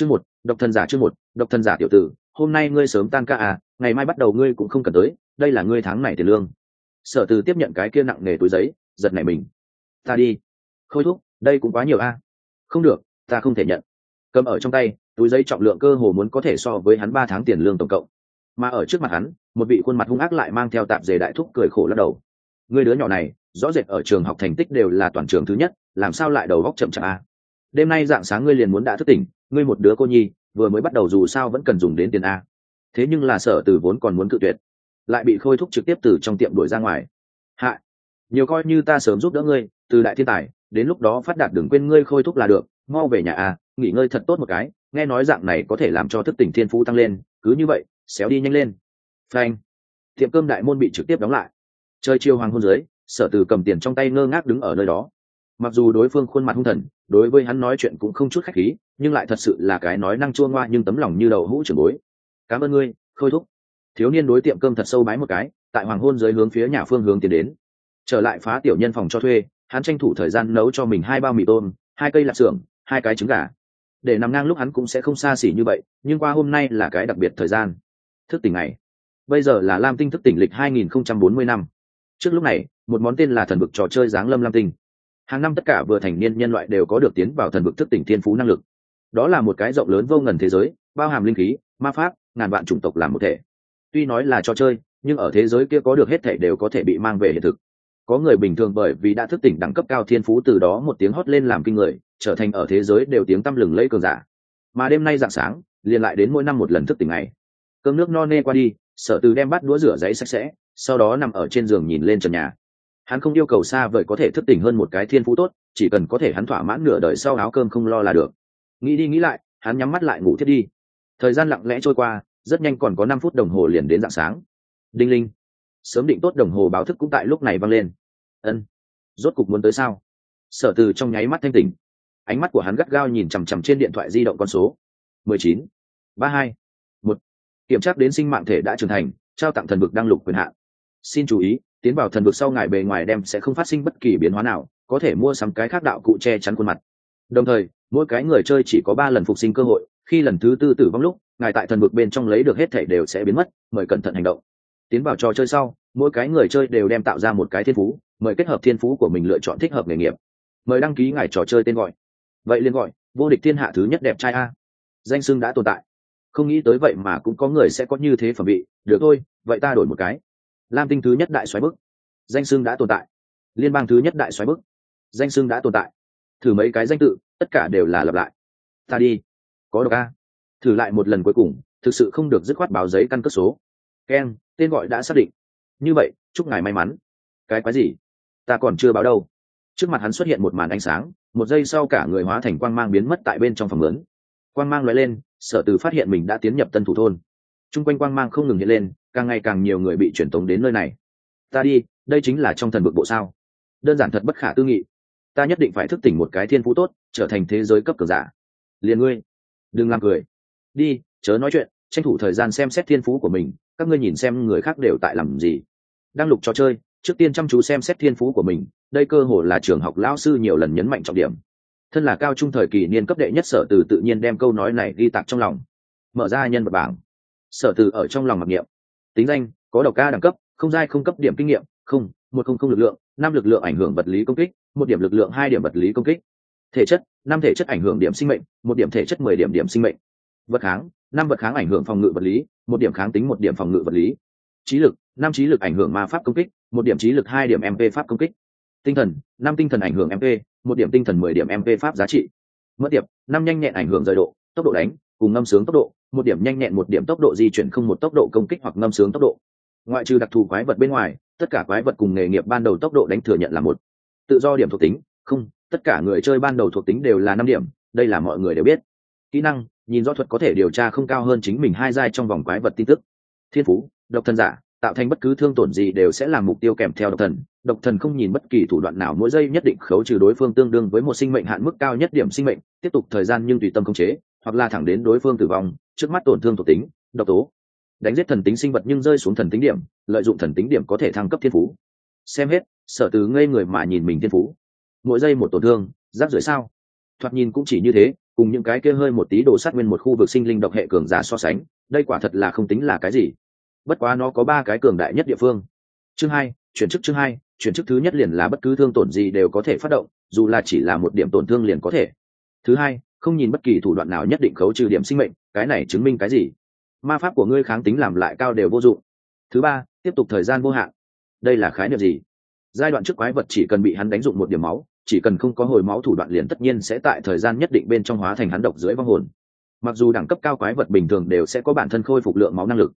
chương một, độc thân giả chương một, độc thân giả tiểu tử, hôm nay ngươi sớm tan ca à ngày mai bắt đầu ngươi cũng không cần tới, đây là ngươi tháng này tiền lương. Sở từ tiếp nhận cái kia nặng nề túi giấy, giật nảy mình. Ta đi. Khôi thúc, đây cũng quá nhiều a không được, ta không thể nhận. Cầm ở trong tay, túi giấy trọng lượng cơ hồ muốn có thể so với hắn ba tháng tiền lương tổng cộng. Mà ở trước mặt hắn, một vị khuôn mặt hung ác lại mang theo tạp dề đại thúc cười khổ lắc đầu. Người đứa nhỏ này, rõ rệt ở trường học thành tích đều là toàn trường thứ nhất, làm sao lại đầu góc chậm chạp a đêm nay dạng sáng ngươi liền muốn đã thức tỉnh ngươi một đứa cô nhi, vừa mới bắt đầu dù sao vẫn cần dùng đến tiền a. Thế nhưng là sở từ vốn còn muốn cự tuyệt, lại bị khôi thúc trực tiếp từ trong tiệm đuổi ra ngoài. Hạ, nhiều coi như ta sớm giúp đỡ ngươi, từ đại thiên tài, đến lúc đó phát đạt đừng quên ngươi khôi thúc là được, mau về nhà a, nghỉ ngơi thật tốt một cái, nghe nói dạng này có thể làm cho thức tỉnh thiên phú tăng lên, cứ như vậy, xéo đi nhanh lên. Phanh, tiệm cơm đại môn bị trực tiếp đóng lại. Chơi chiêu hoàng hôn dưới, sở từ cầm tiền trong tay ngơ ngác đứng ở nơi đó. Mặc dù đối phương khuôn mặt hung thần đối với hắn nói chuyện cũng không chút khách khí, nhưng lại thật sự là cái nói năng chua ngoa nhưng tấm lòng như đầu hũ trưởng bối. Cảm ơn ngươi, khôi thúc. Thiếu niên đối tiệm cơm thật sâu bái một cái, tại hoàng hôn dưới hướng phía nhà phương hướng tiến đến. Trở lại phá tiểu nhân phòng cho thuê, hắn tranh thủ thời gian nấu cho mình hai bao mì tôm, hai cây lạp xưởng, hai cái trứng gà. Để nằm ngang lúc hắn cũng sẽ không xa xỉ như vậy, nhưng qua hôm nay là cái đặc biệt thời gian. Thức tỉnh này bây giờ là lam tinh thức tỉnh lịch 2040 năm. Trước lúc này, một món tên là thần vực trò chơi giáng lâm lam tinh hàng năm tất cả vừa thành niên nhân loại đều có được tiến vào thần vực thức tỉnh thiên phú năng lực. Đó là một cái rộng lớn vô ngần thế giới, bao hàm linh khí, ma pháp, ngàn vạn chủng tộc làm một thể. Tuy nói là trò chơi, nhưng ở thế giới kia có được hết thể đều có thể bị mang về hiện thực. Có người bình thường bởi vì đã thức tỉnh đẳng cấp cao thiên phú từ đó một tiếng hót lên làm kinh người, trở thành ở thế giới đều tiếng tăm lừng lẫy cường giả. Mà đêm nay dạng sáng, liền lại đến mỗi năm một lần thức tỉnh ngày. cơm nước no nê qua đi, sở từ đem bắt đũa rửa giấy sạch sẽ, sau đó nằm ở trên giường nhìn lên trần nhà hắn không yêu cầu xa vời có thể thức tỉnh hơn một cái thiên phú tốt, chỉ cần có thể hắn thỏa mãn nửa đời sau áo cơm không lo là được. Nghĩ đi nghĩ lại, hắn nhắm mắt lại ngủ thiết đi. Thời gian lặng lẽ trôi qua, rất nhanh còn có năm phút đồng hồ liền đến dạng sáng. Đinh linh, sớm định tốt đồng hồ báo thức cũng tại lúc này vang lên. Ân, rốt cục muốn tới sao? Sở từ trong nháy mắt thanh tỉnh. Ánh mắt của hắn gắt gao nhìn chằm chằm trên điện thoại di động con số. mười chín, ba hai, một. Kiểm tra đến sinh mạng thể đã trưởng thành, trao tặng thần vực đăng lục quyền hạn. Xin chú ý tiến vào thần vực sau ngài bề ngoài đem sẽ không phát sinh bất kỳ biến hóa nào, có thể mua sắm cái khác đạo cụ che chắn khuôn mặt. Đồng thời, mỗi cái người chơi chỉ có ba lần phục sinh cơ hội, khi lần thứ tư tử vong lúc, ngài tại thần vực bên trong lấy được hết thể đều sẽ biến mất, mời cẩn thận hành động. Tiến vào trò chơi sau, mỗi cái người chơi đều đem tạo ra một cái thiên phú, mời kết hợp thiên phú của mình lựa chọn thích hợp nghề nghiệp. Mời đăng ký ngài trò chơi tên gọi. Vậy liên gọi, vô địch thiên hạ thứ nhất đẹp trai a. Danh sưng đã tồn tại. Không nghĩ tới vậy mà cũng có người sẽ có như thế phẩm vị. Được thôi, vậy ta đổi một cái lam tinh thứ nhất đại xoáy bức. Danh xưng đã tồn tại. Liên bang thứ nhất đại xoáy bức. Danh xưng đã tồn tại. Thử mấy cái danh tự, tất cả đều là lặp lại. Ta đi. Có độc a. Thử lại một lần cuối cùng, thực sự không được dứt khoát báo giấy căn cước số. Keng tên gọi đã xác định. Như vậy, chúc ngài may mắn. Cái quái gì? Ta còn chưa báo đâu. Trước mặt hắn xuất hiện một màn ánh sáng, một giây sau cả người hóa thành quang mang biến mất tại bên trong phòng lớn. Quang mang loại lên, sở từ phát hiện mình đã tiến nhập tân thủ thôn. T r u n g quanh quang mang không ngừng hiện lên càng ngày càng nhiều người bị truyền tống đến nơi này. Ta đi, đây chính là trong thần vực bộ sao. Đơn giản thật bất khả tư nghị. Ta nhất định phải thức tỉnh một cái thiên phú tốt, trở thành thế giới cấp cường giả. Liền ngươi, đừng làm cười. Đi, chớ nói chuyện, tranh thủ thời gian xem xét thiên phú của mình, các ngươi nhìn xem người khác đều tại làm gì. Đang lục trò chơi, trước tiên chăm chú xem xét thiên phú của mình, đây cơ hồ là trường học lão sư nhiều lần nhấn mạnh trọng điểm. Thân là cao trung thời kỳ niên cấp đệ nhất sở từ tự nhiên đem câu nói này ghi tạc trong lòng. Mở ra nhân vật bảng. Sở từ ở trong lòng mặc niệm tính danh có độc ca đẳng cấp không giai không cấp điểm kinh nghiệm không một không không lực lượng năm lực lượng ảnh hưởng vật lý công kích một điểm lực lượng hai điểm vật lý công kích. Thể chất năm thể chất ảnh hưởng điểm sinh mệnh một điểm thể chất mười điểm điểm sinh mệnh. Vật kháng năm vật kháng ảnh hưởng phòng ngự vật lý một điểm kháng tính một điểm phòng ngự vật lý. Trí lực năm trí lực ảnh hưởng ma pháp công kích một điểm trí lực hai điểm mp pháp công kích. Tinh thần năm tinh thần ảnh hưởng mp một điểm tinh thần mười điểm mp pháp giá trị. Mất tiệp, năm nhanh nhẹn ảnh hưởng rời độ tốc độ đánh cùng ngâm sướng tốc độ, một điểm nhanh nhẹn một điểm tốc độ di chuyển không một tốc độ công kích hoặc ngâm sướng tốc độ. Ngoại trừ đặc thù quái vật bên ngoài, tất cả quái vật cùng nghề nghiệp ban đầu tốc độ đánh thừa nhận là một. Tự do điểm thuộc tính, không, tất cả người chơi ban đầu thuộc tính đều là năm điểm, đây là mọi người đều biết. Kỹ năng, nhìn rõ thuật có thể điều tra không cao hơn chính mình hai giai trong vòng quái vật tin tức. Thiên phú, độc thân giả, tạo thành bất cứ thương tổn gì đều sẽ làm mục tiêu kèm theo độc thần. Độc thần không nhìn bất kỳ thủ đoạn nào, mỗi giây nhất định khấu trừ đối phương tương đương với một sinh mệnh hạn mức cao nhất điểm sinh mệnh, tiếp tục thời gian nhưng tùy tâm khống chế hoặc là thẳng đến đối phương tử vong, trước mắt tổn thương thuộc tính, độc tố. Đánh giết thần tính sinh vật nhưng rơi xuống thần tính điểm, lợi dụng thần tính điểm có thể thăng cấp thiên phú. Xem hết sở từ ngây người mà nhìn mình thiên phú. Mỗi giây một tổn thương, rác rưởi sao? Thoạt nhìn cũng chỉ như thế, cùng những cái kia hơi một tí đồ sát nguyên một khu vực sinh linh độc hệ cường giả so sánh, đây quả thật là không tính là cái gì. Bất quá nó có ba cái cường đại nhất địa phương. Chương hai, chuyển chức chương hai, chuyển chức thứ nhất liền là bất cứ thương tổn gì đều có thể phát động, dù là chỉ là một điểm tổn thương liền có thể. Thứ hai không nhìn bất kỳ thủ đoạn nào nhất định khấu trừ điểm sinh mệnh, cái này chứng minh cái gì? Ma pháp của ngươi kháng tính làm lại cao đều vô dụng. Thứ ba, tiếp tục thời gian vô hạn. Đây là khái niệm gì? Giai đoạn trước quái vật chỉ cần bị hắn đánh dụng một điểm máu, chỉ cần không có hồi máu thủ đoạn liền tất nhiên sẽ tại thời gian nhất định bên trong hóa thành hắn độc dưới vong hồn. Mặc dù đẳng cấp cao quái vật bình thường đều sẽ có bản thân khôi phục lượng máu năng lực,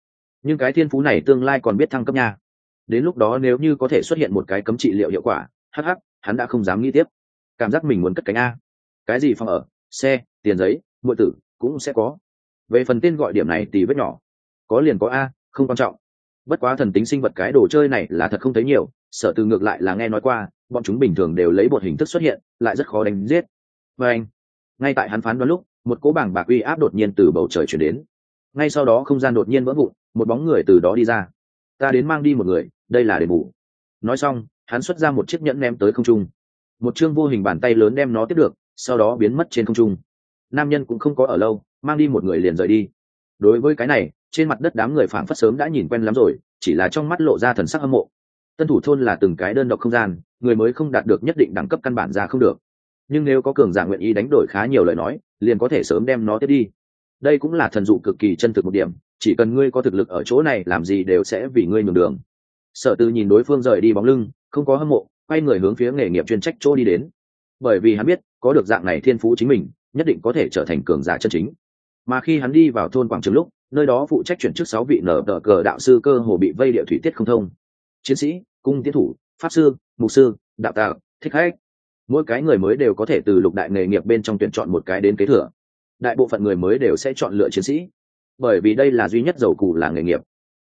nhưng cái thiên phú này tương lai còn biết thăng cấp nha. Đến lúc đó nếu như có thể xuất hiện một cái cấm trị liệu hiệu quả hh hắn đã không dám nghĩ tiếp. Cảm giác mình muốn cất cánh a. Cái gì phòng ở? Xe, tiền giấy muội tử, cũng sẽ có. Về phần tên gọi điểm này thì vết nhỏ. Có liền có a, không quan trọng. Bất quá thần tính sinh vật cái đồ chơi này là thật không thấy nhiều, sở từ ngược lại là nghe nói qua, bọn chúng bình thường đều lấy bột hình thức xuất hiện, lại rất khó đánh giết. Và anh, ngay tại hắn phán đoán lúc, một cỗ bảng bạc uy áp đột nhiên từ bầu trời chuyển đến. Ngay sau đó không gian đột nhiên vỡ vụn, một bóng người từ đó đi ra. Ta đến mang đi một người, đây là đền bù. Nói xong, hắn xuất ra một chiếc nhẫn ném tới không trung. Một chương vô hình bàn tay lớn đem nó tiếp được sau đó biến mất trên không trung. Nam nhân cũng không có ở lâu, mang đi một người liền rời đi. Đối với cái này, trên mặt đất đám người phảng phất sớm đã nhìn quen lắm rồi, chỉ là trong mắt lộ ra thần sắc hâm mộ. Tân thủ thôn là từng cái đơn độc không gian, người mới không đạt được nhất định đẳng cấp căn bản ra không được. Nhưng nếu có cường giả nguyện ý đánh đổi khá nhiều lời nói, liền có thể sớm đem nó tiếp đi. Đây cũng là thần dụ cực kỳ chân thực một điểm, chỉ cần ngươi có thực lực ở chỗ này, làm gì đều sẽ vì ngươi nhường đường. Sở tư nhìn đối phương rời đi bóng lưng, không có hâm mộ, quay người hướng phía nghề nghiệp chuyên trách chỗ đi đến. Bởi vì hắn biết có được dạng này thiên phú chính mình, nhất định có thể trở thành cường giả chân chính. Mà khi hắn đi vào thôn quảng trường lúc, nơi đó phụ trách chuyển chức sáu vị nở tờ cờ đạo sư cơ hồ bị vây địa thủy tiết không thông. Chiến sĩ, cung tiến thủ, pháp sư, mục sư, đạo tạo thích khách. Mỗi cái người mới đều có thể từ lục đại nghề nghiệp bên trong tuyển chọn một cái đến kế thừa. Đại bộ phận người mới đều sẽ chọn lựa chiến sĩ. Bởi vì đây là duy nhất dầu cù là nghề nghiệp.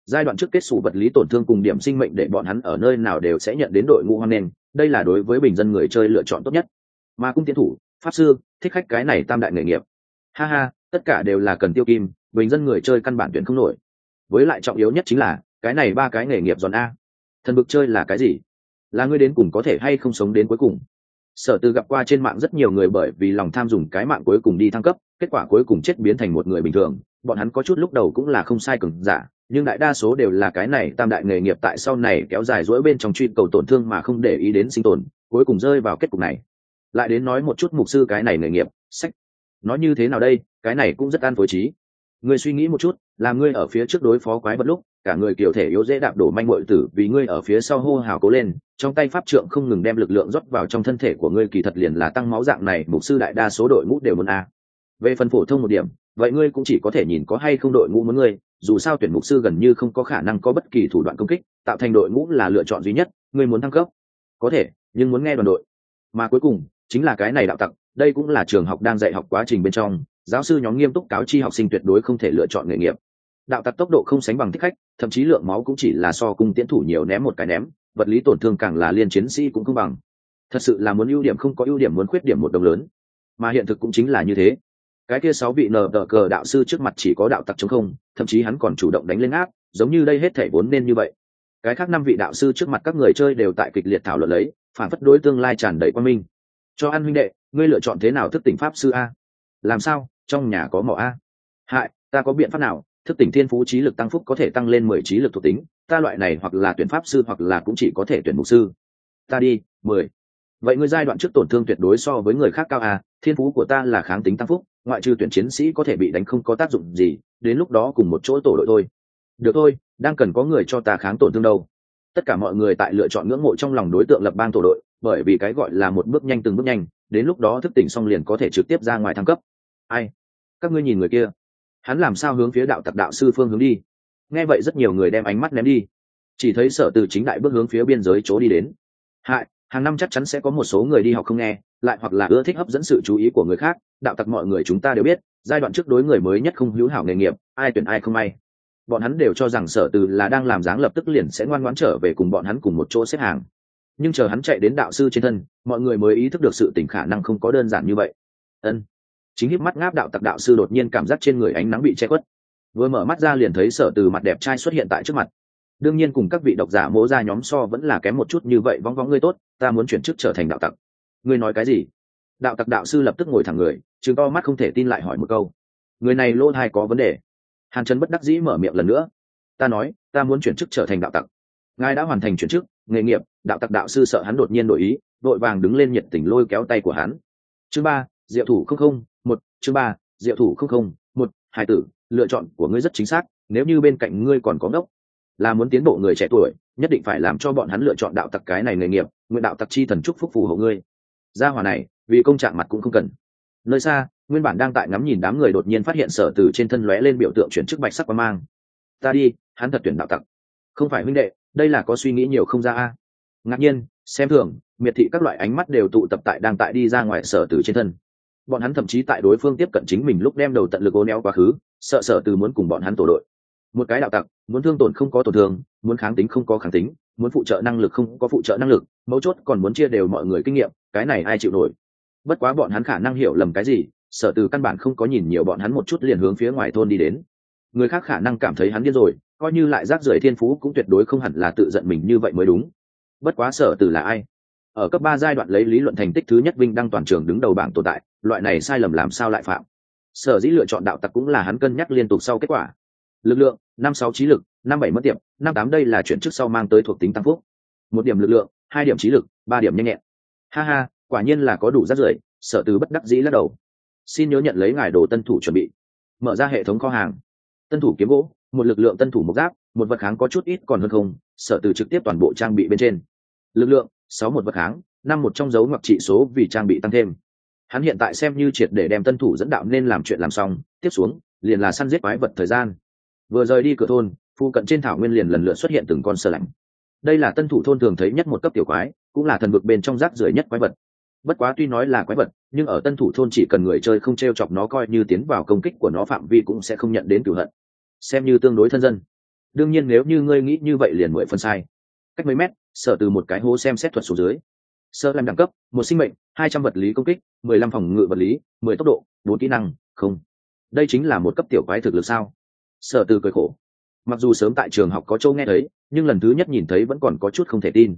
Giai đoạn trước kết xù vật lý tổn thương cùng điểm sinh mệnh để bọn hắn ở nơi nào đều sẽ nhận đến đội ngũ hoan nghênh. Đây là đối với bình dân người chơi lựa chọn tốt nhất mà cung tiến thủ, pháp sư, thích khách cái này tam đại nghề nghiệp. Ha ha, tất cả đều là cần tiêu kim, bình dân người chơi căn bản tuyển không nổi. Với lại trọng yếu nhất chính là, cái này ba cái nghề nghiệp giòn a. Thần bực chơi là cái gì? Là ngươi đến cùng có thể hay không sống đến cuối cùng? Sở tư gặp qua trên mạng rất nhiều người bởi vì lòng tham dùng cái mạng cuối cùng đi thăng cấp, kết quả cuối cùng chết biến thành một người bình thường. Bọn hắn có chút lúc đầu cũng là không sai cừng giả, nhưng đại đa số đều là cái này tam đại nghề nghiệp tại sau này kéo dài dỗi bên trong truy cầu tổn thương mà không để ý đến sinh tồn, cuối cùng rơi vào kết cục này lại đến nói một chút mục sư cái này nghề nghiệp, sách. Nói như thế nào đây, cái này cũng rất an phối trí. Ngươi suy nghĩ một chút, là ngươi ở phía trước đối phó quái vật lúc, cả người kiểu thể yếu dễ đạp đổ manh bội tử, vì ngươi ở phía sau hô hào cố lên, trong tay pháp trượng không ngừng đem lực lượng rót vào trong thân thể của ngươi kỳ thật liền là tăng máu dạng này, mục sư đại đa số đội ngũ đều muốn a. Về phần phổ thông một điểm, vậy ngươi cũng chỉ có thể nhìn có hay không đội ngũ muốn ngươi, dù sao tuyển mục sư gần như không có khả năng có bất kỳ thủ đoạn công kích, tạo thành đội ngũ là lựa chọn duy nhất, ngươi muốn thăng cấp. Có thể, nhưng muốn nghe đoàn đội. Mà cuối cùng chính là cái này đạo tặc, đây cũng là trường học đang dạy học quá trình bên trong, giáo sư nhóm nghiêm túc cáo chi học sinh tuyệt đối không thể lựa chọn nghề nghiệp. Đạo tặc tốc độ không sánh bằng thích khách, thậm chí lượng máu cũng chỉ là so cung tiến thủ nhiều ném một cái ném, vật lý tổn thương càng là liên chiến sĩ cũng không bằng. Thật sự là muốn ưu điểm không có ưu điểm muốn khuyết điểm một đồng lớn. Mà hiện thực cũng chính là như thế. Cái kia sáu vị nờ đờ cờ đạo sư trước mặt chỉ có đạo tặc chống không, thậm chí hắn còn chủ động đánh lên áp, giống như đây hết thể vốn nên như vậy. Cái khác năm vị đạo sư trước mặt các người chơi đều tại kịch liệt thảo luận lấy, phản phất đối tương lai tràn đầy quan minh cho ăn huynh đệ, ngươi lựa chọn thế nào thức tỉnh pháp sư a? Làm sao? Trong nhà có mỏ a? Hại, ta có biện pháp nào? Thức tỉnh thiên phú trí lực tăng phúc có thể tăng lên mười trí lực thuộc tính, ta loại này hoặc là tuyển pháp sư hoặc là cũng chỉ có thể tuyển mục sư. Ta đi, mười. Vậy ngươi giai đoạn trước tổn thương tuyệt đối so với người khác cao à thiên phú của ta là kháng tính tăng phúc, ngoại trừ tuyển chiến sĩ có thể bị đánh không có tác dụng gì, đến lúc đó cùng một chỗ tổ đội thôi. Được thôi, đang cần có người cho ta kháng tổn thương đâu. Tất cả mọi người tại lựa chọn ngưỡng mộ trong lòng đối tượng lập bang tổ đội bởi vì cái gọi là một bước nhanh từng bước nhanh, đến lúc đó thức tỉnh xong liền có thể trực tiếp ra ngoài thăng cấp. Ai? Các ngươi nhìn người kia. Hắn làm sao hướng phía đạo tặc đạo sư phương hướng đi? Nghe vậy rất nhiều người đem ánh mắt ném đi. Chỉ thấy sở từ chính đại bước hướng phía biên giới chỗ đi đến. Hại, hàng năm chắc chắn sẽ có một số người đi học không nghe, lại hoặc là ưa thích hấp dẫn sự chú ý của người khác, đạo tặc mọi người chúng ta đều biết, giai đoạn trước đối người mới nhất không hữu hảo nghề nghiệp, ai tuyển ai không may. Bọn hắn đều cho rằng sở từ là đang làm dáng lập tức liền sẽ ngoan ngoãn trở về cùng bọn hắn cùng một chỗ xếp hàng nhưng chờ hắn chạy đến đạo sư trên thân, mọi người mới ý thức được sự tỉnh khả năng không có đơn giản như vậy. Ân. Chính hiếp mắt ngáp đạo tặc đạo sư đột nhiên cảm giác trên người ánh nắng bị che khuất. Vừa mở mắt ra liền thấy sở từ mặt đẹp trai xuất hiện tại trước mặt. Đương nhiên cùng các vị độc giả mỗ ra nhóm so vẫn là kém một chút như vậy, vong vong ngươi tốt, ta muốn chuyển chức trở thành đạo tặc. Ngươi nói cái gì? Đạo tặc đạo sư lập tức ngồi thẳng người chứng to mắt không thể tin lại hỏi một câu. Người này lỗ thai có vấn đề. Hàn trần bất đắc dĩ mở miệng lần nữa. Ta nói, ta muốn chuyển chức trở thành đạo tặc ngài đã hoàn thành chuyển chức, nghề nghiệp, đạo tặc đạo sư sợ hắn đột nhiên đổi ý đội vàng đứng lên nhiệt tình lôi kéo tay của hắn. Chương ba, diệu thủ không không, một, chương ba, diệu thủ không không, một, hai tử, lựa chọn của ngươi rất chính xác, nếu như bên cạnh ngươi còn có ngốc, là muốn tiến bộ người trẻ tuổi, nhất định phải làm cho bọn hắn lựa chọn đạo tặc cái này nghề nghiệp, nguyện đạo tặc chi thần trúc phúc phù hộ ngươi. Gia hòa này, vì công trạng mặt cũng không cần. Nơi xa, nguyên bản đang tại ngắm nhìn đám người đột nhiên phát hiện sở từ trên thân lóe lên biểu tượng chuyển chức bạch sắc và mang. Ta đi, hắn thật tuyển đạo tặc. Không phải huynh đệ đây là có suy nghĩ nhiều không ra a. Ngạc nhiên, xem thường, miệt thị các loại ánh mắt đều tụ tập tại đang tại đi ra ngoài sở từ trên thân. Bọn hắn thậm chí tại đối phương tiếp cận chính mình lúc đem đầu tận lực ô neo quá khứ, sợ sở từ muốn cùng bọn hắn tổ đội. Một cái đạo tặc, muốn thương tổn không có tổn thương, muốn kháng tính không có kháng tính, muốn phụ trợ năng lực không có phụ trợ năng lực, mấu chốt còn muốn chia đều mọi người kinh nghiệm, cái này ai chịu nổi? Bất quá bọn hắn khả năng hiểu lầm cái gì, sở từ căn bản không có nhìn nhiều bọn hắn một chút liền hướng phía ngoài thôn đi đến. Người khác khả năng cảm thấy hắn điên rồi coi như lại rác rưởi thiên phú cũng tuyệt đối không hẳn là tự giận mình như vậy mới đúng. Bất quá sở từ là ai? Ở cấp ba giai đoạn lấy lý luận thành tích thứ nhất vinh đăng toàn trường đứng đầu bảng tồn tại, loại này sai lầm làm sao lại phạm? Sở dĩ lựa chọn đạo tặc cũng là hắn cân nhắc liên tục sau kết quả. Lực lượng, năm sáu trí lực, năm bảy mất tiệm, năm tám đây là chuyển trước sau mang tới thuộc tính tăng phúc. Một điểm lực lượng, hai điểm trí lực, ba điểm nhanh nhẹn. Ha ha, quả nhiên là có đủ rác rưởi, sở từ bất đắc dĩ lắc đầu. Xin nhớ nhận lấy ngài đồ tân thủ chuẩn bị. Mở ra hệ thống kho hàng. Tân thủ kiếm gỗ một lực lượng tân thủ mộc giáp, một vật kháng có chút ít còn hơn không, sở từ trực tiếp toàn bộ trang bị bên trên. Lực lượng, sáu một vật kháng, năm một trong dấu ngoặc trị số vì trang bị tăng thêm. Hắn hiện tại xem như triệt để đem tân thủ dẫn đạo nên làm chuyện làm xong, tiếp xuống, liền là săn giết quái vật thời gian. Vừa rời đi cửa thôn phụ cận trên thảo nguyên liền lần lượt xuất hiện từng con sơ lạnh. Đây là tân thủ thôn thường thấy nhất một cấp tiểu quái, cũng là thần vực bên trong rác rưởi nhất quái vật. Bất quá tuy nói là quái vật, nhưng ở tân thủ thôn chỉ cần người chơi không t r e o chọc nó coi như tiến vào công kích của nó phạm vi cũng sẽ không nhận đến cửu hận xem như tương đối thân dân. Đương nhiên nếu như ngươi nghĩ như vậy liền mười phân sai. Cách mấy mét sở từ một cái hố xem xét thuật số dưới. Sơ làm đẳng cấp, một sinh mệnh, hai trăm vật lý công kích, mười lăm phòng ngự vật lý, mười tốc độ, bốn kỹ năng, không. Đây chính là một cấp tiểu quái thực lực sao? Sở từ cười khổ. Mặc dù sớm tại trường học có châu nghe thấy, nhưng lần thứ nhất nhìn thấy vẫn còn có chút không thể tin.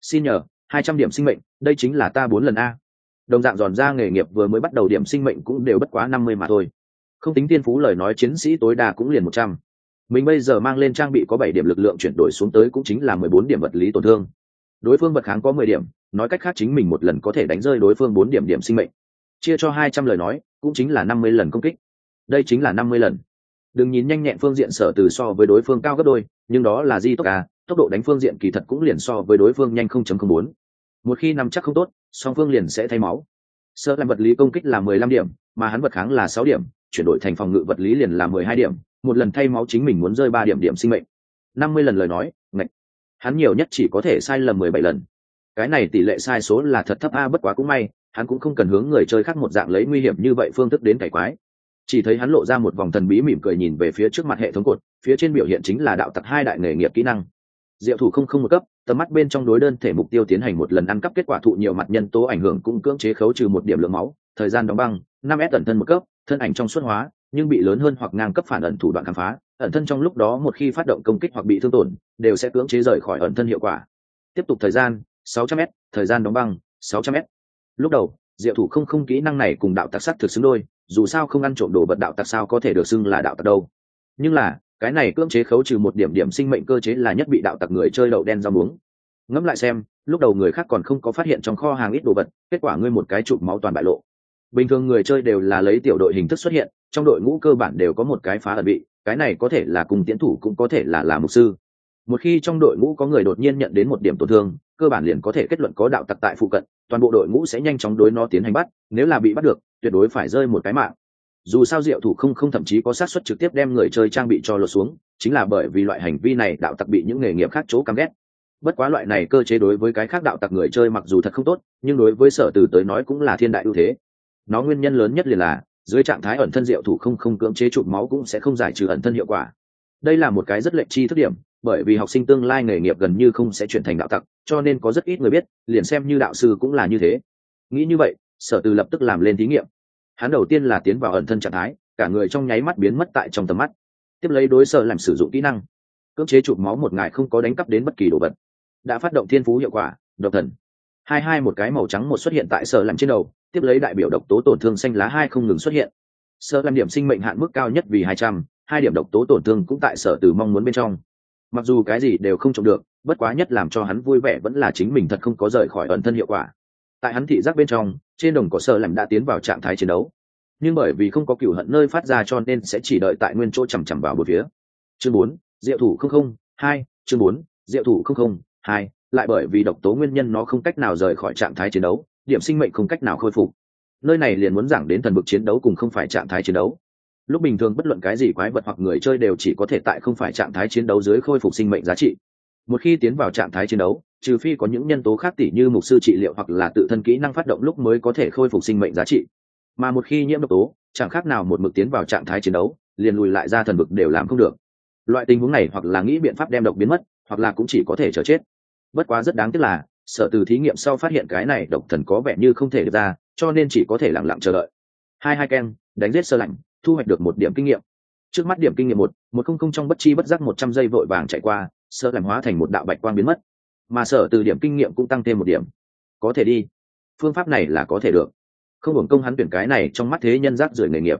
Xin nhờ, hai trăm điểm sinh mệnh, đây chính là ta bốn lần a. Đồng dạng giòn ra nghề nghiệp vừa mới bắt đầu điểm sinh mệnh cũng đều bất quá năm mươi mà thôi không tính tiên phú lời nói chiến sĩ tối đa cũng liền một trăm. Mình bây giờ mang lên trang bị có bảy điểm lực lượng chuyển đổi xuống tới cũng chính là mười bốn điểm vật lý tổn thương. Đối phương vật kháng có mười điểm, nói cách khác chính mình một lần có thể đánh rơi đối phương bốn điểm điểm sinh mệnh. Chia cho hai trăm lời nói, cũng chính là năm mươi lần công kích. Đây chính là năm mươi lần. Đừng nhìn nhanh nhẹn phương diện sở từ so với đối phương cao gấp đôi, nhưng đó là di tốc à tốc độ đánh phương diện kỳ thật cũng liền so với đối phương nhanh không chấm không bốn. Một khi nằm chắc không tốt, song phương liền sẽ thay máu. Sợ làm vật lý công kích là mười lăm điểm, mà hắn vật kháng là sáu điểm chuyển đổi thành phòng ngự vật lý liền là mười hai điểm, một lần thay máu chính mình muốn rơi ba điểm điểm sinh mệnh. Năm mươi lần lời nói, ngạch. Hắn nhiều nhất chỉ có thể sai lầm mười bảy lần. Cái này tỷ lệ sai số là thật thấp a, bất quá cũng may, hắn cũng không cần hướng người chơi khác một dạng lấy nguy hiểm như vậy phương thức đến cải quái. Chỉ thấy hắn lộ ra một vòng thần bí mỉm cười nhìn về phía trước mặt hệ thống cột, phía trên biểu hiện chính là đạo tặc hai đại nghề nghiệp kỹ năng. Diệu thủ không không một cấp, tầm mắt bên trong đối đơn thể mục tiêu tiến hành một lần ăn cắp kết quả thụ nhiều mặt nhân tố ảnh hưởng cũng cưỡng chế khấu trừ một điểm lượng máu, thời gian đóng băng, năm s ẩn thân một cấp thân ảnh trong suốt hóa, nhưng bị lớn hơn hoặc ngang cấp phản ẩn thủ đoạn khám phá, ẩn thân trong lúc đó một khi phát động công kích hoặc bị thương tổn, đều sẽ cưỡng chế rời khỏi ẩn thân hiệu quả. Tiếp tục thời gian 600 m thời gian đóng băng 600 m lúc đầu, diệu thủ không không kỹ năng này cùng đạo tặc sắc thực xứng đôi, dù sao không ăn trộm đồ vật đạo tặc sao có thể được xưng là đạo tặc đâu. Nhưng là, cái này cưỡng chế khấu trừ một điểm điểm sinh mệnh cơ chế là nhất bị đạo tặc người chơi đậu đen rau muống. Ngẫm lại xem, lúc đầu người khác còn không có phát hiện trong kho hàng ít đồ vật, kết quả ngươi một cái chụp máu toàn bại lộ bình thường người chơi đều là lấy tiểu đội hình thức xuất hiện, trong đội ngũ cơ bản đều có một cái phá ẩn bị cái này có thể là cùng tiến thủ cũng có thể là là mục sư. Một khi trong đội ngũ có người đột nhiên nhận đến một điểm tổn thương, cơ bản liền có thể kết luận có đạo tặc tại phụ cận, toàn bộ đội ngũ sẽ nhanh chóng đối nó tiến hành bắt, nếu là bị bắt được, tuyệt đối phải rơi một cái mạng. Dù sao diệu thủ không không thậm chí có sát xuất trực tiếp đem người chơi trang bị cho lột xuống, chính là bởi vì loại hành vi này đạo tặc bị những nghề nghiệp khác chỗ căm ghét. Bất quá loại này cơ chế đối với cái khác đạo tặc người chơi mặc dù thật không tốt, nhưng đối với sở từ tới nói cũng là thiên đại ưu thế nó nguyên nhân lớn nhất liền là, dưới trạng thái ẩn thân diệu thủ không không cưỡng chế chụp máu cũng sẽ không giải trừ ẩn thân hiệu quả. Đây là một cái rất lệch chi thức điểm, bởi vì học sinh tương lai nghề nghiệp gần như không sẽ chuyển thành đạo tặc, cho nên có rất ít người biết, liền xem như đạo sư cũng là như thế. Nghĩ như vậy, sở từ lập tức làm lên thí nghiệm. Hắn đầu tiên là tiến vào ẩn thân trạng thái, cả người trong nháy mắt biến mất tại trong tầm mắt. Tiếp lấy đối sở làm sử dụng kỹ năng. Cưỡng chế chụp máu một ngày không có đánh cắp đến bất kỳ đồ vật. Đã phát động thiên phú hiệu quả, độc thần hai hai một cái màu trắng một xuất hiện tại sở làm trên đầu, tiếp lấy đại biểu độc tố tổn thương xanh lá hai không ngừng xuất hiện. Sở làm điểm sinh mệnh hạn mức cao nhất vì hai trăm, hai điểm độc tố tổn thương cũng tại sở từ mong muốn bên trong. Mặc dù cái gì đều không trộm được, bất quá nhất làm cho hắn vui vẻ vẫn là chính mình thật không có rời khỏi ẩn thân hiệu quả. Tại hắn thị giác bên trong, trên đồng cỏ sở làm đã tiến vào trạng thái chiến đấu. Nhưng bởi vì không có cựu hận nơi phát ra cho nên sẽ chỉ đợi tại nguyên chỗ chằm chằm vào một phía. Chương bốn, diệu thủ không không, hai, chương bốn, diệu thủ không không, hai lại bởi vì độc tố nguyên nhân nó không cách nào rời khỏi trạng thái chiến đấu, điểm sinh mệnh không cách nào khôi phục. Nơi này liền muốn giảng đến thần vực chiến đấu cùng không phải trạng thái chiến đấu. Lúc bình thường bất luận cái gì quái vật hoặc người chơi đều chỉ có thể tại không phải trạng thái chiến đấu dưới khôi phục sinh mệnh giá trị. Một khi tiến vào trạng thái chiến đấu, trừ phi có những nhân tố khác tỉ như mục sư trị liệu hoặc là tự thân kỹ năng phát động lúc mới có thể khôi phục sinh mệnh giá trị. Mà một khi nhiễm độc tố, chẳng khác nào một mực tiến vào trạng thái chiến đấu, liền lùi lại ra thần vực đều làm không được. Loại tình huống này hoặc là nghĩ biện pháp đem độc biến mất, hoặc là cũng chỉ có thể chờ chết bất quá rất đáng tiếc là, sở từ thí nghiệm sau phát hiện cái này độc thần có vẻ như không thể được ra, cho nên chỉ có thể lẳng lặng chờ đợi. Hai hai ken, đánh giết sơ lạnh, thu hoạch được một điểm kinh nghiệm. Trước mắt điểm kinh nghiệm một một không không trong bất chi bất giác một trăm giây vội vàng chạy qua, sơ lạnh hóa thành một đạo bạch quang biến mất. Mà sở từ điểm kinh nghiệm cũng tăng thêm một điểm. Có thể đi. Phương pháp này là có thể được. Không hưởng công hắn tuyển cái này trong mắt thế nhân giác rưởi nghề nghiệp.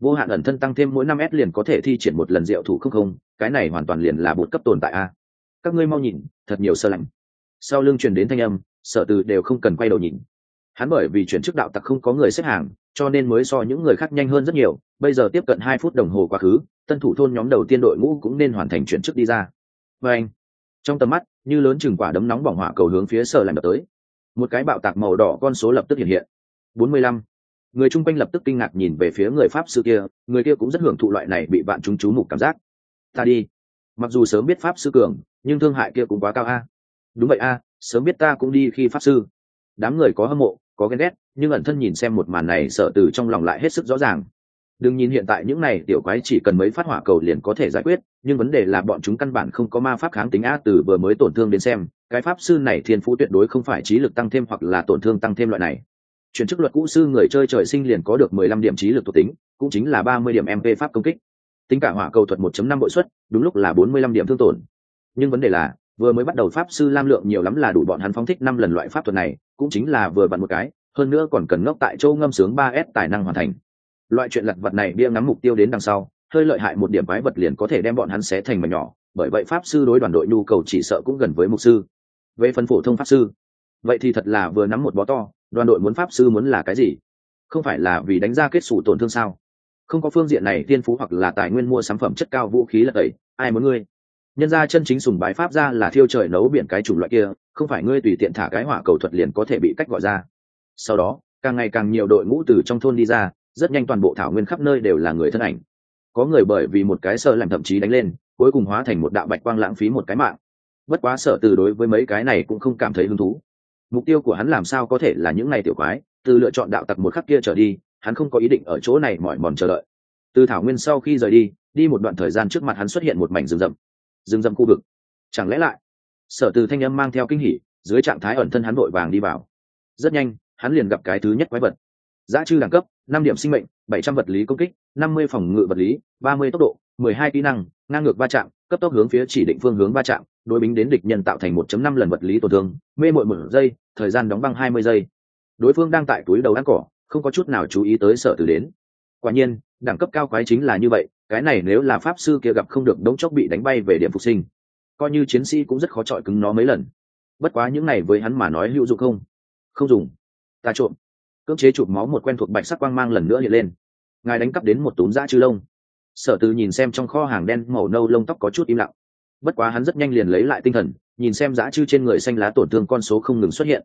Vô hạn ẩn thân tăng thêm mỗi năm s liền có thể thi triển một lần diệu thủ không không, cái này hoàn toàn liền là bột cấp tồn tại a các ngươi mau nhìn, thật nhiều sơ lạnh. Sau lưng truyền đến thanh âm, sở từ đều không cần quay đầu nhìn. Hắn bởi vì chuyển chức đạo tặc không có người xếp hàng, cho nên mới so những người khác nhanh hơn rất nhiều, bây giờ tiếp cận hai phút đồng hồ quá khứ, tân thủ thôn nhóm đầu tiên đội ngũ cũng nên hoàn thành chuyển chức đi ra. Và anh, trong tầm mắt, như lớn chừng quả đấm nóng bỏng hỏa cầu hướng phía sở lạnh đập tới. Một cái bạo tạc màu đỏ con số lập tức hiện hiện. Bốn mươi lăm. Người chung quanh lập tức kinh ngạc nhìn về phía người pháp sư kia, người kia cũng rất hưởng thụ loại này bị bạn chúng chú mục cảm giác. Ta đi mặc dù sớm biết pháp sư cường, nhưng thương hại kia cũng quá cao a. Đúng vậy a, sớm biết ta cũng đi khi pháp sư. Đám người có hâm mộ, có ghen ghét, nhưng ẩn thân nhìn xem một màn này sợ từ trong lòng lại hết sức rõ ràng. Đừng nhìn hiện tại những này tiểu quái chỉ cần mấy phát hỏa cầu liền có thể giải quyết, nhưng vấn đề là bọn chúng căn bản không có ma pháp kháng tính a từ vừa mới tổn thương đến xem, cái pháp sư này thiên phú tuyệt đối không phải trí lực tăng thêm hoặc là tổn thương tăng thêm loại này. Chuyển chức luật cũ sư người chơi trời sinh liền có được mười lăm điểm trí lực thuộc tính, cũng chính là ba mươi điểm mp pháp công kích tính cả hỏa cầu thuật một chấm năm bội suất, đúng lúc là bốn mươi lăm điểm thương tổn. Nhưng vấn đề là, vừa mới bắt đầu pháp sư lam lượng nhiều lắm là đủ bọn hắn phóng thích năm lần loại pháp thuật này, cũng chính là vừa vặn một cái, hơn nữa còn cần ngốc tại châu ngâm sướng ba s tài năng hoàn thành. Loại chuyện lật vật này bia ngắm mục tiêu đến đằng sau, hơi lợi hại một điểm quái vật liền có thể đem bọn hắn xé thành mảnh nhỏ, bởi vậy pháp sư đối đoàn đội nhu cầu chỉ sợ cũng gần với mục sư. Về phần phổ thông pháp sư, vậy thì thật là vừa nắm một bó to, đoàn đội muốn pháp sư muốn là cái gì? Không phải là vì đánh ra kết sủ tổn thương sao? Không có phương diện này tiên phú hoặc là tài nguyên mua sản phẩm chất cao vũ khí là tẩy, ai muốn ngươi? Nhân ra chân chính sùng bái pháp ra là thiêu trời nấu biển cái chủng loại kia, không phải ngươi tùy tiện thả cái hỏa cầu thuật liền có thể bị cách gọi ra. Sau đó, càng ngày càng nhiều đội ngũ từ trong thôn đi ra, rất nhanh toàn bộ thảo nguyên khắp nơi đều là người thân ảnh. Có người bởi vì một cái sơ làm thậm chí đánh lên, cuối cùng hóa thành một đạo bạch quang lãng phí một cái mạng. Bất quá sợ từ đối với mấy cái này cũng không cảm thấy hứng thú. Mục tiêu của hắn làm sao có thể là những ngày tiểu quái, từ lựa chọn đạo tặc một khắc kia trở đi hắn không có ý định ở chỗ này mỏi mòn chờ đợi. Từ thảo nguyên sau khi rời đi đi một đoạn thời gian trước mặt hắn xuất hiện một mảnh rừng rậm. Rừng rậm khu vực. Chẳng lẽ lại, sở từ thanh âm mang theo kinh hỉ, dưới trạng thái ẩn thân hắn vội vàng đi vào. Rất nhanh, hắn liền gặp cái thứ nhất quái vật. Giá trư đẳng cấp, năm điểm sinh mệnh, bảy trăm vật lý công kích, năm mươi phòng ngự vật lý, ba mươi tốc độ, mười hai kỹ năng, ngang ngược va chạm, cấp tốc hướng phía chỉ định phương hướng va chạm, đối bính đến địch nhân tạo thành 1 năm lần vật lý tổn thương, mê mội một giây, thời gian đóng băng hai mươi giây. Đối phương đang tại túi đầu ăn cỏ không có chút nào chú ý tới sở tử đến. Quả nhiên, đẳng cấp cao quái chính là như vậy, cái này nếu là pháp sư kia gặp không được đống chốc bị đánh bay về điểm phục sinh, coi như chiến sĩ cũng rất khó chọi cứng nó mấy lần. Bất quá những này với hắn mà nói hữu dụng không? Không dùng. Ta trộm. Cưỡng chế chụp máu một quen thuộc bạch sắc quang mang lần nữa hiện lên. Ngài đánh cắp đến một túm dã chư lông. Sở từ nhìn xem trong kho hàng đen màu nâu lông tóc có chút im lặng. Bất quá hắn rất nhanh liền lấy lại tinh thần, nhìn xem dã chư trên người xanh lá tổn thương con số không ngừng xuất hiện.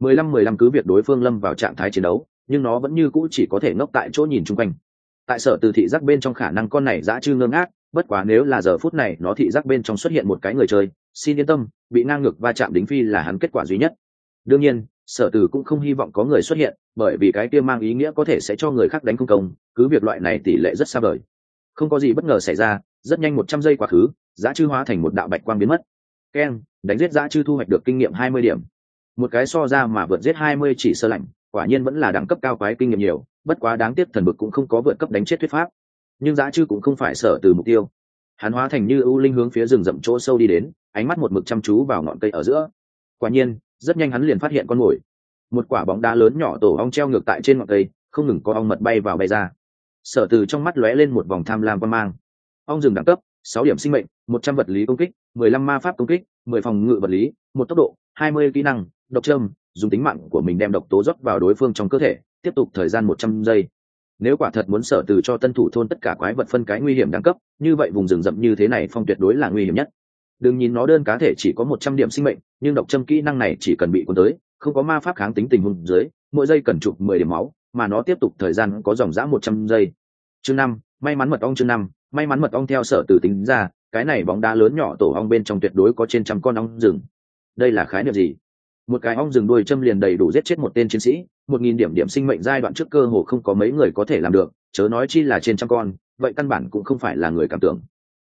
Mười lăm mười lăm cứ việc đối phương lâm vào trạng thái chiến đấu nhưng nó vẫn như cũ chỉ có thể ngốc tại chỗ nhìn chung quanh. Tại sở từ thị giác bên trong khả năng con này dã chư ngơ ngác, bất quá nếu là giờ phút này nó thị giác bên trong xuất hiện một cái người chơi, xin yên tâm, bị ngang ngược va chạm đính phi là hắn kết quả duy nhất. Đương nhiên, sở từ cũng không hy vọng có người xuất hiện, bởi vì cái kia mang ý nghĩa có thể sẽ cho người khác đánh công công, cứ việc loại này tỷ lệ rất xa vời. Không có gì bất ngờ xảy ra, rất nhanh một trăm giây quá khứ giá chư hóa thành một đạo bạch quang biến mất. Keng, đánh giết giá chư thu hoạch được kinh nghiệm hai mươi điểm. Một cái so ra mà vượt giết hai mươi chỉ sơ lạnh quả nhiên vẫn là đẳng cấp cao quái kinh nghiệm nhiều, bất quá đáng tiếc thần bực cũng không có vượt cấp đánh chết thuyết pháp. Nhưng giá chư cũng không phải sở từ mục tiêu. Hắn hóa thành như ưu linh hướng phía rừng rậm chỗ sâu đi đến, ánh mắt một mực chăm chú vào ngọn cây ở giữa. Quả nhiên, rất nhanh hắn liền phát hiện con mồi. Một quả bóng đá lớn nhỏ tổ ong treo ngược tại trên ngọn cây, không ngừng có ong mật bay vào bay ra. Sở từ trong mắt lóe lên một vòng tham lam quan mang. Ong rừng đẳng cấp, sáu điểm sinh mệnh, một trăm vật lý công kích, mười lăm ma pháp công kích, mười phòng ngự vật lý, một tốc độ, hai mươi kỹ năng độc trâm dùng tính mạng của mình đem độc tố rót vào đối phương trong cơ thể, tiếp tục thời gian một trăm giây. Nếu quả thật muốn sở từ cho tân thủ thôn tất cả quái vật phân cái nguy hiểm đẳng cấp, như vậy vùng rừng rậm như thế này phong tuyệt đối là nguy hiểm nhất. Đừng nhìn nó đơn cá thể chỉ có một trăm điểm sinh mệnh, nhưng độc châm kỹ năng này chỉ cần bị cuốn tới, không có ma pháp kháng tính tình huống dưới, mỗi giây cần chụp mười điểm máu, mà nó tiếp tục thời gian có dòng dã một trăm giây. Chương năm, may mắn mật ong chương năm, may mắn mật ong theo sở từ tính ra, cái này bóng đá lớn nhỏ tổ ong bên trong tuyệt đối có trên trăm con ong rừng. Đây là khái niệm gì? Một cái ong rừng đuôi châm liền đầy đủ giết chết một tên chiến sĩ, một nghìn điểm điểm sinh mệnh giai đoạn trước cơ hồ không có mấy người có thể làm được, chớ nói chi là trên trăm con, vậy căn bản cũng không phải là người cảm tưởng.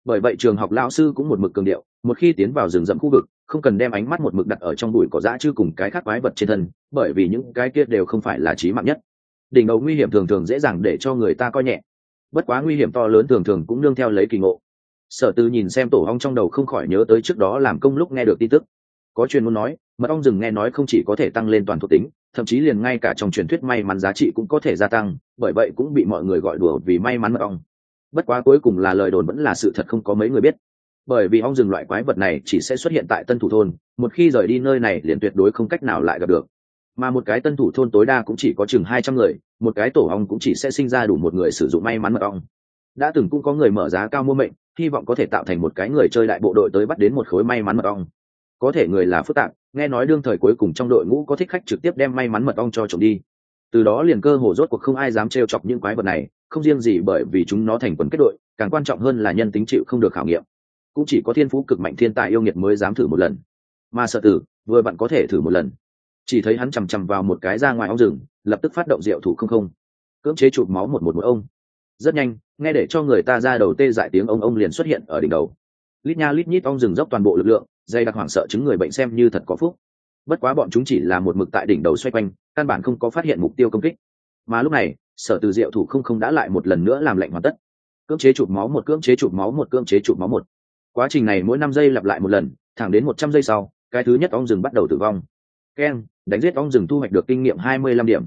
Bởi vậy trường học lao sư cũng một mực cường điệu, một khi tiến vào rừng rậm khu vực, không cần đem ánh mắt một mực đặt ở trong bụi cỏ dã chứ cùng cái khác quái vật trên thân, bởi vì những cái kia đều không phải là trí mạng nhất. Đỉnh đầu nguy hiểm thường thường dễ dàng để cho người ta coi nhẹ. Bất quá nguy hiểm to lớn thường thường cũng nương theo lấy kỳ ngộ. Sở tư nhìn xem tổ ong trong đầu không khỏi nhớ tới trước đó làm công lúc nghe được tin tức. Có chuyên muốn nói mật ong rừng nghe nói không chỉ có thể tăng lên toàn thuộc tính, thậm chí liền ngay cả trong truyền thuyết may mắn giá trị cũng có thể gia tăng, bởi vậy cũng bị mọi người gọi đùa vì may mắn mật ong. Bất quá cuối cùng là lời đồn vẫn là sự thật không có mấy người biết. Bởi vì ong rừng loại quái vật này chỉ sẽ xuất hiện tại tân thủ thôn, một khi rời đi nơi này liền tuyệt đối không cách nào lại gặp được. Mà một cái tân thủ thôn tối đa cũng chỉ có chừng hai trăm người, một cái tổ ong cũng chỉ sẽ sinh ra đủ một người sử dụng may mắn mật ong. Đã từng cũng có người mở giá cao mua mệnh, hy vọng có thể tạo thành một cái người chơi đại bộ đội tới bắt đến một khối may mắn mật ong. Có thể người là phức tạp nghe nói đương thời cuối cùng trong đội ngũ có thích khách trực tiếp đem may mắn mật ong cho trộm đi. Từ đó liền cơ hồ rốt cuộc không ai dám trêu chọc những quái vật này, không riêng gì bởi vì chúng nó thành quần kết đội, càng quan trọng hơn là nhân tính chịu không được khảo nghiệm. Cũng chỉ có thiên phú cực mạnh thiên tài yêu nghiệt mới dám thử một lần. Mà sợ tử, vừa bạn có thể thử một lần. Chỉ thấy hắn chằm chằm vào một cái ra ngoài ong rừng, lập tức phát động rượu thủ không không. Cưỡng chế chụp máu một một một ông. Rất nhanh, nghe để cho người ta ra đầu tê dại tiếng ông ông liền xuất hiện ở đỉnh đầu. Lít nha lít nhít ong rừng dốc toàn bộ lực lượng dây đặc hoảng sợ chứng người bệnh xem như thật có phúc. Bất quá bọn chúng chỉ là một mực tại đỉnh đầu xoay quanh, căn bản không có phát hiện mục tiêu công kích. Mà lúc này, sở từ diệu thủ không không đã lại một lần nữa làm lệnh hoàn tất. Cưỡng chế chụp máu một, cưỡng chế chụp máu một, cưỡng chế chụp máu một. Quá trình này mỗi năm giây lặp lại một lần, thẳng đến một trăm giây sau, cái thứ nhất ong rừng bắt đầu tử vong. Keng, đánh giết ong rừng thu hoạch được kinh nghiệm hai mươi lăm điểm.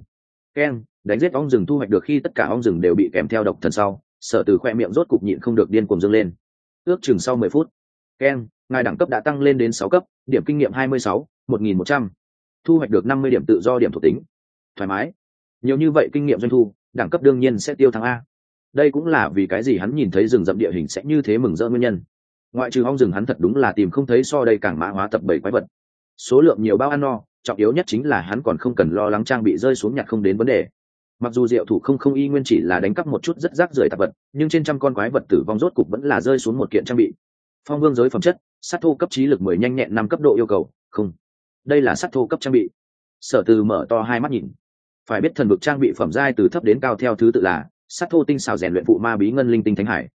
Keng, đánh giết ong rừng thu hoạch được khi tất cả ong rừng đều bị kèm theo độc thần sau, sở từ khoe miệng rốt cục nhịn không được điên cuồng dâng lên. Ước chừng sau mười phút. Keng ngài đẳng cấp đã tăng lên đến sáu cấp, điểm kinh nghiệm hai mươi sáu, một nghìn một trăm. Thu hoạch được năm mươi điểm tự do điểm thuộc tính. Thoải mái. Nhiều như vậy kinh nghiệm doanh thu, đẳng cấp đương nhiên sẽ tiêu thăng a. Đây cũng là vì cái gì hắn nhìn thấy rừng rậm địa hình sẽ như thế mừng rỡ nguyên nhân. Ngoại trừ ong rừng hắn thật đúng là tìm không thấy so đây càng mã hóa tập bảy quái vật. Số lượng nhiều bao ăn no, trọng yếu nhất chính là hắn còn không cần lo lắng trang bị rơi xuống nhặt không đến vấn đề. Mặc dù diệu thủ không không y nguyên chỉ là đánh cắp một chút rất rác rưởi tạp vật, nhưng trên trăm con quái vật tử vong rốt cục vẫn là rơi xuống một kiện trang bị phong vương giới phẩm chất, sát thô cấp trí lực mười nhanh nhẹn năm cấp độ yêu cầu, không. Đây là sát thô cấp trang bị. Sở từ mở to hai mắt nhìn. Phải biết thần vực trang bị phẩm giai từ thấp đến cao theo thứ tự là sát thô tinh xào rèn luyện phụ ma bí ngân linh tinh thánh hải.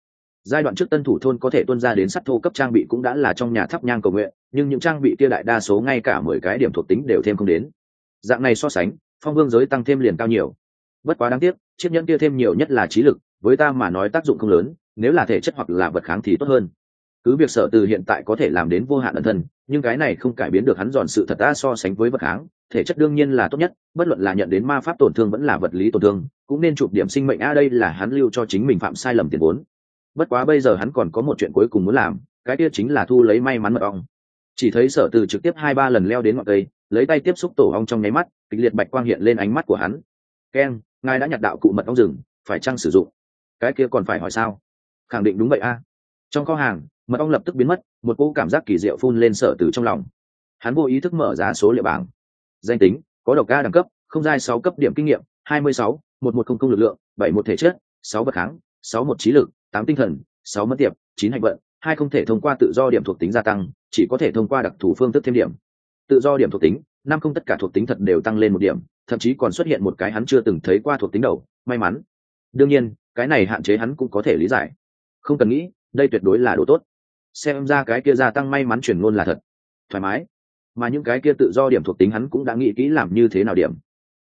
Giai đoạn trước tân thủ thôn có thể tuân ra đến sát thô cấp trang bị cũng đã là trong nhà thắp nhang cầu nguyện, nhưng những trang bị kia đại đa số ngay cả mười cái điểm thuộc tính đều thêm không đến. Dạng này so sánh, phong vương giới tăng thêm liền cao nhiều. Bất quá đáng tiếc, chiếc nhẫn kia thêm nhiều nhất là trí lực, với ta mà nói tác dụng không lớn, nếu là thể chất hoặc là vật kháng thì tốt hơn cứ việc sở từ hiện tại có thể làm đến vô hạn ẩn thân, nhưng cái này không cải biến được hắn dọn sự thật ta so sánh với vật kháng, thể chất đương nhiên là tốt nhất, bất luận là nhận đến ma pháp tổn thương vẫn là vật lý tổn thương, cũng nên chụp điểm sinh mệnh, a, đây là hắn lưu cho chính mình phạm sai lầm tiền vốn. Bất quá bây giờ hắn còn có một chuyện cuối cùng muốn làm, cái kia chính là thu lấy may mắn mật ong. Chỉ thấy sở từ trực tiếp hai ba lần leo đến ngọn cây, lấy tay tiếp xúc tổ ong trong nháy mắt, kịch liệt bạch quang hiện lên ánh mắt của hắn. Keng ngài đã nhặt đạo cụ mật ong rừng, phải chăng sử dụng? Cái kia còn phải hỏi sao? Khẳng định đúng vậy, a. Trong kho hàng mật ong lập tức biến mất, một cỗ cảm giác kỳ diệu phun lên sở từ trong lòng. Hắn vô ý thức mở ra số liệu bảng. Danh tính, có độc ca đẳng cấp, không giai sáu cấp điểm kinh nghiệm, hai mươi sáu, một một không công lực lượng, bảy một thể chất, sáu vật kháng, sáu một trí lực, tám tinh thần, sáu mất tiệp, chín hành vận, hai không thể thông qua tự do điểm thuộc tính gia tăng, chỉ có thể thông qua đặc thù phương thức thêm điểm. Tự do điểm thuộc tính, năm không tất cả thuộc tính thật đều tăng lên một điểm, thậm chí còn xuất hiện một cái hắn chưa từng thấy qua thuộc tính đầu, may mắn. Đương nhiên, cái này hạn chế hắn cũng có thể lý giải. Không cần nghĩ, đây tuyệt đối là đồ tốt xem ra cái kia gia tăng may mắn chuyển ngôn là thật. Thoải mái. Mà những cái kia tự do điểm thuộc tính hắn cũng đã nghĩ kỹ làm như thế nào điểm.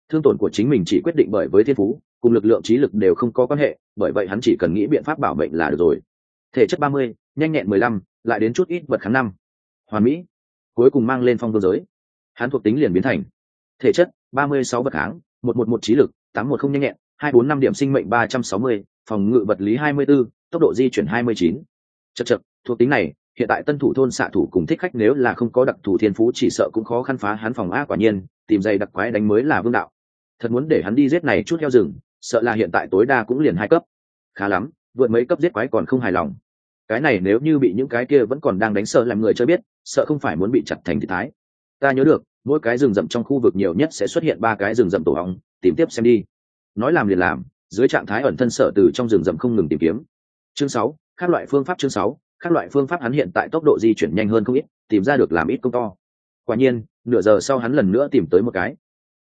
Thương tổn của chính mình chỉ quyết định bởi với thiên phú, cùng lực lượng trí lực đều không có quan hệ, bởi vậy hắn chỉ cần nghĩ biện pháp bảo mệnh là được rồi. Thể chất ba mươi, nhanh nhẹn mười lăm, lại đến chút ít vật kháng năm. Hoàn mỹ. Cuối cùng mang lên phong cơ giới. Hắn thuộc tính liền biến thành thể chất ba mươi sáu vật kháng, một một một trí lực, tám một không nhanh nhẹn, hai bốn năm điểm sinh mệnh ba trăm sáu mươi, phòng ngự vật lý hai mươi b ố tốc độ di chuyển hai mươi chín. Chật chật thuộc tính này, hiện tại tân thủ thôn xạ thủ cùng thích khách nếu là không có đặc thù thiên phú chỉ sợ cũng khó khăn phá hắn phòng a quả nhiên, tìm dây đặc quái đánh mới là vương đạo. Thật muốn để hắn đi giết này chút heo rừng, sợ là hiện tại tối đa cũng liền hai cấp. Khá lắm, vượt mấy cấp giết quái còn không hài lòng. Cái này nếu như bị những cái kia vẫn còn đang đánh sợ làm người chơi biết, sợ không phải muốn bị chặt thành thị thái. Ta nhớ được, mỗi cái rừng rậm trong khu vực nhiều nhất sẽ xuất hiện ba cái rừng rậm tổ hóng tìm tiếp xem đi. Nói làm liền làm, dưới trạng thái ẩn thân sợ từ trong rừng rậm không ngừng tìm kiếm. Chương sáu các loại phương pháp chương sáu các loại phương pháp hắn hiện tại tốc độ di chuyển nhanh hơn không ít, tìm ra được làm ít công to. Quả nhiên, nửa giờ sau hắn lần nữa tìm tới một cái.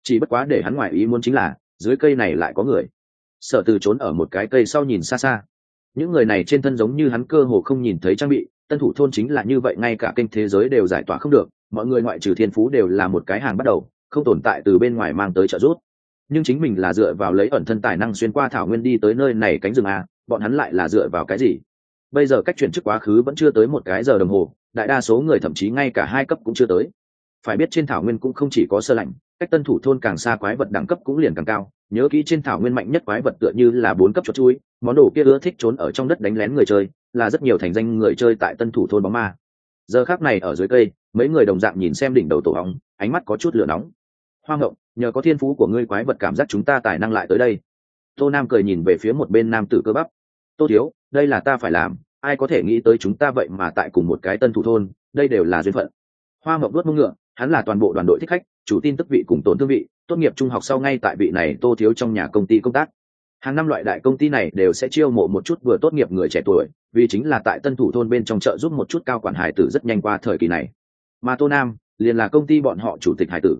Chỉ bất quá để hắn ngoài ý muốn chính là, dưới cây này lại có người. Sở từ trốn ở một cái cây sau nhìn xa xa. Những người này trên thân giống như hắn cơ hồ không nhìn thấy trang bị, tân thủ thôn chính là như vậy, ngay cả kênh thế giới đều giải tỏa không được, mọi người ngoại trừ thiên phú đều là một cái hàng bắt đầu, không tồn tại từ bên ngoài mang tới trợ giúp. Nhưng chính mình là dựa vào lấy ẩn thân tài năng xuyên qua thảo nguyên đi tới nơi này cánh rừng a bọn hắn lại là dựa vào cái gì? Bây giờ cách chuyển chức quá khứ vẫn chưa tới một cái giờ đồng hồ, đại đa số người thậm chí ngay cả hai cấp cũng chưa tới. Phải biết trên thảo nguyên cũng không chỉ có sơ lạnh, cách tân thủ thôn càng xa quái vật đẳng cấp cũng liền càng cao. Nhớ kỹ trên thảo nguyên mạnh nhất quái vật tựa như là bốn cấp chuột chui, món đồ kia ưa thích trốn ở trong đất đánh lén người chơi, là rất nhiều thành danh người chơi tại tân thủ thôn bóng ma. Giờ khác này ở dưới cây, mấy người đồng dạng nhìn xem đỉnh đầu tổ hóng ánh mắt có chút lửa nóng. Hoa ngộng, nhờ có thiên phú của ngươi quái vật cảm giác chúng ta tài năng lại tới đây. Tô nam cười nhìn về phía một bên nam tử cơ bắp. Tô thiếu đây là ta phải làm, ai có thể nghĩ tới chúng ta vậy mà tại cùng một cái tân thủ thôn, đây đều là duyên phận. Hoa mộng đốt mông ngựa, hắn là toàn bộ đoàn đội thích khách, chủ tin tức vị cùng tổn thương vị, tốt nghiệp trung học sau ngay tại vị này tô thiếu trong nhà công ty công tác. Hàng năm loại đại công ty này đều sẽ chiêu mộ một chút vừa tốt nghiệp người trẻ tuổi, vì chính là tại tân thủ thôn bên trong chợ giúp một chút cao quản hải tử rất nhanh qua thời kỳ này. Mà tô nam, liền là công ty bọn họ chủ tịch hải tử.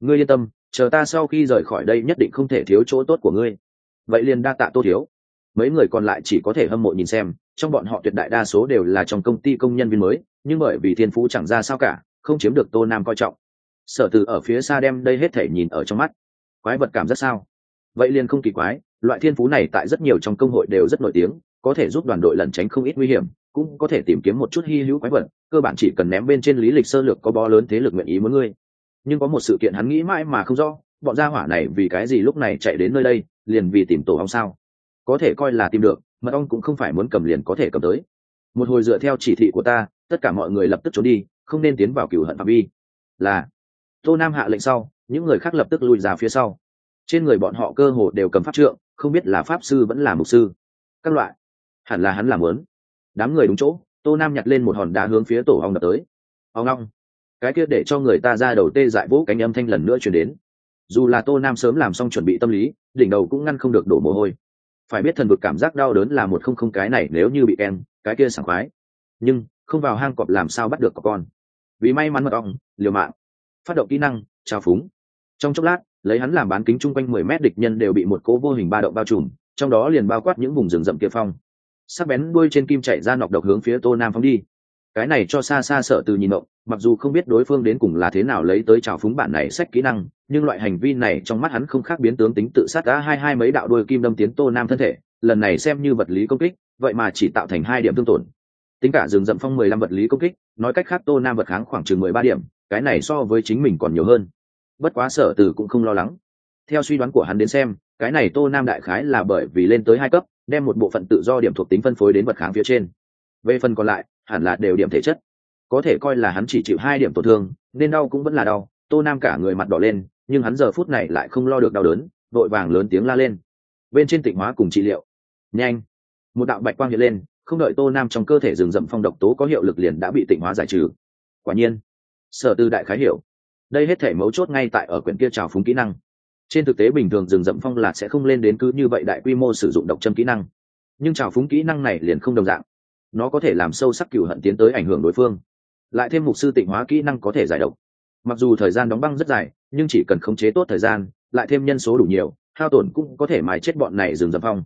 Ngươi yên tâm, chờ ta sau khi rời khỏi đây nhất định không thể thiếu chỗ tốt của ngươi. Vậy liền đa tạ tô thiếu mấy người còn lại chỉ có thể hâm mộ nhìn xem, trong bọn họ tuyệt đại đa số đều là trong công ty công nhân viên mới, nhưng bởi vì thiên phú chẳng ra sao cả, không chiếm được tô nam coi trọng. Sở từ ở phía xa đem đây hết thể nhìn ở trong mắt. Quái vật cảm rất sao? Vậy liền không kỳ quái, loại thiên phú này tại rất nhiều trong công hội đều rất nổi tiếng, có thể giúp đoàn đội lẩn tránh không ít nguy hiểm, cũng có thể tìm kiếm một chút hy hữu quái vật, cơ bản chỉ cần ném bên trên lý lịch sơ lược có bó lớn thế lực nguyện ý muốn ngươi. Nhưng có một sự kiện hắn nghĩ mãi mà không rõ, bọn gia hỏa này vì cái gì lúc này chạy đến nơi đây, liền vì tìm tổ hóng sao? Có thể coi là tìm được mật ong cũng không phải muốn cầm liền có thể cầm tới. Một hồi dựa theo chỉ thị của ta, tất cả mọi người lập tức trốn đi, không nên tiến vào cửu hận phạm vi. Là, tô nam hạ lệnh sau, những người khác lập tức lùi ra phía sau. Trên người bọn họ cơ hồ đều cầm pháp trượng, không biết là pháp sư vẫn là mục sư. Các loại. Hẳn là hắn làm lớn đám người đúng chỗ, tô nam nhặt lên một hòn đá hướng phía tổ ong đập tới. Ong ong. Cái kia để cho người ta ra đầu tê dại vỗ cánh âm thanh lần nữa chuyển đến. Dù là tô nam sớm làm xong chuẩn bị tâm lý, đỉnh đầu cũng ngăn không được đổ mồ hôi phải biết thần vực cảm giác đau đớn là một không không cái này nếu như bị ken cái kia sảng khoái. Nhưng, không vào hang cọp làm sao bắt được cọp con? Vì may mắn mật ong liều mạng. Phát động kỹ năng trao phúng. Trong chốc lát, lấy hắn làm bán kính chung quanh mười mét địch nhân đều bị một cố vô hình ba động bao trùm, trong đó liền bao quát những vùng rừng rậm kia phong. Sắc bén đuôi trên kim chạy ra nọc độc hướng phía tô nam phóng đi. Cái này cho xa xa sợ từ nhìn động mặc dù không biết đối phương đến cùng là thế nào lấy tới trào phúng bản này sách kỹ năng, nhưng loại hành vi này trong mắt hắn không khác biến tướng tính tự sát đã hai hai mấy đạo đôi kim đâm tiến tô nam thân thể, lần này xem như vật lý công kích, vậy mà chỉ tạo thành hai điểm thương tổn. Tính cả rừng rậm phong mười lăm vật lý công kích, nói cách khác tô nam vật kháng khoảng chừng mười ba điểm, cái này so với chính mình còn nhiều hơn. Bất quá sở từ cũng không lo lắng. Theo suy đoán của hắn đến xem, cái này tô nam đại khái là bởi vì lên tới hai cấp, đem một bộ phận tự do điểm thuộc tính phân phối đến vật kháng phía trên. Về phần còn lại, hẳn là đều điểm thể chất có thể coi là hắn chỉ chịu hai điểm tổn thương, nên đau cũng vẫn là đau, tô nam cả người mặt đỏ lên, nhưng hắn giờ phút này lại không lo được đau đớn, vội vàng lớn tiếng la lên. Bên trên tịnh hóa cùng trị liệu. Nhanh. Một đạo bạch quang hiện lên, không đợi tô nam trong cơ thể rừng rậm phong độc tố có hiệu lực liền đã bị tịnh hóa giải trừ. Quả nhiên, sở tư đại khái hiểu. Đây hết thể mấu chốt ngay tại ở quyển kia trào phúng kỹ năng. Trên thực tế bình thường rừng rậm phong là sẽ không lên đến cứ như vậy đại quy mô sử dụng độc châm kỹ năng. Nhưng trào phúng kỹ năng này liền không đồng dạng. Nó có thể làm sâu sắc cựu hận tiến tới ảnh hưởng đối phương lại thêm mục sư tịnh hóa kỹ năng có thể giải độc. Mặc dù thời gian đóng băng rất dài, nhưng chỉ cần khống chế tốt thời gian, lại thêm nhân số đủ nhiều, hao tổn cũng có thể mài chết bọn này dừng dập phong.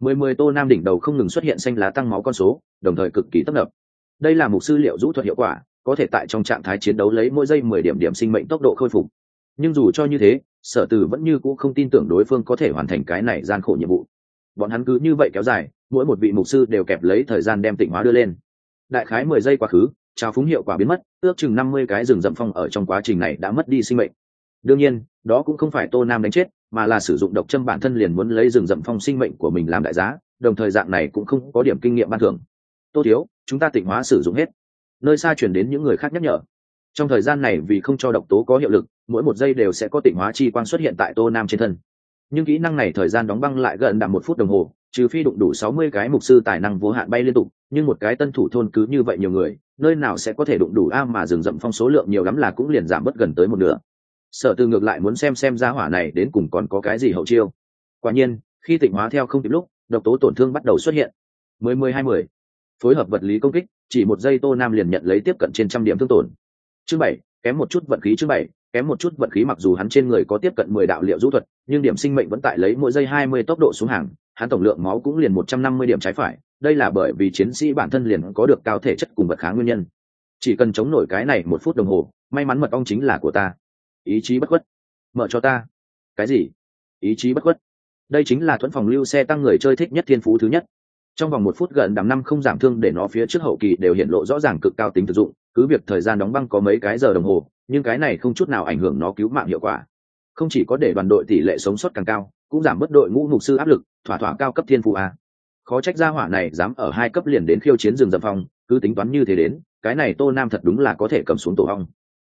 Mười mười tô nam đỉnh đầu không ngừng xuất hiện xanh lá tăng máu con số, đồng thời cực kỳ tấp nập. Đây là mục sư liệu rũ thuật hiệu quả, có thể tại trong trạng thái chiến đấu lấy mỗi giây mười điểm điểm sinh mệnh tốc độ khôi phục. Nhưng dù cho như thế, sở từ vẫn như cũ không tin tưởng đối phương có thể hoàn thành cái này gian khổ nhiệm vụ. Bọn hắn cứ như vậy kéo dài, mỗi một vị mục sư đều kẹp lấy thời gian đem tịnh hóa đưa lên. Đại khái mười giây quá khứ trào phúng hiệu quả biến mất, ước chừng năm mươi cái rừng rậm phong ở trong quá trình này đã mất đi sinh mệnh. Đương nhiên, đó cũng không phải tô nam đánh chết, mà là sử dụng độc châm bản thân liền muốn lấy rừng rậm phong sinh mệnh của mình làm đại giá, đồng thời dạng này cũng không có điểm kinh nghiệm ban thường tô thiếu, chúng ta tỉnh hóa sử dụng hết. Nơi xa chuyển đến những người khác nhắc nhở. Trong thời gian này vì không cho độc tố có hiệu lực, mỗi một giây đều sẽ có tỉnh hóa chi quang xuất hiện tại tô nam trên thân. Nhưng kỹ năng này thời gian đóng băng lại gần đạt một phút đồng hồ, trừ phi đụng đủ sáu mươi cái mục sư tài năng vô hạn bay liên tục, nhưng một cái tân thủ thôn cứ như vậy nhiều người nơi nào sẽ có thể đụng đủ a mà rừng rậm phong số lượng nhiều lắm là cũng liền giảm bớt gần tới một nửa. Sở từ ngược lại muốn xem xem ra hỏa này đến cùng còn có cái gì hậu chiêu. Quả nhiên, khi tịnh hóa theo không kịp lúc, độc tố tổn thương bắt đầu xuất hiện. Mười mười, hai, mười. Phối hợp vật lý công kích, chỉ một giây tô nam liền nhận lấy tiếp cận trên trăm điểm thương tổn. Chương bảy, kém một chút vận khí chương bảy, kém một chút vận khí mặc dù hắn trên người có tiếp cận mười đạo liệu du thuật, nhưng điểm sinh mệnh vẫn tại lấy mỗi giây hai mươi tốc độ xuống hàng, hắn tổng lượng máu cũng liền một trăm năm mươi điểm trái phải đây là bởi vì chiến sĩ bản thân liền có được cao thể chất cùng vật kháng nguyên nhân. Chỉ cần chống nổi cái này một phút đồng hồ, may mắn mật ong chính là của ta. Ý chí bất khuất. Mở cho ta. Cái gì? Ý chí bất khuất. Đây chính là thuẫn phòng lưu xe tăng người chơi thích nhất thiên phú thứ nhất. Trong vòng một phút gần đằng năm không giảm thương để nó phía trước hậu kỳ đều hiện lộ rõ ràng cực cao tính thực dụng, cứ việc thời gian đóng băng có mấy cái giờ đồng hồ, nhưng cái này không chút nào ảnh hưởng nó cứu mạng hiệu quả. Không chỉ có để đoàn đội tỷ lệ sống sót càng cao, cũng giảm bớt đội ngũ mục sư áp lực, thỏa thỏa cao cấp thiên phụ a khó trách gia hỏa này dám ở hai cấp liền đến khiêu chiến rừng dầm phong, cứ tính toán như thế đến, cái này tô nam thật đúng là có thể cầm xuống tổ hong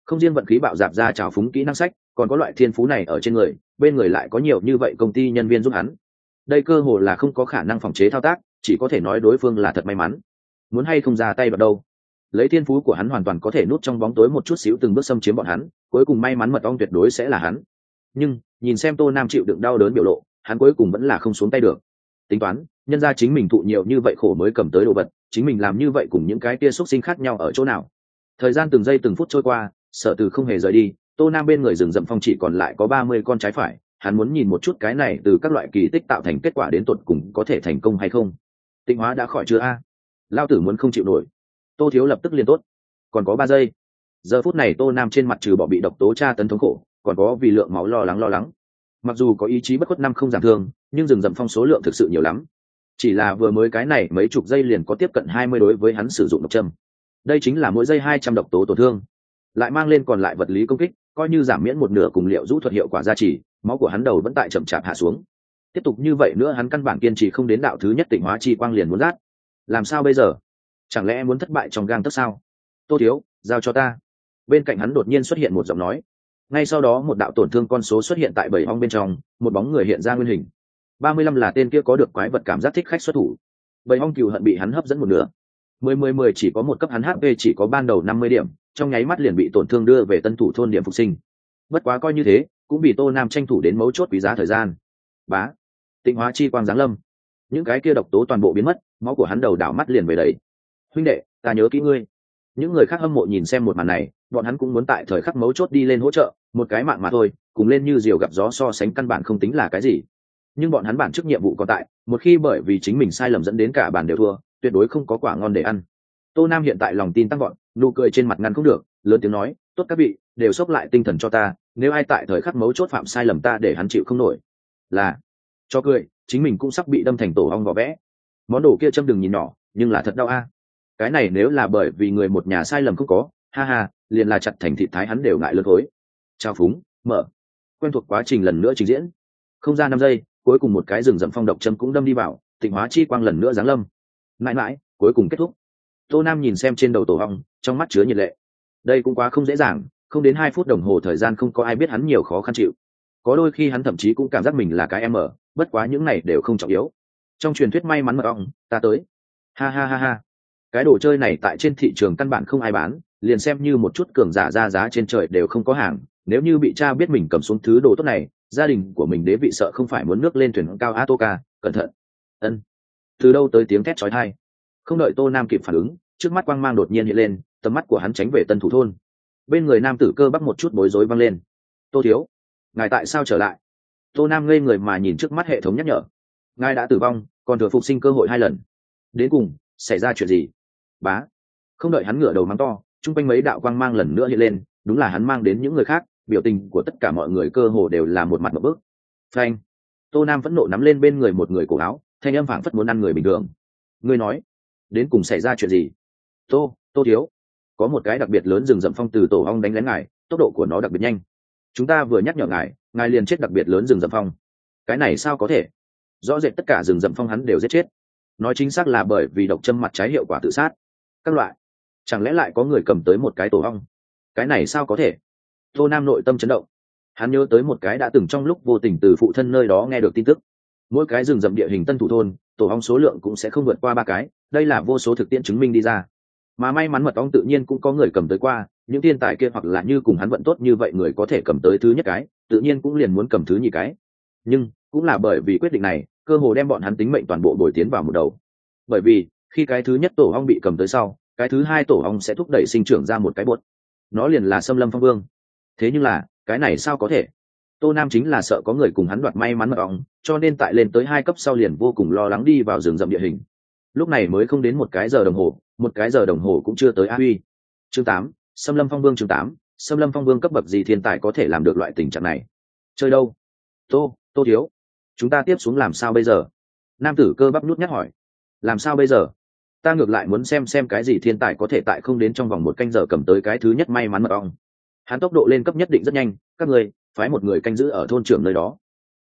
không riêng vận khí bạo dạp ra trào phúng kỹ năng sách, còn có loại thiên phú này ở trên người, bên người lại có nhiều như vậy công ty nhân viên giúp hắn. Đây cơ hồ là không có khả năng phòng chế thao tác, chỉ có thể nói đối phương là thật may mắn. Muốn hay không ra tay vào đâu? Lấy thiên phú của hắn hoàn toàn có thể nút trong bóng tối một chút xíu từng bước xâm chiếm bọn hắn, cuối cùng may mắn mật ong tuyệt đối sẽ là hắn. Nhưng, nhìn xem tô nam chịu đựng đau đớn biểu lộ, hắn cuối cùng vẫn là không xuống tay được. Tính toán nhân ra chính mình thụ nhiều như vậy khổ mới cầm tới đồ vật, chính mình làm như vậy cùng những cái tia x u ấ t sinh khác nhau ở chỗ nào? Thời gian từng giây từng phút trôi qua, sở từ không hề rời đi, tô nam bên người rừng rậm phong chỉ còn lại có ba mươi con trái phải, hắn muốn nhìn một chút cái này từ các loại kỳ tích tạo thành kết quả đến tột cùng có thể thành công hay không. Tịnh hóa đã khỏi chưa a? Lao tử muốn không chịu nổi. Tô thiếu lập tức liền tốt. Còn có ba giây. Giờ phút này tô nam trên mặt trừ bỏ bị độc tố tra tấn thống khổ, còn có vì lượng máu lo lắng lo lắng. Mặc dù có ý chí bất khuất năm không giảm thương, nhưng rừng rậm phong số lượng thực sự nhiều lắm chỉ là vừa mới cái này mấy chục giây liền có tiếp cận hai mươi đối với hắn sử dụng độc châm. Đây chính là mỗi giây hai trăm độc tố tổn thương. Lại mang lên còn lại vật lý công kích, coi như giảm miễn một nửa cùng liệu rũ thuật hiệu quả gia trì, máu của hắn đầu vẫn tại chậm chạp hạ xuống. Tiếp tục như vậy nữa hắn căn bản kiên trì không đến đạo thứ nhất tỉnh hóa chi quang liền muốn rát. Làm sao bây giờ? Chẳng lẽ muốn thất bại trong gang tất sao? Tô thiếu, giao cho ta. Bên cạnh hắn đột nhiên xuất hiện một giọng nói. Ngay sau đó một đạo tổn thương con số xuất hiện tại bảy hong bên trong, một bóng người hiện ra nguyên hình ba mươi lăm là tên kia có được quái vật cảm giác thích khách xuất thủ. Bầy hong cừu hận bị hắn hấp dẫn một nửa. Mười mười mười chỉ có một cấp hắn hp chỉ có ban đầu năm mươi điểm, trong nháy mắt liền bị tổn thương đưa về tân thủ thôn điểm phục sinh. Bất quá coi như thế, cũng bị tô nam tranh thủ đến mấu chốt quý giá thời gian. Bá. Tịnh hóa chi quang giáng lâm. Những cái kia độc tố toàn bộ biến mất, máu của hắn đầu đảo mắt liền về đấy huynh đệ, ta nhớ kỹ ngươi. Những người khác hâm mộ nhìn xem một màn này, bọn hắn cũng muốn tại thời khắc mấu chốt đi lên hỗ trợ, một cái mạng mà thôi, cùng lên như diều gặp gió so sánh căn bản không tính là cái gì nhưng bọn hắn bản chức nhiệm vụ còn tại, một khi bởi vì chính mình sai lầm dẫn đến cả bàn đều thua, tuyệt đối không có quả ngon để ăn. Tô nam hiện tại lòng tin tăng gọn nụ cười trên mặt ngăn không được, lớn tiếng nói, tốt các vị, đều xốc lại tinh thần cho ta, nếu ai tại thời khắc mấu chốt phạm sai lầm ta để hắn chịu không nổi. Là, cho cười, chính mình cũng sắp bị đâm thành tổ ong vỏ vẽ. Món đồ kia châm đừng nhìn nhỏ, nhưng là thật đau a. Cái này nếu là bởi vì người một nhà sai lầm không có, ha ha, liền là chặt thành thị thái hắn đều ngại lơ thối. Trao phúng, mở. Quen thuộc quá trình lần nữa trình diễn. Không ra năm giây cuối cùng một cái rừng rậm phong độc châm cũng đâm đi vào, tịnh hóa chi quang lần nữa giáng lâm. Mãi mãi, cuối cùng kết thúc. Tô nam nhìn xem trên đầu tổ hong trong mắt chứa nhiệt lệ. Đây cũng quá không dễ dàng, không đến hai phút đồng hồ thời gian không có ai biết hắn nhiều khó khăn chịu. Có đôi khi hắn thậm chí cũng cảm giác mình là cái em ở bất quá những này đều không trọng yếu. Trong truyền thuyết may mắn mật ong, ta tới. Ha ha ha ha. Cái đồ chơi này tại trên thị trường căn bản không ai bán, liền xem như một chút cường giả ra giá trên trời đều không có hàng, nếu như bị cha biết mình cầm xuống thứ đồ tốt này gia đình của mình đế vị sợ không phải muốn nước lên thuyền cao a tô ca cẩn thận. Ân. Từ đâu tới tiếng thét trói thai không đợi tô nam kịp phản ứng, trước mắt quang mang đột nhiên hiện lên, tầm mắt của hắn tránh về tân thủ thôn. Bên người nam tử cơ bắc một chút bối rối văng lên. Tô thiếu, ngài tại sao trở lại? Tô nam ngây người mà nhìn trước mắt hệ thống nhắc nhở. Ngài đã tử vong, còn thừa phục sinh cơ hội hai lần. Đến cùng, xảy ra chuyện gì? Bá. Không đợi hắn ngửa đầu mắng to, chung quanh mấy đạo quang mang lần nữa hiện lên, đúng là hắn mang đến những người khác biểu tình của tất cả mọi người cơ hồ đều là một mặt một bước. Phanh. Tô nam vẫn nộ nắm lên bên người một người cổ áo, thanh âm phảng phất muốn ăn người bình thường. Ngươi nói, đến cùng xảy ra chuyện gì? Tô tô thiếu, có một cái đặc biệt lớn rừng rậm phong từ tổ ong đánh lén ngài, tốc độ của nó đặc biệt nhanh. Chúng ta vừa nhắc nhở ngài ngài liền chết đặc biệt lớn rừng rậm phong. Cái này sao có thể? Rõ rệt tất cả rừng rậm phong hắn đều giết chết. Nói chính xác là bởi vì độc châm mặt trái hiệu quả tự sát. Các loại, chẳng lẽ lại có người cầm tới một cái tổ ong? Cái này sao có thể? Tô nam nội tâm chấn động. Hắn nhớ tới một cái đã từng trong lúc vô tình từ phụ thân nơi đó nghe được tin tức. Mỗi cái rừng rậm địa hình tân thủ thôn, tổ ong số lượng cũng sẽ không vượt qua ba cái, đây là vô số thực tiễn chứng minh đi ra. Mà may mắn mật ong tự nhiên cũng có người cầm tới qua, những thiên tài kia hoặc là như cùng hắn vận tốt như vậy người có thể cầm tới thứ nhất cái, tự nhiên cũng liền muốn cầm thứ nhì cái. Nhưng, cũng là bởi vì quyết định này, cơ hồ đem bọn hắn tính mệnh toàn bộ bồi tiến vào một đầu. Bởi vì, khi cái thứ nhất tổ ong bị cầm tới sau, cái thứ hai tổ ong sẽ thúc đẩy sinh trưởng ra một cái bột. Nó liền là xâm lâm phong vương thế nhưng là, cái này sao có thể? Tô nam chính là sợ có người cùng hắn đoạt may mắn mật ong cho nên tại lên tới hai cấp sau liền vô cùng lo lắng đi vào rừng rậm địa hình. Lúc này mới không đến một cái giờ đồng hồ, một cái giờ đồng hồ cũng chưa tới a huy. Chương tám xâm lâm phong vương chương tám xâm lâm phong vương cấp bậc gì thiên tài có thể làm được loại tình trạng này? Chơi đâu? Tô tô thiếu. Chúng ta tiếp xuống làm sao bây giờ? Nam tử cơ bắp nút nhắc hỏi. Làm sao bây giờ? Ta ngược lại muốn xem xem cái gì thiên tài có thể tại không đến trong vòng một canh giờ cầm tới cái thứ nhất may mắn mật ong hắn tốc độ lên cấp nhất định rất nhanh, các người phái một người canh giữ ở thôn trưởng nơi đó.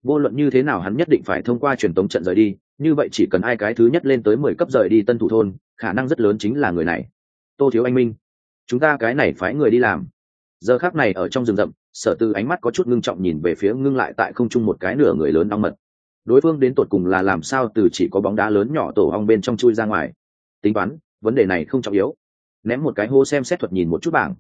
Vô luận như thế nào hắn nhất định phải thông qua truyền tống trận rời đi, như vậy chỉ cần ai cái thứ nhất lên tới mười cấp rời đi tân thủ thôn, khả năng rất lớn chính là người này. Tô thiếu anh minh, chúng ta cái này phái người đi làm. Giờ khác này ở trong rừng rậm, sở tư ánh mắt có chút ngưng trọng nhìn về phía ngưng lại tại không trung một cái nửa người lớn ong mật. Đối phương đến tột cùng là làm sao từ chỉ có bóng đá lớn nhỏ tổ ong bên trong chui ra ngoài. Tính toán, vấn đề này không trọng yếu. Ném một cái hô xem xét thuật nhìn một chút bảng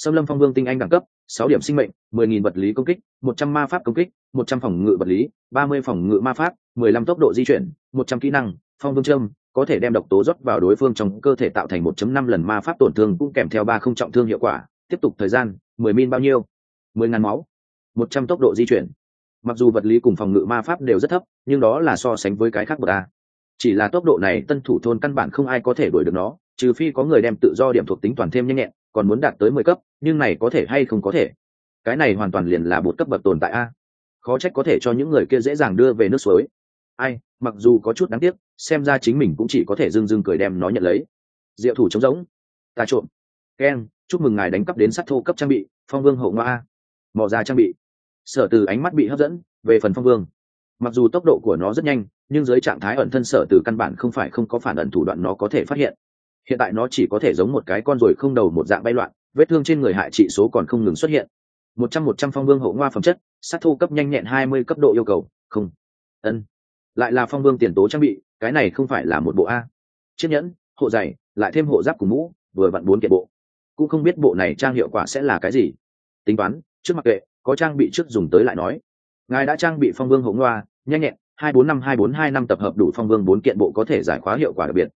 xâm lâm phong vương tinh anh đẳng cấp, sáu điểm sinh mệnh, mười nghìn vật lý công kích, một trăm ma pháp công kích, một trăm phòng ngự vật lý, ba mươi phòng ngự ma pháp, mười lăm tốc độ di chuyển, một trăm kỹ năng, phong vương trâm có thể đem độc tố rót vào đối phương trong cơ thể tạo thành một chấm năm lần ma pháp tổn thương cũng kèm theo ba không trọng thương hiệu quả, tiếp tục thời gian, mười min bao nhiêu? Mười ngàn máu. Một trăm tốc độ di chuyển. Mặc dù vật lý cùng phòng ngự ma pháp đều rất thấp, nhưng đó là so sánh với cái khác bậc a. Chỉ là tốc độ này tân thủ thôn căn bản không ai có thể đuổi được nó, trừ phi có người đem tự do điểm thuộc tính toàn thêm nhanh nhẹn, còn muốn đạt tới mười cấp nhưng này có thể hay không có thể? Cái này hoàn toàn liền là một cấp bậc tồn tại a. Khó trách có thể cho những người kia dễ dàng đưa về nước suối. Ai, mặc dù có chút đáng tiếc, xem ra chính mình cũng chỉ có thể dưng dưng cười đem nó nhận lấy. Diệu thủ trống rỗng. Ta trộm. Ken, chúc mừng ngài đánh cắp đến sắt thô cấp trang bị, phong vương hậu ngoa. Mò ra trang bị. Sở từ ánh mắt bị hấp dẫn, về phần phong vương. Mặc dù tốc độ của nó rất nhanh, nhưng dưới trạng thái ẩn thân sở từ căn bản không phải không có phản ẩn thủ đoạn nó có thể phát hiện hiện tại nó chỉ có thể giống một cái con ruồi không đầu một dạng bay loạn, vết thương trên người hại trị số còn không ngừng xuất hiện. Một trăm một trăm phong vương hậu ngoa phẩm chất, sát thu cấp nhanh nhẹn hai mươi cấp độ yêu cầu, không. Ân. Lại là phong vương tiền tố trang bị, cái này không phải là một bộ a. Chiếc nhẫn, hộ dày lại thêm hộ giáp cùng mũ, vừa vặn bốn kiện bộ. Cũng không biết bộ này trang hiệu quả sẽ là cái gì. Tính toán, trước mặc kệ, có trang bị trước dùng tới lại nói. Ngài đã trang bị phong vương hậu ngoa nhanh nhẹn, hai bốn năm, hai bốn hai năm tập hợp đủ phong vương bốn kiện bộ có thể giải khóa hiệu quả đặc biệt.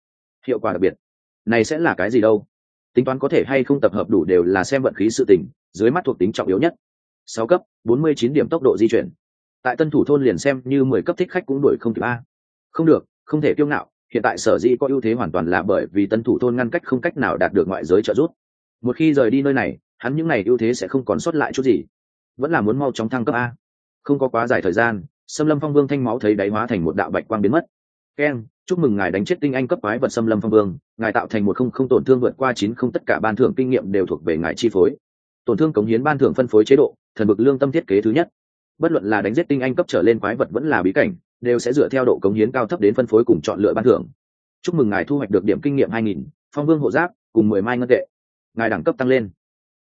Hiệu quả đặc biệt này sẽ là cái gì đâu? Tính toán có thể hay không tập hợp đủ đều là xem vận khí sự tình, dưới mắt thuộc tính trọng yếu nhất. Sáu cấp, bốn mươi chín điểm tốc độ di chuyển. Tại tân thủ thôn liền xem như mười cấp thích khách cũng đuổi không kịp a. Không được, không thể kiêu ngạo, hiện tại sở dĩ có ưu thế hoàn toàn là bởi vì tân thủ thôn ngăn cách không cách nào đạt được ngoại giới trợ giúp. Một khi rời đi nơi này, hắn những n à y ưu thế sẽ không còn sót lại chút gì. Vẫn là muốn mau chóng thăng cấp a. Không có quá dài thời gian xâm lâm phong vương thanh máu thấy đáy hóa thành một đạo bạch quang biến mất keng, chúc mừng ngài đánh chết tinh anh cấp quái vật xâm lâm phong vương, ngài tạo thành một không không tổn thương vượt qua chín không tất cả ban thưởng kinh nghiệm đều thuộc về ngài chi phối. Tổn thương cống hiến ban thưởng phân phối chế độ, thần bực lương tâm thiết kế thứ nhất. Bất luận là đánh giết tinh anh cấp trở lên quái vật vẫn là bí cảnh, đều sẽ dựa theo độ cống hiến cao thấp đến phân phối cùng chọn lựa ban thưởng. Chúc mừng ngài thu hoạch được điểm kinh nghiệm hai nghìn, phong vương hộ giáp, cùng mười mai ngân tệ. Ngài đẳng cấp tăng lên.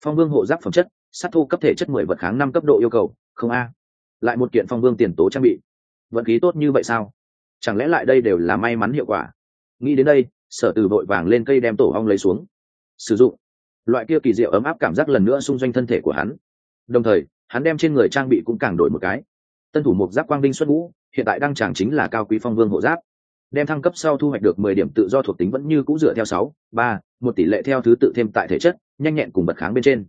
Phong vương hộ giáp phẩm chất, sát thu cấp thể chất mười vật kháng năm cấp độ yêu cầu, không a. Lại một kiện phong vương tiền tố trang bị. Vận khí tốt như vậy sao? Chẳng lẽ lại đây đều là may mắn hiệu quả? Nghĩ đến đây, sở từ vội vàng lên cây đem tổ ong lấy xuống. Sử dụng. Loại kia kỳ diệu ấm áp cảm giác lần nữa xung doanh thân thể của hắn. Đồng thời, hắn đem trên người trang bị cũng càng đổi một cái. Tân thủ mục giáp quang đinh xuất ngũ, hiện tại đang chẳng chính là cao quý phong vương hộ giáp. Đem thăng cấp sau thu hoạch được mười điểm tự do thuộc tính vẫn như cũ dựa theo sáu, ba, một tỷ lệ theo thứ tự thêm tại thể chất, nhanh nhẹn cùng bật kháng bên trên.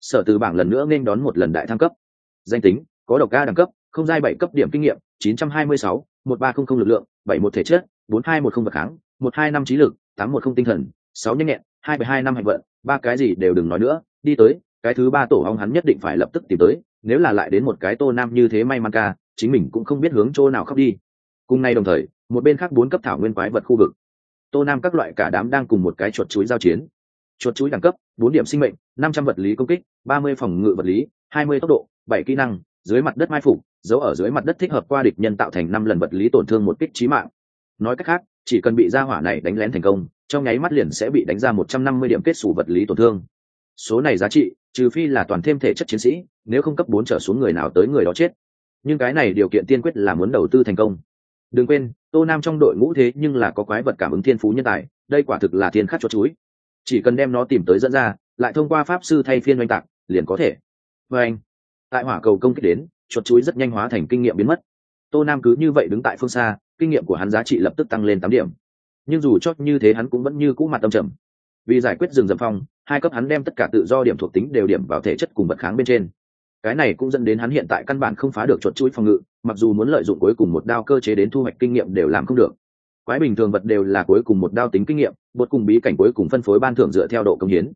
Sở từ bảng lần nữa nên đón một lần đại thăng cấp. Danh tính, có độc ca đẳng cấp, không giai bảy cấp điểm kinh nghiệm, chín trăm hai mươi sáu một ba không không lực lượng, bảy một thể chất, bốn hai một không vật kháng, một hai năm trí lực, tám một không tinh thần, sáu nhanh nhẹn, hai bảy hai năm hạnh vận, ba cái gì đều đừng nói nữa, đi tới, cái thứ ba tổ hong hắn nhất định phải lập tức tìm tới, nếu là lại đến một cái tô nam như thế may mắn ca, chính mình cũng không biết hướng chỗ nào khóc đi. Cùng nay đồng thời, một bên khác bốn cấp thảo nguyên quái vật khu vực. Tô nam các loại cả đám đang cùng một cái chuột chuối giao chiến. Chuột chuối đẳng cấp, bốn điểm sinh mệnh, năm trăm vật lý công kích, ba mươi phòng ngự vật lý, hai mươi tốc độ, bảy kỹ năng, dưới mặt đất mai phục giấu ở dưới mặt đất thích hợp qua địch nhân tạo thành năm lần vật lý tổn thương một kích trí mạng. Nói cách khác, chỉ cần bị ra hỏa này đánh lén thành công, trong nháy mắt liền sẽ bị đánh ra một trăm năm mươi điểm kết xù vật lý tổn thương. Số này giá trị, trừ phi là toàn thêm thể chất chiến sĩ, nếu không cấp bốn trở xuống người nào tới người đó chết. Nhưng cái này điều kiện tiên quyết là muốn đầu tư thành công. Đừng quên, tô nam trong đội ngũ thế nhưng là có quái vật cảm ứng thiên phú nhân tài, đây quả thực là thiên khắc cho chuối. Chỉ cần đem nó tìm tới dẫn ra, lại thông qua pháp sư thay phiên oanh tạc, liền có thể. Và anh, tại hỏa cầu công kích đến chuột chuối rất nhanh hóa thành kinh nghiệm biến mất. Tô nam cứ như vậy đứng tại phương xa, kinh nghiệm của hắn giá trị lập tức tăng lên tám điểm. Nhưng dù chót như thế hắn cũng vẫn như cũ mặt tâm trầm. Vì giải quyết rừng dầm phong, hai cấp hắn đem tất cả tự do điểm thuộc tính đều điểm vào thể chất cùng vật kháng bên trên. Cái này cũng dẫn đến hắn hiện tại căn bản không phá được chuột chuỗi phòng ngự, mặc dù muốn lợi dụng cuối cùng một đao cơ chế đến thu hoạch kinh nghiệm đều làm không được. Quái bình thường vật đều là cuối cùng một đao tính kinh nghiệm, bột cùng bí cảnh cuối cùng phân phối ban thưởng dựa theo độ công hiến.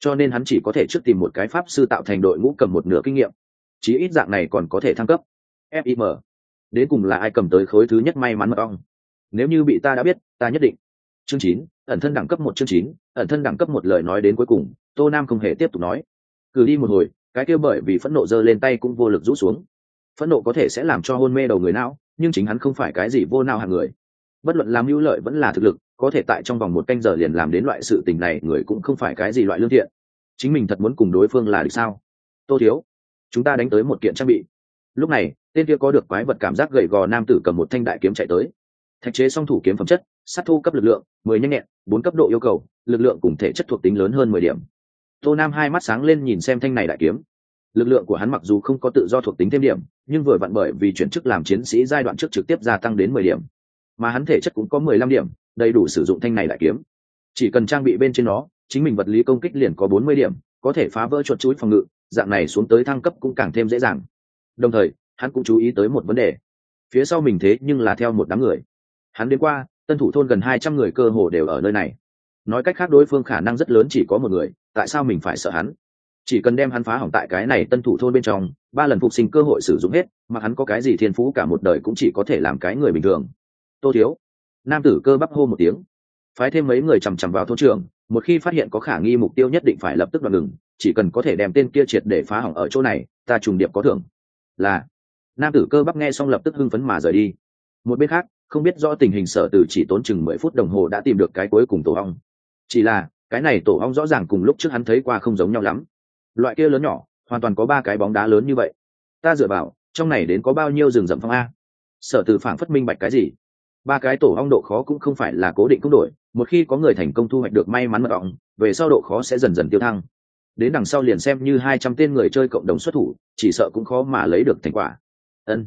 Cho nên hắn chỉ có thể trước tìm một cái pháp sư tạo thành đội ngũ cầm một nửa kinh nghiệm chí ít dạng này còn có thể thăng cấp. Fim đến cùng là ai cầm tới khối thứ nhất may mắn mật ong nếu như bị ta đã biết, ta nhất định. Chương chín, ẩn thân đẳng cấp một chương chín, ẩn thân đẳng cấp một lời nói đến cuối cùng, tô nam không hề tiếp tục nói. Cử đi một hồi, cái kia bởi vì phẫn nộ giơ lên tay cũng vô lực rũ xuống. Phẫn nộ có thể sẽ làm cho hôn mê đầu người não, nhưng chính hắn không phải cái gì vô nào hàng người. Bất luận làm hữu lợi vẫn là thực lực, có thể tại trong vòng một canh giờ liền làm đến loại sự tình này, người cũng không phải cái gì loại lương thiện. Chính mình thật muốn cùng đối phương là được sao? Tô thiếu chúng ta đánh tới một kiện trang bị. Lúc này, tên kia có được quái vật cảm giác gầy gò nam tử cầm một thanh đại kiếm chạy tới. Thạch chế song thủ kiếm phẩm chất, sát thu cấp lực lượng, mười nhanh nhẹn, bốn cấp độ yêu cầu, lực lượng cùng thể chất thuộc tính lớn hơn mười điểm. Tô nam hai mắt sáng lên nhìn xem thanh này đại kiếm. Lực lượng của hắn mặc dù không có tự do thuộc tính thêm điểm, nhưng vừa vặn bởi vì chuyển chức làm chiến sĩ giai đoạn trước trực tiếp gia tăng đến mười điểm. Mà hắn thể chất cũng có mười lăm điểm, đầy đủ sử dụng thanh này đại kiếm. Chỉ cần trang bị bên trên nó, chính mình vật lý công kích liền có bốn mươi điểm, có thể phá vỡ chuột chuối phòng ngự dạng này xuống tới thăng cấp cũng càng thêm dễ dàng. Đồng thời, hắn cũng chú ý tới một vấn đề. Phía sau mình thế nhưng là theo một đám người. Hắn đến qua, tân thủ thôn gần hai trăm người cơ hồ đều ở nơi này. Nói cách khác đối phương khả năng rất lớn chỉ có một người, tại sao mình phải sợ hắn? Chỉ cần đem hắn phá hỏng tại cái này tân thủ thôn bên trong, ba lần phục sinh cơ hội sử dụng hết, mà hắn có cái gì thiên phú cả một đời cũng chỉ có thể làm cái người bình thường. Tô thiếu. Nam tử cơ bắp hô một tiếng. Phái thêm mấy người chằm chằm vào thôn trường một khi phát hiện có khả nghi mục tiêu nhất định phải lập tức đoạn ngừng, chỉ cần có thể đem tên kia triệt để phá hỏng ở chỗ này, ta trùng điệp có thưởng. Là, nam tử cơ bắp nghe xong lập tức hưng phấn mà rời đi. Một bên khác, không biết rõ tình hình sở từ chỉ tốn chừng mười phút đồng hồ đã tìm được cái cuối cùng tổ ong. Chỉ là, cái này tổ ong rõ ràng cùng lúc trước hắn thấy qua không giống nhau lắm. Loại kia lớn nhỏ, hoàn toàn có ba cái bóng đá lớn như vậy. Ta dựa vào, trong này đến có bao nhiêu rừng rậm phong a? Sở từ phảng phất minh bạch cái gì? Ba cái tổ ong độ khó cũng không phải là cố định cũng đổi một khi có người thành công thu hoạch được may mắn mật ong, về sau độ khó sẽ dần dần tiêu thăng. Đến đằng sau liền xem như hai trăm tên người chơi cộng đồng xuất thủ, chỉ sợ cũng khó mà lấy được thành quả. Ân.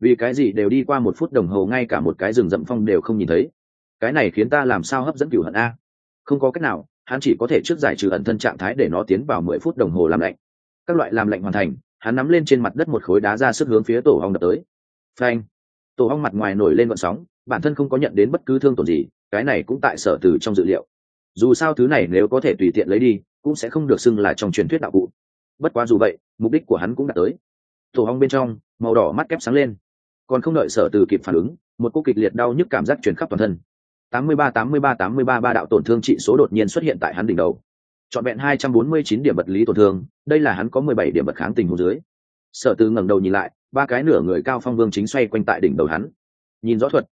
Vì cái gì đều đi qua một phút đồng hồ ngay cả một cái rừng rậm phong đều không nhìn thấy. Cái này khiến ta làm sao hấp dẫn cửu hận a? Không có cách nào, hắn chỉ có thể trước giải trừ ẩn thân trạng thái để nó tiến vào mười phút đồng hồ làm lạnh. Các loại làm lạnh hoàn thành, hắn nắm lên trên mặt đất một khối đá ra sức hướng phía tổ hong đập tới. Phanh. Tổ hong mặt ngoài nổi lên vận sóng bản thân không có nhận đến bất cứ thương tổn gì, cái này cũng tại sở từ trong dự liệu. Dù sao thứ này nếu có thể tùy tiện lấy đi, cũng sẽ không được xưng là trong truyền thuyết đạo cụ. Bất quá dù vậy, mục đích của hắn cũng đã tới. Tổ hong bên trong, màu đỏ mắt kép sáng lên. Còn không đợi sở từ kịp phản ứng, một cô kịch liệt đau nhức cảm giác truyền khắp toàn thân. 83 83 83 ba, tám mươi ba ba đạo tổn thương trị số đột nhiên xuất hiện tại hắn đỉnh đầu. Trọn vẹn 249 điểm vật lý tổn thương, đây là hắn có 17 điểm vật kháng tình huống dưới. Sở từ ngẩng đầu nhìn lại, ba cái nửa người cao phong vương chính xoay quanh tại đỉnh đầu hắn. Nhìn rõ thuật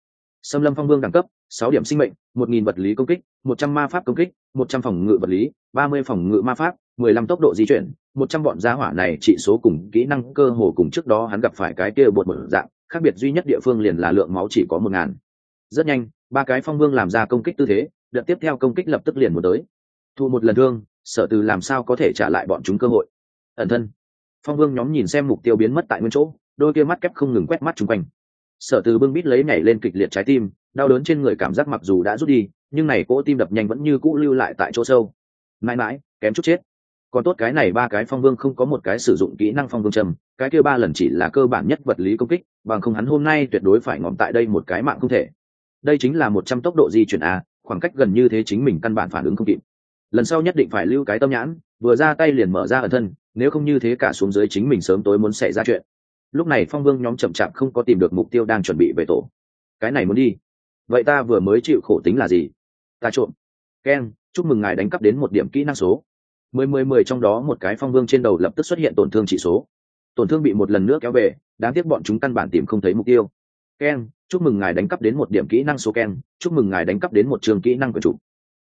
xâm lâm phong vương đẳng cấp, sáu điểm sinh mệnh 1000 vật lý công kích 100 ma pháp công kích 100 phòng ngự vật lý 30 phòng ngự ma pháp 15 tốc độ di chuyển. 100 bọn gia hỏa này trị số cùng kỹ năng cơ hồ cùng trước đó hắn gặp phải cái kia bột một dạng, khác biệt duy nhất địa phương liền là lượng máu chỉ có một ngàn. Rất nhanh, ba cái phong vương làm ra công kích tư thế, đợt tiếp theo công kích lập tức liền một tới. Thu một lần thương sở từ làm sao có thể trả lại bọn chúng cơ hội. Ẩn thân. Phong vương nhóm nhìn xem mục tiêu biến mất tại nguyên chỗ, đôi kia mắt kép không ngừng quét mắt chung quanh sở từ bưng bít lấy nhảy lên kịch liệt trái tim, đau đớn trên người cảm giác mặc dù đã rút đi, nhưng này cỗ tim đập nhanh vẫn như cũ lưu lại tại chỗ sâu. Mãi mãi, kém chút chết. Còn tốt cái này ba cái phong vương không có một cái sử dụng kỹ năng phong vương trầm, cái kia ba lần chỉ là cơ bản nhất vật lý công kích, bằng không hắn hôm nay tuyệt đối phải ngỏm tại đây một cái mạng không thể. Đây chính là một trăm tốc độ di chuyển a, khoảng cách gần như thế chính mình căn bản phản ứng không kịp. Lần sau nhất định phải lưu cái tâm nhãn, vừa ra tay liền mở ra ở thân, nếu không như thế cả xuống dưới chính mình sớm tối muốn xảy ra chuyện lúc này phong vương nhóm chậm chạp không có tìm được mục tiêu đang chuẩn bị về tổ. Cái này muốn đi. Vậy ta vừa mới chịu khổ tính là gì? Ta trộm. Keng chúc mừng ngài đánh cắp đến một điểm kỹ năng số. Mười mười mười trong đó một cái phong vương trên đầu lập tức xuất hiện tổn thương chỉ số. Tổn thương bị một lần nữa kéo về, đáng tiếc bọn chúng căn bản tìm không thấy mục tiêu. Keng chúc mừng ngài đánh cắp đến một điểm kỹ năng số keng chúc mừng ngài đánh cắp đến một trường kỹ năng quyền chủ.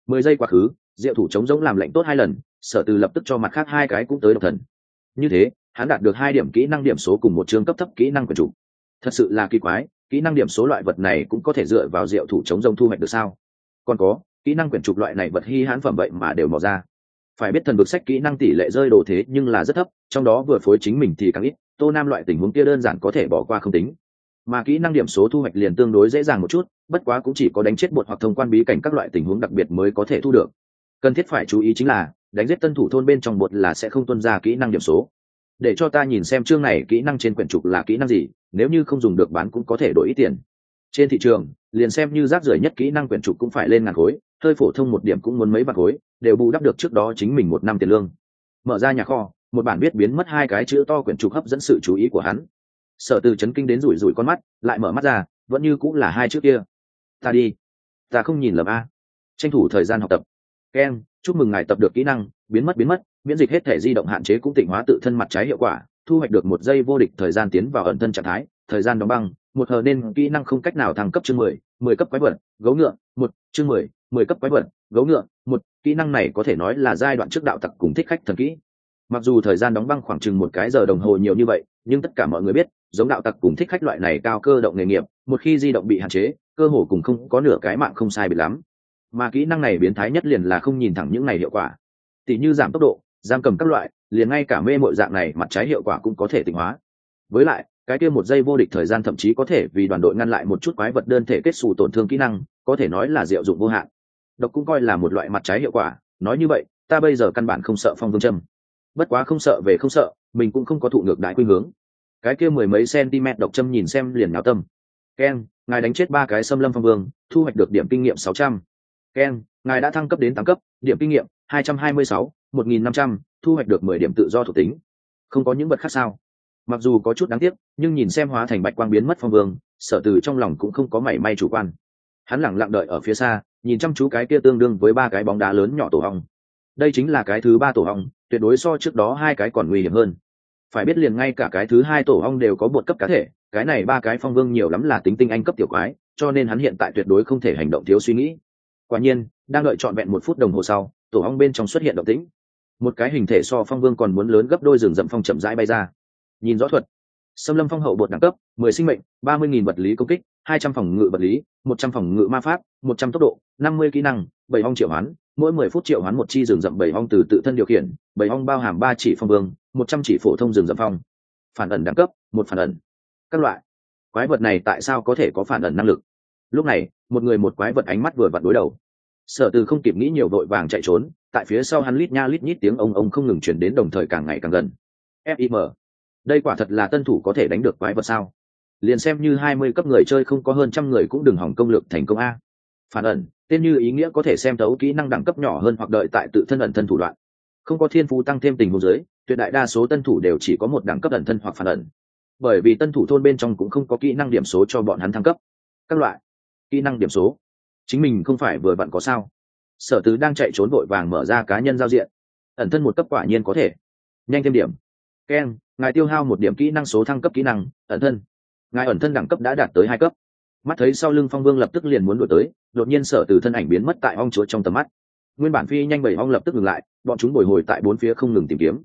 Mười giây quá khứ, diệu thủ chống giống làm lệnh tốt hai lần, sở từ lập tức cho mặt khác hai cái cũng tới độc thần. Như thế hắn đạt được hai điểm kỹ năng điểm số cùng một trường cấp thấp kỹ năng quyền chủ. Thật sự là kỳ quái, kỹ năng điểm số loại vật này cũng có thể dựa vào diệu thủ chống rông thu hoạch được sao? Còn có, kỹ năng quyển trục loại này vật hy hãn phẩm vậy mà đều mò ra. Phải biết thần vực sách kỹ năng tỷ lệ rơi đồ thế nhưng là rất thấp, trong đó vừa phối chính mình thì càng ít, tô nam loại tình huống kia đơn giản có thể bỏ qua không tính. Mà kỹ năng điểm số thu hoạch liền tương đối dễ dàng một chút, bất quá cũng chỉ có đánh chết bột hoặc thông quan bí cảnh các loại tình huống đặc biệt mới có thể thu được. Cần thiết phải chú ý chính là, đánh giết tân thủ thôn bên trong bột là sẽ không tuân ra kỹ năng điểm số để cho ta nhìn xem chương này kỹ năng trên quyển trục là kỹ năng gì, nếu như không dùng được bán cũng có thể đổi ít tiền. Trên thị trường, liền xem như rác rưởi nhất kỹ năng quyển trục cũng phải lên ngàn khối, hơi phổ thông một điểm cũng muốn mấy bạc khối, đều bù đắp được trước đó chính mình một năm tiền lương. Mở ra nhà kho, một bản biết biến mất hai cái chữ to quyển trục hấp dẫn sự chú ý của hắn. Sở từ chấn kinh đến rủi rủi con mắt, lại mở mắt ra, vẫn như cũng là hai chữ kia. Ta đi. Ta không nhìn lầm a. Tranh thủ thời gian học tập. Keng chúc mừng ngài tập được kỹ năng biến mất biến mất, miễn dịch hết thể di động hạn chế cũng tỉnh hóa tự thân mặt trái hiệu quả, thu hoạch được một giây vô địch thời gian tiến vào ẩn thân trạng thái, thời gian đóng băng, một hờ nên kỹ năng không cách nào thăng cấp chương mười mười cấp quái vật, gấu ngựa, một, chương mười mười cấp quái vật, gấu ngựa, một, kỹ năng này có thể nói là giai đoạn trước đạo tặc cùng thích khách thần kỹ. Mặc dù thời gian đóng băng khoảng chừng một cái giờ đồng hồ nhiều như vậy, nhưng tất cả mọi người biết, giống đạo tặc cùng thích khách loại này cao cơ động nghề nghiệp, một khi di động bị hạn chế, cơ hồ cùng không có nửa cái mạng không sai bị lắm. Mà kỹ năng này biến thái nhất liền là không nhìn thẳng những này hiệu quả tỉ như giảm tốc độ giam cầm các loại liền ngay cả mê mội dạng này mặt trái hiệu quả cũng có thể tịnh hóa. Với lại cái kia một giây vô địch thời gian thậm chí có thể vì đoàn đội ngăn lại một chút quái vật đơn thể kết xù tổn thương kỹ năng có thể nói là diệu dụng vô hạn. Độc cũng coi là một loại mặt trái hiệu quả nói như vậy ta bây giờ căn bản không sợ phong vương châm. Bất quá không sợ về không sợ mình cũng không có thụ ngược đại quy hướng. Cái kia mười mấy cm độc châm nhìn xem liền náo tâm. Ken, ngài đánh chết ba cái xâm lâm phong vương thu hoạch được điểm kinh nghiệm sáu trăm. Ken, ngài đã thăng cấp đến tám cấp điểm kinh nghiệm hai trăm hai mươi sáu, một nghìn năm trăm, thu hoạch được mười điểm tự do thuộc tính. Không có những vật khác sao? Mặc dù có chút đáng tiếc, nhưng nhìn xem hóa thành bạch quang biến mất phong vương, sở từ trong lòng cũng không có mảy may chủ quan. Hắn lẳng lặng đợi ở phía xa, nhìn chăm chú cái kia tương đương với ba cái bóng đá lớn nhỏ tổ hong đây chính là cái thứ ba tổ hong tuyệt đối so trước đó hai cái còn nguy hiểm hơn. Phải biết liền ngay cả cái thứ hai tổ hong đều có bột cấp cá thể, cái này ba cái phong vương nhiều lắm là tính tinh anh cấp tiểu quái, cho nên hắn hiện tại tuyệt đối không thể hành động thiếu suy nghĩ. Quả nhiên, đang đợi trọn vẹn một phút đồng hồ sau tổ ong bên trong xuất hiện động tĩnh. Một cái hình thể so phong vương còn muốn lớn gấp đôi rừng rậm phong chậm rãi bay ra. Nhìn rõ thuật. Xâm lâm phong hậu bột đẳng cấp, mười sinh mệnh, ba mươi nghìn vật lý công kích, hai trăm phòng ngự vật lý, một trăm phòng ngự ma pháp, một trăm tốc độ, năm mươi kỹ năng, bảy ong triệu hoán, mỗi mười phút triệu hoán một chi rừng rậm bảy ong từ tự thân điều khiển, bảy ong bao hàm ba chỉ phong vương, một trăm chỉ phổ thông rừng rậm phong. Phản ẩn đẳng cấp, một phản ẩn. Các loại. Quái vật này tại sao có thể có phản ẩn năng lực? Lúc này, một người một quái vật ánh mắt vừa vặn đối đầu sở từ không kịp nghĩ nhiều vội vàng chạy trốn, tại phía sau hắn lít nha lít nhít tiếng ông ông không ngừng chuyển đến đồng thời càng ngày càng gần. Fim đây quả thật là tân thủ có thể đánh được quái vật sao? Liền xem như hai mươi cấp người chơi không có hơn trăm người cũng đừng hỏng công lược thành công a. Phản ẩn, tên như ý nghĩa có thể xem thấu kỹ năng đẳng cấp nhỏ hơn hoặc đợi tại tự thân ẩn thân thủ đoạn. Không có thiên phú tăng thêm tình huống giới tuyệt đại đa số tân thủ đều chỉ có một đẳng cấp ẩn thân hoặc phản ẩn. Bởi vì tân thủ thôn bên trong cũng không có kỹ năng điểm số cho bọn hắn thăng cấp. Các loại kỹ năng điểm số chính mình không phải vừa vặn có sao. Sở tứ đang chạy trốn vội vàng mở ra cá nhân giao diện. Ẩn thân một cấp quả nhiên có thể. Nhanh thêm điểm. Keng ngài tiêu hao một điểm kỹ năng số thăng cấp kỹ năng, ẩn thân. Ngài ẩn thân đẳng cấp đã đạt tới hai cấp. Mắt thấy sau lưng phong vương lập tức liền muốn đuổi tới, đột nhiên sở từ thân ảnh biến mất tại ong chúa trong tầm mắt. Nguyên bản phi nhanh bảy ong lập tức ngừng lại, bọn chúng bồi hồi tại bốn phía không ngừng tìm kiếm.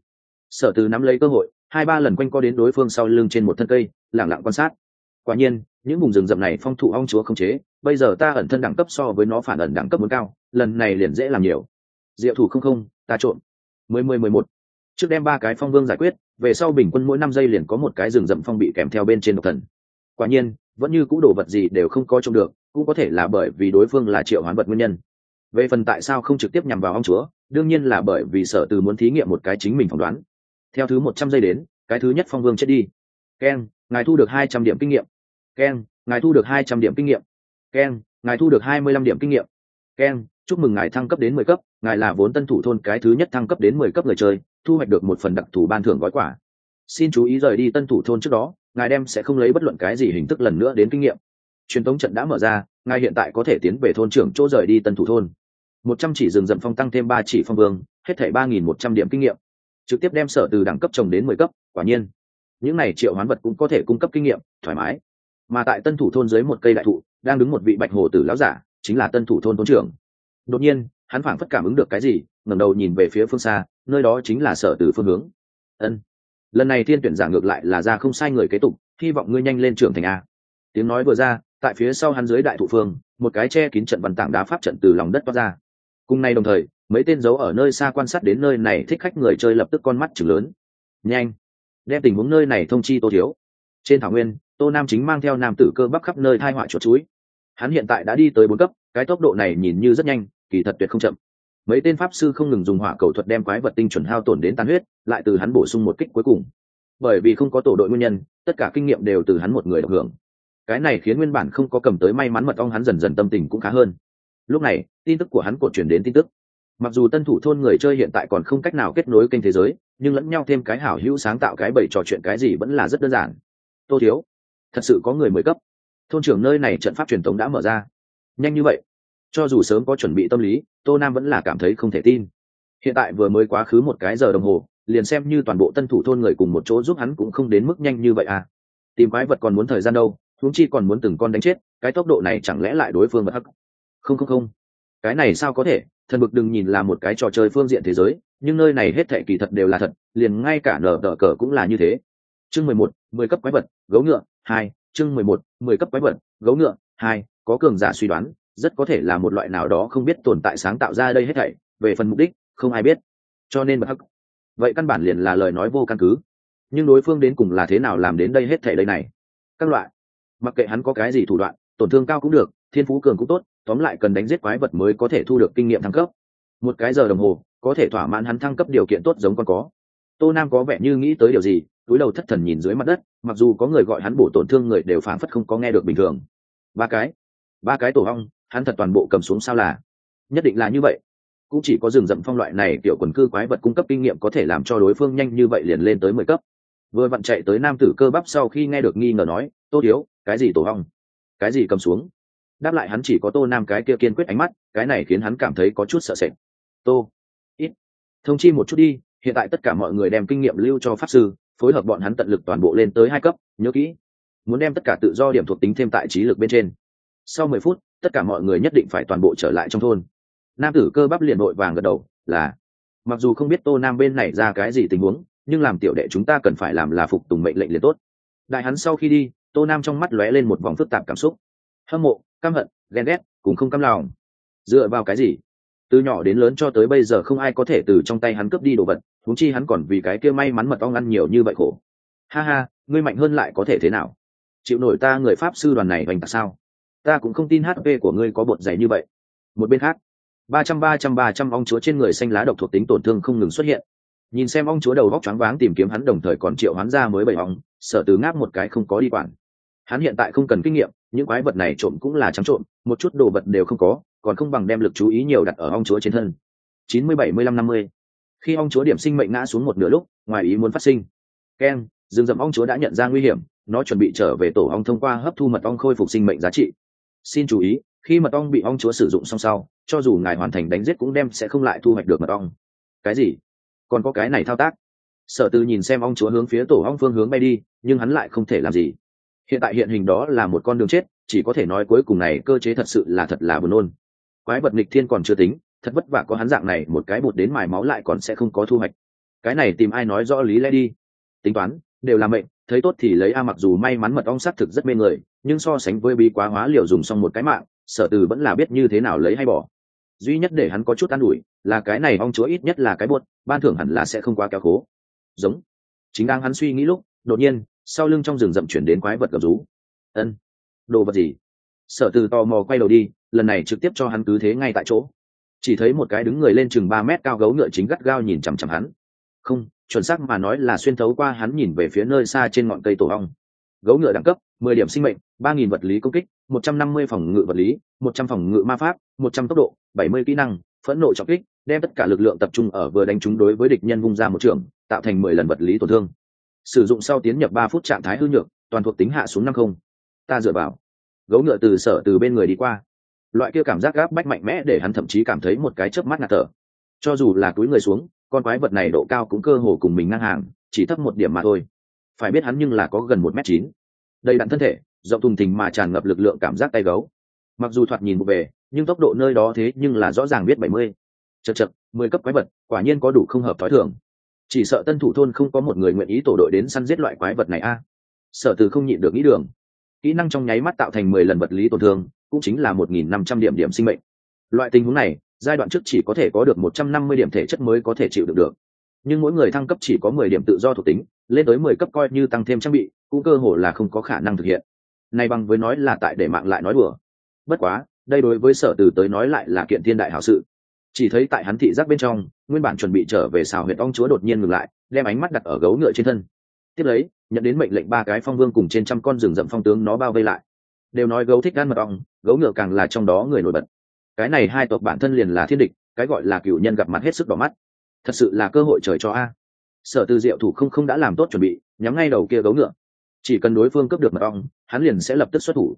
Sở từ nắm lấy cơ hội, hai ba lần quanh co đến đối phương sau lưng trên một thân cây lẳng lặng quan sát quả nhiên, những vùng rừng rậm này phong thụ ong chúa không chế, bây giờ ta ẩn thân đẳng cấp so với nó phản ẩn đẳng cấp muốn cao, lần này liền dễ làm nhiều. Diệu thủ không không, ta trộm. Mười mười mười một. Trước đem ba cái phong vương giải quyết, về sau bình quân mỗi năm giây liền có một cái rừng rậm phong bị kèm theo bên trên độc thần. Quả nhiên, vẫn như cũ đồ vật gì đều không có trông được, cũng có thể là bởi vì đối phương là triệu hoán vật nguyên nhân. Về phần tại sao không trực tiếp nhằm vào ông chúa, đương nhiên là bởi vì sở từ muốn thí nghiệm một cái chính mình phỏng đoán. Theo thứ một trăm giây đến, cái thứ nhất phong vương chết đi. Keng, ngài thu được hai trăm điểm kinh nghiệm keng ngài thu được hai trăm điểm kinh nghiệm. Keng ngài thu được hai mươi lăm điểm kinh nghiệm. Keng chúc mừng ngài thăng cấp đến mười cấp, ngài là vốn tân thủ thôn cái thứ nhất thăng cấp đến mười cấp người chơi, thu hoạch được một phần đặc thù ban thưởng gói quả xin chú ý rời đi tân thủ thôn trước đó, ngài đem sẽ không lấy bất luận cái gì hình thức lần nữa đến kinh nghiệm. Truyền thống trận đã mở ra, ngài hiện tại có thể tiến về thôn trưởng chỗ rời đi tân thủ thôn. Một trăm chỉ rừng rậm phong tăng thêm ba chỉ phong vương, hết thảy ba nghìn một trăm điểm kinh nghiệm. Trực tiếp đem sở từ đẳng cấp trồng đến mười cấp, quả nhiên. Những này triệu hoán vật cũng có thể cung cấp kinh nghiệm, thoải mái mà tại tân thủ thôn dưới một cây đại thụ, đang đứng một vị bạch hồ tử lão giả, chính là tân thủ thôn thôn trưởng. Đột nhiên, hắn phảng phất cảm ứng được cái gì, ngẩng đầu nhìn về phía phương xa, nơi đó chính là sở từ phương hướng. Ân, lần này thiên tuyển giả ngược lại là ra không sai người kế tục, hy vọng ngươi nhanh lên trưởng thành a. Tiếng nói vừa ra, tại phía sau hắn dưới đại thụ phương, một cái che kín trận văn tảng đá pháp trận từ lòng đất toát ra. Cùng nay đồng thời, mấy tên giấu ở nơi xa quan sát đến nơi này thích khách người chơi lập tức con mắt chừng lớn. Nhanh, đem tình huống nơi này thông chi tô thiếu. Trên thảo nguyên tô nam chính mang theo nam tử cơ bắp khắp nơi thai họa chuột chuối. Hắn hiện tại đã đi tới bốn cấp, cái tốc độ này nhìn như rất nhanh, kỳ thật tuyệt không chậm. Mấy tên pháp sư không ngừng dùng hỏa cầu thuật đem quái vật tinh chuẩn hao tổn đến tan huyết, lại từ hắn bổ sung một kích cuối cùng. Bởi vì không có tổ đội nguyên nhân, tất cả kinh nghiệm đều từ hắn một người được hưởng. Cái này khiến nguyên bản không có cầm tới may mắn mật ong hắn dần dần tâm tình cũng khá hơn. Lúc này, tin tức của hắn cột chuyển đến tin tức. Mặc dù tân thủ thôn người chơi hiện tại còn không cách nào kết nối kênh thế giới, nhưng lẫn nhau thêm cái hảo hữu sáng tạo cái bậy trò chuyện cái gì vẫn là rất đơn giản. Tô thiếu thật sự có người mới cấp. Thôn trưởng nơi này trận pháp truyền thống đã mở ra. Nhanh như vậy, cho dù sớm có chuẩn bị tâm lý, tô nam vẫn là cảm thấy không thể tin. Hiện tại vừa mới quá khứ một cái giờ đồng hồ, liền xem như toàn bộ tân thủ thôn người cùng một chỗ giúp hắn cũng không đến mức nhanh như vậy à. Tìm quái vật còn muốn thời gian đâu, huống chi còn muốn từng con đánh chết, cái tốc độ này chẳng lẽ lại đối phương bất hắc? Không không không. Cái này sao có thể? Thần bực đừng nhìn là một cái trò chơi phương diện thế giới, nhưng nơi này hết thệ kỳ thật đều là thật, liền ngay cả nở đỡ cờ cũng là như thế. Chương mười một mười cấp quái vật, gấu ngựa, hai, chương mười một, mười cấp quái vật, gấu ngựa, hai, có cường giả suy đoán, rất có thể là một loại nào đó không biết tồn tại sáng tạo ra đây hết thảy, về phần mục đích, không ai biết. Cho nên bật hắc vậy căn bản liền là lời nói vô căn cứ. Nhưng đối phương đến cùng là thế nào làm đến đây hết thảy đây này? Các loại. Mặc kệ hắn có cái gì thủ đoạn, tổn thương cao cũng được, thiên phú cường cũng tốt, tóm lại cần đánh giết quái vật mới có thể thu được kinh nghiệm thăng cấp. Một cái giờ đồng hồ, có thể thỏa mãn hắn thăng cấp điều kiện tốt giống con có. Tô nam có vẻ như nghĩ tới điều gì? Túi đầu thất thần nhìn dưới mặt đất, mặc dù có người gọi hắn bổ tổn thương người đều phản phất không có nghe được bình thường. Ba cái ba cái tổ hong hắn thật toàn bộ cầm xuống sao là? Nhất định là như vậy. Cũng chỉ có rừng rậm phong loại này kiểu quần cư quái vật cung cấp kinh nghiệm có thể làm cho đối phương nhanh như vậy liền lên tới mười cấp. Vừa vặn chạy tới nam tử cơ bắp sau khi nghe được nghi ngờ nói, tô thiếu, cái gì tổ hong cái gì cầm xuống? Đáp lại hắn chỉ có tô nam cái kia kiên quyết ánh mắt, cái này khiến hắn cảm thấy có chút sợ sệt. Tô, ít, thông chi một chút đi, hiện tại tất cả mọi người đem kinh nghiệm lưu cho pháp sư phối hợp bọn hắn tận lực toàn bộ lên tới hai cấp, nhớ kỹ, muốn đem tất cả tự do điểm thuộc tính thêm tại trí lực bên trên. Sau mười phút, tất cả mọi người nhất định phải toàn bộ trở lại trong thôn. Nam tử cơ bắp liền nội vàng gật đầu, là, mặc dù không biết tô nam bên này ra cái gì tình huống, nhưng làm tiểu đệ chúng ta cần phải làm là phục tùng mệnh lệnh liền tốt. Đại hắn sau khi đi, tô nam trong mắt lóe lên một vòng phức tạp cảm xúc. Hâm mộ, căm hận, ghen ghét, cùng không căm lòng. Dựa vào cái gì? Từ nhỏ đến lớn cho tới bây giờ không ai có thể từ trong tay hắn cướp đi đồ vật thúng chi hắn còn vì cái kia may mắn mật ong ăn nhiều như vậy khổ. Ha ha, ngươi mạnh hơn lại có thể thế nào? Chịu nổi ta người pháp sư đoàn này hoành tạc sao? Ta cũng không tin hp của ngươi có bột dày như vậy. Một bên khác, ba trăm ba trăm ba trăm ong chúa trên người xanh lá độc thuộc tính tổn thương không ngừng xuất hiện. Nhìn xem ong chúa đầu vóc choáng váng tìm kiếm hắn đồng thời còn triệu hắn ra mới bảy ong, sở từ ngáp một cái không có đi quản. Hắn hiện tại không cần kinh nghiệm, những quái vật này trộm cũng là trắng trộm, một chút đồ vật đều không có còn không bằng đem lực chú ý nhiều đặt ở ong chúa trên thân. Chín mươi bảy mươi lăm năm mươi. Khi ong chúa điểm sinh mệnh ngã xuống một nửa lúc, ngoài ý muốn phát sinh. Keng rừng rậm ong chúa đã nhận ra nguy hiểm, nó chuẩn bị trở về tổ ong thông qua hấp thu mật ong khôi phục sinh mệnh giá trị. Xin chú ý, khi mật ong bị ong chúa sử dụng xong sau, cho dù ngài hoàn thành đánh giết cũng đem sẽ không lại thu hoạch được mật ong. Cái gì? Còn có cái này thao tác. Sở tư nhìn xem ong chúa hướng phía tổ ong phương hướng bay đi, nhưng hắn lại không thể làm gì. Hiện tại hiện hình đó là một con đường chết, chỉ có thể nói cuối cùng này cơ chế thật sự là thật là buồn nôn quái vật nghịch thiên còn chưa tính, thật vất vả có hắn dạng này, một cái bột đến mài máu lại còn sẽ không có thu hoạch. Cái này tìm ai nói rõ lý lẽ đi. Tính toán, đều là mệnh, thấy tốt thì lấy a mặc dù may mắn mật ong xác thực rất mê người, nhưng so sánh với bí quá hóa liều dùng xong một cái mạng, sở từ vẫn là biết như thế nào lấy hay bỏ. Duy nhất để hắn có chút an ủi, là cái này ong chúa ít nhất là cái buốt ban thưởng hẳn là sẽ không quá kéo khố. Giống. Chính đang hắn suy nghĩ lúc, đột nhiên, sau lưng trong rừng rậm chuyển đến quái vật gầm rú. Ân. Đồ vật gì? Sở từ tò mò quay đầu đi, lần này trực tiếp cho hắn cứ thế ngay tại chỗ. Chỉ thấy một cái đứng người lên chừng ba mét cao gấu ngựa chính gắt gao nhìn chằm chằm hắn. Không, chuẩn xác mà nói là xuyên thấu qua hắn nhìn về phía nơi xa trên ngọn cây tổ ong. Gấu ngựa đẳng cấp, mười điểm sinh mệnh, ba nghìn vật lý công kích, một trăm năm mươi phòng ngự vật lý, một trăm phòng ngự ma pháp, một trăm tốc độ, bảy mươi kỹ năng, phẫn nộ trọng kích, đem tất cả lực lượng tập trung ở vừa đánh trúng đối với địch nhân vung ra một trường, tạo thành mười lần vật lý tổn thương. Sử dụng sau tiến nhập ba phút trạng thái hư nhược, toàn thuộc tính hạ xuống năm không. Ta dựa vào gấu ngựa từ sở từ bên người đi qua. Loại kia cảm giác gáp bách mạnh mẽ để hắn thậm chí cảm thấy một cái chớp mắt ngạt thở. Cho dù là túi người xuống, con quái vật này độ cao cũng cơ hồ cùng mình ngang hàng, chỉ thấp một điểm mà thôi. Phải biết hắn nhưng là có gần một m chín. Đầy đặn thân thể, rộng thùng thình mà tràn ngập lực lượng cảm giác tay gấu. Mặc dù thoạt nhìn một về nhưng tốc độ nơi đó thế nhưng là rõ ràng biết bảy mươi. Chật chật, mười cấp quái vật, quả nhiên có đủ không hợp thói thường. Chỉ sợ tân thủ thôn không có một người nguyện ý tổ đội đến săn giết loại quái vật này a. À. sở từ không nhịn được nghĩ đường kỹ năng trong nháy mắt tạo thành mười lần vật lý tổn thương, cũng chính là một nghìn năm trăm điểm điểm sinh mệnh. Loại tình huống này, giai đoạn trước chỉ có thể có được một trăm năm mươi điểm thể chất mới có thể chịu được được. Nhưng mỗi người thăng cấp chỉ có mười điểm tự do thuộc tính, lên tới mười cấp coi như tăng thêm trang bị, cũng cơ hồ là không có khả năng thực hiện. Này bằng với nói là tại để mạng lại nói đùa. Bất quá, đây đối với sở từ tới nói lại là kiện thiên đại hảo sự. Chỉ thấy tại hắn thị giác bên trong, nguyên bản chuẩn bị trở về xào huyệt ong chúa đột nhiên ngừng lại, đem ánh mắt đặt ở gấu ngựa trên thân. Tiếp lấy nhận đến mệnh lệnh ba cái phong vương cùng trên trăm con rừng rậm phong tướng nó bao vây lại. Đều nói gấu thích gan mật ong, gấu ngựa càng là trong đó người nổi bật. Cái này hai tộc bản thân liền là thiên địch, cái gọi là cựu nhân gặp mặt hết sức đỏ mắt. Thật sự là cơ hội trời cho a. Sở từ diệu thủ không không đã làm tốt chuẩn bị, nhắm ngay đầu kia gấu ngựa. Chỉ cần đối phương cướp được mật ong, hắn liền sẽ lập tức xuất thủ.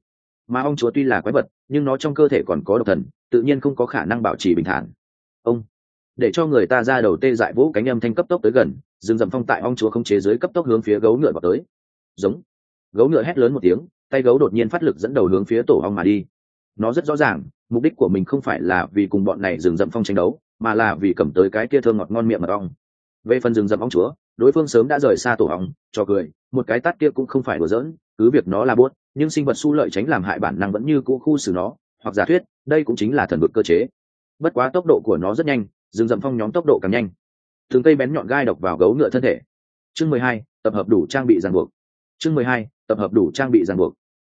Mà ong chúa tuy là quái vật, nhưng nó trong cơ thể còn có độc thần, tự nhiên không có khả năng bảo trì bình thản. Ông, để cho người ta ra đầu tê dại vũ cánh âm thanh cấp tốc tới gần rừng rậm phong tại ong chúa không chế dưới cấp tốc hướng phía gấu ngựa vào tới. Giống. Gấu ngựa hét lớn một tiếng, tay gấu đột nhiên phát lực dẫn đầu hướng phía tổ ong mà đi. Nó rất rõ ràng, mục đích của mình không phải là vì cùng bọn này rừng rậm phong tranh đấu, mà là vì cầm tới cái kia thơm ngọt ngon miệng mật ong. Về phần rừng rậm ong chúa, đối phương sớm đã rời xa tổ ong, cho cười, một cái tát kia cũng không phải đùa giỡn, cứ việc nó là buốt, nhưng sinh vật su lợi tránh làm hại bản năng vẫn như cũ khu xử nó, hoặc giả thuyết, đây cũng chính là thần vực cơ chế. Bất quá tốc độ của nó rất nhanh, rừng rậm phong nhóm tốc độ càng nhanh thường cây bén nhọn gai độc vào gấu ngựa thân thể. Chương mười hai, tập hợp đủ trang bị ràng buộc. Chương mười hai, tập hợp đủ trang bị ràng buộc.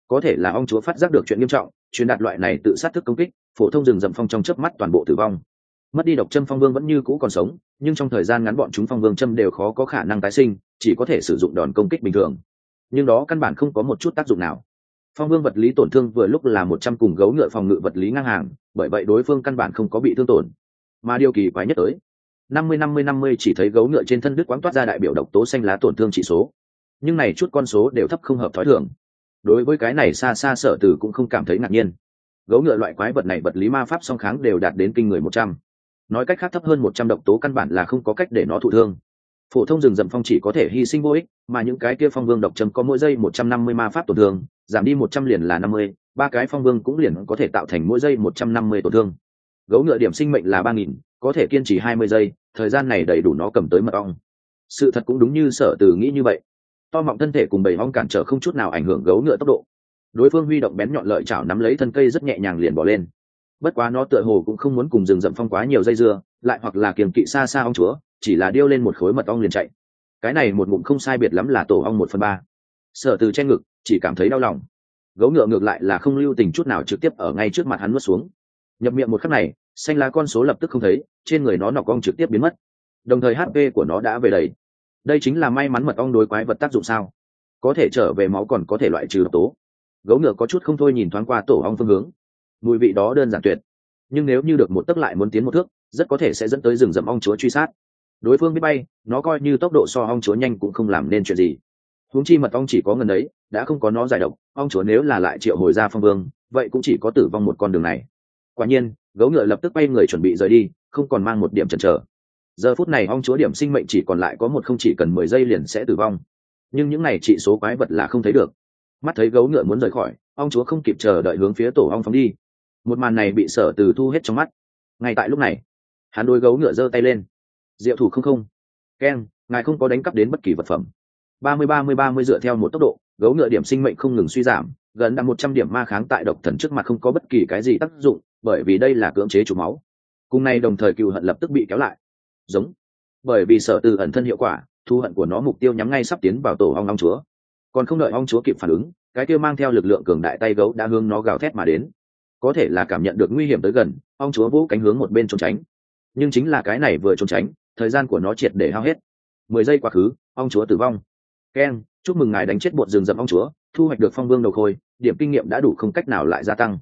Có thể là ông chúa phát giác được chuyện nghiêm trọng, truyền đạt loại này tự sát thức công kích, phổ thông rừng rậm phong trong chớp mắt toàn bộ tử vong. Mất đi độc châm phong vương vẫn như cũ còn sống, nhưng trong thời gian ngắn bọn chúng phong vương châm đều khó có khả năng tái sinh, chỉ có thể sử dụng đòn công kích bình thường. Nhưng đó căn bản không có một chút tác dụng nào. Phong vương vật lý tổn thương vừa lúc là một trăm cùng gấu ngựa phòng ngự vật lý ngang hàng, bởi vậy đối phương căn bản không có bị thương tổn. Mà điều kỳ quái nhất tới năm mươi năm mươi năm mươi chỉ thấy gấu ngựa trên thân đứt quãng toát ra đại biểu độc tố xanh lá tổn thương chỉ số. Nhưng này chút con số đều thấp không hợp thói thường. Đối với cái này xa xa sở từ cũng không cảm thấy ngạc nhiên. Gấu ngựa loại quái vật này vật lý ma pháp song kháng đều đạt đến kinh người một trăm. Nói cách khác thấp hơn một trăm độc tố căn bản là không có cách để nó thụ thương. Phổ thông rừng rậm phong chỉ có thể hy sinh vô ích, mà những cái kia phong vương độc châm có mỗi giây một trăm năm mươi ma pháp tổn thương, giảm đi một trăm liền là năm mươi, ba cái phong vương cũng liền có thể tạo thành mỗi giây một trăm năm mươi tổn thương. Gấu ngựa điểm sinh mệnh là ba nghìn có thể kiên trì hai mươi giây, thời gian này đầy đủ nó cầm tới mật ong. Sự thật cũng đúng như sở từ nghĩ như vậy. To mọng thân thể cùng bầy ong cản trở không chút nào ảnh hưởng gấu ngựa tốc độ. Đối phương huy động bén nhọn lợi chảo nắm lấy thân cây rất nhẹ nhàng liền bỏ lên. Bất quá nó tựa hồ cũng không muốn cùng rừng rậm phong quá nhiều dây dưa, lại hoặc là kiềm kỵ xa xa ong chúa, chỉ là điêu lên một khối mật ong liền chạy. Cái này một ngụm không sai biệt lắm là tổ ong một phần ba. Sở từ che ngực, chỉ cảm thấy đau lòng. Gấu ngựa ngược lại là không lưu tình chút nào trực tiếp ở ngay trước mặt hắn nuốt xuống. Nhập miệng một khắc này xanh lá con số lập tức không thấy, trên người nó nọc ong trực tiếp biến mất. Đồng thời hp của nó đã về đầy. Đây chính là may mắn mật ong đối quái vật tác dụng sao? Có thể trở về máu còn có thể loại trừ độc tố. Gấu ngựa có chút không thôi nhìn thoáng qua tổ ong phương hướng. Mùi vị đó đơn giản tuyệt. Nhưng nếu như được một tấc lại muốn tiến một thước, rất có thể sẽ dẫn tới rừng rậm ong chúa truy sát. Đối phương biết bay, nó coi như tốc độ so ong chúa nhanh cũng không làm nên chuyện gì. Huống chi mật ong chỉ có ngần ấy, đã không có nó giải độc. Ong chúa nếu là lại triệu hồi ra phong vương, vậy cũng chỉ có tử vong một con đường này. Quả nhiên gấu ngựa lập tức bay người chuẩn bị rời đi, không còn mang một điểm chần chờ. Giờ phút này ong chúa điểm sinh mệnh chỉ còn lại có một không chỉ cần mười giây liền sẽ tử vong. Nhưng những này trị số quái vật là không thấy được. Mắt thấy gấu ngựa muốn rời khỏi, ong chúa không kịp chờ đợi hướng phía tổ ong phóng đi. Một màn này bị sở từ thu hết trong mắt. Ngay tại lúc này, hắn đôi gấu ngựa giơ tay lên. Diệu thủ không không. Keng ngài không có đánh cắp đến bất kỳ vật phẩm. Ba mươi ba mươi ba mươi dựa theo một tốc độ, gấu ngựa điểm sinh mệnh không ngừng suy giảm, gần đạt một trăm điểm ma kháng tại độc thần trước mặt không có bất kỳ cái gì tác dụng bởi vì đây là cưỡng chế chủ máu. Cùng nay đồng thời cựu hận lập tức bị kéo lại. Giống. Bởi vì sở từ ẩn thân hiệu quả, thu hận của nó mục tiêu nhắm ngay sắp tiến vào tổ ong ong chúa. Còn không đợi ong chúa kịp phản ứng, cái kia mang theo lực lượng cường đại tay gấu đã hướng nó gào thét mà đến. Có thể là cảm nhận được nguy hiểm tới gần, ong chúa vũ cánh hướng một bên trốn tránh. Nhưng chính là cái này vừa trốn tránh, thời gian của nó triệt để hao hết. Mười giây quá khứ, ong chúa tử vong. Keng chúc mừng ngài đánh chết bột rừng rậm ong chúa, thu hoạch được phong vương đầu khôi, điểm kinh nghiệm đã đủ không cách nào lại gia tăng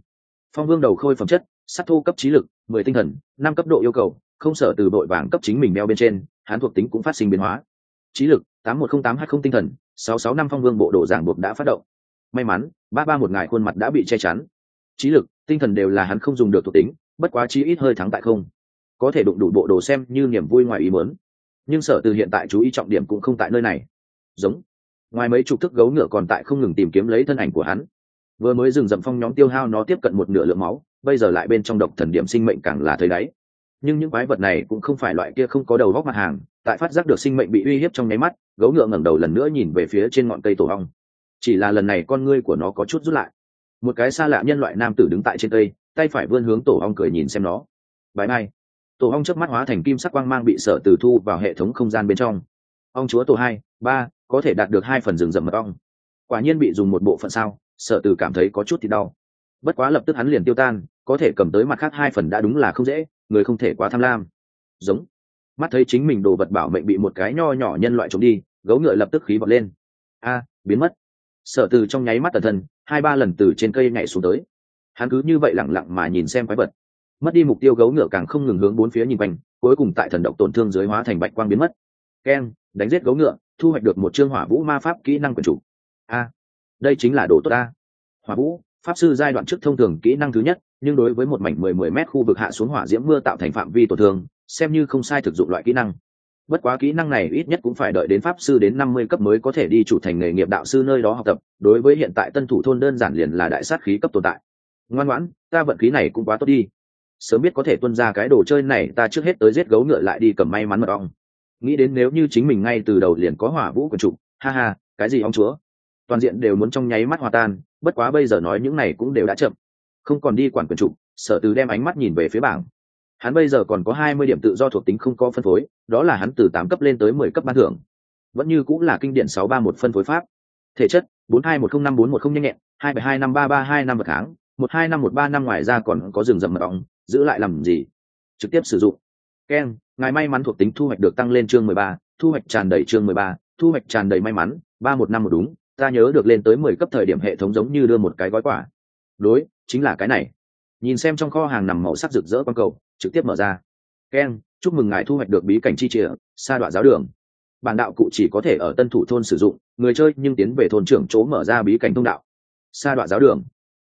phong vương đầu khôi phẩm chất, sát thu cấp trí lực, mười tinh thần, năm cấp độ yêu cầu, không sợ từ đội vàng cấp chính mình đeo bên trên, hán thuộc tính cũng phát sinh biến hóa. Trí lực, tám một không tám hai không tinh thần, sáu sáu năm phong vương bộ đồ giảng buộc đã phát động. May mắn, ba ba một ngày khuôn mặt đã bị che chắn. Trí lực, tinh thần đều là hắn không dùng được thuộc tính, bất quá chí ít hơi thắng tại không. Có thể đụng đủ bộ đồ xem như niềm vui ngoài ý muốn. Nhưng sở từ hiện tại chú ý trọng điểm cũng không tại nơi này. Giống, ngoài mấy chục thức gấu ngựa còn tại không ngừng tìm kiếm lấy thân ảnh của hắn vừa mới dừng dậm phong nhóm tiêu hao nó tiếp cận một nửa lượng máu, bây giờ lại bên trong độc thần điểm sinh mệnh càng là thấy đáy. Nhưng những quái vật này cũng không phải loại kia không có đầu góc mặt hàng, tại phát giác được sinh mệnh bị uy hiếp trong nháy mắt, gấu ngựa ngẩng đầu lần nữa nhìn về phía trên ngọn cây tổ hong chỉ là lần này con ngươi của nó có chút rút lại. Một cái xa lạ nhân loại nam tử đứng tại trên cây, tay phải vươn hướng tổ hong cười nhìn xem nó. Bãi mai. Tổ hong chớp mắt hóa thành kim sắc quang mang bị sở từ thu vào hệ thống không gian bên trong. Ong chúa tổ hai, ba, có thể đạt được hai phần rừng rậm mật ong. Quả nhiên bị dùng một bộ phận sao sở từ cảm thấy có chút thì đau. Bất quá lập tức hắn liền tiêu tan, có thể cầm tới mặt khác hai phần đã đúng là không dễ, người không thể quá tham lam. Giống. Mắt thấy chính mình đồ vật bảo mệnh bị một cái nho nhỏ nhân loại trộm đi, gấu ngựa lập tức khí bật lên. A, biến mất. Sở từ trong nháy mắt tần thân, hai ba lần từ trên cây nhảy xuống tới. Hắn cứ như vậy lẳng lặng mà nhìn xem quái vật. Mất đi mục tiêu gấu ngựa càng không ngừng hướng bốn phía nhìn quanh, cuối cùng tại thần động tổn thương dưới hóa thành bạch quang biến mất. Keng, đánh giết gấu ngựa, thu hoạch được một chương hỏa vũ ma pháp kỹ năng quần chủ. A đây chính là đồ tốt ta. Hỏa vũ, pháp sư giai đoạn trước thông thường kỹ năng thứ nhất, nhưng đối với một mảnh mười mười mét khu vực hạ xuống hỏa diễm mưa tạo thành phạm vi tổn thương, xem như không sai thực dụng loại kỹ năng. Bất quá kỹ năng này ít nhất cũng phải đợi đến pháp sư đến năm mươi cấp mới có thể đi chủ thành nghề nghiệp đạo sư nơi đó học tập, đối với hiện tại tân thủ thôn đơn giản liền là đại sát khí cấp tồn tại. Ngoan ngoãn, ta vận khí này cũng quá tốt đi. Sớm biết có thể tuân ra cái đồ chơi này, ta trước hết tới giết gấu ngựa lại đi cầm may mắn mật ong. Nghĩ đến nếu như chính mình ngay từ đầu liền có hỏa vũ quần trục ha ha, cái gì ong chúa? Toàn diện đều muốn trong nháy mắt hòa tan, bất quá bây giờ nói những này cũng đều đã chậm. Không còn đi quản quyền trục sở từ đem ánh mắt nhìn về phía bảng. Hắn bây giờ còn có hai mươi điểm tự do thuộc tính không có phân phối, đó là hắn từ tám cấp lên tới mười cấp ban thưởng. Vẫn như cũng là kinh điển sáu ba một phân phối pháp. Thể chất, bốn hai một không năm bốn một không nhanh nhẹn, hai bảy hai năm ba ba hai năm vật kháng, một hai năm một ba năm ngoài ra còn có rừng rậm mật ong, giữ lại làm gì? Trực tiếp sử dụng. Keng ngài may mắn thuộc tính thu hoạch được tăng lên chương mười ba, thu hoạch tràn đầy chương mười ba, thu hoạch tràn đầy may mắn, ba một năm một đúng ta nhớ được lên tới mười cấp thời điểm hệ thống giống như đưa một cái gói quả đối, chính là cái này. Nhìn xem trong kho hàng nằm màu sắc rực rỡ quang cầu, trực tiếp mở ra. Keng chúc mừng ngài thu hoạch được bí cảnh chi chìa, sa đoạn giáo đường. Bản đạo cụ chỉ có thể ở tân thủ thôn sử dụng, người chơi nhưng tiến về thôn trưởng chỗ mở ra bí cảnh thông đạo. Sa đoạn giáo đường.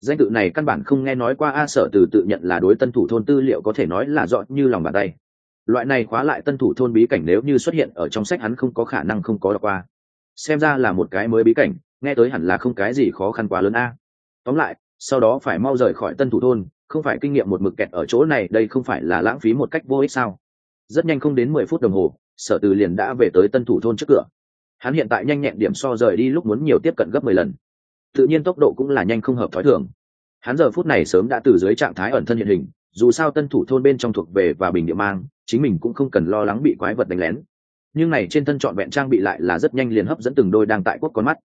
Danh tự này căn bản không nghe nói qua, a sở từ tự nhận là đối tân thủ thôn tư liệu có thể nói là dọn như lòng bàn tay. Loại này khóa lại tân thủ thôn bí cảnh nếu như xuất hiện ở trong sách hắn không có khả năng không có đọc qua xem ra là một cái mới bí cảnh, nghe tới hẳn là không cái gì khó khăn quá lớn a. Tóm lại, sau đó phải mau rời khỏi tân thủ thôn, không phải kinh nghiệm một mực kẹt ở chỗ này, đây không phải là lãng phí một cách vô ích sao? Rất nhanh không đến mười phút đồng hồ, sở từ liền đã về tới tân thủ thôn trước cửa. Hắn hiện tại nhanh nhẹn điểm so rời đi lúc muốn nhiều tiếp cận gấp mười lần. Tự nhiên tốc độ cũng là nhanh không hợp thói thường. Hắn giờ phút này sớm đã từ dưới trạng thái ẩn thân hiện hình, dù sao tân thủ thôn bên trong thuộc về và bình địa mang, chính mình cũng không cần lo lắng bị quái vật đánh lén nhưng này trên thân trọn vẹn trang bị lại là rất nhanh liền hấp dẫn từng đôi đang tại quốc con mắt.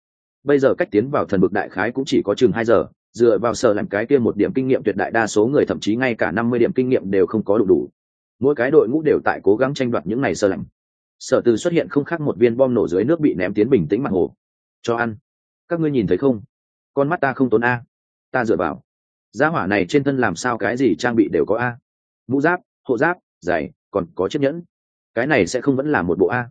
Bây giờ cách tiến vào thần bực đại khái cũng chỉ có chừng hai giờ, dựa vào sở làm cái kia một điểm kinh nghiệm tuyệt đại đa số người, thậm chí ngay cả năm mươi điểm kinh nghiệm đều không có đủ đủ. Mỗi cái đội ngũ đều tại cố gắng tranh đoạt những này sơ lạnh sở từ xuất hiện không khác một viên bom nổ dưới nước bị ném tiến bình tĩnh mặt hồ. Cho ăn. Các ngươi nhìn thấy không? Con mắt ta không tốn a. Ta dựa vào. Giá hỏa này trên thân làm sao cái gì trang bị đều có a. Mũ giáp, hộ giáp, giày, còn có chiếc nhẫn cái này sẽ không vẫn là một bộ a.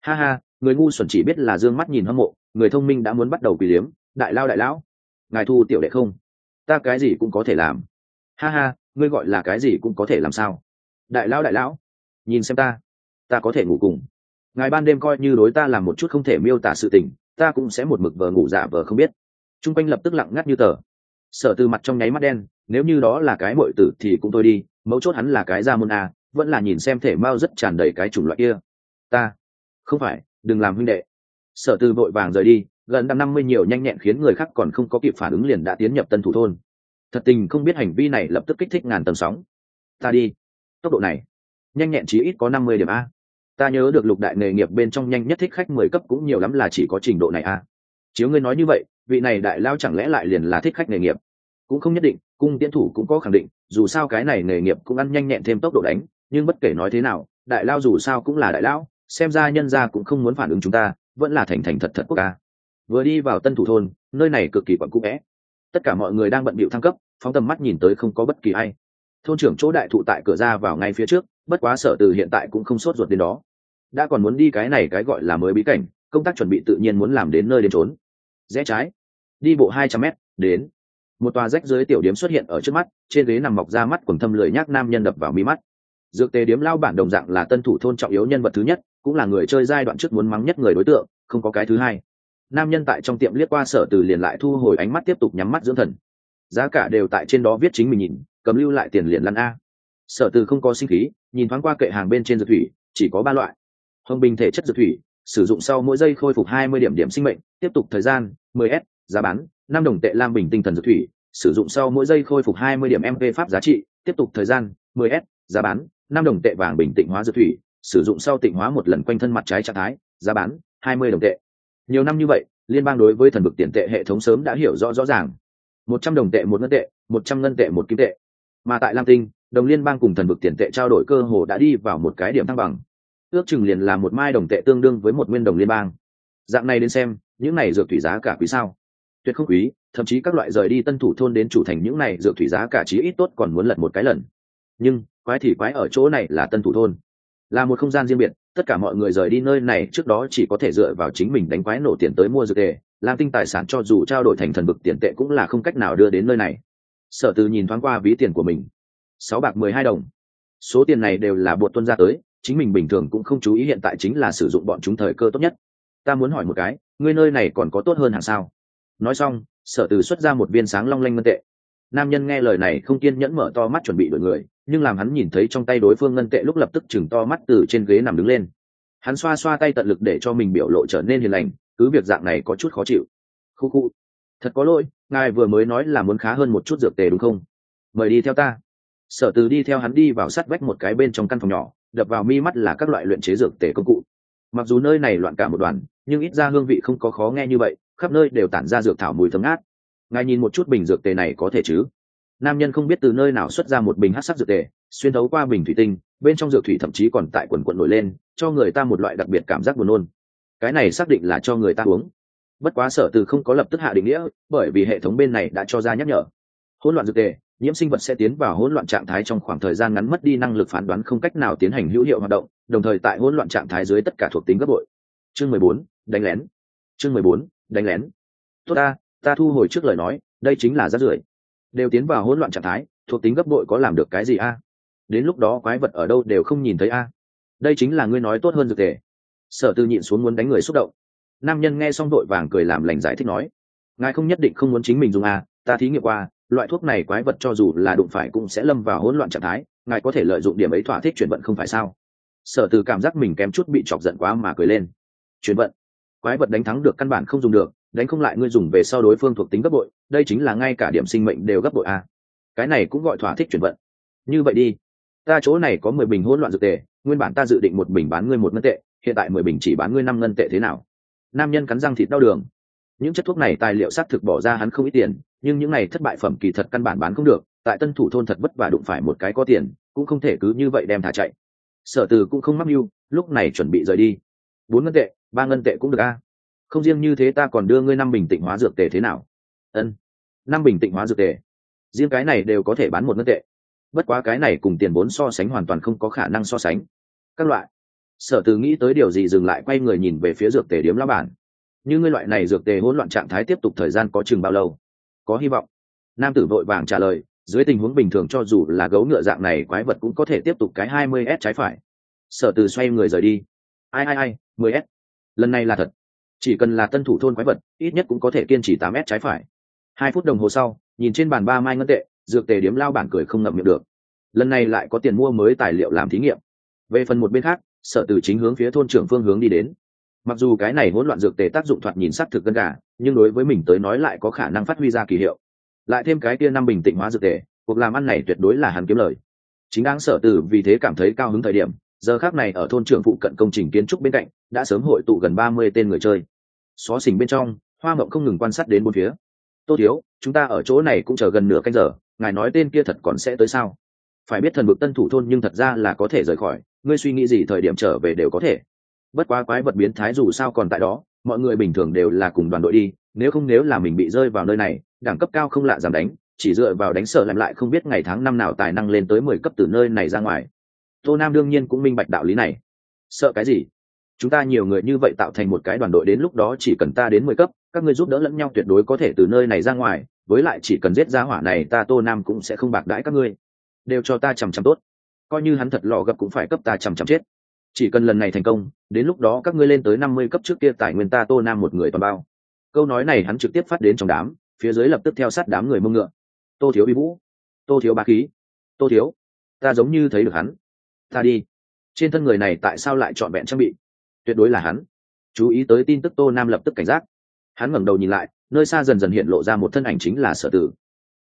Ha ha, người ngu xuẩn chỉ biết là d ư ơ n g mắt nhìn hâm mộ, người thông minh đã muốn bắt đầu quỳ liếm, đại lao đại lão. Ngài thu tiểu đệ không? Ta cái gì cũng có thể làm. Ha ha, ngươi gọi là cái gì cũng có thể làm sao? Đại lão đại lão, nhìn xem ta ta có thể ngủ cùng. Ngài ban đêm coi như đối ta làm một chút không thể miêu tả sự tình, ta cũng sẽ một mực vờ ngủ giả vờ không biết. T r u n g quanh lập tức lặng ngắt như tờ. Sở từ mặt trong nháy mắt đen, nếu như đó là cái mội tử thì cũng thôi đi, mấu chốt hắn là cái ra môn a vẫn là nhìn xem thể mao rất tràn đầy cái chủng loại kia. Ta, không phải, đừng làm huynh đệ. Sở từ vội vàng rời đi, gần năm năm mươi nhiều nhanh nhẹn khiến người khác còn không có kịp phản ứng liền đã tiến nhập tân thủ thôn. Thật tình không biết hành vi này lập tức kích thích ngàn tầng sóng. Ta đi. Tốc độ này, nhanh nhẹn chí ít có năm mươi điểm a. Ta nhớ được lục đại nghề nghiệp bên trong nhanh nhất thích khách mười cấp cũng nhiều lắm là chỉ có trình độ này a. Chiếu ngươi nói như vậy, vị này đại lao chẳng lẽ lại liền là thích khách nghề nghiệp? Cũng không nhất định, cung tiến thủ cũng có khẳng định, dù sao cái này nghề nghiệp cũng ăn nhanh nhẹn thêm tốc độ đánh nhưng bất kể nói thế nào, đại lao dù sao cũng là đại lão xem ra nhân gia cũng không muốn phản ứng chúng ta, vẫn là thành thành thật thật quốc ca vừa đi vào tân thủ thôn, nơi này cực kỳ quặn cũ vẽ. Tất cả mọi người đang bận bịu thăng cấp, phóng tầm mắt nhìn tới không có bất kỳ ai. Thôn trưởng chỗ đại thụ tại cửa ra vào ngay phía trước, bất quá sở từ hiện tại cũng không sốt ruột đến đó. Đã còn muốn đi cái này cái gọi là mới bí cảnh, công tác chuẩn bị tự nhiên muốn làm đến nơi đến trốn rẽ trái. Đi bộ hai trăm mét, đến. Một tòa rách dưới tiểu điếm xuất hiện ở trước mắt, trên ghế nằm mọc ra mắt quần thâm lười nhác nam nhân đập vào mi mắt dược tề điếm lao bản đồng dạng là tân thủ thôn trọng yếu nhân vật thứ nhất, cũng là người chơi giai đoạn trước muốn mắng nhất người đối tượng, không có cái thứ hai. Nam nhân tại trong tiệm liếc qua sở từ liền lại thu hồi ánh mắt tiếp tục nhắm mắt dưỡng thần. Giá cả đều tại trên đó viết chính mình nhìn, cầm lưu lại tiền liền lăn a. Sở từ không có sinh khí, nhìn thoáng qua kệ hàng bên trên dược thủy, chỉ có ba loại. Hồng bình thể chất dược thủy, sử dụng sau mỗi giây khôi phục hai mươi điểm điểm sinh mệnh, tiếp tục thời gian 10 s, giá bán, năm đồng tệ lam bình tinh thần dược thủy, sử dụng sau mỗi giây khôi phục 20 điểm mp pháp giá trị, tiếp tục thời gian 10 s, giá bán năm đồng tệ vàng bình tịnh hóa dược thủy, sử dụng sau tịnh hóa một lần quanh thân mặt trái trạng thái, giá bán 20 đồng tệ. Nhiều năm như vậy, liên bang đối với thần vực tiền tệ hệ thống sớm đã hiểu rõ rõ ràng. một trăm đồng tệ một ngân tệ, một trăm ngân tệ một kim tệ. Mà tại lam tinh, đồng liên bang cùng thần vực tiền tệ trao đổi cơ hồ đã đi vào một cái điểm thăng bằng. Ước chừng liền là một mai đồng tệ tương đương với một nguyên đồng liên bang. Dạng này đến xem, những này dược thủy giá cả quý sao? Tuyệt không quý, thậm chí các loại rời đi tân thủ thôn đến chủ thành những này dược thủy giá cả chí ít tốt còn muốn lật một cái lần. Nhưng quái thì quái ở chỗ này là tân thủ thôn. Là một không gian riêng biệt, tất cả mọi người rời đi nơi này trước đó chỉ có thể dựa vào chính mình đánh quái nổ tiền tới mua dược tề, làm tinh tài sản cho dù trao đổi thành thần bực tiền tệ cũng là không cách nào đưa đến nơi này. Sở từ nhìn thoáng qua ví tiền của mình. Sáu bạc mười hai đồng. Số tiền này đều là buộc tuân ra tới, chính mình bình thường cũng không chú ý hiện tại chính là sử dụng bọn chúng thời cơ tốt nhất. Ta muốn hỏi một cái, ngươi nơi này còn có tốt hơn hàng sao? Nói xong, sở từ xuất ra một viên sáng long lanh ngân tệ. Nam nhân nghe lời này không kiên nhẫn mở to mắt chuẩn bị đổi người nhưng làm hắn nhìn thấy trong tay đối phương ngân tệ lúc lập tức chừng to mắt từ trên ghế nằm đứng lên. Hắn xoa xoa tay tận lực để cho mình biểu lộ trở nên hiền lành, cứ việc dạng này có chút khó chịu. Khu khu. Thật có lỗi, ngài vừa mới nói là muốn khá hơn một chút dược tề đúng không? Mời đi theo ta. Sở từ đi theo hắn đi vào sát vách một cái bên trong căn phòng nhỏ, đập vào mi mắt là các loại luyện chế dược tề công cụ. Mặc dù nơi này loạn cả một đoàn, nhưng ít ra hương vị không có khó nghe như vậy, khắp nơi đều tản ra dược thảo mùi thấm ngát. Ngài nhìn một chút bình dược tề này có thể chứ? Nam nhân không biết từ nơi nào xuất ra một bình hát sắc dược tề, xuyên thấu qua bình thủy tinh, bên trong dược thủy thậm chí còn tại quần quận nổi lên, cho người ta một loại đặc biệt cảm giác buồn nôn. Cái này xác định là cho người ta uống. Bất quá sở từ không có lập tức hạ định nghĩa, bởi vì hệ thống bên này đã cho ra nhắc nhở. Hỗn loạn dược tề, nhiễm sinh vật sẽ tiến vào hỗn loạn trạng thái trong khoảng thời gian ngắn mất đi năng lực phán đoán không cách nào tiến hành hữu hiệu hoạt động, đồng thời tại hỗn loạn trạng thái dưới tất cả thuộc tính gấp bội. Chương mười bốn, đánh lén. Chương mười bốn, đánh lén. Tốt ta ta thu hồi trước lời nói, đây chính là rát rưởi đều tiến vào hỗn loạn trạng thái, thuộc tính gấp bội có làm được cái gì a? Đến lúc đó quái vật ở đâu đều không nhìn thấy a. Đây chính là ngươi nói tốt hơn dược tề sở tư nhịn xuống muốn đánh người xúc động. Nam nhân nghe xong đội vàng cười làm lành giải thích nói, ngài không nhất định không muốn chính mình dùng a, ta thí nghiệm qua, loại thuốc này quái vật cho dù là đụng phải cũng sẽ lâm vào hỗn loạn trạng thái, ngài có thể lợi dụng điểm ấy thỏa thích chuyển vận không phải sao? Sở từ cảm giác mình kém chút bị chọc giận quá mà cười lên. Chuyển vận? Quái vật đánh thắng được căn bản không dùng được đánh không lại ngươi dùng về sau đối phương thuộc tính gấp bội, đây chính là ngay cả điểm sinh mệnh đều gấp bội a cái này cũng gọi thỏa thích chuyển vận. Như vậy đi. Ta chỗ này có mười bình hỗn loạn dược tệ nguyên bản ta dự định một bình bán ngươi một ngân tệ, hiện tại mười bình chỉ bán ngươi năm ngân tệ thế nào? Nam nhân cắn răng thịt đau đường. Những chất thuốc này tài liệu xác thực bỏ ra hắn không ít tiền, nhưng những này thất bại phẩm kỳ thật căn bản bán không được, tại tân thủ thôn thật vất vả đụng phải một cái có tiền, cũng không thể cứ như vậy đem thả chạy. Sở từ cũng không mắc mưu, lúc này chuẩn bị rời đi. Bốn ngân tệ, ba ngân tệ cũng được a không riêng như thế ta còn đưa ngươi năm bình tịnh hóa dược tề thế nào? Ân, năm bình tịnh hóa dược tề. Riêng cái này đều có thể bán một ngân tệ. Bất quá cái này cùng tiền vốn so sánh hoàn toàn không có khả năng so sánh. Các loại. Sở từ nghĩ tới điều gì dừng lại quay người nhìn về phía dược tề điếm lao bản. Như ngươi loại này dược tề hỗn loạn trạng thái tiếp tục thời gian có chừng bao lâu? Có hy vọng. Nam tử vội vàng trả lời, dưới tình huống bình thường cho dù là gấu ngựa dạng này quái vật cũng có thể tiếp tục cái hai mươi s trái phải. Sở từ xoay người rời đi. Ai ai ai, mười s. Lần này là thật chỉ cần là tân thủ thôn quái vật, ít nhất cũng có thể kiên trì tám mét trái phải. Hai phút đồng hồ sau, nhìn trên bàn ba mai ngân tệ, dược tề điếm lao bản cười không ngậm miệng được. Lần này lại có tiền mua mới tài liệu làm thí nghiệm. Về phần một bên khác, sở từ chính hướng phía thôn trưởng phương hướng đi đến. Mặc dù cái này hỗn loạn dược tề tác dụng thoạt nhìn sắc thực gân gà, nhưng đối với mình tới nói lại có khả năng phát huy ra kỳ hiệu. Lại thêm cái kia năm bình tịnh hóa dược tề, cuộc làm ăn này tuyệt đối là hắn kiếm lời. Chính đáng sở từ vì thế cảm thấy cao hứng thời điểm giờ khác này ở thôn trưởng phụ cận công trình kiến trúc bên cạnh, đã sớm hội tụ gần ba mươi tên người chơi. Xó xỉnh bên trong, hoa mộng không ngừng quan sát đến bốn phía. Tô thiếu, chúng ta ở chỗ này cũng chờ gần nửa canh giờ, ngài nói tên kia thật còn sẽ tới sao? Phải biết thần vực tân thủ thôn nhưng thật ra là có thể rời khỏi, ngươi suy nghĩ gì thời điểm trở về đều có thể. Bất quá quái vật biến thái dù sao còn tại đó, mọi người bình thường đều là cùng đoàn đội đi, nếu không nếu là mình bị rơi vào nơi này, đẳng cấp cao không lạ giảm đánh, chỉ dựa vào đánh sợ làm lại không biết ngày tháng năm nào tài năng lên tới mười cấp từ nơi này ra ngoài tô nam đương nhiên cũng minh bạch đạo lý này. Sợ cái gì? Chúng ta nhiều người như vậy tạo thành một cái đoàn đội đến lúc đó chỉ cần ta đến mười cấp, các ngươi giúp đỡ lẫn nhau tuyệt đối có thể từ nơi này ra ngoài, với lại chỉ cần giết ra hỏa này, ta tô nam cũng sẽ không bạc đãi các ngươi. Đều cho ta chằm chằm tốt. Coi như hắn thật lò gập cũng phải cấp ta chằm chằm chết. Chỉ cần lần này thành công, đến lúc đó các ngươi lên tới năm mươi cấp trước kia tài nguyên ta tô nam một người toàn bao. Câu nói này hắn trực tiếp phát đến trong đám, phía dưới lập tức theo sát đám người mông ngựa. Tô thiếu bị vũ. Tô thiếu ba khí. Tô thiếu, ta giống như thấy được hắn ta đi. Trên thân người này tại sao lại trọn vẹn trang bị? Tuyệt đối là hắn. Chú ý tới tin tức tô nam lập tức cảnh giác. Hắn ngẩng đầu nhìn lại, nơi xa dần dần hiện lộ ra một thân ảnh chính là sở tử.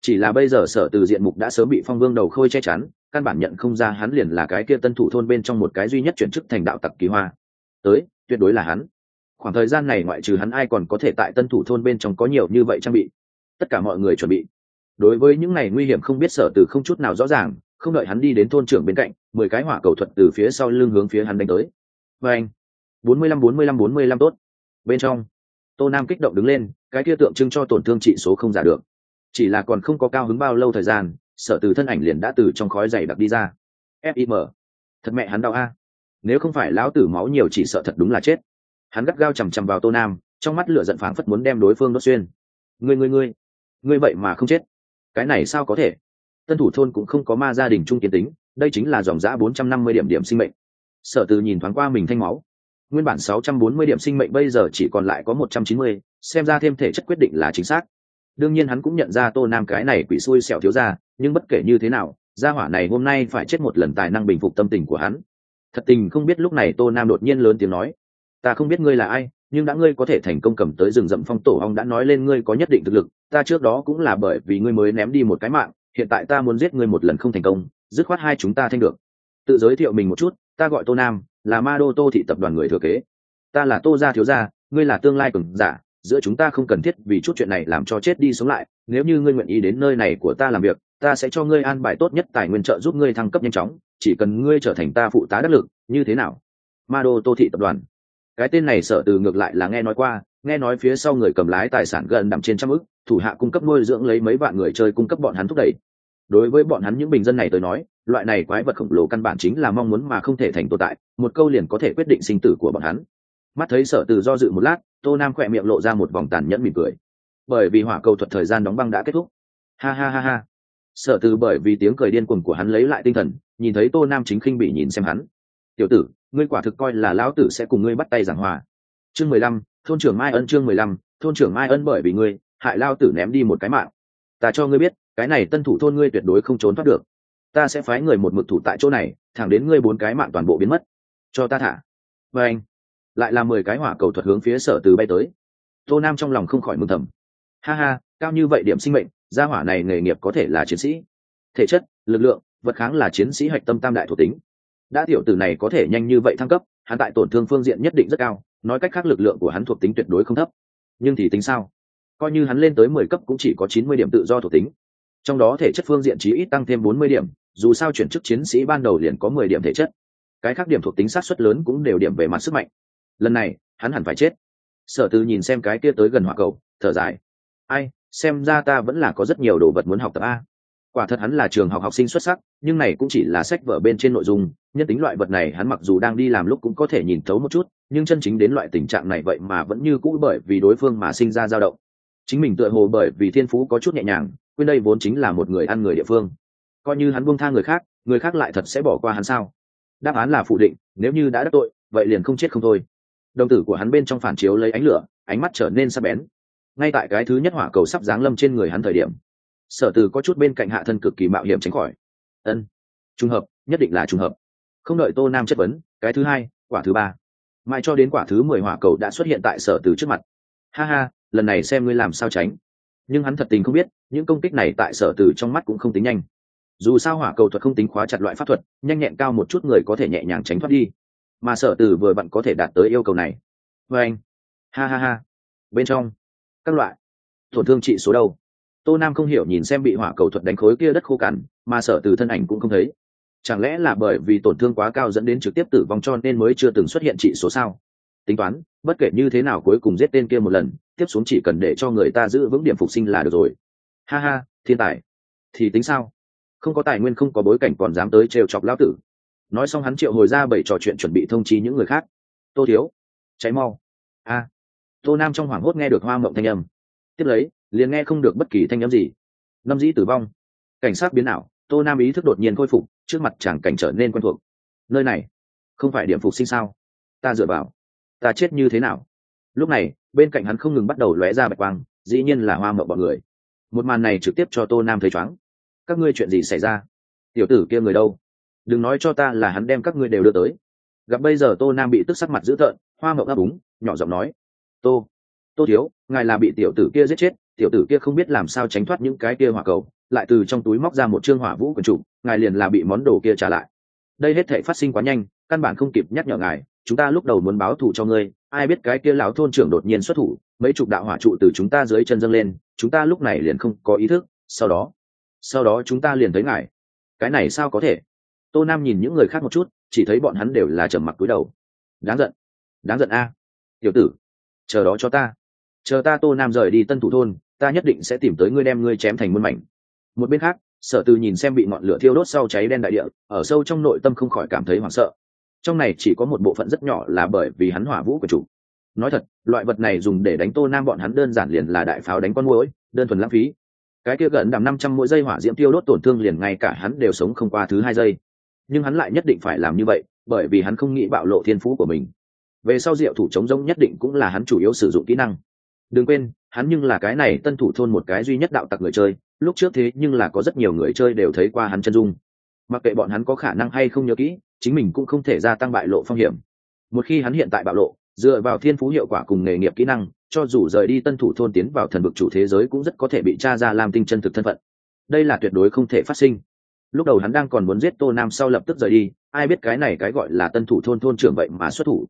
Chỉ là bây giờ sở từ diện mục đã sớm bị phong vương đầu khôi che chắn, căn bản nhận không ra hắn liền là cái kia tân thủ thôn bên trong một cái duy nhất chuyển chức thành đạo tặc kỳ hoa. Tới, tuyệt đối là hắn. Khoảng thời gian này ngoại trừ hắn ai còn có thể tại tân thủ thôn bên trong có nhiều như vậy trang bị? Tất cả mọi người chuẩn bị. Đối với những ngày nguy hiểm không biết sở từ không chút nào rõ ràng, không đợi hắn đi đến thôn trưởng bên cạnh mười cái hỏa cầu thuật từ phía sau lưng hướng phía hắn đánh tới. Và anh, bốn mươi lăm, bốn mươi lăm, bốn mươi lăm tốt. Bên trong, tô nam kích động đứng lên, cái kia tượng trưng cho tổn thương trị số không giả được. Chỉ là còn không có cao hứng bao lâu thời gian sở từ thân ảnh liền đã từ trong khói dày đặc đi ra. Fim thật mẹ hắn đau a. Nếu không phải lão tử máu nhiều chỉ sợ thật đúng là chết. Hắn gắt gao chằm chằm vào tô nam, trong mắt lửa giận phảng phất muốn đem đối phương đốt xuyên. Ngươi ngươi ngươi ngươi vậy mà không chết. Cái này sao có thể? Tân thủ thôn cũng không có ma gia đình trung kiến tính đây chính là dòng giã bốn trăm năm mươi điểm điểm sinh mệnh. Sở từ nhìn thoáng qua mình thanh máu. Nguyên bản sáu trăm bốn mươi điểm sinh mệnh bây giờ chỉ còn lại có một trăm chín mươi, xem ra thêm thể chất quyết định là chính xác. Đương nhiên hắn cũng nhận ra tô nam cái này quỷ xui xẻo thiếu ra nhưng bất kể như thế nào, gia hỏa này hôm nay phải chết một lần tài năng bình phục tâm tình của hắn. Thật tình không biết lúc này tô nam đột nhiên lớn tiếng nói, ta không biết ngươi là ai, nhưng đã ngươi có thể thành công cầm tới rừng rậm phong tổ ong đã nói lên ngươi có nhất định thực lực, ta trước đó cũng là bởi vì ngươi mới ném đi một cái mạng, hiện tại ta muốn giết ngươi một lần không thành công dứt khoát hai chúng ta thanh được. Tự giới thiệu mình một chút, ta gọi tô nam, là ma đô tô thị tập đoàn người thừa kế. Ta là tô gia thiếu gia, ngươi là tương lai cường giả, giữa chúng ta không cần thiết vì chút chuyện này làm cho chết đi sống lại. Nếu như ngươi nguyện ý đến nơi này của ta làm việc, ta sẽ cho ngươi an bài tốt nhất tài nguyên trợ giúp ngươi thăng cấp nhanh chóng. Chỉ cần ngươi trở thành ta phụ tá đắc lực, như thế nào? Ma đô tô thị tập đoàn. Cái tên này sợ từ ngược lại là nghe nói qua, nghe nói phía sau người cầm lái tài sản gần nằm trên trăm ức, thủ hạ cung cấp nuôi dưỡng lấy mấy vạn người chơi cung cấp bọn hắn thúc đẩy đối với bọn hắn những bình dân này tới nói, loại này quái vật khổng lồ căn bản chính là mong muốn mà không thể thành tồn tại, một câu liền có thể quyết định sinh tử của bọn hắn. Mắt thấy sở từ do dự một lát, tô nam khỏe miệng lộ ra một vòng tàn nhẫn mỉm cười. Bởi vì hỏa cầu thuật thời gian đóng băng đã kết thúc. Ha ha ha ha. Sở từ bởi vì tiếng cười điên cuồng của hắn lấy lại tinh thần, nhìn thấy tô nam chính khinh bị nhìn xem hắn. Tiểu tử, ngươi quả thực coi là lão tử sẽ cùng ngươi bắt tay giảng hòa. Chương mười lăm, thôn trưởng mai ân chương mười lăm, thôn trưởng mai ân bởi vì ngươi, hại lao tử ném đi một cái mạng. Ta cho ngươi biết cái này tân thủ thôn ngươi tuyệt đối không trốn thoát được. Ta sẽ phái người một mực thủ tại chỗ này, thẳng đến ngươi bốn cái mạng toàn bộ biến mất. Cho ta thả. Và anh, lại là mười cái hỏa cầu thuật hướng phía sở từ bay tới. Tô nam trong lòng không khỏi mừng thầm. Ha ha, cao như vậy điểm sinh mệnh, gia hỏa này nghề nghiệp có thể là chiến sĩ. Thể chất, lực lượng, vật kháng là chiến sĩ hạch tâm tam đại thuộc tính. Đã tiểu tử này có thể nhanh như vậy thăng cấp, hắn tại tổn thương phương diện nhất định rất cao, nói cách khác lực lượng của hắn thuộc tính tuyệt đối không thấp. Nhưng thì tính sao? Coi như hắn lên tới mười cấp cũng chỉ có chín mươi điểm tự do thuộc tính trong đó thể chất phương diện chí ít tăng thêm bốn mươi điểm, dù sao chuyển chức chiến sĩ ban đầu liền có mười điểm thể chất. Cái khác điểm thuộc tính sát xuất lớn cũng đều điểm về mặt sức mạnh. Lần này, hắn hẳn phải chết. Sở tư nhìn xem cái kia tới gần hỏa cầu, thở dài. Ai, xem ra ta vẫn là có rất nhiều đồ vật muốn học tập a. Quả thật hắn là trường học học sinh xuất sắc, nhưng này cũng chỉ là sách vở bên trên nội dung. Nhân tính loại vật này hắn mặc dù đang đi làm lúc cũng có thể nhìn thấu một chút, nhưng chân chính đến loại tình trạng này vậy mà vẫn như cũ bởi vì đối phương mà sinh ra dao động. Chính mình tựa hồ bởi vì thiên phú có chút nhẹ nhàng quên đây vốn chính là một người ăn người địa phương. Coi như hắn buông tha người khác người khác lại thật sẽ bỏ qua hắn sao? Đáp án là phủ định, nếu như đã đắc tội, vậy liền không chết không thôi. Đồng tử của hắn bên trong phản chiếu lấy ánh lửa, ánh mắt trở nên sắc bén. Ngay tại cái thứ nhất hỏa cầu sắp giáng lâm trên người hắn thời điểm, sở từ có chút bên cạnh hạ thân cực kỳ mạo hiểm tránh khỏi. Ân, trùng hợp, nhất định là trùng hợp. Không đợi tô nam chất vấn, cái thứ hai, quả thứ ba. Mãi cho đến quả thứ mười hỏa cầu đã xuất hiện tại sở từ trước mặt. Ha ha, lần này xem ngươi làm sao tránh nhưng hắn thật tình không biết, những công kích này tại sở từ trong mắt cũng không tính nhanh. Dù sao hỏa cầu thuật không tính khóa chặt loại pháp thuật, nhanh nhẹn cao một chút người có thể nhẹ nhàng tránh thoát đi. Mà sở từ vừa bận có thể đạt tới yêu cầu này. Vê anh. Ha ha ha. Bên trong. Các loại. Tổn thương trị số đâu? Tô nam không hiểu nhìn xem bị hỏa cầu thuật đánh khối kia đất khô cằn, mà sở từ thân ảnh cũng không thấy. Chẳng lẽ là bởi vì tổn thương quá cao dẫn đến trực tiếp tử vong cho nên mới chưa từng xuất hiện trị số sao? Tính toán, bất kể như thế nào cuối cùng giết tên kia một lần, tiếp xuống chỉ cần để cho người ta giữ vững điểm phục sinh là được rồi. Ha ha, thiên tài. Thì tính sao? Không có tài nguyên không có bối cảnh còn dám tới trêu chọc lão tử. Nói xong hắn triệu hồi ra bảy trò chuyện chuẩn bị thông chi những người khác. Tô thiếu cháy mau. A. Tô nam trong hoảng hốt nghe được hoa mộng thanh âm. Tiếp lấy, liền nghe không được bất kỳ thanh âm gì. Năm dĩ tử vong. Cảnh sát biến ảo, tô nam ý thức đột nhiên khôi phục, trước mặt chàng cảnh trở nên quen thuộc. Nơi này, không phải điểm phục sinh sao? Ta dựa vào ta chết như thế nào? Lúc này, bên cạnh hắn không ngừng bắt đầu lóe ra bạch quang, dĩ nhiên là hoa mậu bọn người. Một màn này trực tiếp cho tô nam thấy chóng các ngươi chuyện gì xảy ra? Tiểu tử kia người đâu? Đừng nói cho ta là hắn đem các ngươi đều đưa tới. Gặp bây giờ tô nam bị tức sắc mặt dữ tợn, hoa mậu ấp úng, nhỏ giọng nói. Tô tô thiếu, ngài là bị tiểu tử kia giết chết, tiểu tử kia không biết làm sao tránh thoát những cái kia hỏa cầu, lại từ trong túi móc ra một chương hỏa vũ quần chủ ngài liền là bị món đồ kia trả lại. Đây hết thể phát sinh quá nhanh, căn bản không kịp nhắc nhở ngài chúng ta lúc đầu muốn báo thù cho ngươi, ai biết cái kia lão thôn trưởng đột nhiên xuất thủ, mấy chục đạo hỏa trụ từ chúng ta dưới chân dâng lên, chúng ta lúc này liền không có ý thức, sau đó sau đó chúng ta liền thấy ngài. Cái này sao có thể? Tô nam nhìn những người khác một chút, chỉ thấy bọn hắn đều là trầm mặc cúi đầu. Đáng giận đáng giận a. Tiểu tử, chờ đó cho ta. Chờ ta tô nam rời đi tân thủ thôn, ta nhất định sẽ tìm tới ngươi đem ngươi chém thành muôn mảnh. Một bên khác, sở từ nhìn xem bị ngọn lửa thiêu đốt sau cháy đen đại địa, ở sâu trong nội tâm không khỏi cảm thấy hoảng sợ trong này chỉ có một bộ phận rất nhỏ là bởi vì hắn hỏa vũ của chủ. Nói thật, loại vật này dùng để đánh tô nam bọn hắn đơn giản liền là đại pháo đánh con mũi đơn thuần lãng phí. Cái kia gần đằm năm trăm mỗi giây hỏa diễm tiêu đốt tổn thương liền ngay cả hắn đều sống không qua thứ hai giây. Nhưng hắn lại nhất định phải làm như vậy, bởi vì hắn không nghĩ bạo lộ thiên phú của mình. Về sau diệu thủ chống giống nhất định cũng là hắn chủ yếu sử dụng kỹ năng. Đừng quên, hắn nhưng là cái này tân thủ thôn một cái duy nhất đạo tặc người chơi, lúc trước thế nhưng là có rất nhiều người chơi đều thấy qua hắn chân dung mặc kệ bọn hắn có khả năng hay không nhớ kỹ, chính mình cũng không thể gia tăng bại lộ phong hiểm. Một khi hắn hiện tại bạo lộ, dựa vào thiên phú hiệu quả cùng nghề nghiệp kỹ năng, cho dù rời đi tân thủ thôn tiến vào thần vực chủ thế giới cũng rất có thể bị t r a ra làm tinh chân thực thân phận. Đây là tuyệt đối không thể phát sinh. Lúc đầu hắn đang còn muốn giết tô nam sau lập tức rời đi, ai biết cái này cái gọi là tân thủ thôn thôn trưởng vậy mà xuất thủ.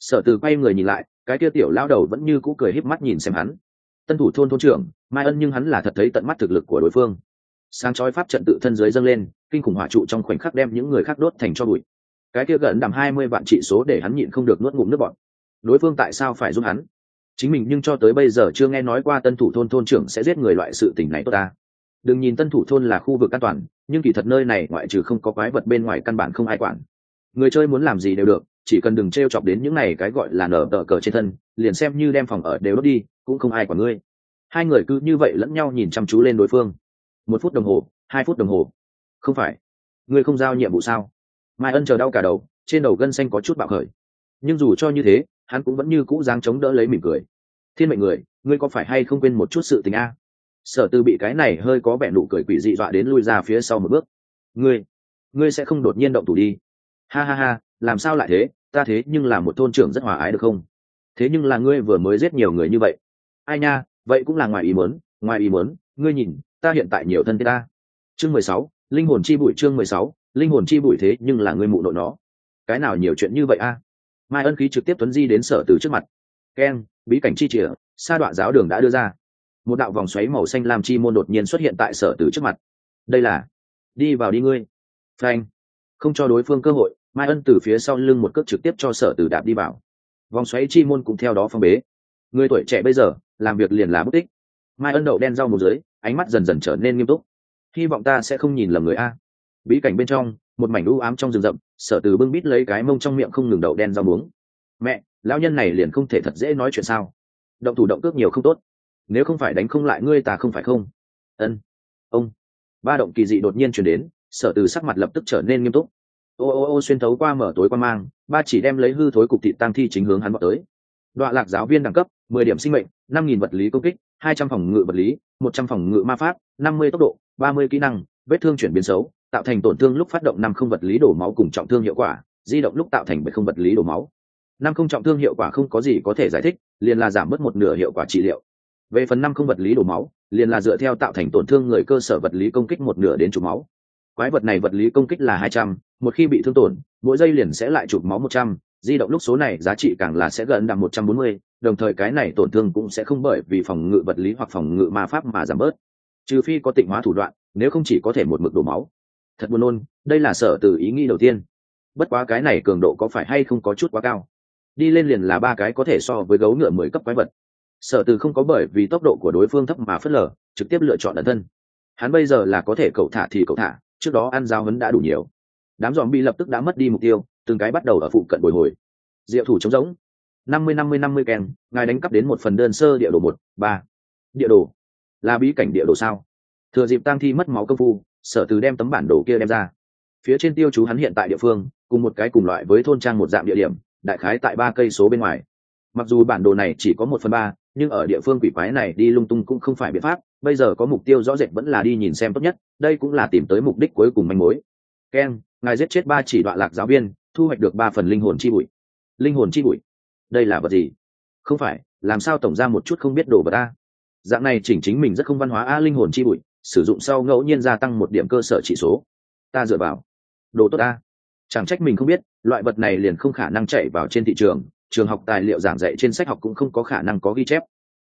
Sở từ quay người nhìn lại, cái kia tiểu lao đầu vẫn như cũ cười híp mắt nhìn xem hắn. Tân thủ thôn thôn trưởng, mai ân nhưng hắn là thật thấy tận mắt thực lực của đối phương sáng chói pháp trận tự thân dưới dâng lên, kinh khủng hỏa trụ trong khoảnh khắc đem những người khác đốt thành cho bụi. Cái kia gần đầm hai mươi vạn trị số để hắn nhịn không được nuốt ngụm nước bọn đối phương tại sao phải giúp hắn? Chính mình nhưng cho tới bây giờ chưa nghe nói qua tân thủ thôn thôn trưởng sẽ giết người loại sự tình này tốt ta. Đừng nhìn tân thủ thôn là khu vực an toàn, nhưng kỳ thật nơi này ngoại trừ không có quái vật bên ngoài căn bản không ai quản. Người chơi muốn làm gì đều được, chỉ cần đừng t r e o chọc đến những này cái gọi là nở tờ cờ trên thân, liền xem như đem phòng ở đều đốt đi, cũng không ai quản ngươi. Hai người cứ như vậy lẫn nhau nhìn chăm chú lên đối phương một phút đồng hồ, hai phút đồng hồ. Không phải. Ngươi không giao nhiệm vụ sao? Mai ân chờ đau cả đầu, trên đầu gân xanh có chút bạo khởi. Nhưng dù cho như thế, hắn cũng vẫn như cũ dáng chống đỡ lấy mỉm cười. Thiên mệnh người, ngươi có phải hay không quên một chút sự tình a? Sở tư bị cái này hơi có vẻ nụ cười quỷ dị dọa đến lui ra phía sau một bước. Ngươi ngươi sẽ không đột nhiên động thủ đi. Ha ha ha, làm sao lại thế? Ta thế nhưng là một thôn trưởng rất hòa ái được không? Thế nhưng là ngươi vừa mới giết nhiều người như vậy. Ai nha, vậy cũng là ngoài ý muốn, ngoài ý muốn. Ngươi nhìn ta hiện tại nhiều thân thế ta. Chương mười sáu, linh hồn chi bụi chương mười sáu, linh hồn chi bụi thế nhưng là người mụ nội nó. Cái nào nhiều chuyện như vậy a? Mai ân khí trực tiếp tuấn di đến sở từ trước mặt. Keng bí cảnh chi chìa, sa đoạn giáo đường đã đưa ra. Một đạo vòng xoáy màu xanh lam chi môn đột nhiên xuất hiện tại sở từ trước mặt. Đây là, đi vào đi ngươi. Frank không cho đối phương cơ hội, mai ân từ phía sau lưng một cước trực tiếp cho sở từ đạp đi vào. Vòng xoáy chi môn cũng theo đó phong bế. Người tuổi trẻ bây giờ, làm việc liền là bất tích. Mai ân đậu đen rau một dưới ánh mắt dần dần trở nên nghiêm túc. Hy vọng ta sẽ không nhìn lầm người a. Bí cảnh bên trong, một mảnh u ám trong rừng rậm, sở từ bưng bít lấy cái mông trong miệng không ngừng đậu đen rau muống. Mẹ, lão nhân này liền không thể thật dễ nói chuyện sao? Động thủ động cước nhiều không tốt. Nếu không phải đánh không lại ngươi ta không phải không? Ân, ông. Ba động kỳ dị đột nhiên chuyển đến, sở từ sắc mặt lập tức trở nên nghiêm túc. Ô ô ô xuyên thấu qua mở tối qua mang, ba chỉ đem lấy hư thối cục thị tăng thi chính hướng hắn bọn tới đoạn lạc giáo viên đẳng cấp, mười điểm sinh mệnh, năm nghìn vật lý công kích, hai trăm phòng ngự vật lý, một trăm phòng ngự ma pháp, năm mươi tốc độ, ba mươi kỹ năng, vết thương chuyển biến xấu, tạo thành tổn thương lúc phát động năm không vật lý đổ máu cùng trọng thương hiệu quả, di động lúc tạo thành bảy không vật lý đổ máu. Năm không trọng thương hiệu quả không có gì có thể giải thích, liền là giảm mất một nửa hiệu quả trị liệu. Về phần năm không vật lý đổ máu, liền là dựa theo tạo thành tổn thương người cơ sở vật lý công kích một nửa đến chủ máu. Quái vật này vật lý công kích là hai trăm, một khi bị thương tổn, mỗi giây liền sẽ lại chụp máu một trăm di động lúc số này giá trị càng là sẽ gần đạt một trăm bốn mươi, đồng thời cái này tổn thương cũng sẽ không bởi vì phòng ngự vật lý hoặc phòng ngự ma pháp mà giảm bớt. Trừ phi có tịnh hóa thủ đoạn, nếu không chỉ có thể một mực đổ máu. Thật buồn nôn, đây là sở từ ý nghĩ đầu tiên. Bất quá cái này cường độ có phải hay không có chút quá cao? Đi lên liền là ba cái có thể so với gấu ngựa mười cấp quái vật. Sở từ không có bởi vì tốc độ của đối phương thấp mà phớt lờ, trực tiếp lựa chọn ẩn thân. Hắn bây giờ là có thể cậu thả thì cậu thả, trước đó ăn giao hấn đã đủ nhiều. Đám dòm bị lập tức đã mất đi mục tiêu từng cái bắt đầu ở phụ cận bồi hồi. Diệu thủ chống giống năm mươi năm mươi năm mươi kèn ngài đánh cắp đến một phần đơn sơ địa đồ một, ba. Địa đồ. Là bí cảnh địa đồ sao? Thừa dịp tang thi mất máu công phu, sở từ đem tấm bản đồ kia đem ra. Phía trên tiêu chú hắn hiện tại địa phương, cùng một cái cùng loại với thôn trang một dạng địa điểm, đại khái tại ba cây số bên ngoài. Mặc dù bản đồ này chỉ có một phần ba, nhưng ở địa phương quỷ quái này đi lung tung cũng không phải biện pháp, bây giờ có mục tiêu rõ rệt vẫn là đi nhìn xem tốt nhất, đây cũng là tìm tới mục đích cuối cùng manh mối. Keng ngài giết chết ba chỉ đoạn lạc giáo viên thu hoạch được ba phần linh hồn chi bụi. Linh hồn chi bụi? Đây là vật gì? Không phải, làm sao tổng ra một chút không biết đồ vật ta dạng này chỉnh chính mình rất không văn hóa a, linh hồn chi bụi, sử dụng sau ngẫu nhiên gia tăng một điểm cơ sở chỉ số. Ta dựa vào. Đồ tốt a. Chẳng trách mình không biết, loại vật này liền không khả năng chạy vào trên thị trường trường học tài liệu giảng dạy trên sách học cũng không có khả năng có ghi chép.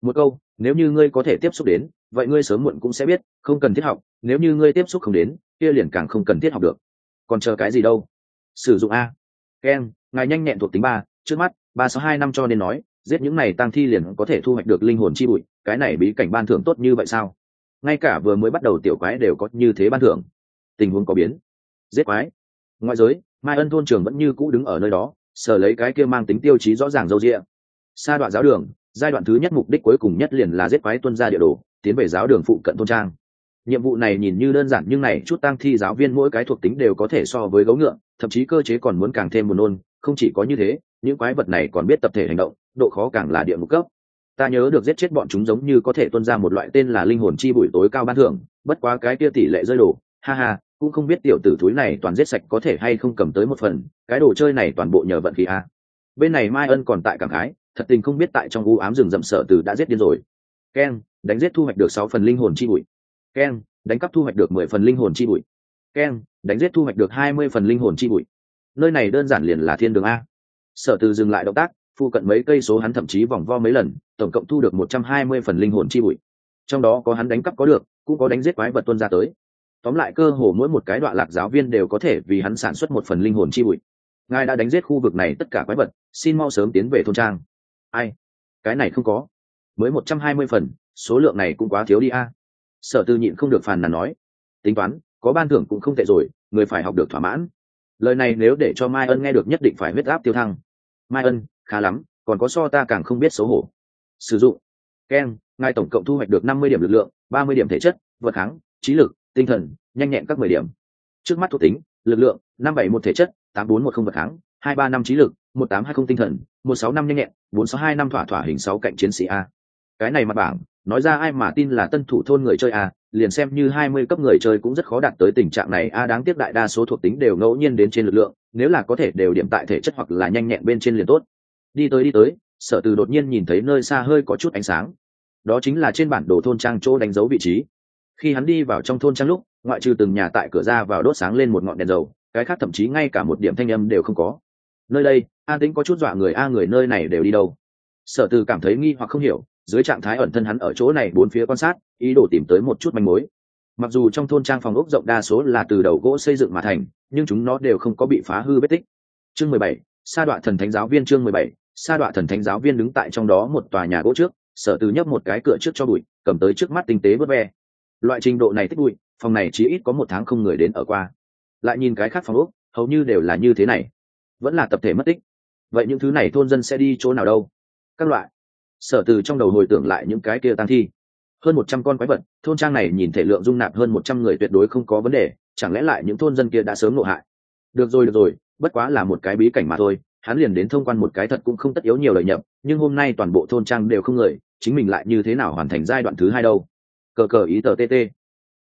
Một câu, nếu như ngươi có thể tiếp xúc đến, vậy ngươi sớm muộn cũng sẽ biết, không cần thiết học, nếu như ngươi tiếp xúc không đến, kia liền càng không cần thiết học được. Còn chờ cái gì đâu? Sử dụng a. Ken, ngài nhanh nhẹn thuộc tính ba, trước mắt, ba sáu hai năm cho nên nói, giết những này tăng thi liền có thể thu hoạch được linh hồn chi bụi, cái này bí cảnh ban thưởng tốt như vậy sao? Ngay cả vừa mới bắt đầu tiểu quái đều có như thế ban thưởng. Tình huống có biến. Giết quái. Ngoại giới, mai ân thôn trường vẫn như cũ đứng ở nơi đó sở lấy cái kia mang tính tiêu chí rõ ràng dâu rịa. Sa đoạn giáo đường, giai đoạn thứ nhất mục đích cuối cùng nhất liền là giết quái tuân ra địa đồ, tiến về giáo đường phụ cận thôn trang. Nhiệm vụ này nhìn như đơn giản nhưng này chút tăng thi giáo viên mỗi cái thuộc tính đều có thể so với gấu ngựa thậm chí cơ chế còn muốn càng thêm buồn nôn, không chỉ có như thế, những quái vật này còn biết tập thể hành động, độ khó càng là địa ngục cấp. Ta nhớ được giết chết bọn chúng giống như có thể tuân ra một loại tên là linh hồn chi bụi tối cao ban thưởng, bất quá cái kia tỷ lệ rơi đổ, ha ha, cũng không biết tiểu tử thúi này toàn giết sạch có thể hay không cầm tới một phần, cái đồ chơi này toàn bộ nhờ vận khí a. Bên này mai ân còn tại cảng ái thật tình không biết tại trong u ám rừng rậm sợ từ đã giết điên rồi. Keng đánh giết thu hoạch được sáu phần linh hồn chi bụi. Keng đánh cắp thu hoạch được mười phần linh hồn chi bụi keng đánh giết thu hoạch được hai mươi phần linh hồn chi bụi. Nơi này đơn giản liền là thiên đường a. Sở từ dừng lại động tác phụ cận mấy cây số hắn thậm chí vòng vo mấy lần, tổng cộng thu được một trăm hai mươi phần linh hồn chi bụi. Trong đó có hắn đánh cắp có được, cũng có đánh giết quái vật tuân ra tới. Tóm lại cơ hồ mỗi một cái đoạn lạc giáo viên đều có thể vì hắn sản xuất một phần linh hồn chi bụi. Ngài đã đánh giết khu vực này tất cả quái vật, xin mau sớm tiến về thôn trang. Ai? Cái này không có. Mới một trăm hai mươi phần, số lượng này cũng quá thiếu đi a. Sở tư nhịn không được phàn nàn nói. Tính toán có ban thưởng cũng không tệ rồi, người phải học được thỏa mãn. Lời này nếu để cho mai ân nghe được nhất định phải huyết áp tiêu thăng. Mai ân, khá lắm, còn có so ta càng không biết xấu hổ. Sử dụng. Keng ngài tổng cộng thu hoạch được năm mươi điểm lực lượng, ba mươi điểm thể chất, vật kháng, trí lực, tinh thần, nhanh nhẹn các mười điểm. Trước mắt thuộc tính, lực lượng, năm bảy một thể chất, tám bốn một không vật kháng, hai ba năm trí lực, một tám hai không tinh thần, một sáu năm nhanh nhẹn, bốn sáu hai năm thỏa thỏa hình sáu cạnh chiến sĩ a. Cái này mặt bảng, nói ra ai mà tin là tân thủ thôn người chơi a liền xem như hai mươi cấp người chơi cũng rất khó đạt tới tình trạng này. A, đáng tiếc đại đa số thuộc tính đều ngẫu nhiên đến trên lực lượng, nếu là có thể đều điểm tại thể chất hoặc là nhanh nhẹn bên trên liền tốt. Đi tới đi tới, sở từ đột nhiên nhìn thấy nơi xa hơi có chút ánh sáng. Đó chính là trên bản đồ thôn trang chỗ đánh dấu vị trí. Khi hắn đi vào trong thôn trang lúc, ngoại trừ từng nhà tại cửa ra vào đốt sáng lên một ngọn đèn dầu, cái khác thậm chí ngay cả một điểm thanh âm đều không có. Nơi đây an tĩnh có chút dọa người, a người nơi này đều đi đâu? Sở từ cảm thấy nghi hoặc không hiểu dưới trạng thái ẩn thân hắn ở chỗ này bốn phía quan sát, ý đồ tìm tới một chút manh mối. Mặc dù trong thôn trang phòng ốc rộng đa số là từ đầu gỗ xây dựng mà thành, nhưng chúng nó đều không có bị phá hư vết tích. Chương mười bảy, sa đọa thần thánh giáo viên chương mười bảy, sa đọa thần thánh giáo viên đứng tại trong đó một tòa nhà gỗ trước, sở từ nhấp một cái cửa trước cho bụi, cầm tới trước mắt tinh tế vớt ve. Loại trình độ này tích bụi, phòng này chỉ ít có một tháng không người đến ở qua. Lại nhìn cái khác phòng ốc, hầu như đều là như thế này. Vẫn là tập thể mất tích. Vậy những thứ này thôn dân sẽ đi chỗ nào đâu? Các loại sở từ trong đầu hồi tưởng lại những cái kia tăng thi. Hơn một trăm con quái vật, thôn trang này nhìn thể lượng dung nạp hơn một trăm người tuyệt đối không có vấn đề, chẳng lẽ lại những thôn dân kia đã sớm ngộ hại? Được rồi được rồi, bất quá là một cái bí cảnh mà thôi, hắn liền đến thông quan một cái thật cũng không tất yếu nhiều lợi nhập nhưng hôm nay toàn bộ thôn trang đều không người, chính mình lại như thế nào hoàn thành giai đoạn thứ hai đâu? Cờ cờ ý tờ tt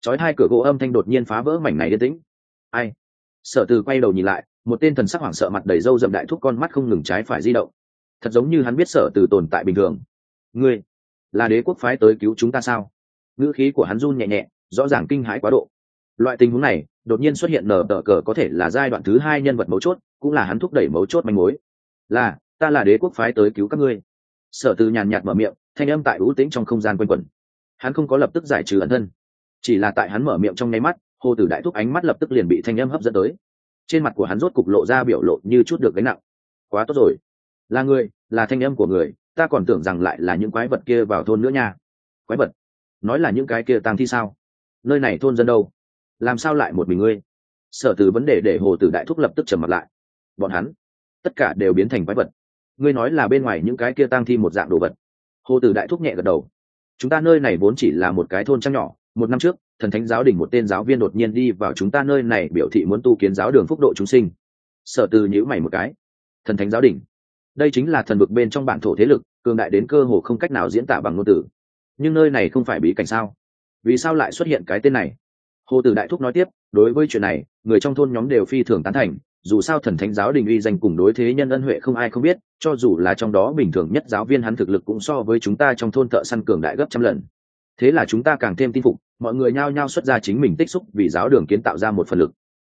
chói hai cửa gỗ âm thanh đột nhiên phá vỡ mảnh này yên tĩnh. Ai? Sở từ quay đầu nhìn lại, một tên thần sắc hoảng sợ mặt đầy râu rậm đại thúc con mắt không ngừng trái phải di động. Thật giống như hắn biết sở từ tồn tại bình thường ngươi, là đế quốc phái tới cứu chúng ta sao? Ngữ khí của hắn run nhẹ nhẹ, rõ ràng kinh hãi quá độ. Loại tình huống này, đột nhiên xuất hiện nở tờ cờ có thể là giai đoạn thứ hai nhân vật mấu chốt, cũng là hắn thúc đẩy mấu chốt manh mối. Là, ta là đế quốc phái tới cứu các ngươi. Sở từ nhàn nhạt mở miệng, thanh âm tại ưu tĩnh trong không gian quanh quẩn. Hắn không có lập tức giải trừ ẩn thân, chỉ là tại hắn mở miệng trong nháy mắt, hồ tử đại thúc ánh mắt lập tức liền bị thanh âm hấp dẫn tới. Trên mặt của hắn rốt cục lộ ra biểu lộ như chút được gánh nặng. Quá tốt rồi. Là người, là thanh âm của người ta còn tưởng rằng lại là những quái vật kia vào thôn nữa nha. Quái vật? Nói là những cái kia tang thi sao? Nơi này thôn dân đâu? Làm sao lại một mình ngươi? Sở từ vấn đề để hồ tử đại thúc lập tức trầm mặt lại. Bọn hắn, tất cả đều biến thành quái vật. Ngươi nói là bên ngoài những cái kia tang thi một dạng đồ vật. Hồ tử đại thúc nhẹ gật đầu. Chúng ta nơi này vốn chỉ là một cái thôn trăng nhỏ. Một năm trước, thần thánh giáo đình một tên giáo viên đột nhiên đi vào chúng ta nơi này biểu thị muốn tu kiến giáo đường phúc độ chúng sinh. Sở từ nhữ mày một cái. Thần thánh giáo đình? Đây chính là thần vực bên trong bản thổ thế lực, cường đại đến cơ hồ không cách nào diễn tả bằng ngôn từ. Nhưng nơi này không phải bí cảnh sao? Vì sao lại xuất hiện cái tên này? Hồ tử đại thúc nói tiếp, đối với chuyện này, người trong thôn nhóm đều phi thường tán thành, dù sao thần thánh giáo đình uy danh cùng đối thế nhân ân huệ không ai không biết, cho dù là trong đó bình thường nhất giáo viên hắn thực lực cũng so với chúng ta trong thôn thợ săn cường đại gấp trăm lần. Thế là chúng ta càng thêm tin phục, mọi người nhao nhao xuất ra chính mình tích xúc vì giáo đường kiến tạo ra một phần lực.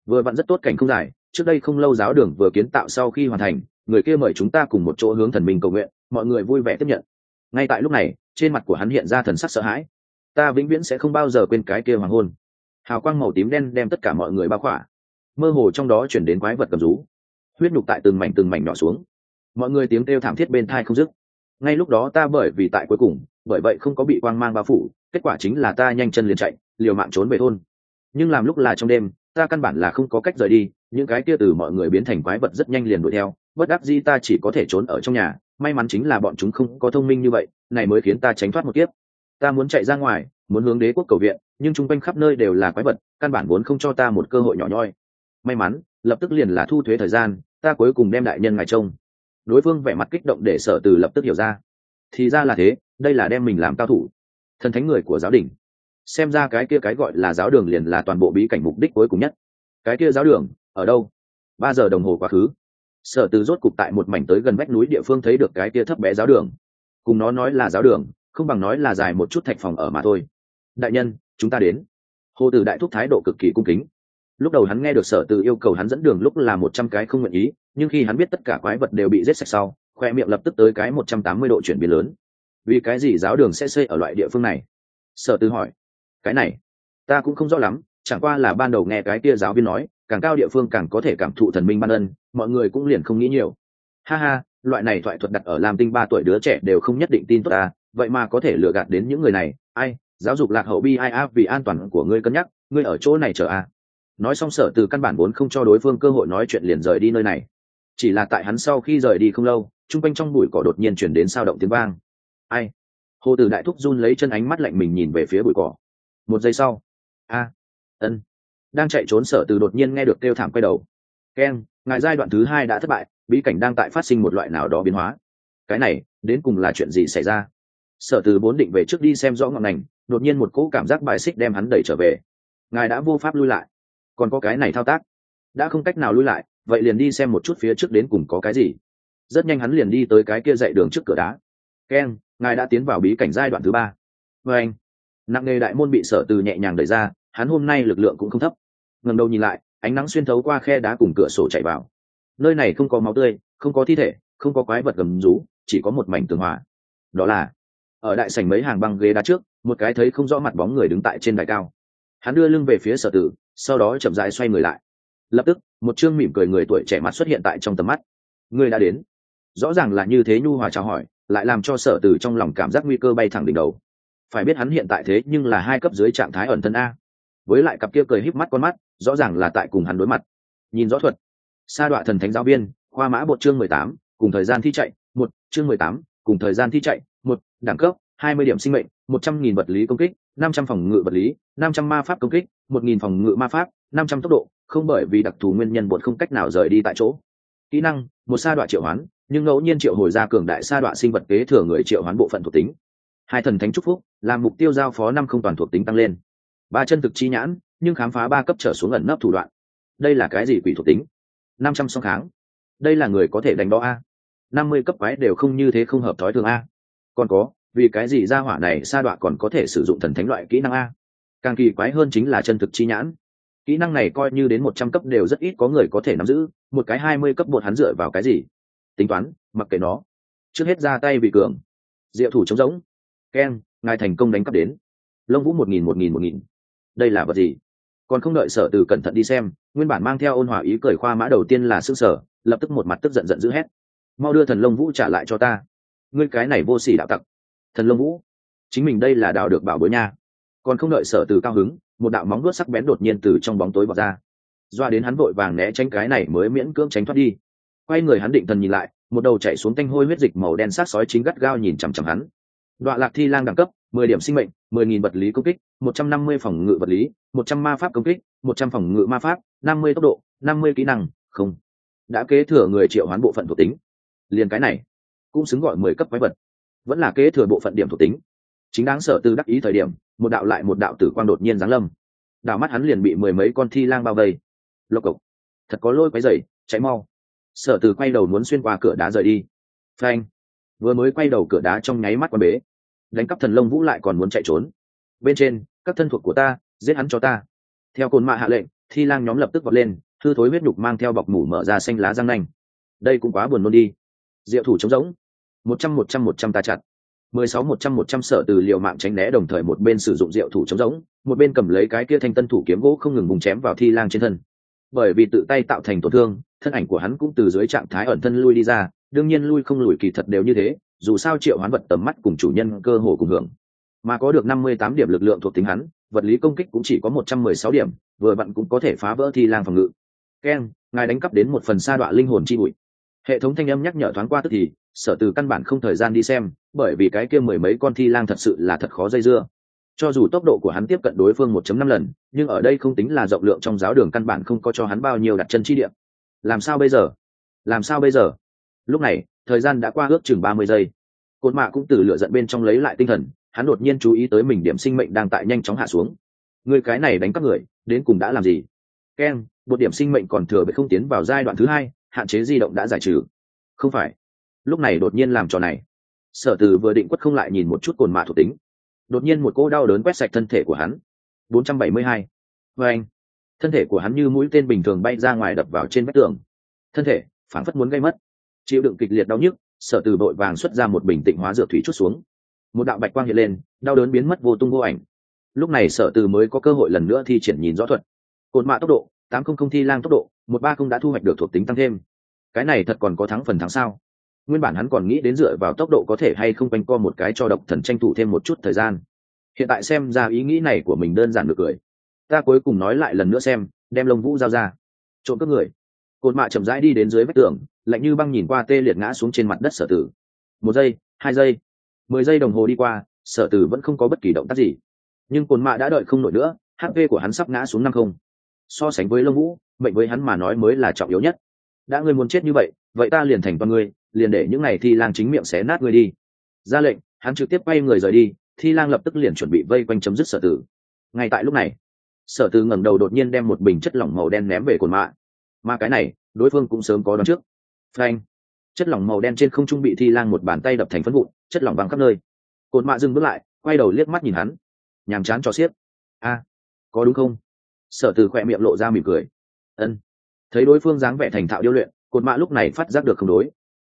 Vừa vặn rất tốt cảnh không dài, trước đây không lâu giáo đường vừa kiến tạo sau khi hoàn thành người kia mời chúng ta cùng một chỗ hướng thần minh cầu nguyện, mọi người vui vẻ tiếp nhận. Ngay tại lúc này, trên mặt của hắn hiện ra thần sắc sợ hãi. Ta vĩnh viễn sẽ không bao giờ quên cái kia hoàng hôn. Hào quang màu tím đen đem tất cả mọi người bao khỏa. Mơ hồ trong đó chuyển đến quái vật cầm rú. Huyết nhục tại từng mảnh từng mảnh nhỏ xuống. Mọi người tiếng kêu thảm thiết bên thai không dứt. Ngay lúc đó ta bởi vì tại cuối cùng, bởi vậy không có bị quang mang bao phủ, kết quả chính là ta nhanh chân liền chạy, liều mạng trốn về thôn. Nhưng làm lúc là trong đêm, ta căn bản là không có cách rời đi, những cái kia từ mọi người biến thành quái vật rất nhanh liền đuổi theo bất đắc dĩ ta chỉ có thể trốn ở trong nhà, may mắn chính là bọn chúng không có thông minh như vậy, này mới khiến ta tránh thoát một kiếp. Ta muốn chạy ra ngoài, muốn hướng đế quốc cầu viện, nhưng chung quanh khắp nơi đều là quái vật, căn bản vốn không cho ta một cơ hội nhỏ nhoi. May mắn, lập tức liền là thu thuế thời gian, ta cuối cùng đem đại nhân ngài trông. Đối phương vẻ mặt kích động để sở từ lập tức hiểu ra. Thì ra là thế, đây là đem mình làm cao thủ. Thần thánh người của giáo đình. Xem ra cái kia cái gọi là giáo đường liền là toàn bộ bí cảnh mục đích cuối cùng nhất. Cái kia giáo đường, ở đâu? Ba giờ đồng hồ quá khứ sở từ rốt cục tại một mảnh tới gần vách núi địa phương thấy được cái kia thấp bé giáo đường. Cùng nó nói là giáo đường, không bằng nói là dài một chút thạch phòng ở mà thôi. Đại nhân, chúng ta đến. Hồ tử đại thúc thái độ cực kỳ cung kính. Lúc đầu hắn nghe được sở từ yêu cầu hắn dẫn đường lúc là một trăm cái không nguyện ý, nhưng khi hắn biết tất cả quái vật đều bị giết sạch sau, khoe miệng lập tức tới cái một trăm tám mươi độ chuyển biến lớn. Vì cái gì giáo đường sẽ xây ở loại địa phương này? Sở từ hỏi. Cái này, ta cũng không rõ lắm chẳng qua là ban đầu nghe cái kia giáo viên nói, càng cao địa phương càng có thể cảm thụ thần minh ban ân, mọi người cũng liền không nghĩ nhiều. Ha ha, loại này thoại thuật đặt ở làm tinh ba tuổi đứa trẻ đều không nhất định tin tốt ta vậy mà có thể lừa gạt đến những người này. Ai, giáo dục lạc hậu bi ai a vì an toàn của ngươi cân nhắc, ngươi ở chỗ này chờ a nói xong sở từ căn bản vốn không cho đối phương cơ hội nói chuyện liền rời đi nơi này. Chỉ là tại hắn sau khi rời đi không lâu t r u n g quanh trong bụi cỏ đột nhiên chuyển đến sao động tiếng vang. Ai? Hồ từ đại thúc run lấy chân ánh mắt lạnh mình nhìn về phía bụi cỏ. Một giây sau. A ân. Đang chạy trốn sở từ đột nhiên nghe được kêu thảm quay đầu. Keng ngài giai đoạn thứ hai đã thất bại, bí cảnh đang tại phát sinh một loại nào đó biến hóa. Cái này, đến cùng là chuyện gì xảy ra? Sở từ bốn định về trước đi xem rõ ngọn ngành, đột nhiên một cỗ cảm giác bài xích đem hắn đẩy trở về. Ngài đã vô pháp lui lại. Còn có cái này thao tác. Đã không cách nào lui lại, vậy liền đi xem một chút phía trước đến cùng có cái gì. Rất nhanh hắn liền đi tới cái kia dậy đường trước cửa đá. Keng ngài đã tiến vào bí cảnh giai đoạn thứ ba. Vê anh, nặng nề đại môn bị sở từ nhẹ nhàng đẩy ra hắn hôm nay lực lượng cũng không thấp. Ngầm đầu nhìn lại, ánh nắng xuyên thấu qua khe đá cùng cửa sổ chạy vào. Nơi này không có máu tươi, không có thi thể, không có quái vật gầm rú, chỉ có một mảnh tường hòa. Đó là, ở đại sảnh mấy hàng băng ghế đá trước, một cái thấy không rõ mặt bóng người đứng tại trên đài cao. Hắn đưa lưng về phía sở tử, sau đó chậm rãi xoay người lại. Lập tức, một chương mỉm cười người tuổi trẻ mắt xuất hiện tại trong tầm mắt. Người đã đến. Rõ ràng là như thế nhu hòa chào hỏi, lại làm cho sở tử trong lòng cảm giác nguy cơ bay thẳng đỉnh đầu. Phải biết hắn hiện tại thế nhưng là hai cấp dưới trạng thái ẩn thân a với lại cặp kia cười híp mắt con mắt, rõ ràng là tại cùng hắn đối mặt. Nhìn rõ thuật. Sa đọa thần thánh giáo viên, khoa mã bộ chương mười tám, cùng thời gian thi chạy, một, chương mười tám, cùng thời gian thi chạy, một, đẳng cấp, hai mươi điểm sinh mệnh, một trăm nghìn vật lý công kích, năm trăm phòng ngự vật lý, năm trăm ma pháp công kích, một nghìn phòng ngự ma pháp, năm trăm tốc độ, không bởi vì đặc thù nguyên nhân bột không cách nào rời đi tại chỗ. Kỹ năng, một sa đoạn triệu hoán, nhưng ngẫu nhiên triệu hồi ra cường đại sa đoạn sinh vật kế thừa người triệu hoán bộ phận thuộc tính. Hai thần thánh chúc phúc, làm mục tiêu giao phó năm không toàn thuộc tính tăng lên ba chân thực chi nhãn, nhưng khám phá ba cấp trở xuống ẩn nấp thủ đoạn. Đây là cái gì quỷ thuộc tính? Năm trăm song kháng. Đây là người có thể đánh đo a. Năm mươi cấp quái đều không như thế không hợp thói thường a. Còn có, vì cái gì ra hỏa này sa đoạn còn có thể sử dụng thần thánh loại kỹ năng a? Càng kỳ quái hơn chính là chân thực chi nhãn. Kỹ năng này coi như đến một trăm cấp đều rất ít có người có thể nắm giữ, một cái hai mươi cấp bột hắn dựa vào cái gì? Tính toán, mặc kệ nó. Trước hết ra tay bị cường. Diệu thủ chống giống keng ngài thành công đánh cắp đến. Lông vũ một nghìn một nghìn một nghìn đây là vật gì? Còn không đợi sở từ cẩn thận đi xem, nguyên bản mang theo ôn hòa ý cười khoa mã đầu tiên là s ư sở, lập tức một mặt tức giận giận dữ hét. Mau đưa thần lông vũ trả lại cho ta. Ngươi cái này vô s ỉ đạo tặc. Thần lông vũ. Chính mình đây là đào được bảo bối nha. Còn không đợi sở từ cao hứng, một đạo móng vuốt sắc bén đột nhiên từ trong bóng tối bọt ra. Doa đến hắn vội vàng né tránh cái này mới miễn cưỡng tránh thoát đi. Quay người hắn định thần nhìn lại, một đầu chạy xuống tanh hôi huyết dịch màu đen sát sói chính gắt gao nhìn chằm chằm hắn. Đoạn lạc thi lang đẳng cấp mười điểm sinh mệnh, mười nghìn vật lý công kích, một trăm năm mươi phòng ngự vật lý, một trăm ma pháp công kích, một trăm phòng ngự ma pháp, năm mươi tốc độ, năm mươi kỹ năng, không. Đã kế thừa người triệu hoán bộ phận thuộc tính. Liền cái này, cũng xứng gọi mười cấp quái vật. Vẫn là kế thừa bộ phận điểm thuộc tính. Chính đáng sở từ đắc ý thời điểm, một đạo lại một đạo tử quang đột nhiên giáng lâm. Đạo mắt hắn liền bị mười mấy con thi lang bao vây. Lộc cộc. Thật có lôi quái dày cháy mau. Sở từ quay đầu muốn xuyên qua cửa đá rời đi. Phanh. Vừa mới quay đầu cửa đá trong nháy mắt quan bế đánh cắp thần lông vũ lại còn muốn chạy trốn. Bên trên, các thân thuộc của ta, giết hắn cho ta. Theo cồn mạ hạ lệnh, thi lang nhóm lập tức vọt lên thư thối huyết nhục mang theo bọc mủ mở ra xanh lá răng nanh. Đây cũng quá buồn nôn đi. Diệu thủ trống rỗng. Một trăm một trăm một trăm ta chặt. Mười sáu, một trăm một trăm sở từ liều mạng tránh né đồng thời một bên sử dụng diệu thủ trống rỗng, một bên cầm lấy cái kia thanh tân thủ kiếm gỗ không ngừng bùng chém vào thi lang trên thân. Bởi vì tự tay tạo thành tổn thương, thân ảnh của hắn cũng từ dưới trạng thái ẩn thân lui đi ra, đương nhiên lui không lùi kỳ thật đều như thế dù sao triệu hoán vật tầm mắt cùng chủ nhân cơ hồ cùng hưởng. Mà có được năm mươi tám điểm lực lượng thuộc tính hắn, vật lý công kích cũng chỉ có một trăm mười sáu điểm, vừa vặn cũng có thể phá vỡ thi lang phòng ngự. Keng ngài đánh cắp đến một phần sa đọa linh hồn chi bụi. Hệ thống thanh âm nhắc nhở thoáng qua tức thì, sở từ căn bản không thời gian đi xem, bởi vì cái kia mười mấy con thi lang thật sự là thật khó dây dưa. Cho dù tốc độ của hắn tiếp cận đối phương 1.5 lần, nhưng ở đây không tính là rộng lượng trong giáo đường căn bản không có cho hắn bao nhiêu đặt chân chi điểm làm sao bây giờ? Làm sao bây giờ? Lúc này thời gian đã qua ước chừng ba mươi giây. Cột mạ cũng từ lửa giận bên trong lấy lại tinh thần, hắn đột nhiên chú ý tới mình điểm sinh mệnh đang tại nhanh chóng hạ xuống. Người cái này đánh các người, đến cùng đã làm gì? Keng một điểm sinh mệnh còn thừa bị không tiến vào giai đoạn thứ hai, hạn chế di động đã giải trừ. Không phải. Lúc này đột nhiên làm trò này. Sở từ vừa định quất không lại nhìn một chút cồn mạ thuộc tính. Đột nhiên một cô đau đớn quét sạch thân thể của hắn. 472. và anh, thân thể của hắn như mũi tên bình thường bay ra ngoài đập vào trên vách tường. Thân thể phản phất muốn gây mất chịu đựng kịch liệt đau nhức, sở từ vội vàng xuất ra một bình tĩnh hóa dược thủy chút xuống. Một đạo bạch quang hiện lên, đau đớn biến mất vô tung vô ảnh. Lúc này sở từ mới có cơ hội lần nữa thi triển nhìn rõ thuật. Cột mạ tốc độ, tám không không thi lang tốc độ, một ba không đã thu hoạch được thuộc tính tăng thêm. Cái này thật còn có thắng phần thắng sao? Nguyên bản hắn còn nghĩ đến dựa vào tốc độ có thể hay không quanh co một cái cho độc thần tranh thủ thêm một chút thời gian. Hiện tại xem ra ý nghĩ này của mình đơn giản được cười. Ta cuối cùng nói lại lần nữa xem, đem lông vũ giao ra. Trộm cướp người. Cột mạ chậm rãi đi đến dưới vách tường lạnh như băng nhìn qua tê liệt ngã xuống trên mặt đất sở tử. Một giây, hai giây, mười giây đồng hồ đi qua, sở tử vẫn không có bất kỳ động tác gì. Nhưng cồn mạ đã đợi không nổi nữa hp của hắn sắp ngã xuống năm không. So sánh với lông vũ, mệnh với hắn mà nói mới là trọng yếu nhất. Đã ngươi muốn chết như vậy vậy ta liền thành con ngươi, liền để những ngày thi lang chính miệng xé nát ngươi đi. Ra lệnh, hắn trực tiếp quay người rời đi, thi lang lập tức liền chuẩn bị vây quanh chấm dứt sở tử. Ngay tại lúc này, sở tử ngẩng đầu đột nhiên đem một bình chất lỏng màu đen ném về cồn mạ. Mà cái này, đối phương cũng sớm có đón trước phanh. Chất lỏng màu đen trên không trung bị thi lang một bàn tay đập thành phân vụn, chất lỏng văng khắp nơi. Cột mạ dừng bước lại, quay đầu liếc mắt nhìn hắn. Nhàm chán cho xiết a, có đúng không? Sở từ khỏe miệng lộ ra mỉm cười. Ân. Thấy đối phương dáng vẻ thành thạo điêu luyện, cột mạ lúc này phát giác được không đối.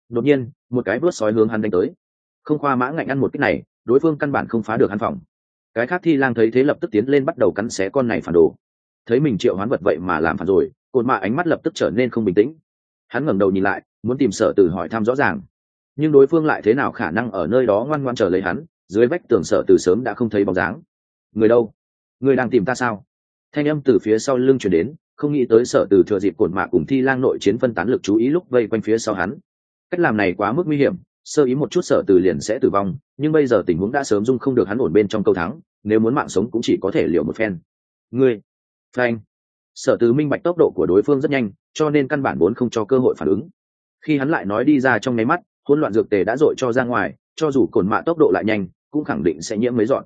Đột nhiên, một cái vớt sói hướng hắn đánh tới. Không khoa mã ngạnh ăn một cách này, đối phương căn bản không phá được hắn phòng. Cái khác thi lang thấy thế lập tức tiến lên bắt đầu cắn xé con này phản đồ. Thấy mình triệu hoán vật vậy mà làm phản rồi, cột mạ ánh mắt lập tức trở nên không bình tĩnh hắn ngẩng đầu nhìn lại, muốn tìm sở từ hỏi thăm rõ ràng. Nhưng đối phương lại thế nào khả năng ở nơi đó ngoan ngoan chờ lấy hắn, dưới vách tường sở từ sớm đã không thấy bóng dáng. Người đâu? Người đang tìm ta sao? Thanh âm từ phía sau lưng chuyển đến, không nghĩ tới sở từ thừa dịp cột mạ cùng thi lang nội chiến phân tán lực chú ý lúc vây quanh phía sau hắn. Cách làm này quá mức nguy hiểm, sơ ý một chút sở từ liền sẽ tử vong, nhưng bây giờ tình huống đã sớm dung không được hắn ổn bên trong câu thắng, nếu muốn mạng sống cũng chỉ có thể liều một phen. Ngươi, phanh sở tứ minh bạch tốc độ của đối phương rất nhanh, cho nên căn bản vốn không cho cơ hội phản ứng. Khi hắn lại nói đi ra trong nháy mắt, hỗn loạn dược tề đã dội cho ra ngoài, cho dù cồn mạ tốc độ lại nhanh, cũng khẳng định sẽ nhiễm mấy dọn.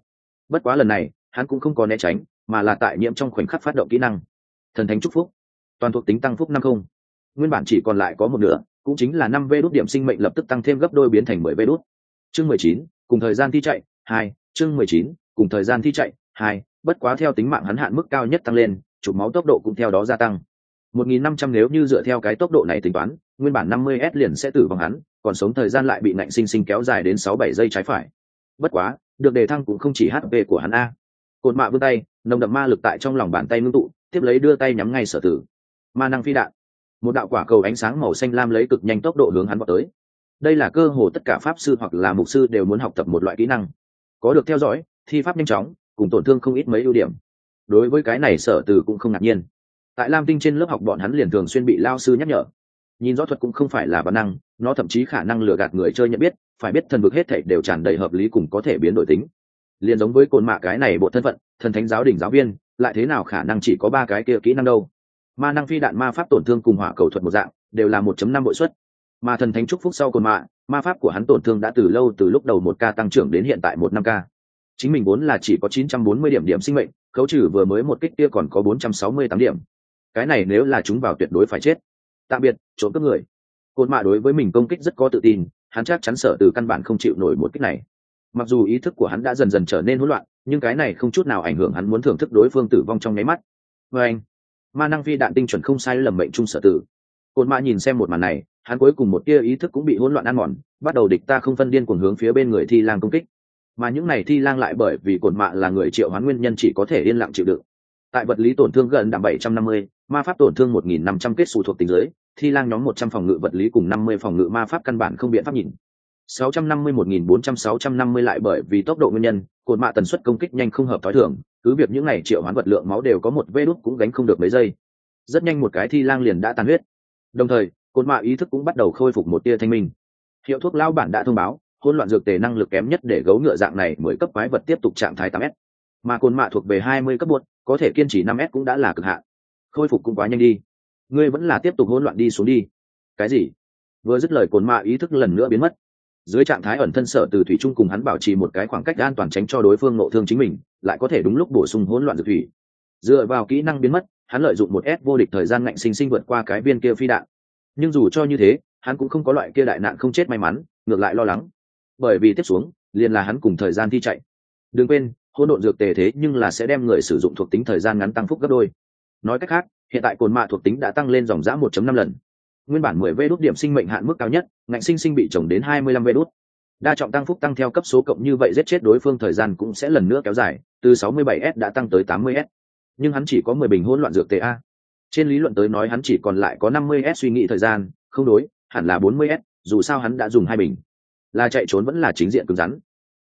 Bất quá lần này, hắn cũng không có né tránh, mà là tại nhiễm trong khoảnh khắc phát động kỹ năng. Thần thánh chúc phúc. Toàn thuộc tính tăng phúc năm không. Nguyên bản chỉ còn lại có một nửa, cũng chính là năm vê đốt điểm sinh mệnh lập tức tăng thêm gấp đôi biến thành mười vê đốt. Chương mười chín, cùng thời gian thi chạy, hai, chương mười chín, cùng thời gian thi chạy, hai, bất quá theo tính mạng hắn hạn mức cao nhất tăng lên chụp máu tốc độ cũng theo đó gia tăng. 1.500 nếu như dựa theo cái tốc độ này tính toán, nguyên bản 50 s liền sẽ tử vong hắn, còn sống thời gian lại bị nạnh sinh sinh kéo dài đến 6-7 giây trái phải. Bất quá, được đề thăng cũng không chỉ hp của hắn a. Cột mạ vươn tay, nồng đậm ma lực tại trong lòng bàn tay ngưng tụ, tiếp lấy đưa tay nhắm ngay sở tử. Ma năng phi đạn. Một đạo quả cầu ánh sáng màu xanh lam lấy cực nhanh tốc độ hướng hắn vào tới. Đây là cơ hồ tất cả pháp sư hoặc là mục sư đều muốn học tập một loại kỹ năng. Có được theo dõi, thi pháp nhanh chóng, cùng tổn thương không ít mấy ưu điểm đối với cái này sở từ cũng không ngạc nhiên. Tại lam tinh trên lớp học bọn hắn liền thường xuyên bị lao sư nhắc nhở. Nhìn rõ thuật cũng không phải là bản năng, nó thậm chí khả năng lừa gạt người chơi nhận biết, phải biết thần vực hết thảy đều tràn đầy hợp lý cùng có thể biến đổi tính. Liền giống với cồn mạ cái này bộ thân phận, thần thánh giáo đình giáo viên, lại thế nào khả năng chỉ có ba cái kia kỹ năng đâu? Ma năng phi đạn ma pháp tổn thương cùng hỏa cầu thuật một dạng, đều là 1 năm bội suất. Mà thần thánh chúc phúc sau cồn mạ, ma pháp của hắn tổn thương đã từ lâu từ lúc đầu một ca tăng trưởng đến hiện tại một năm ca. Chính mình vốn là chỉ có 940 điểm điểm sinh mệnh khấu trừ vừa mới một kích kia còn có 468 điểm. Cái này nếu là chúng vào tuyệt đối phải chết. Tạm biệt trốn cướp người. Côn mạ đối với mình công kích rất có tự tin, hắn chắc chắn sợ từ căn bản không chịu nổi một kích này. Mặc dù ý thức của hắn đã dần dần trở nên hỗn loạn, nhưng cái này không chút nào ảnh hưởng hắn muốn thưởng thức đối phương tử vong trong nháy mắt. Vê anh, ma năng phi đạn tinh chuẩn không sai lầm mệnh trung sở tử. Côn mạ nhìn xem một màn này, hắn cuối cùng một tia ý thức cũng bị hỗn loạn ăn mòn, bắt đầu địch ta không phân điên cuồng hướng phía bên người thi lang công kích mà những này thi lang lại bởi vì cồn mạ là người triệu hoán nguyên nhân chỉ có thể yên lặng chịu đựng. Tại vật lý tổn thương gần đạm bảy trăm năm mươi, ma pháp tổn thương một nghìn năm trăm kết xù thuộc tính giới, thi lang nhóm một trăm phòng ngự vật lý cùng năm mươi phòng ngự ma pháp căn bản không biện pháp nhìn. sáu trăm năm mươi một nghìn bốn trăm sáu trăm năm mươi lại bởi vì tốc độ nguyên nhân cột mạ tần suất công kích nhanh không hợp thói thường, cứ việc những này triệu hoán vật lượng máu đều có một vê đốt cũng gánh không được mấy giây. Rất nhanh một cái thi lang liền đã tàn huyết. Đồng thời cột mạ ý thức cũng bắt đầu khôi phục một tia thanh minh. Hiệu thuốc lao bản đã thông báo hỗn loạn dược tề năng lực kém nhất để gấu ngựa dạng này mới cấp quái vật tiếp tục trạng thái tám s. Mà cồn mạ thuộc về hai mươi cấp buốt có thể kiên trì năm s cũng đã là cực hạn. Khôi phục cũng quá nhanh đi. Ngươi vẫn là tiếp tục hỗn loạn đi xuống đi. Cái gì? Vừa dứt lời cồn mạ ý thức lần nữa biến mất. Dưới trạng thái ẩn thân sở từ thủy trung cùng hắn bảo trì một cái khoảng cách an toàn tránh cho đối phương nộ thương chính mình, lại có thể đúng lúc bổ sung hỗn loạn dược thủy. Dựa vào kỹ năng biến mất, hắn lợi dụng một s vô địch thời gian ngạnh sinh sinh vượt qua cái viên kia phi đạn. Nhưng dù cho như thế, hắn cũng không có loại kia đại nạn không chết may mắn, ngược lại lo lắng bởi vì tiếp xuống, liền là hắn cùng thời gian thi chạy. Đừng quên, hỗn độn dược tề thế nhưng là sẽ đem người sử dụng thuộc tính thời gian ngắn tăng phúc gấp đôi. Nói cách khác, hiện tại cồn mạ thuộc tính đã tăng lên dòng giã 1.5 lần. Nguyên bản 10 vê đốt điểm sinh mệnh hạn mức cao nhất, ngạnh sinh sinh bị trồng đến 25 vê đốt. Đa trọng tăng phúc tăng theo cấp số cộng như vậy giết chết đối phương thời gian cũng sẽ lần nữa kéo dài, từ 67 s đã tăng tới 80 s. Nhưng hắn chỉ có 10 bình hỗn loạn dược tề a. Trên lý luận tới nói hắn chỉ còn lại có 50 s suy nghĩ thời gian, không đối, hẳn là 40 s, dù sao hắn đã dùng hai bình là chạy trốn vẫn là chính diện cứng rắn.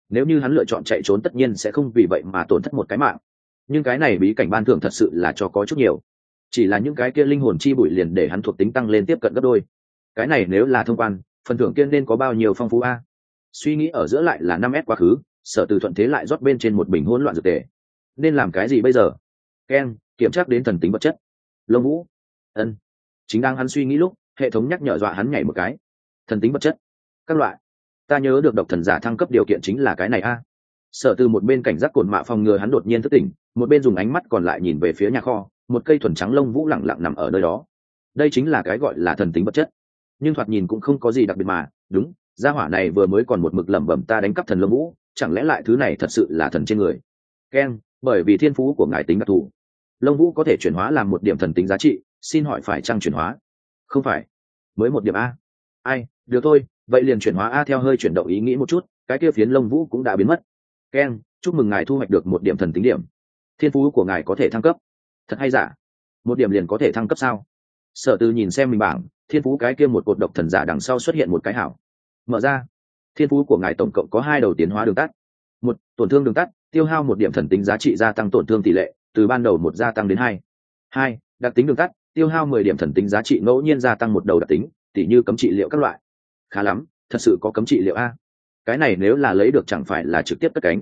Nếu như hắn lựa chọn chạy trốn tất nhiên sẽ không vì vậy mà tổn thất một cái mạng. Nhưng cái này bí cảnh ban thưởng thật sự là cho có chút nhiều. Chỉ là những cái kia linh hồn chi bụi liền để hắn thuộc tính tăng lên tiếp cận gấp đôi. Cái này nếu là thông quan, phần thưởng kia nên có bao nhiêu phong phú a? Suy nghĩ ở giữa lại là năm s quá khứ, sở từ thuận thế lại rót bên trên một bình hỗn loạn dược tề. Nên làm cái gì bây giờ? Ken, kiểm tra đến thần tính vật chất. Lông vũ. Ân. Chính đang hắn suy nghĩ lúc, hệ thống nhắc nhở dọa hắn nhảy một cái. Thần tính vật chất. Các loại ta nhớ được độc thần giả thăng cấp điều kiện chính là cái này a. Sở từ một bên cảnh giác cồn mạ phòng ngừa hắn đột nhiên thất tỉnh, một bên dùng ánh mắt còn lại nhìn về phía nhà kho, một cây thuần trắng lông vũ lẳng lặng nằm ở nơi đó. Đây chính là cái gọi là thần tính vật chất. Nhưng thoạt nhìn cũng không có gì đặc biệt mà, đúng, gia hỏa này vừa mới còn một mực lẩm bẩm ta đánh cắp thần lông vũ, chẳng lẽ lại thứ này thật sự là thần trên người? Keng bởi vì thiên phú của ngài tính đặc thù, lông vũ có thể chuyển hóa làm một điểm thần tính giá trị, xin hỏi phải trăng chuyển hóa? Không phải. Mới một điểm a. Ai, được thôi vậy liền chuyển hóa a theo hơi chuyển động ý nghĩ một chút, cái kia phiến lông vũ cũng đã biến mất. Keng chúc mừng ngài thu hoạch được một điểm thần tính điểm. Thiên phú của ngài có thể thăng cấp. Thật hay giả? Một điểm liền có thể thăng cấp sao? Sở từ nhìn xem mình bảng, thiên phú cái kia một cột độc thần giả đằng sau xuất hiện một cái hảo. Mở ra. Thiên phú của ngài tổng cộng có hai đầu tiến hóa đường tắt. Một, tổn thương đường tắt, tiêu hao một điểm thần tính giá trị gia tăng tổn thương tỷ lệ, từ ban đầu một gia tăng đến hai. Hai, đặc tính đường tắt, tiêu hao mười điểm thần tính giá trị ngẫu nhiên gia tăng một đầu đặc tính, tỉ như cấm trị liệu các loại khá lắm, thật sự có cấm trị liệu a. Cái này nếu là lấy được chẳng phải là trực tiếp cất cánh.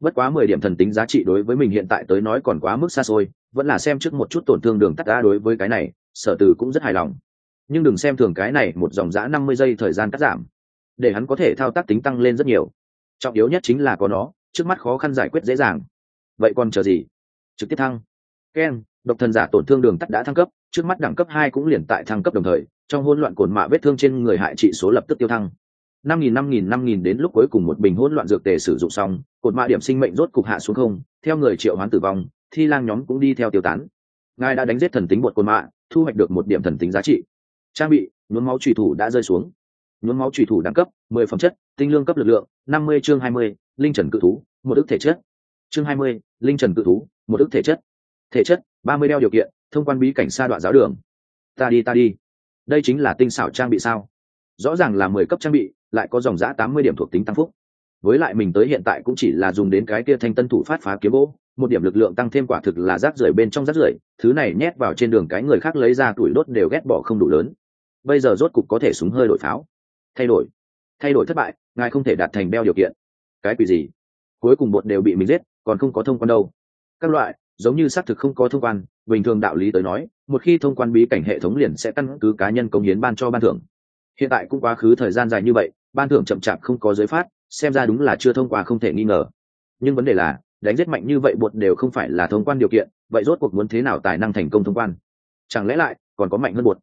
Bất quá mười điểm thần tính giá trị đối với mình hiện tại tới nói còn quá mức xa xôi, vẫn là xem trước một chút tổn thương đường tắt đã đối với cái này, sở từ cũng rất hài lòng. Nhưng đừng xem thường cái này, một dòng giã năm mươi giây thời gian cắt giảm, để hắn có thể thao tác tính tăng lên rất nhiều. Trọng yếu nhất chính là có nó, trước mắt khó khăn giải quyết dễ dàng. Vậy còn chờ gì? Trực tiếp thăng. Ken, độc thần giả tổn thương đường tắt đã thăng cấp trước mắt đẳng cấp hai cũng liền tại thăng cấp đồng thời, trong hỗn loạn cồn mạ vết thương trên người hại trị số lập tức tiêu thăng. Năm nghìn năm nghìn năm nghìn đến lúc cuối cùng một bình hỗn loạn dược tề sử dụng xong cột mạ điểm sinh mệnh rốt cục hạ xuống không, theo người triệu hoán tử vong, thi lang nhóm cũng đi theo tiêu tán. Ngài đã đánh giết thần tính bột cồn mạ, thu hoạch được một điểm thần tính giá trị. Trang bị, nhuốm máu trùy thủ đã rơi xuống. Nhuốm máu trùy thủ đẳng cấp, mười phẩm chất, tinh lương cấp lực lượng, năm mươi chương hai mươi, linh trần cự thú, một ức thể chất. Chương hai mươi, linh trần cự thú, một ức thể chất. Thể chất, ba mươi đeo điều kiện thông quan bí cảnh sa đoạn giáo đường. Ta đi ta đi. Đây chính là tinh xảo trang bị sao? Rõ ràng là mười cấp trang bị, lại có dòng giã tám mươi điểm thuộc tính tăng phúc. Với lại mình tới hiện tại cũng chỉ là dùng đến cái kia thanh tân thủ phát phá kiếm gỗ, một điểm lực lượng tăng thêm quả thực là rác rưởi bên trong rác rưởi, thứ này nhét vào trên đường cái người khác lấy ra tuổi đốt đều ghét bỏ không đủ lớn. Bây giờ rốt cục có thể súng hơi đổi pháo. Thay đổi. Thay đổi thất bại, ngài không thể đạt thành beo điều kiện. Cái quỷ gì? Cuối cùng bột đều bị mình giết, còn không có thông quan đâu. Các loại giống như xác thực không có thông quan, bình thường đạo lý tới nói, một khi thông quan bí cảnh hệ thống liền sẽ căn cứ cá nhân công hiến ban cho ban thưởng. Hiện tại cũng quá khứ thời gian dài như vậy, ban thưởng chậm chạp không có giới phát, xem ra đúng là chưa thông qua không thể nghi ngờ. Nhưng vấn đề là, đánh giết mạnh như vậy bột đều không phải là thông quan điều kiện, vậy rốt cuộc muốn thế nào tài năng thành công thông quan? Chẳng lẽ lại còn có mạnh hơn bột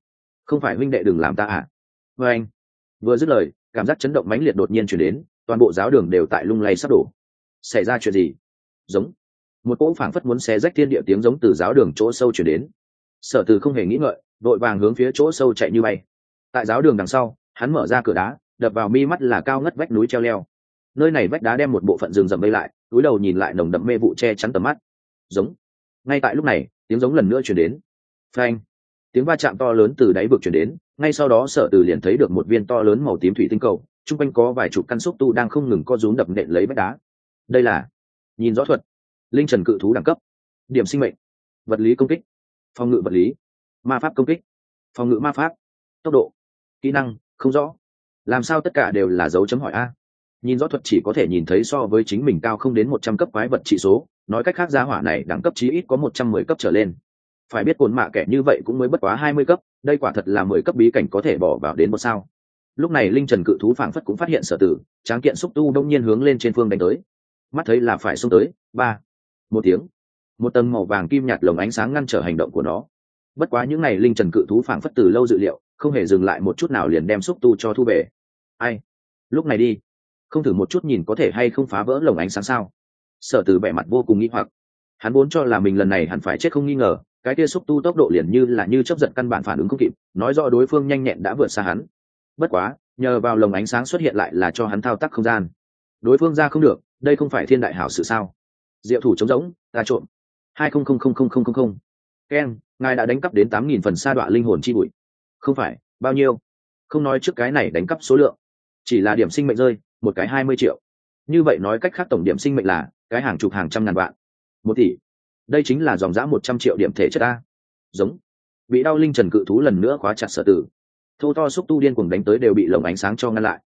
không phải huynh đệ đừng làm ta à? Vê anh, vừa dứt lời, cảm giác chấn động mãnh liệt đột nhiên chuyển đến, toàn bộ giáo đường đều tại lung lay sắp đổ. Xảy ra chuyện gì? Giống một cỗ phảng phất muốn xé rách thiên địa tiếng giống từ giáo đường chỗ sâu chuyển đến. Sở từ không hề nghĩ ngợi, đội vàng hướng phía chỗ sâu chạy như bay. Tại giáo đường đằng sau, hắn mở ra cửa đá, đập vào mi mắt là cao ngất vách núi treo leo. Nơi này vách đá đem một bộ phận rừng rậm vây lại, túi đầu nhìn lại nồng đậm mê vụ che chắn tầm mắt. Giống. Ngay tại lúc này, tiếng giống lần nữa chuyển đến. Phanh. Tiếng va chạm to lớn từ đáy vực chuyển đến, ngay sau đó sở từ liền thấy được một viên to lớn màu tím thủy tinh cầu, chung quanh có vài chục căn xúc tu đang không ngừng co rúm đập nện lấy vách đá. Đây là, nhìn rõ thuật linh trần cự thú đẳng cấp, điểm sinh mệnh, vật lý công kích, phòng ngự vật lý, ma pháp công kích, phòng ngự ma pháp, tốc độ, kỹ năng, không rõ. Làm sao tất cả đều là dấu chấm hỏi a? Nhìn rõ thuật chỉ có thể nhìn thấy so với chính mình cao không đến một trăm cấp quái vật trị số, nói cách khác gia hỏa này đẳng cấp chí ít có một trăm mười cấp trở lên. Phải biết cồn mạ kẻ như vậy cũng mới bất quá hai mươi cấp, đây quả thật là mười cấp bí cảnh có thể bỏ vào đến một sao. Lúc này linh trần cự thú phảng phất cũng phát hiện sở tử, tráng kiện xúc tu đông nhiên hướng lên trên phương đánh tới. Mắt thấy là phải xông tới, ba một tiếng, một tầng màu vàng kim nhạt lồng ánh sáng ngăn trở hành động của nó. Bất quá những n à y linh trần cự thú phảng phất từ lâu dự liệu, không hề dừng lại một chút nào liền đem xúc tu cho thu về. Ai? Lúc này đi. Không thử một chút nhìn có thể hay không phá vỡ lồng ánh sáng sao? Sở từ vẻ mặt vô cùng nghĩ hoặc. Hắn vốn cho là mình lần này hẳn phải chết không nghi ngờ, cái kia xúc tu tốc độ liền như là như chấp giận căn bản phản ứng không kịp, nói rõ đối phương nhanh nhẹn đã vượt xa hắn. Bất quá, nhờ vào lồng ánh sáng xuất hiện lại là cho hắn thao tác không gian. Đối phương ra không được, đây không phải thiên đại hảo sự sao? Diệu thủ chống giống, ta trộm. Hai không không không không không không không. Keng ngài đã đánh cắp đến tám nghìn phần sa đọa linh hồn chi bụi. Không phải, bao nhiêu? Không nói trước cái này đánh cắp số lượng. Chỉ là điểm sinh mệnh rơi, một cái hai mươi triệu. Như vậy nói cách khác tổng điểm sinh mệnh là cái hàng chục hàng trăm ngàn vạn. Một tỷ. Đây chính là dòng giã một trăm triệu điểm thể chất ta giống. Bị đau linh trần cự thú lần nữa khóa chặt sở tử. Thô to xúc tu điên cuồng đánh tới đều bị lồng ánh sáng cho ngăn lại.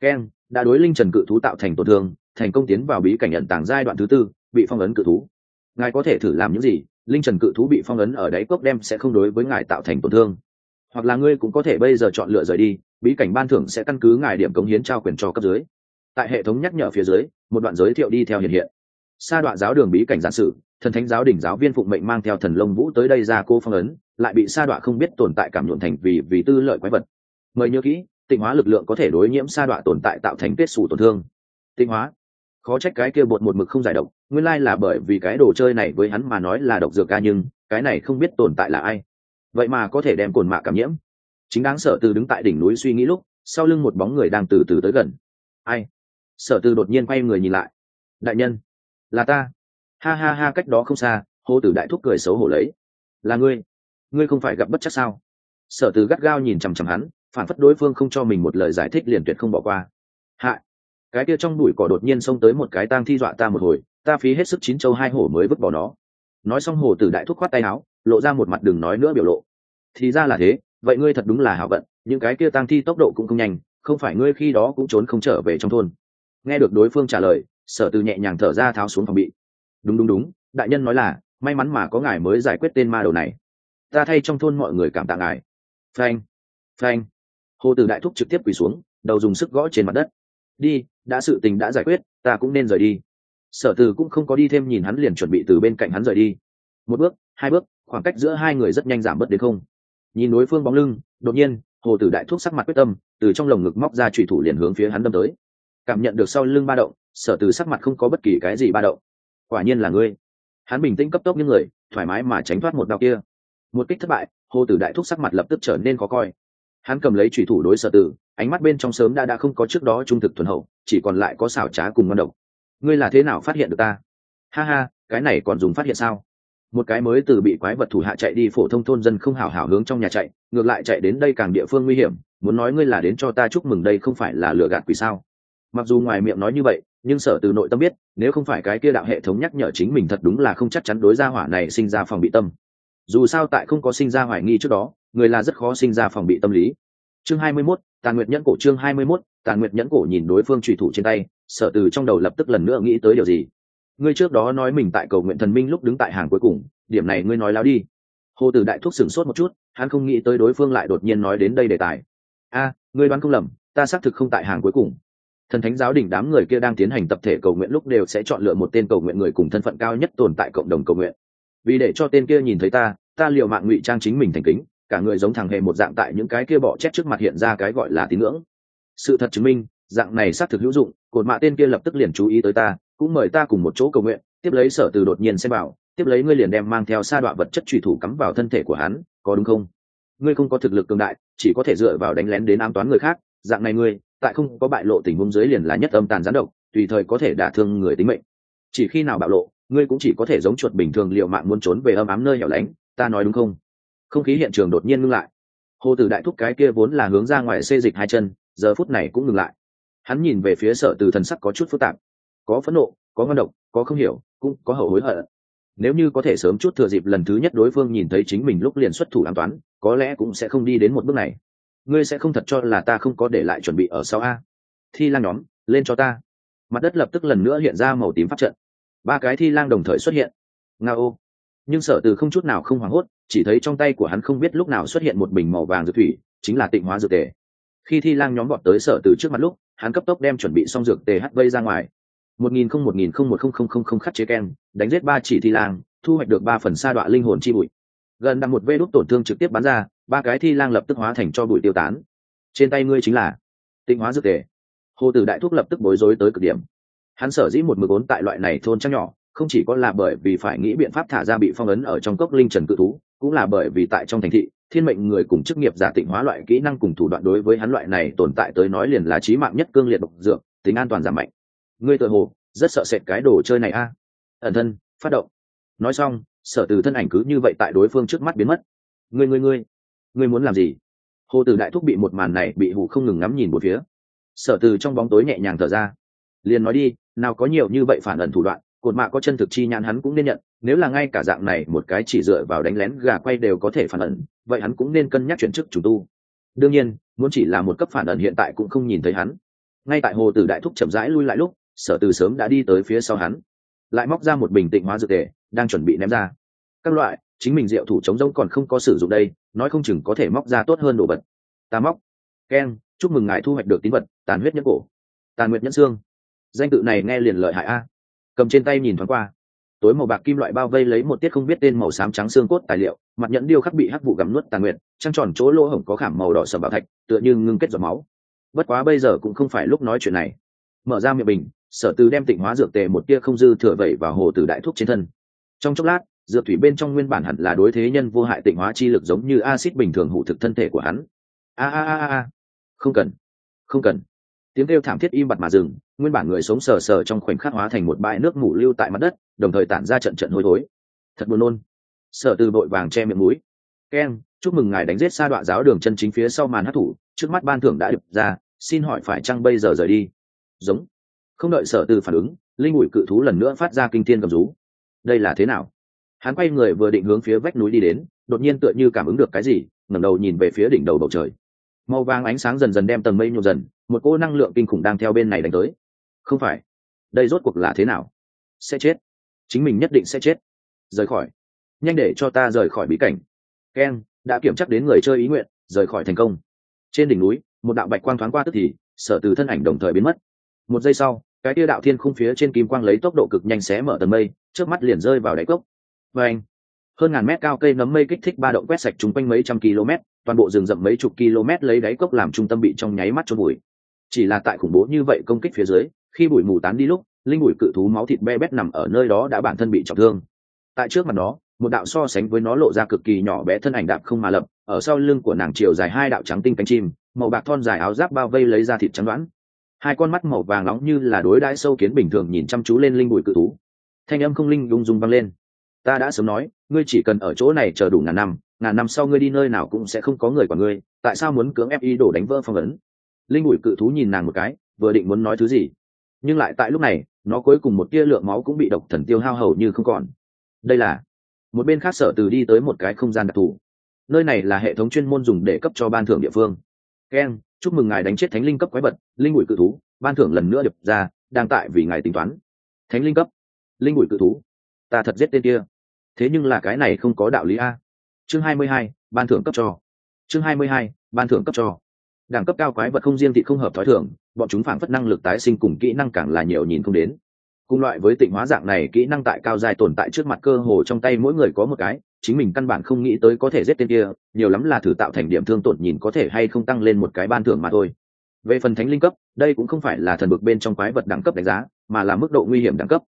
Keng đã đối linh trần cự thú tạo thành tổn thương, thành công tiến vào bí cảnh nhận tàng giai đoạn thứ tư bị phong ấn cự thú. Ngài có thể thử làm những gì? Linh trần cự thú bị phong ấn ở đáy cốc đem sẽ không đối với ngài tạo thành tổn thương. Hoặc là ngươi cũng có thể bây giờ chọn lựa rời đi, bí cảnh ban thưởng sẽ căn cứ ngài điểm cống hiến trao quyền cho cấp dưới. Tại hệ thống nhắc nhở phía dưới, một đoạn giới thiệu đi theo hiện hiện. Sa đoạn giáo đường bí cảnh giản sử thần thánh giáo đỉnh giáo viên phụng mệnh mang theo thần lông vũ tới đây ra cô phong ấn, lại bị sa đoạn không biết tồn tại cảm nhuộn thành vì vì tư lợi quái vật. Mời nhớ kỹ, tịnh hóa lực lượng có thể đối nhiễm sa đoạn tồn tại tạo thành kết xù tổn thương. Tịnh hóa khó trách cái kia bột một mực không giải độc, nguyên lai là bởi vì cái đồ chơi này với hắn mà nói là độc dược ca nhưng, cái này không biết tồn tại là ai. Vậy mà có thể đem cồn mạ cảm nhiễm. Chính đáng sợ từ đứng tại đỉnh núi suy nghĩ lúc, sau lưng một bóng người đang từ từ tới gần. Ai? Sở từ đột nhiên quay người nhìn lại. Đại nhân. Là ta. Ha ha ha, cách đó không xa, hô tử đại thúc cười xấu hổ lấy. Là ngươi. Ngươi không phải gặp bất chắc sao? Sở từ gắt gao nhìn chằm chằm hắn, phản phất đối phương không cho mình một lời giải thích liền tuyệt không bỏ qua. Hạ cái kia trong bụi cỏ đột nhiên xông tới một cái tang thi dọa ta một hồi, ta phí hết sức chín châu hai hổ mới vứt bỏ nó. Nói xong hồ tử đại thúc khoát tay áo, lộ ra một mặt đừng nói nữa biểu lộ. Thì ra là thế, vậy ngươi thật đúng là hảo vận, những cái kia tang thi tốc độ cũng không nhanh, không phải ngươi khi đó cũng trốn không trở về trong thôn. Nghe được đối phương trả lời, sở từ nhẹ nhàng thở ra tháo xuống phòng bị. Đúng đúng đúng, đại nhân nói là, may mắn mà có ngài mới giải quyết tên ma đầu này. Ta thay trong thôn mọi người cảm tạ ngài. Phanh phanh. Hồ từ đại thúc trực tiếp quỳ xuống, đầu dùng sức gõ trên mặt đất đi, đã sự tình đã giải quyết, ta cũng nên rời đi. Sở từ cũng không có đi thêm nhìn hắn liền chuẩn bị từ bên cạnh hắn rời đi. Một bước, hai bước, khoảng cách giữa hai người rất nhanh giảm bớt đến không. Nhìn đối phương bóng lưng, đột nhiên, hồ tử đại thuốc sắc mặt quyết tâm, từ trong lồng ngực móc ra trùy thủ liền hướng phía hắn đâm tới. Cảm nhận được sau lưng ba động, sở từ sắc mặt không có bất kỳ cái gì ba động. Quả nhiên là ngươi. Hắn bình tĩnh cấp tốc những người, thoải mái mà tránh thoát một đau kia. Một kích thất bại, hồ tử đại thúc sắc mặt lập tức trở nên khó coi hắn cầm lấy trùy thủ đối sở tử, ánh mắt bên trong sớm đã đã không có trước đó trung thực thuần hậu, chỉ còn lại có xảo trá cùng ngon độc. Ngươi là thế nào phát hiện được ta? Ha ha, cái này còn dùng phát hiện sao? Một cái mới từ bị quái vật thủ hạ chạy đi phổ thông thôn dân không hảo hảo hướng trong nhà chạy, ngược lại chạy đến đây càng địa phương nguy hiểm, muốn nói ngươi là đến cho ta chúc mừng đây không phải là lừa gạt quỷ sao? Mặc dù ngoài miệng nói như vậy, nhưng sở từ nội tâm biết, nếu không phải cái kia đạo hệ thống nhắc nhở chính mình thật đúng là không chắc chắn đối gia hỏa này sinh ra phòng bị tâm. Dù sao tại không có sinh ra hoài nghi trước đó người là rất khó sinh ra phòng bị tâm lý. Chương hai mươi 21, tàn nguyệt nhẫn cổ chương hai mươi 21, tàn nguyệt nhẫn cổ nhìn đối phương trùy thủ trên tay sở từ trong đầu lập tức lần nữa nghĩ tới điều gì. Ngươi trước đó nói mình tại cầu nguyện thần minh lúc đứng tại hàng cuối cùng điểm này ngươi nói láo đi. Hồ tử đại thúc sửng sốt một chút hắn không nghĩ tới đối phương lại đột nhiên nói đến đây đề tài. A ngươi đoán không lầm ta xác thực không tại hàng cuối cùng. Thần thánh giáo đỉnh đám người kia đang tiến hành tập thể cầu nguyện lúc đều sẽ chọn lựa một tên cầu nguyện người cùng thân phận cao nhất tồn tại cộng đồng cầu nguyện. Vì để cho tên kia nhìn thấy ta ta liều mạng ngụy trang chính mình thành kính cả người giống thằng hề một dạng tại những cái kia bỏ chét trước mặt hiện ra cái gọi là tín ngưỡng. Sự thật chứng minh, dạng này xác thực hữu dụng, cột mạ tên kia lập tức liền chú ý tới ta, cũng mời ta cùng một chỗ cầu nguyện, tiếp lấy sở từ đột nhiên xem bảo, tiếp lấy ngươi liền đem mang theo sa đoạn vật chất trùy thủ cắm vào thân thể của hắn, có đúng không? Ngươi không có thực lực cường đại, chỉ có thể dựa vào đánh lén đến ám toán người khác, dạng này ngươi, tại không có bại lộ tình huống dưới liền là nhất âm tàn gián độc, tùy thời có thể đả thương người tính mệnh. Chỉ khi nào bạo lộ, ngươi cũng chỉ có thể giống chuột bình thường liệu mạng muốn trốn về âm ám nơi hẻo lánh, ta nói đúng không? Không khí hiện trường đột nhiên ngưng lại. Hồ tử đại thúc cái kia vốn là hướng ra ngoài xê dịch hai chân, giờ phút này cũng ngừng lại. Hắn nhìn về phía sở từ thần sắc có chút phức tạp. Có phẫn nộ, có ngon độc, có không hiểu, cũng có hậu hối hận. Nếu như có thể sớm chút thừa dịp lần thứ nhất đối phương nhìn thấy chính mình lúc liền xuất thủ an toán, có lẽ cũng sẽ không đi đến một bước này. Ngươi sẽ không thật cho là ta không có để lại chuẩn bị ở sau a. Thi lang nhóm, lên cho ta. Mặt đất lập tức lần nữa hiện ra màu tím phát trận. Ba cái thi lang đồng thời xuất hiện. Nga ô nhưng sở từ không chút nào không hoảng hốt chỉ thấy trong tay của hắn không biết lúc nào xuất hiện một bình màu vàng dược thủy, chính là tịnh hóa dược tề. Khi thi lang nhóm bọn tới sở từ trước mặt lúc, hắn cấp tốc đem chuẩn bị xong dược tề hắt vây ra ngoài. Một nghìn không, một nghìn không, một không không không không khắc chế ken, đánh giết ba chỉ thi lang, thu hoạch được ba phần sa đọa linh hồn chi bụi. Gần đặt một vê đốt tổn thương trực tiếp bắn ra, ba cái thi lang lập tức hóa thành cho bụi tiêu tán. Trên tay ngươi chính là tịnh hóa dược tề. Hồ tử đại thúc lập tức bối rối tới cực điểm. Hắn sở dĩ một mực ốn tại loại này thôn trăng nhỏ, không chỉ có là bởi vì phải nghĩ biện pháp thả ra bị phong ấn ở trong cốc linh trần cự thú cũng là bởi vì tại trong thành thị, thiên mệnh người cùng chức nghiệp giả tịnh hóa loại kỹ năng cùng thủ đoạn đối với hắn loại này tồn tại tới nói liền là trí mạng nhất cương liệt độc dược, tính an toàn giảm mạnh. Ngươi tự hồ, rất sợ sệt cái đồ chơi này a. Ẩn thân, phát động. Nói xong, sở từ thân ảnh cứ như vậy tại đối phương trước mắt biến mất. Ngươi ngươi ngươi ngươi muốn làm gì? Hồ từ đại thúc bị một màn này bị hụ không ngừng ngắm nhìn một phía. Sở từ trong bóng tối nhẹ nhàng thở ra. Liền nói đi, nào có nhiều như vậy phản ẩn thủ đoạn cột mạ có chân thực chi nhãn hắn cũng nên nhận, nếu là ngay cả dạng này, một cái chỉ dựa vào đánh lén gà quay đều có thể phản ẩn, vậy hắn cũng nên cân nhắc chuyển chức chủ tu. Đương nhiên, muốn chỉ là một cấp phản ẩn hiện tại cũng không nhìn thấy hắn. Ngay tại hồ tử đại thúc chậm rãi lui lại lúc, sở từ sớm đã đi tới phía sau hắn. Lại móc ra một bình tịnh hóa dược tề, đang chuẩn bị ném ra. Các loại, chính mình rượu thủ chống rông còn không có sử dụng đây, nói không chừng có thể móc ra tốt hơn đồ vật. Ta móc. Keng chúc mừng ngài thu hoạch được tín vật, tàn huyết nhẫn cổ. Tàn nguyệt nhẫn xương. Danh tự này nghe liền lợi hại a cầm trên tay nhìn thoáng qua. Tối màu bạc kim loại bao vây lấy một tiết không biết tên màu xám trắng xương cốt tài liệu, mặt nhẫn điêu khắc bị hắc vụ gặm nuốt tàn nguyện trăng tròn chỗ lỗ hổng có khảm màu đỏ sầm bảo thạch, tựa như ngưng kết giọt máu. Bất quá bây giờ cũng không phải lúc nói chuyện này. Mở ra miệng bình, sở từ đem tịnh hóa dược tề một tia không dư thừa vẩy vào hồ từ đại thuốc trên thân. Trong chốc lát, dược thủy bên trong nguyên bản hẳn là đối thế nhân vô hại tịnh hóa chi lực giống như acid bình thường hủ thực thân thể của hắn. A a a a. Không cần. Không cần. Tiếng kêu thảm thiết im bặt mà dừng nguyên bản người sống sờ sờ trong khoảnh khắc hóa thành một bãi nước mủ lưu tại mặt đất, đồng thời tản ra trận trận hôi thối. Thật buồn nôn. Sở từ đội vàng che miệng mũi. Keng chúc mừng ngài đánh giết sa đoạn giáo đường chân chính phía sau màn hát thủ, trước mắt ban thưởng đã được ra, xin hỏi phải chăng bây giờ rời đi? Giống. Không đợi sở từ phản ứng, linh ủi cự thú lần nữa phát ra kinh thiên cầm rú. Đây là thế nào? Hắn quay người vừa định hướng phía vách núi đi đến, đột nhiên tựa như cảm ứng được cái gì, ngẩng đầu nhìn về phía đỉnh đầu bầu trời. Màu vàng ánh sáng dần dần đem tầng mây nhộn dần, một cô năng lượng kinh khủng đang theo bên này đánh tới không phải. Đây rốt cuộc là thế nào? Sẽ chết. Chính mình nhất định sẽ chết. Rời khỏi. Nhanh để cho ta rời khỏi bí cảnh. Ken, đã kiểm chắc đến người chơi ý nguyện, rời khỏi thành công. Trên đỉnh núi, một đạo bạch quang thoáng qua tức thì, sở từ thân ảnh đồng thời biến mất. Một giây sau, cái tia đạo thiên khung phía trên kim quang lấy tốc độ cực nhanh xé mở tầng mây trước mắt liền rơi vào đáy cốc. Và anh hơn ngàn mét cao cây nấm mây kích thích ba động quét sạch chung quanh mấy trăm km, toàn bộ rừng rậm mấy chục km lấy đáy cốc làm trung tâm bị trong nháy mắt cho bụi chỉ là tại khủng bố như vậy công kích phía dưới khi bụi mù tán đi lúc, linh bụi cự thú máu thịt be bét nằm ở nơi đó đã bản thân bị trọng thương. Tại trước mặt nó, một đạo so sánh với nó lộ ra cực kỳ nhỏ bé thân ảnh đạp không mà lập, ở sau lưng của nàng chiều dài hai đạo trắng tinh cánh chim, màu bạc thon dài áo giáp bao vây lấy ra thịt trắng đoán. Hai con mắt màu vàng nóng như là đối đãi sâu kiến bình thường nhìn chăm chú lên linh bụi cự thú. Thanh âm không linh lung dung vang lên. Ta đã sớm nói, ngươi chỉ cần ở chỗ này chờ đủ ngàn năm ngàn năm sau ngươi đi nơi nào cũng sẽ không có người của ngươi, tại sao muốn cưỡng ép ý đổ đánh vỡ phong ấn? Linh bụi cự thú nhìn nàng một cái, vừa định muốn nói thứ gì nhưng lại tại lúc này, nó cuối cùng một tia lượng máu cũng bị độc thần tiêu hao hầu như không còn. Đây là một bên khác sở từ đi tới một cái không gian đặc thù. Nơi này là hệ thống chuyên môn dùng để cấp cho ban thưởng địa phương. Keng chúc mừng ngài đánh chết thánh linh cấp quái vật, linh bụi cự thú. Ban thưởng lần nữa điệp ra, đang tại vì ngài tính toán. Thánh linh cấp, linh bụi cự thú. Ta thật giết tên kia. Thế nhưng là cái này không có đạo lý a. Chương hai mươi hai, ban thưởng cấp cho. Chương hai mươi hai, ban thưởng cấp cho. Đẳng cấp cao quái vật không riêng thị không hợp thói thường bọn chúng phản phất năng lực tái sinh cùng kỹ năng càng là nhiều nhìn không đến. Cùng loại với tịnh hóa dạng này, kỹ năng tại cao dài tồn tại trước mặt cơ hồ trong tay mỗi người có một cái, chính mình căn bản không nghĩ tới có thể giết tên kia, nhiều lắm là thử tạo thành điểm thương tổn nhìn có thể hay không tăng lên một cái ban thưởng mà thôi. Về phần thánh linh cấp, đây cũng không phải là thần bực bên trong quái vật đẳng cấp đánh giá, mà là mức độ nguy hiểm đẳng cấp.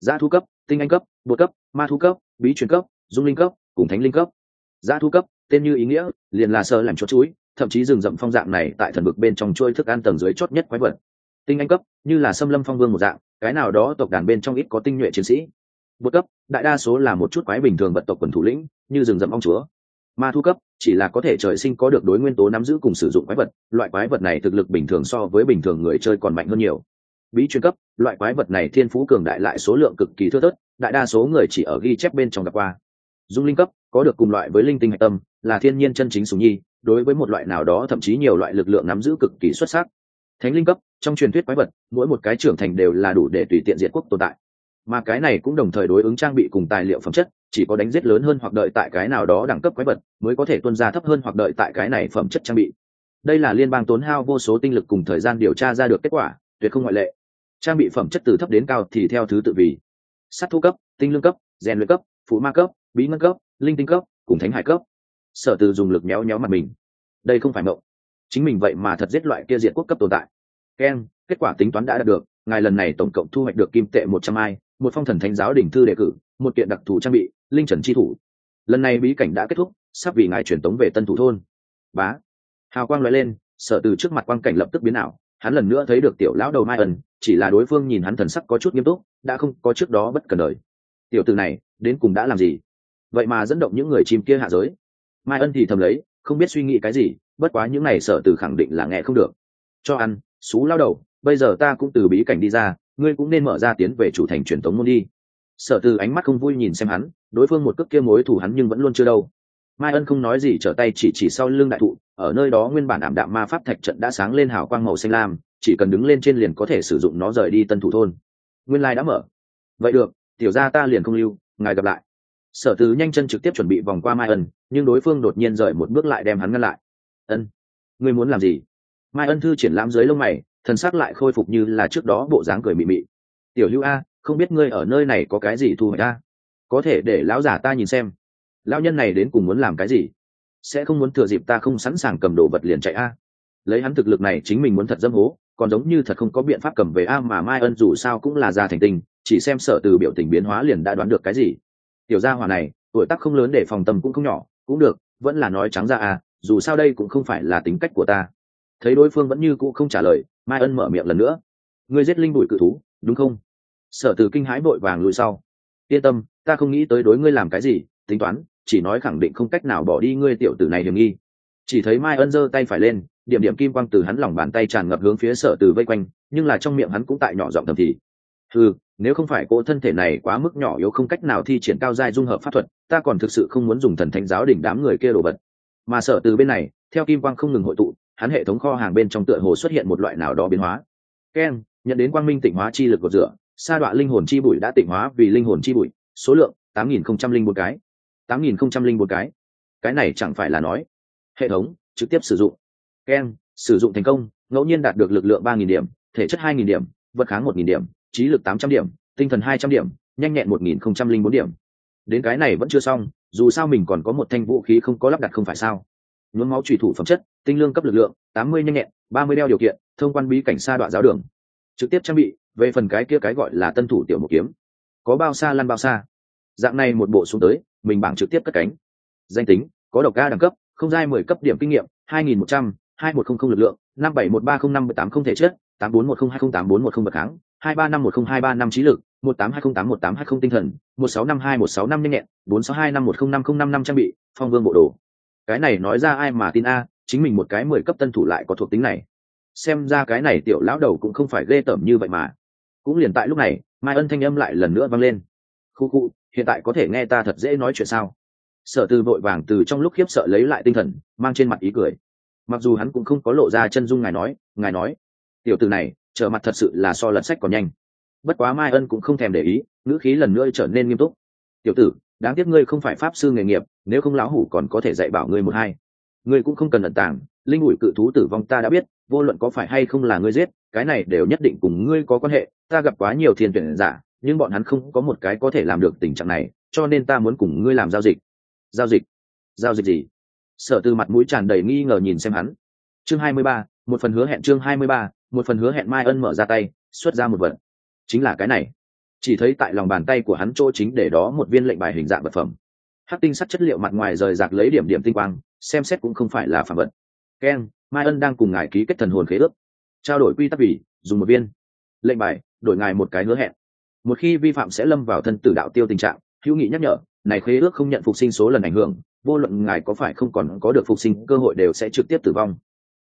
Giá thu cấp, tinh anh cấp, bột cấp, ma thu cấp, bí truyền cấp, dung linh cấp, cùng thánh linh cấp. Giá thu cấp, tên như ý nghĩa, liền là sơ làm chốt chuối thậm chí rừng rậm phong dạng này tại thần vực bên trong chuôi thức ăn tầng dưới chót nhất quái vật. Tinh anh cấp, như là xâm lâm phong vương một dạng, cái nào đó tộc đàn bên trong ít có tinh nhuệ chiến sĩ. Bột cấp, đại đa số là một chút quái bình thường vật tộc quần thủ lĩnh, như rừng rậm ong chúa. Ma thu cấp, chỉ là có thể trời sinh có được đối nguyên tố nắm giữ cùng sử dụng quái vật, loại quái vật này thực lực bình thường so với bình thường người chơi còn mạnh hơn nhiều. Bí chuyên cấp, loại quái vật này thiên phú cường đại lại số lượng cực kỳ thưa thớt, đại đa số người chỉ ở ghi chép bên trong gặp qua. Dung linh cấp, có được cùng loại với linh tinh hạch tâm, là thiên nhiên chân chính sùng nhi đối với một loại nào đó thậm chí nhiều loại lực lượng nắm giữ cực kỳ xuất sắc. Thánh linh cấp, trong truyền thuyết quái vật, mỗi một cái trưởng thành đều là đủ để tùy tiện diệt quốc tồn tại. Mà cái này cũng đồng thời đối ứng trang bị cùng tài liệu phẩm chất, chỉ có đánh giết lớn hơn hoặc đợi tại cái nào đó đẳng cấp quái vật, mới có thể tuân ra thấp hơn hoặc đợi tại cái này phẩm chất trang bị. Đây là liên bang tốn hao vô số tinh lực cùng thời gian điều tra ra được kết quả, tuyệt không ngoại lệ. Trang bị phẩm chất từ thấp đến cao thì theo thứ tự vì sắt thu cấp, tinh lương cấp, rèn luyện cấp, phụ ma cấp, bí ngân cấp, linh tinh cấp, cùng thánh hải cấp sở từ dùng lực méo méo mặt mình. Đây không phải mộng. Chính mình vậy mà thật giết loại kia diệt quốc cấp tồn tại. Keng kết quả tính toán đã đạt được, ngài lần này tổng cộng thu hoạch được kim tệ một trăm ai, một phong thần thánh giáo đỉnh thư đề cử, một kiện đặc thù trang bị, linh trần chi thủ. Lần này bí cảnh đã kết thúc, sắp vì ngài truyền tống về tân thủ thôn. Bá. Hào quang loại lên, sở từ trước mặt quang cảnh lập tức biến ảo, hắn lần nữa thấy được tiểu lão đầu mai ẩn chỉ là đối phương nhìn hắn thần sắc có chút nghiêm túc, đã không có trước đó bất cần đời. Tiểu từ này, đến cùng đã làm gì? Vậy mà dẫn động những người chim kia hạ giới mai ân thì thầm lấy, không biết suy nghĩ cái gì, bất quá những này sở từ khẳng định là nghe không được. Cho ăn, xú lao đầu, bây giờ ta cũng từ bí cảnh đi ra, ngươi cũng nên mở ra tiến về chủ thành truyền tống môn đi. Sở từ ánh mắt không vui nhìn xem hắn, đối phương một cước kia mối thủ hắn nhưng vẫn luôn chưa đâu. Mai ân không nói gì trở tay chỉ chỉ sau lưng đại thụ, ở nơi đó nguyên bản ảm đạm ma pháp thạch trận đã sáng lên hào quang màu xanh lam, chỉ cần đứng lên trên liền có thể sử dụng nó rời đi tân thủ thôn. Nguyên lai đã mở. Vậy được, tiểu ra ta liền không lưu, ngài gặp lại sở từ nhanh chân trực tiếp chuẩn bị vòng qua mai ân, nhưng đối phương đột nhiên rời một bước lại đem hắn ngăn lại. Ân, ngươi muốn làm gì? Mai ân thư triển lãm dưới lông mày, thần sắc lại khôi phục như là trước đó bộ dáng cười mị mị. Tiểu hữu a, không biết ngươi ở nơi này có cái gì thu hoạch ta có thể để lão giả ta nhìn xem. Lão nhân này đến cùng muốn làm cái gì? Sẽ không muốn thừa dịp ta không sẵn sàng cầm đồ vật liền chạy a? Lấy hắn thực lực này, chính mình muốn thật dâm hố, còn giống như thật không có biện pháp cầm về a mà mai ân dù sao cũng là già thành tình, chỉ xem sở từ biểu tình biến hóa liền đã đoán được cái gì tiểu gia hỏa này, tuổi tác không lớn để phòng tâm cũng không nhỏ, cũng được, vẫn là nói trắng ra à? dù sao đây cũng không phải là tính cách của ta. Thấy đối phương vẫn như cũ không trả lời, mai ân mở miệng lần nữa. Ngươi giết linh bụi cự thú, đúng không? Sở từ kinh hãi vội vàng lùi sau. Yên tâm, ta không nghĩ tới đối ngươi làm cái gì, tính toán, chỉ nói khẳng định không cách nào bỏ đi ngươi tiểu tử này hiểm nghi. Chỉ thấy mai ân giơ tay phải lên, điểm điểm kim quang từ hắn lòng bàn tay tràn ngập hướng phía sở từ vây quanh, nhưng là trong miệng hắn cũng tại nhỏ giọng thầm thì ừ nếu không phải cỗ thân thể này quá mức nhỏ yếu không cách nào thi triển cao giai dung hợp pháp thuật, ta còn thực sự không muốn dùng thần thánh giáo đỉnh đám người kia đổ vật mà sở từ bên này, theo kim quang không ngừng hội tụ, hắn hệ thống kho hàng bên trong tựa hồ xuất hiện một loại nào đó biến hóa. Keng nhận đến quang minh tỉnh hóa chi lực của rửa sa đoạn linh hồn chi bụi đã tỉnh hóa vì linh hồn chi bụi, số lượng tám nghìn không trăm linh một cái. tám nghìn không trăm linh một cái. Cái này chẳng phải là nói. Hệ thống, trực tiếp sử dụng. Keng sử dụng thành công, ngẫu nhiên đạt được lực lượng ba nghìn điểm, thể chất hai nghìn điểm, vật kháng một nghìn điểm trí lực tám trăm điểm, tinh thần hai trăm điểm, nhanh nhẹn một nghìn không trăm linh bốn điểm. Đến cái này vẫn chưa xong, dù sao mình còn có một thanh vũ khí không có lắp đặt không phải sao? Nhuốm máu trùy thủ phẩm chất, tinh lương cấp lực lượng, tám mươi nhanh nhẹn, ba mươi đeo điều kiện, thông quan bí cảnh xa đoạn giáo đường. Trực tiếp trang bị, về phần cái kia cái gọi là tân thủ tiểu một kiếm. Có bao xa lăn bao xa? Dạng này một bộ xuống tới, mình bảng trực tiếp cất cánh. Danh tính, có độc ca đẳng cấp, không giai mười cấp điểm kinh nghiệm, hai nghìn một trăm, hai một không không lực lượng, năm bảy một ba không năm tám không thể chết tám bốn một không hai không tám bốn một không bậc kháng hai ba năm một không hai ba năm trí lực, một tám hai không tám một tám hai không tinh thần, một sáu năm hai một sáu năm nhanh nhẹn, bốn sáu hai năm một không năm không năm năm trang bị, phong vương bộ đồ. Cái này nói ra ai mà tin a, chính mình một cái mười cấp tân thủ lại có thuộc tính này. Xem ra cái này tiểu lão đầu cũng không phải ghê tởm như vậy mà. Cũng liền tại lúc này, mai ân thanh âm lại lần nữa vang lên. Khu khu, hiện tại có thể nghe ta thật dễ nói chuyện sao? Sở từ vội vàng từ trong lúc khiếp sợ lấy lại tinh thần, mang trên mặt ý cười. Mặc dù hắn cũng không có lộ ra chân dung ngài nói ngài nói, tiểu từ này trở mặt thật sự là so lật sách còn nhanh. Bất quá mai ân cũng không thèm để ý, ngữ khí lần nữa trở nên nghiêm túc. Tiểu tử, đáng tiếc ngươi không phải pháp sư nghề nghiệp, nếu không lão hủ còn có thể dạy bảo ngươi một hai. Ngươi cũng không cần ẩn tàng, linh ủi cự thú tử vong ta đã biết, vô luận có phải hay không là ngươi giết, cái này đều nhất định cùng ngươi có quan hệ, ta gặp quá nhiều thiên tuyển giả, nhưng bọn hắn không có một cái có thể làm được tình trạng này, cho nên ta muốn cùng ngươi làm giao dịch. Giao dịch? Giao dịch gì? Sở từ mặt mũi tràn đầy nghi ngờ nhìn xem hắn. Chương hai mươi ba, một phần hứa hẹn chương hai mươi ba một phần hứa hẹn mai ân mở ra tay, xuất ra một vật. Chính là cái này. Chỉ thấy tại lòng bàn tay của hắn chỗ chính để đó một viên lệnh bài hình dạng vật phẩm. Hát tinh sắt chất liệu mặt ngoài rời rạc lấy điểm điểm tinh quang, xem xét cũng không phải là phạm vật. Ken, mai ân đang cùng ngài ký kết thần hồn khế ước. Trao đổi quy tắc vì, dùng một viên. Lệnh bài, đổi ngài một cái hứa hẹn. Một khi vi phạm sẽ lâm vào thân tử đạo tiêu tình trạng, hữu nghị nhắc nhở, này khế ước không nhận phục sinh số lần ảnh hưởng, vô luận ngài có phải không còn có được phục sinh, cơ hội đều sẽ trực tiếp tử vong.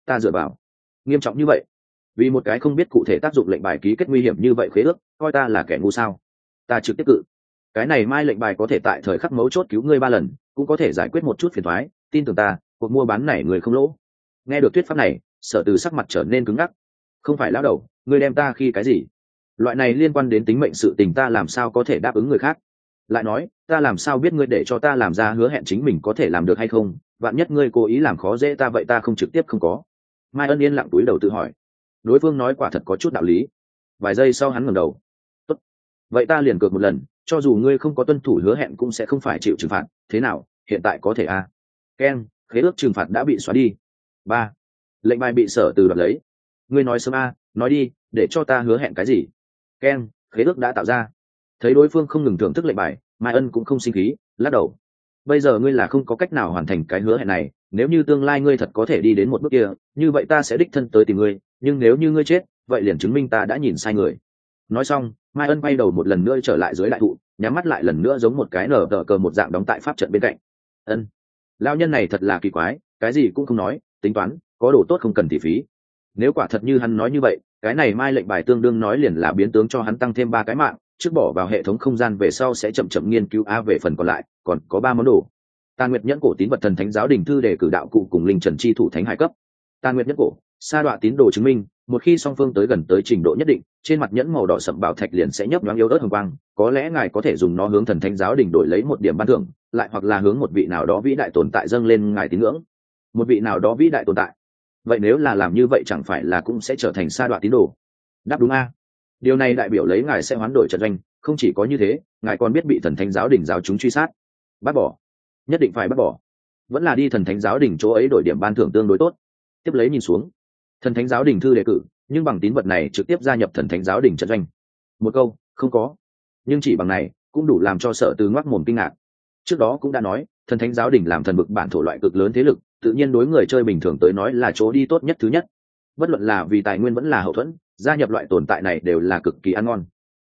Ta dựa vào. Nghiêm trọng như vậy vì một cái không biết cụ thể tác dụng lệnh bài ký kết nguy hiểm như vậy khế ước, coi ta là kẻ ngu sao? Ta trực tiếp cự. Cái này mai lệnh bài có thể tại thời khắc mấu chốt cứu ngươi ba lần, cũng có thể giải quyết một chút phiền thoái tin tưởng ta, cuộc mua bán này người không lỗ. Nghe được thuyết pháp này, sở từ sắc mặt trở nên cứng ngắc. Không phải lão đầu, ngươi đem ta khi cái gì? Loại này liên quan đến tính mệnh sự tình ta làm sao có thể đáp ứng người khác? Lại nói, ta làm sao biết ngươi để cho ta làm ra hứa hẹn chính mình có thể làm được hay không? Vạn nhất ngươi cố ý làm khó dễ ta vậy ta không trực tiếp không có. Mai ân yên lặng túi đầu tự hỏi đối phương nói quả thật có chút đạo lý. Vài giây sau hắn ngẩng đầu. Tốt. vậy ta liền cược một lần, cho dù ngươi không có tuân thủ hứa hẹn cũng sẽ không phải chịu trừng phạt. Thế nào? Hiện tại có thể a à? ken, khế ước trừng phạt đã bị xóa đi. Ba. Lệnh bài bị sở từ đoạt lấy. Ngươi nói sớm a, nói đi, để cho ta hứa hẹn cái gì? Ken, khế ước đã tạo ra. Thấy đối phương không ngừng thưởng thức lệnh bài, mai ân cũng không sinh khí, lắc đầu. Bây giờ ngươi là không có cách nào hoàn thành cái hứa hẹn này nếu như tương lai ngươi thật có thể đi đến một bước kia, như vậy ta sẽ đích thân tới tìm ngươi, nhưng nếu như ngươi chết, vậy liền chứng minh ta đã nhìn sai người. Nói xong, mai ân bay đầu một lần nữa trở lại dưới đại thụ, nhắm mắt lại lần nữa giống một cái nở tờ cờ một dạng đóng tại pháp trận bên cạnh. Ân lao nhân này thật là kỳ quái, cái gì cũng không nói, tính toán, có đồ tốt không cần thị phí. Nếu quả thật như hắn nói như vậy, cái này mai lệnh bài tương đương nói liền là biến tướng cho hắn tăng thêm ba cái mạng, trước bỏ vào hệ thống không gian về sau sẽ chậm chậm nghiên cứu a về phần còn lại, còn có ba món đồ tàn nguyệt nhẫn cổ tín vật thần thánh giáo đình thư để cử đạo cụ cùng linh trần chi thủ thánh hải cấp. Tàn nguyệt nhẫn cổ, sa đọa tín đồ chứng minh, một khi song phương tới gần tới trình độ nhất định, trên mặt nhẫn màu đỏ sậm bảo thạch liền sẽ nhấp nhoáng yếu ớt hồng quang, có lẽ ngài có thể dùng nó hướng thần thánh giáo đình đổi lấy một điểm ban thưởng, lại hoặc là hướng một vị nào đó vĩ đại tồn tại dâng lên ngài tín ngưỡng. Một vị nào đó vĩ đại tồn tại. Vậy nếu là làm như vậy chẳng phải là cũng sẽ trở thành sa đọa tín đồ? Đáp đúng a. Điều này đại biểu lấy ngài sẽ hoán đổi trận doanh, không chỉ có như thế, ngài còn biết bị thần thánh giáo đình giáo chúng truy sát. Bác bỏ nhất định phải bác bỏ. Vẫn là đi thần thánh giáo đình chỗ ấy đổi điểm ban thưởng tương đối tốt. Tiếp lấy nhìn xuống. Thần thánh giáo đình thư đề cử, nhưng bằng tín vật này trực tiếp gia nhập thần thánh giáo đình trận doanh. Một câu, không có. Nhưng chỉ bằng này, cũng đủ làm cho sở từ ngoác mồm kinh ngạc. Trước đó cũng đã nói, thần thánh giáo đình làm thần bực bản thổ loại cực lớn thế lực, tự nhiên đối người chơi bình thường tới nói là chỗ đi tốt nhất thứ nhất. Bất luận là vì tài nguyên vẫn là hậu thuẫn, gia nhập loại tồn tại này đều là cực kỳ ăn ngon.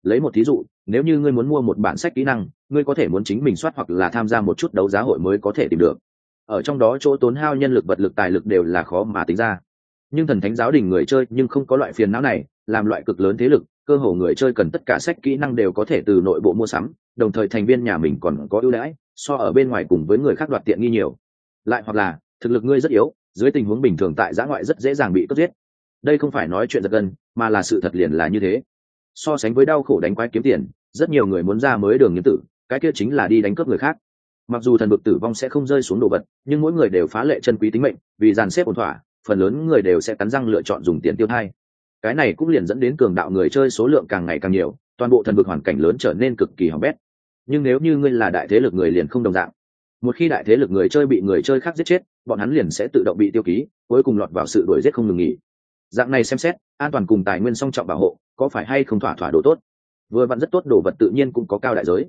Lấy một thí dụ, nếu như ngươi muốn mua một bản sách kỹ năng ngươi có thể muốn chính mình soát hoặc là tham gia một chút đấu giá hội mới có thể tìm được. Ở trong đó chỗ tốn hao nhân lực vật lực tài lực đều là khó mà tính ra. Nhưng thần thánh giáo đình người chơi nhưng không có loại phiền não này, làm loại cực lớn thế lực, cơ hồ người chơi cần tất cả sách kỹ năng đều có thể từ nội bộ mua sắm, đồng thời thành viên nhà mình còn có ưu đãi, so ở bên ngoài cùng với người khác đoạt tiện nghi nhiều. Lại hoặc là, thực lực ngươi rất yếu, dưới tình huống bình thường tại giã ngoại rất dễ dàng bị cướp giết. Đây không phải nói chuyện giật gân, mà là sự thật liền là như thế. So sánh với đau khổ đánh quái kiếm tiền, rất nhiều người muốn ra mới đường nghiêm tử cái kia chính là đi đánh cướp người khác. Mặc dù thần vực tử vong sẽ không rơi xuống đồ vật, nhưng mỗi người đều phá lệ chân quý tính mệnh, vì dàn xếp ổn thỏa, phần lớn người đều sẽ cắn răng lựa chọn dùng tiền tiêu thai. Cái này cũng liền dẫn đến cường đạo người chơi số lượng càng ngày càng nhiều, toàn bộ thần vực hoàn cảnh lớn trở nên cực kỳ hỏng bét. Nhưng nếu như ngươi là đại thế lực người liền không đồng dạng. Một khi đại thế lực người chơi bị người chơi khác giết chết, bọn hắn liền sẽ tự động bị tiêu ký, cuối cùng lọt vào sự đuổi giết không ngừng nghỉ. Dạng này xem xét, an toàn cùng tài nguyên song trọng bảo hộ, có phải hay không thỏa thỏa đồ tốt? Vừa vặn rất tốt đồ vật tự nhiên cũng có cao đại giới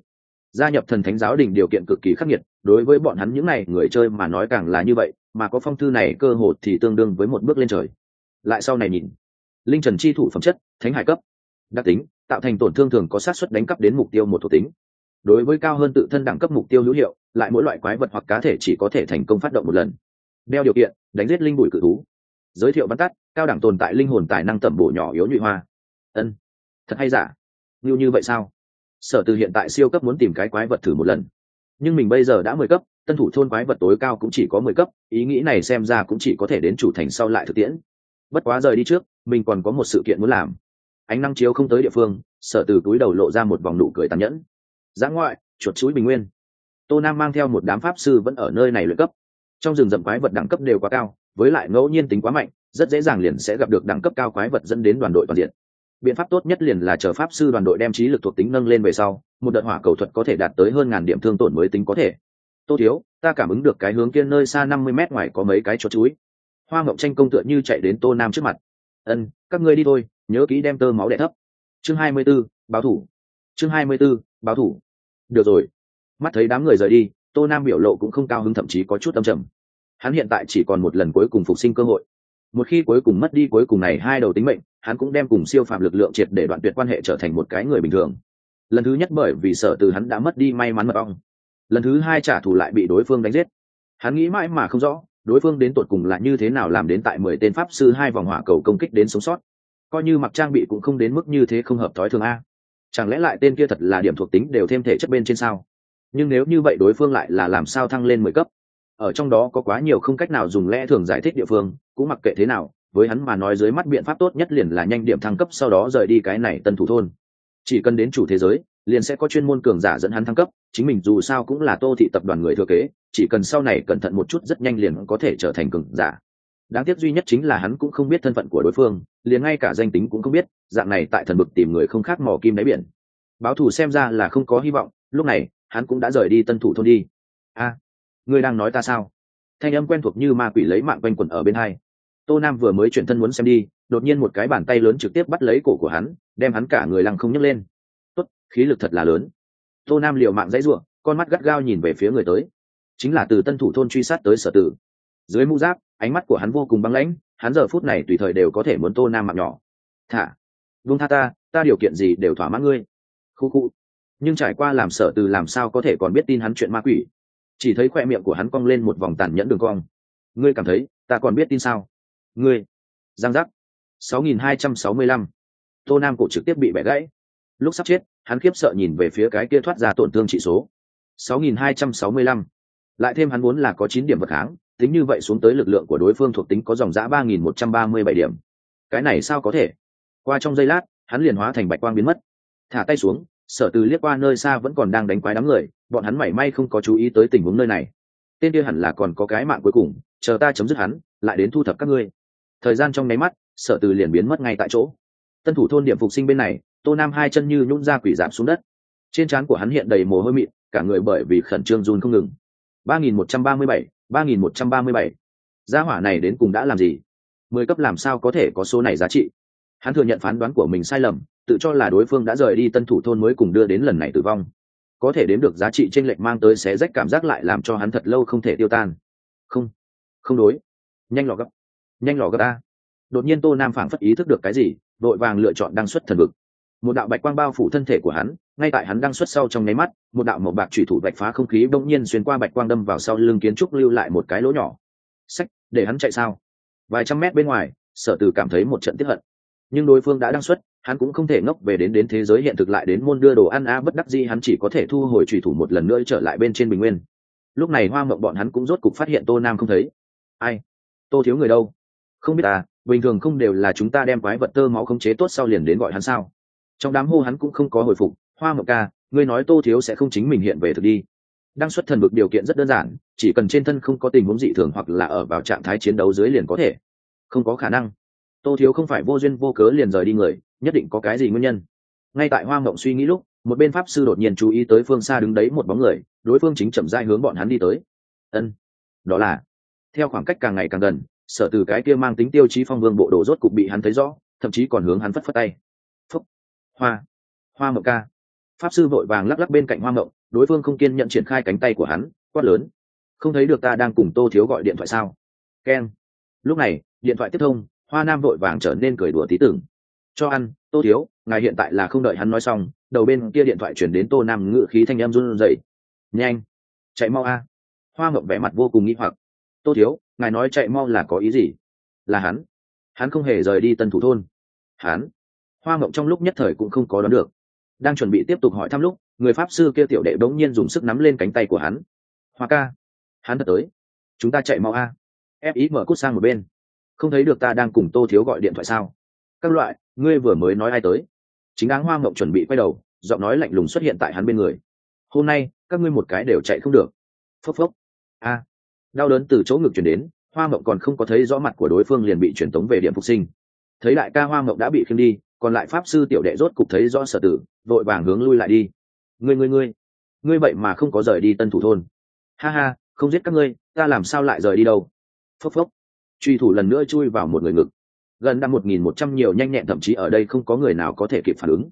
gia nhập thần thánh giáo đình điều kiện cực kỳ khắc nghiệt, đối với bọn hắn những n à y người chơi mà nói càng là như vậy, mà có phong thư này cơ hồ thì tương đương với một bước lên trời. Lại sau này nhìn, linh trần chi thủ phẩm chất, thánh hải cấp, đặc tính, tạo thành tổn thương thường có sát xuất đánh cắp đến mục tiêu một thuộc tính. Đối với cao hơn tự thân đẳng cấp mục tiêu hữu hiệu, lại mỗi loại quái vật hoặc cá thể chỉ có thể thành công phát động một lần. Đeo điều kiện, đánh giết linh bụi cự thú. Giới thiệu bắn tắt, cao đẳng tồn tại linh hồn tài năng tẩm bổ nhỏ yếu nhụy hoa. Ân, thật hay giả? Như như vậy sao? Sở từ hiện tại siêu cấp muốn tìm cái quái vật thử một lần. Nhưng mình bây giờ đã mười cấp, tân thủ thôn quái vật tối cao cũng chỉ có mười cấp, ý nghĩ này xem ra cũng chỉ có thể đến chủ thành sau lại thực tiễn. Bất quá rời đi trước, mình còn có một sự kiện muốn làm. Ánh năng chiếu không tới địa phương, sở từ túi đầu lộ ra một vòng nụ cười tàn nhẫn. Giã ngoại, chuột chuối bình nguyên. Tô nam mang theo một đám pháp sư vẫn ở nơi này luyện cấp. Trong rừng rậm quái vật đẳng cấp đều quá cao, với lại ngẫu nhiên tính quá mạnh, rất dễ dàng liền sẽ gặp được đẳng cấp cao quái vật dẫn đến đoàn đội toàn diện biện pháp tốt nhất liền là chờ pháp sư đoàn đội đem trí lực thuộc tính nâng lên về sau, một đợt hỏa cầu thuật có thể đạt tới hơn ngàn điểm thương tổn mới tính có thể. Tô thiếu, ta cảm ứng được cái hướng kia nơi xa năm mươi mét ngoài có mấy cái chó chuối. Hoa mộng tranh công tựa như chạy đến tô nam trước mặt. Ân, các ngươi đi thôi, nhớ kỹ đem tơ máu đẻ thấp. Chương hai mươi b ố báo thủ. Chương hai mươi b ố báo thủ. Được rồi. Mắt thấy đám người rời đi, tô nam biểu lộ cũng không cao hứng, thậm chí có chút âm trầm. Hắn hiện tại chỉ còn một lần cuối cùng phục sinh cơ hội. Một khi cuối cùng mất đi cuối cùng này hai đầu tính mệnh hắn cũng đem cùng siêu phạm lực lượng triệt để đoạn tuyệt quan hệ trở thành một cái người bình thường. Lần thứ nhất bởi vì sở từ hắn đã mất đi may mắn mật ong. Lần thứ hai trả thù lại bị đối phương đánh giết. Hắn nghĩ mãi mà không rõ, đối phương đến tột cùng là như thế nào làm đến tại mười tên pháp sư hai vòng hỏa cầu công kích đến sống sót. Coi như mặc trang bị cũng không đến mức như thế không hợp thói thường a. Chẳng lẽ lại tên kia thật là điểm thuộc tính đều thêm thể chất bên trên sao? Nhưng nếu như vậy đối phương lại là làm sao thăng lên mười cấp? Ở trong đó có quá nhiều không cách nào dùng lẽ thường giải thích địa phương, cũng mặc kệ thế nào với hắn mà nói dưới mắt biện pháp tốt nhất liền là nhanh điểm thăng cấp sau đó rời đi cái này tân thủ thôn. Chỉ cần đến chủ thế giới liền sẽ có chuyên môn cường giả dẫn hắn thăng cấp chính mình dù sao cũng là tô thị tập đoàn người thừa kế chỉ cần sau này cẩn thận một chút rất nhanh liền có thể trở thành cường giả. Đáng tiếc duy nhất chính là hắn cũng không biết thân phận của đối phương liền ngay cả danh tính cũng không biết dạng này tại thần bực tìm người không khác mò kim đáy biển. Báo thù xem ra là không có hy vọng lúc này hắn cũng đã rời đi tân thủ thôn đi. A à, ngươi đang nói ta sao? Thanh âm quen thuộc như ma quỷ lấy mạng quanh quẩn ở bên hai tô nam vừa mới chuyển thân muốn xem đi, đột nhiên một cái bàn tay lớn trực tiếp bắt lấy cổ của hắn, đem hắn cả người lăng không nhấc lên. Tốt, khí lực thật là lớn. Tô nam liều mạng dãy ruộng con mắt gắt gao nhìn về phía người tới. Chính là từ tân thủ thôn truy sát tới sở tử. Dưới mũ giáp, ánh mắt của hắn vô cùng băng lãnh, hắn giờ phút này tùy thời đều có thể muốn tô nam mạng nhỏ. Thả vung tha ta ta điều kiện gì đều thỏa mãn ngươi. Khu khu. Nhưng trải qua làm sở từ làm sao có thể còn biết tin hắn chuyện ma quỷ? Chỉ thấy khoe miệng của hắn cong lên một vòng tàn nhẫn đường cong. Ngươi cảm thấy ta còn biết tin sao? Ngươi. Giang giác. 6265. tô nam cổ trực tiếp bị bẻ gãy. Lúc sắp chết, hắn khiếp sợ nhìn về phía cái kia thoát ra tổn thương trị số. 6265. lại thêm hắn muốn là có chín điểm vật kháng, tính như vậy xuống tới lực lượng của đối phương thuộc tính có dòng giã 3137 điểm. Cái này sao có thể? Qua trong giây lát, hắn liền hóa thành bạch quang biến mất. Thả tay xuống, sở từ liếc qua nơi xa vẫn còn đang đánh quái đám người, bọn hắn mảy may không có chú ý tới tình huống nơi này. Tên kia hẳn là còn có cái mạng cuối cùng, chờ ta chấm dứt hắn, lại đến thu thập các ngươi thời gian trong nháy mắt, sở từ liền biến mất ngay tại chỗ. Tân thủ thôn điểm phục sinh bên này, tô nam hai chân như nhún ra quỷ giảm xuống đất. Trên trán của hắn hiện đầy mồ hôi mịn, cả người bởi vì khẩn trương run không ngừng. ba nghìn một trăm ba mươi bảy, ba nghìn một trăm ba mươi bảy. Gia hỏa này đến cùng đã làm gì? Mười cấp làm sao có thể có số này giá trị? Hắn thừa nhận phán đoán của mình sai lầm, tự cho là đối phương đã rời đi tân thủ thôn mới cùng đưa đến lần này tử vong. Có thể đếm được giá trị t r ê n lệch mang tới xé rách cảm giác lại làm cho hắn thật lâu không thể tiêu tan. Không không đối. Nhanh lò gấp nhanh lò gấp a. Đột nhiên tô nam phảng phất ý thức được cái gì, đội vàng lựa chọn đăng xuất thần vực. Một đạo bạch quang bao phủ thân thể của hắn, ngay tại hắn đăng xuất sau trong nháy mắt, một đạo màu bạc thủy thủ bạch phá không khí bỗng nhiên xuyên qua bạch quang đâm vào sau lưng kiến trúc lưu lại một cái lỗ nhỏ. Sách, để hắn chạy sao? Vài trăm mét bên ngoài, sở từ cảm thấy một trận tiếp hận. Nhưng đối phương đã đăng xuất, hắn cũng không thể ngốc về đến đến thế giới hiện thực lại đến môn đưa đồ ăn a, bất đắc gì hắn chỉ có thể thu hồi thủy thủ một lần nữa trở lại bên trên bình nguyên. Lúc này hoa mộng bọn hắn cũng rốt cục phát hiện tô nam không thấy. Ai? Tô thiếu người đâu? Không biết à bình thường không đều là chúng ta đem quái vật tơ máu khống chế tốt sau liền đến gọi hắn sao? Trong đám hô hắn cũng không có hồi phục, hoa mộng ca, ngươi nói tô thiếu sẽ không chính mình hiện về thực đi. Đăng xuất thần vực điều kiện rất đơn giản, chỉ cần trên thân không có tình huống dị thường hoặc là ở vào trạng thái chiến đấu dưới liền có thể. Không có khả năng. Tô thiếu không phải vô duyên vô cớ liền rời đi người, nhất định có cái gì nguyên nhân. Ngay tại hoa mộng suy nghĩ lúc, một bên pháp sư đột nhiên chú ý tới phương xa đứng đấy một bóng người, đối phương chính chậm dai hướng bọn hắn đi tới. Ân, đó là. Theo khoảng cách càng ngày càng gần sở từ cái kia mang tính tiêu chí phong vương bộ đồ rốt cục bị hắn thấy rõ, thậm chí còn hướng hắn phất phất tay. Phúc. Hoa. Hoa mộng ca. Pháp sư vội vàng lắc lắc bên cạnh hoa mộng, đối phương không kiên nhận triển khai cánh tay của hắn, quát lớn. Không thấy được ta đang cùng tô thiếu gọi điện thoại sao? Keng lúc này, điện thoại tiếp thông, hoa nam vội vàng trở nên cười đùa tí tưởng. Cho ăn, tô thiếu, ngài hiện tại là không đợi hắn nói xong, đầu bên kia điện thoại chuyển đến tô nam ngự khí thanh em run rẩy. Nhanh. Chạy mau a. Hoa ngậm vẻ mặt vô cùng nghĩ hoặc. Tô thiếu ngài nói chạy mau là có ý gì? Là hắn. Hắn không hề rời đi tân thủ thôn. Hắn. Hoa mộng trong lúc nhất thời cũng không có đoán được. Đang chuẩn bị tiếp tục hỏi thăm lúc, người pháp sư kia tiểu đệ bỗng nhiên dùng sức nắm lên cánh tay của hắn. Hoa ca. Hắn thật tới. Chúng ta chạy mau a. Ép ý mở cút sang một bên. Không thấy được ta đang cùng tô thiếu gọi điện thoại sao? Các loại, ngươi vừa mới nói ai tới? Chính áng hoa mộng chuẩn bị quay đầu, giọng nói lạnh lùng xuất hiện tại hắn bên người. Hôm nay, các ngươi một cái đều chạy không được. Phốc phốc. A đau đớn từ chỗ ngực chuyển đến, hoa mộng còn không có thấy rõ mặt của đối phương liền bị truyền tống về điểm phục sinh. Thấy đại ca hoa mộng đã bị khiêm đi, còn lại pháp sư tiểu đệ rốt cục thấy rõ sở tử, vội vàng hướng lui lại đi. Ngươi ngươi ngươi ngươi vậy mà không có rời đi tân thủ thôn. Ha ha, không giết các ngươi, ta làm sao lại rời đi đâu? Phốc phốc. Truy thủ lần nữa chui vào một người ngực. Gần năm một nghìn một trăm nhiều nhanh nhẹn thậm chí ở đây không có người nào có thể kịp phản ứng.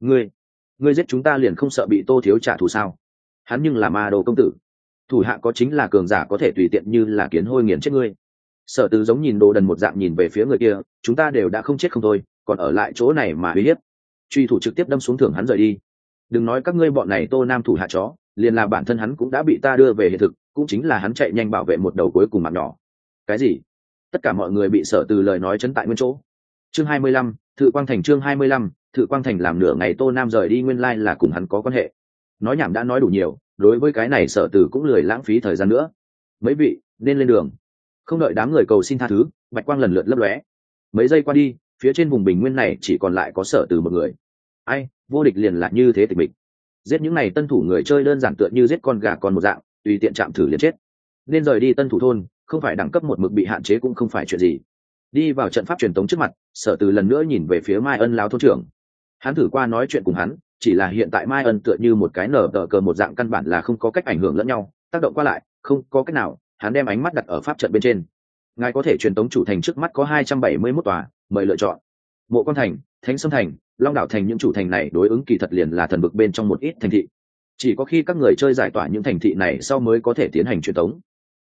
Ngươi ngươi giết chúng ta liền không sợ bị tô thiếu trả thù sao? Hắn nhưng là ma đồ công tử thủ hạ có chính là cường giả có thể tùy tiện như là kiến hôi nghiền chết ngươi. Sở từ giống nhìn đồ đần một dạng nhìn về phía người kia, chúng ta đều đã không chết không thôi, còn ở lại chỗ này mà uy hiếp. Truy thủ trực tiếp đâm xuống thưởng hắn rời đi. Đừng nói các ngươi bọn này tô nam thủ hạ chó, liền là bản thân hắn cũng đã bị ta đưa về hiện thực, cũng chính là hắn chạy nhanh bảo vệ một đầu cuối cùng mạng nhỏ. Cái gì? Tất cả mọi người bị sở từ lời nói chấn tại nguyên chỗ. Chương hai mươi lăm, thự quang thành chương hai mươi lăm, thự quang thành làm nửa ngày tô nam rời đi nguyên lai là cùng hắn có quan hệ. Nói nhảm đã nói đủ nhiều đối với cái này sở tử cũng lười lãng phí thời gian nữa. Mấy vị, nên lên đường. Không đợi đám người cầu xin tha thứ, bạch quang lần lượt lấp lóe. Mấy giây qua đi, phía trên vùng bình nguyên này chỉ còn lại có sở từ một người. Ai, vô địch liền là như thế tịch mịch. Giết những này tân thủ người chơi đơn giản tựa như giết con gà con một dạng, tùy tiện chạm thử liền chết. Nên rời đi tân thủ thôn, không phải đẳng cấp một mực bị hạn chế cũng không phải chuyện gì. Đi vào trận pháp truyền tống trước mặt, sở từ lần nữa nhìn về phía mai ân lao thôn trưởng. Hắn thử qua nói chuyện cùng hắn chỉ là hiện tại mai ân tựa như một cái nở tờ cờ một dạng căn bản là không có cách ảnh hưởng lẫn nhau, tác động qua lại, không có cách nào, hắn đem ánh mắt đặt ở pháp trận bên trên. Ngài có thể truyền tống chủ thành trước mắt có hai trăm bảy mươi 271 tòa, mời lựa chọn. Mộ quan thành, thánh sâm thành, long đảo thành những chủ thành này đối ứng kỳ thật liền là thần vực bên trong một ít thành thị. Chỉ có khi các người chơi giải tỏa những thành thị này sau mới có thể tiến hành truyền tống.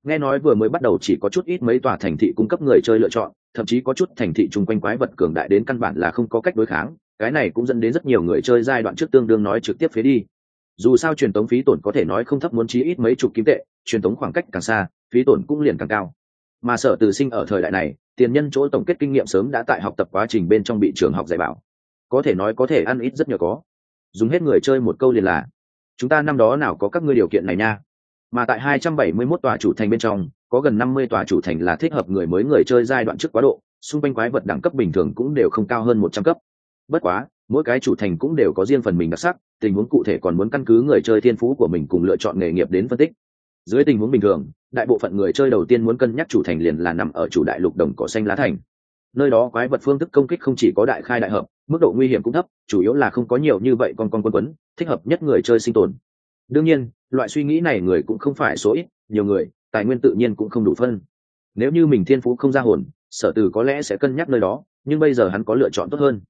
Nghe nói vừa mới bắt đầu chỉ có chút ít mấy tòa thành thị cung cấp người chơi lựa chọn, thậm chí có chút thành thị chung quanh quái vật cường đại đến căn bản là không có cách đối kháng cái này cũng dẫn đến rất nhiều người chơi giai đoạn trước tương đương nói trực tiếp phế đi. Dù sao truyền tống phí tổn có thể nói không thấp muốn chí ít mấy chục kim tệ, truyền tống khoảng cách càng xa, phí tổn cũng liền càng cao. Mà sở từ sinh ở thời đại này, tiền nhân chỗ tổng kết kinh nghiệm sớm đã tại học tập quá trình bên trong bị trường học dạy bảo. Có thể nói có thể ăn ít rất nhiều có. Dùng hết người chơi một câu liền là, chúng ta năm đó nào có các ngươi điều kiện này nha? Mà tại 271 tòa chủ thành bên trong, có gần 50 tòa chủ thành là thích hợp người mới người chơi giai đoạn trước quá độ, xung quanh quái vật đẳng cấp bình thường cũng đều không cao hơn 100 cấp bất quá, mỗi cái chủ thành cũng đều có riêng phần mình đặc sắc, tình huống cụ thể còn muốn căn cứ người chơi thiên phú của mình cùng lựa chọn nghề nghiệp đến phân tích. Dưới tình huống bình thường, đại bộ phận người chơi đầu tiên muốn cân nhắc chủ thành liền là nằm ở chủ đại lục đồng cỏ xanh lá thành. Nơi đó quái vật phương thức công kích không chỉ có đại khai đại hợp, mức độ nguy hiểm cũng thấp, chủ yếu là không có nhiều như vậy con con quân quấn, thích hợp nhất người chơi sinh tồn. Đương nhiên, loại suy nghĩ này người cũng không phải số ít, nhiều người, tài nguyên tự nhiên cũng không đủ phân. Nếu như mình thiên phú không ra hồn, sở từ có lẽ sẽ cân nhắc nơi đó, nhưng bây giờ hắn có lựa chọn tốt hơn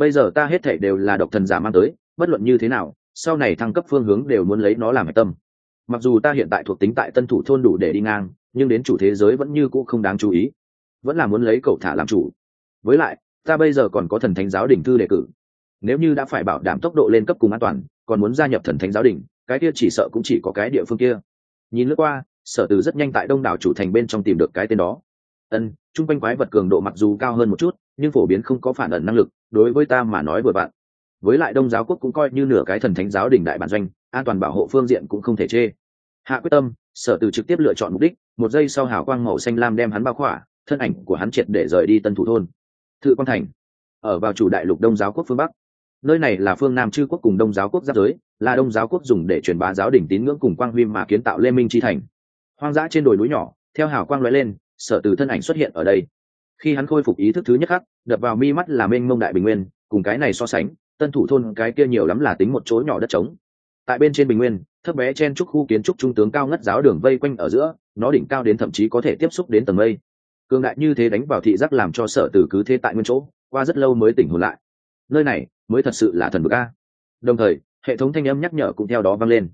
bây giờ ta hết thảy đều là độc thần giả mang tới, bất luận như thế nào, sau này thăng cấp phương hướng đều muốn lấy nó làm hạch tâm. Mặc dù ta hiện tại thuộc tính tại tân thủ thôn đủ để đi ngang, nhưng đến chủ thế giới vẫn như cũ không đáng chú ý. Vẫn là muốn lấy cậu thả làm chủ. Với lại, ta bây giờ còn có thần thánh giáo đình thư đề cử. Nếu như đã phải bảo đảm tốc độ lên cấp cùng an toàn, còn muốn gia nhập thần thánh giáo đình, cái kia chỉ sợ cũng chỉ có cái địa phương kia. Nhìn lướt qua, sở từ rất nhanh tại đông đảo chủ thành bên trong tìm được cái tên đó. Ân, chung quanh quái vật cường độ mặc dù cao hơn một chút, nhưng phổ biến không có phản ẩn năng lực đối với ta mà nói vừa bạn với lại đông giáo quốc cũng coi như nửa cái thần thánh giáo đình đại bản doanh, an toàn bảo hộ phương diện cũng không thể chê. Hạ quyết tâm, sở từ trực tiếp lựa chọn mục đích, một giây sau hào quang màu xanh lam đem hắn bao khỏa, thân ảnh của hắn triệt để rời đi tân thủ thôn. Thự quang thành, ở vào chủ đại lục đông giáo quốc phương bắc. Nơi này là phương nam chư quốc cùng đông giáo quốc giáp giới, là đông giáo quốc dùng để truyền bá giáo đình tín ngưỡng cùng quang huy mà kiến tạo lê minh chi thành. Hoang dã trên đồi núi nhỏ, theo hào quang lóe lên, sở từ thân ảnh xuất hiện ở đây khi hắn khôi phục ý thức thứ nhất khắc, đập vào mi mắt là mênh mông đại bình nguyên, cùng cái này so sánh, tân thủ thôn cái kia nhiều lắm là tính một chỗ nhỏ đất trống. Tại bên trên bình nguyên, thấp bé chen trúc khu kiến trúc trung tướng cao ngất giáo đường vây quanh ở giữa, nó đỉnh cao đến thậm chí có thể tiếp xúc đến tầng mây. Cường đại như thế đánh vào thị giác làm cho sở tử cứ thế tại nguyên chỗ, qua rất lâu mới tỉnh hồn lại. Nơi này mới thật sự là thần vực a. Đồng thời, hệ thống thanh âm nhắc nhở cũng theo đó vang lên.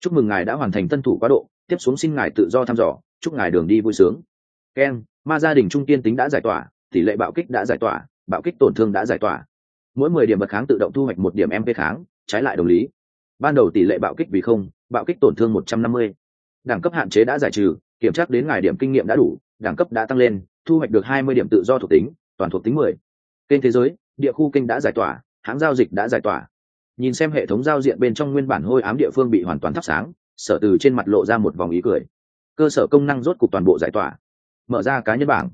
Chúc mừng ngài đã hoàn thành tân thủ quá độ, tiếp xuống xin ngài tự do thăm dò, chúc ngài đường đi vui sướng keng ma gia đình trung tiên tính đã giải tỏa, tỷ lệ bạo kích đã giải tỏa, bạo kích tổn thương đã giải tỏa. Mỗi mười điểm bậc kháng tự động thu hoạch một điểm mp kháng, trái lại đồng lý. Ban đầu tỷ lệ bạo kích vì không, bạo kích tổn thương một trăm năm mươi. Đẳng cấp hạn chế đã giải trừ, kiểm tra đến ngài điểm kinh nghiệm đã đủ, đẳng cấp đã tăng lên, thu hoạch được hai mươi điểm tự do thuộc tính, toàn thuộc tính mười. Kênh thế giới, địa khu kênh đã giải tỏa, hãng giao dịch đã giải tỏa. Nhìn xem hệ thống giao diện bên trong nguyên bản hôi ám địa phương bị hoàn toàn thắp sáng, sở từ trên mặt lộ ra một vòng ý cười. Cơ sở công năng rốt cục toàn bộ giải tỏa mở ra cá nhân bảng.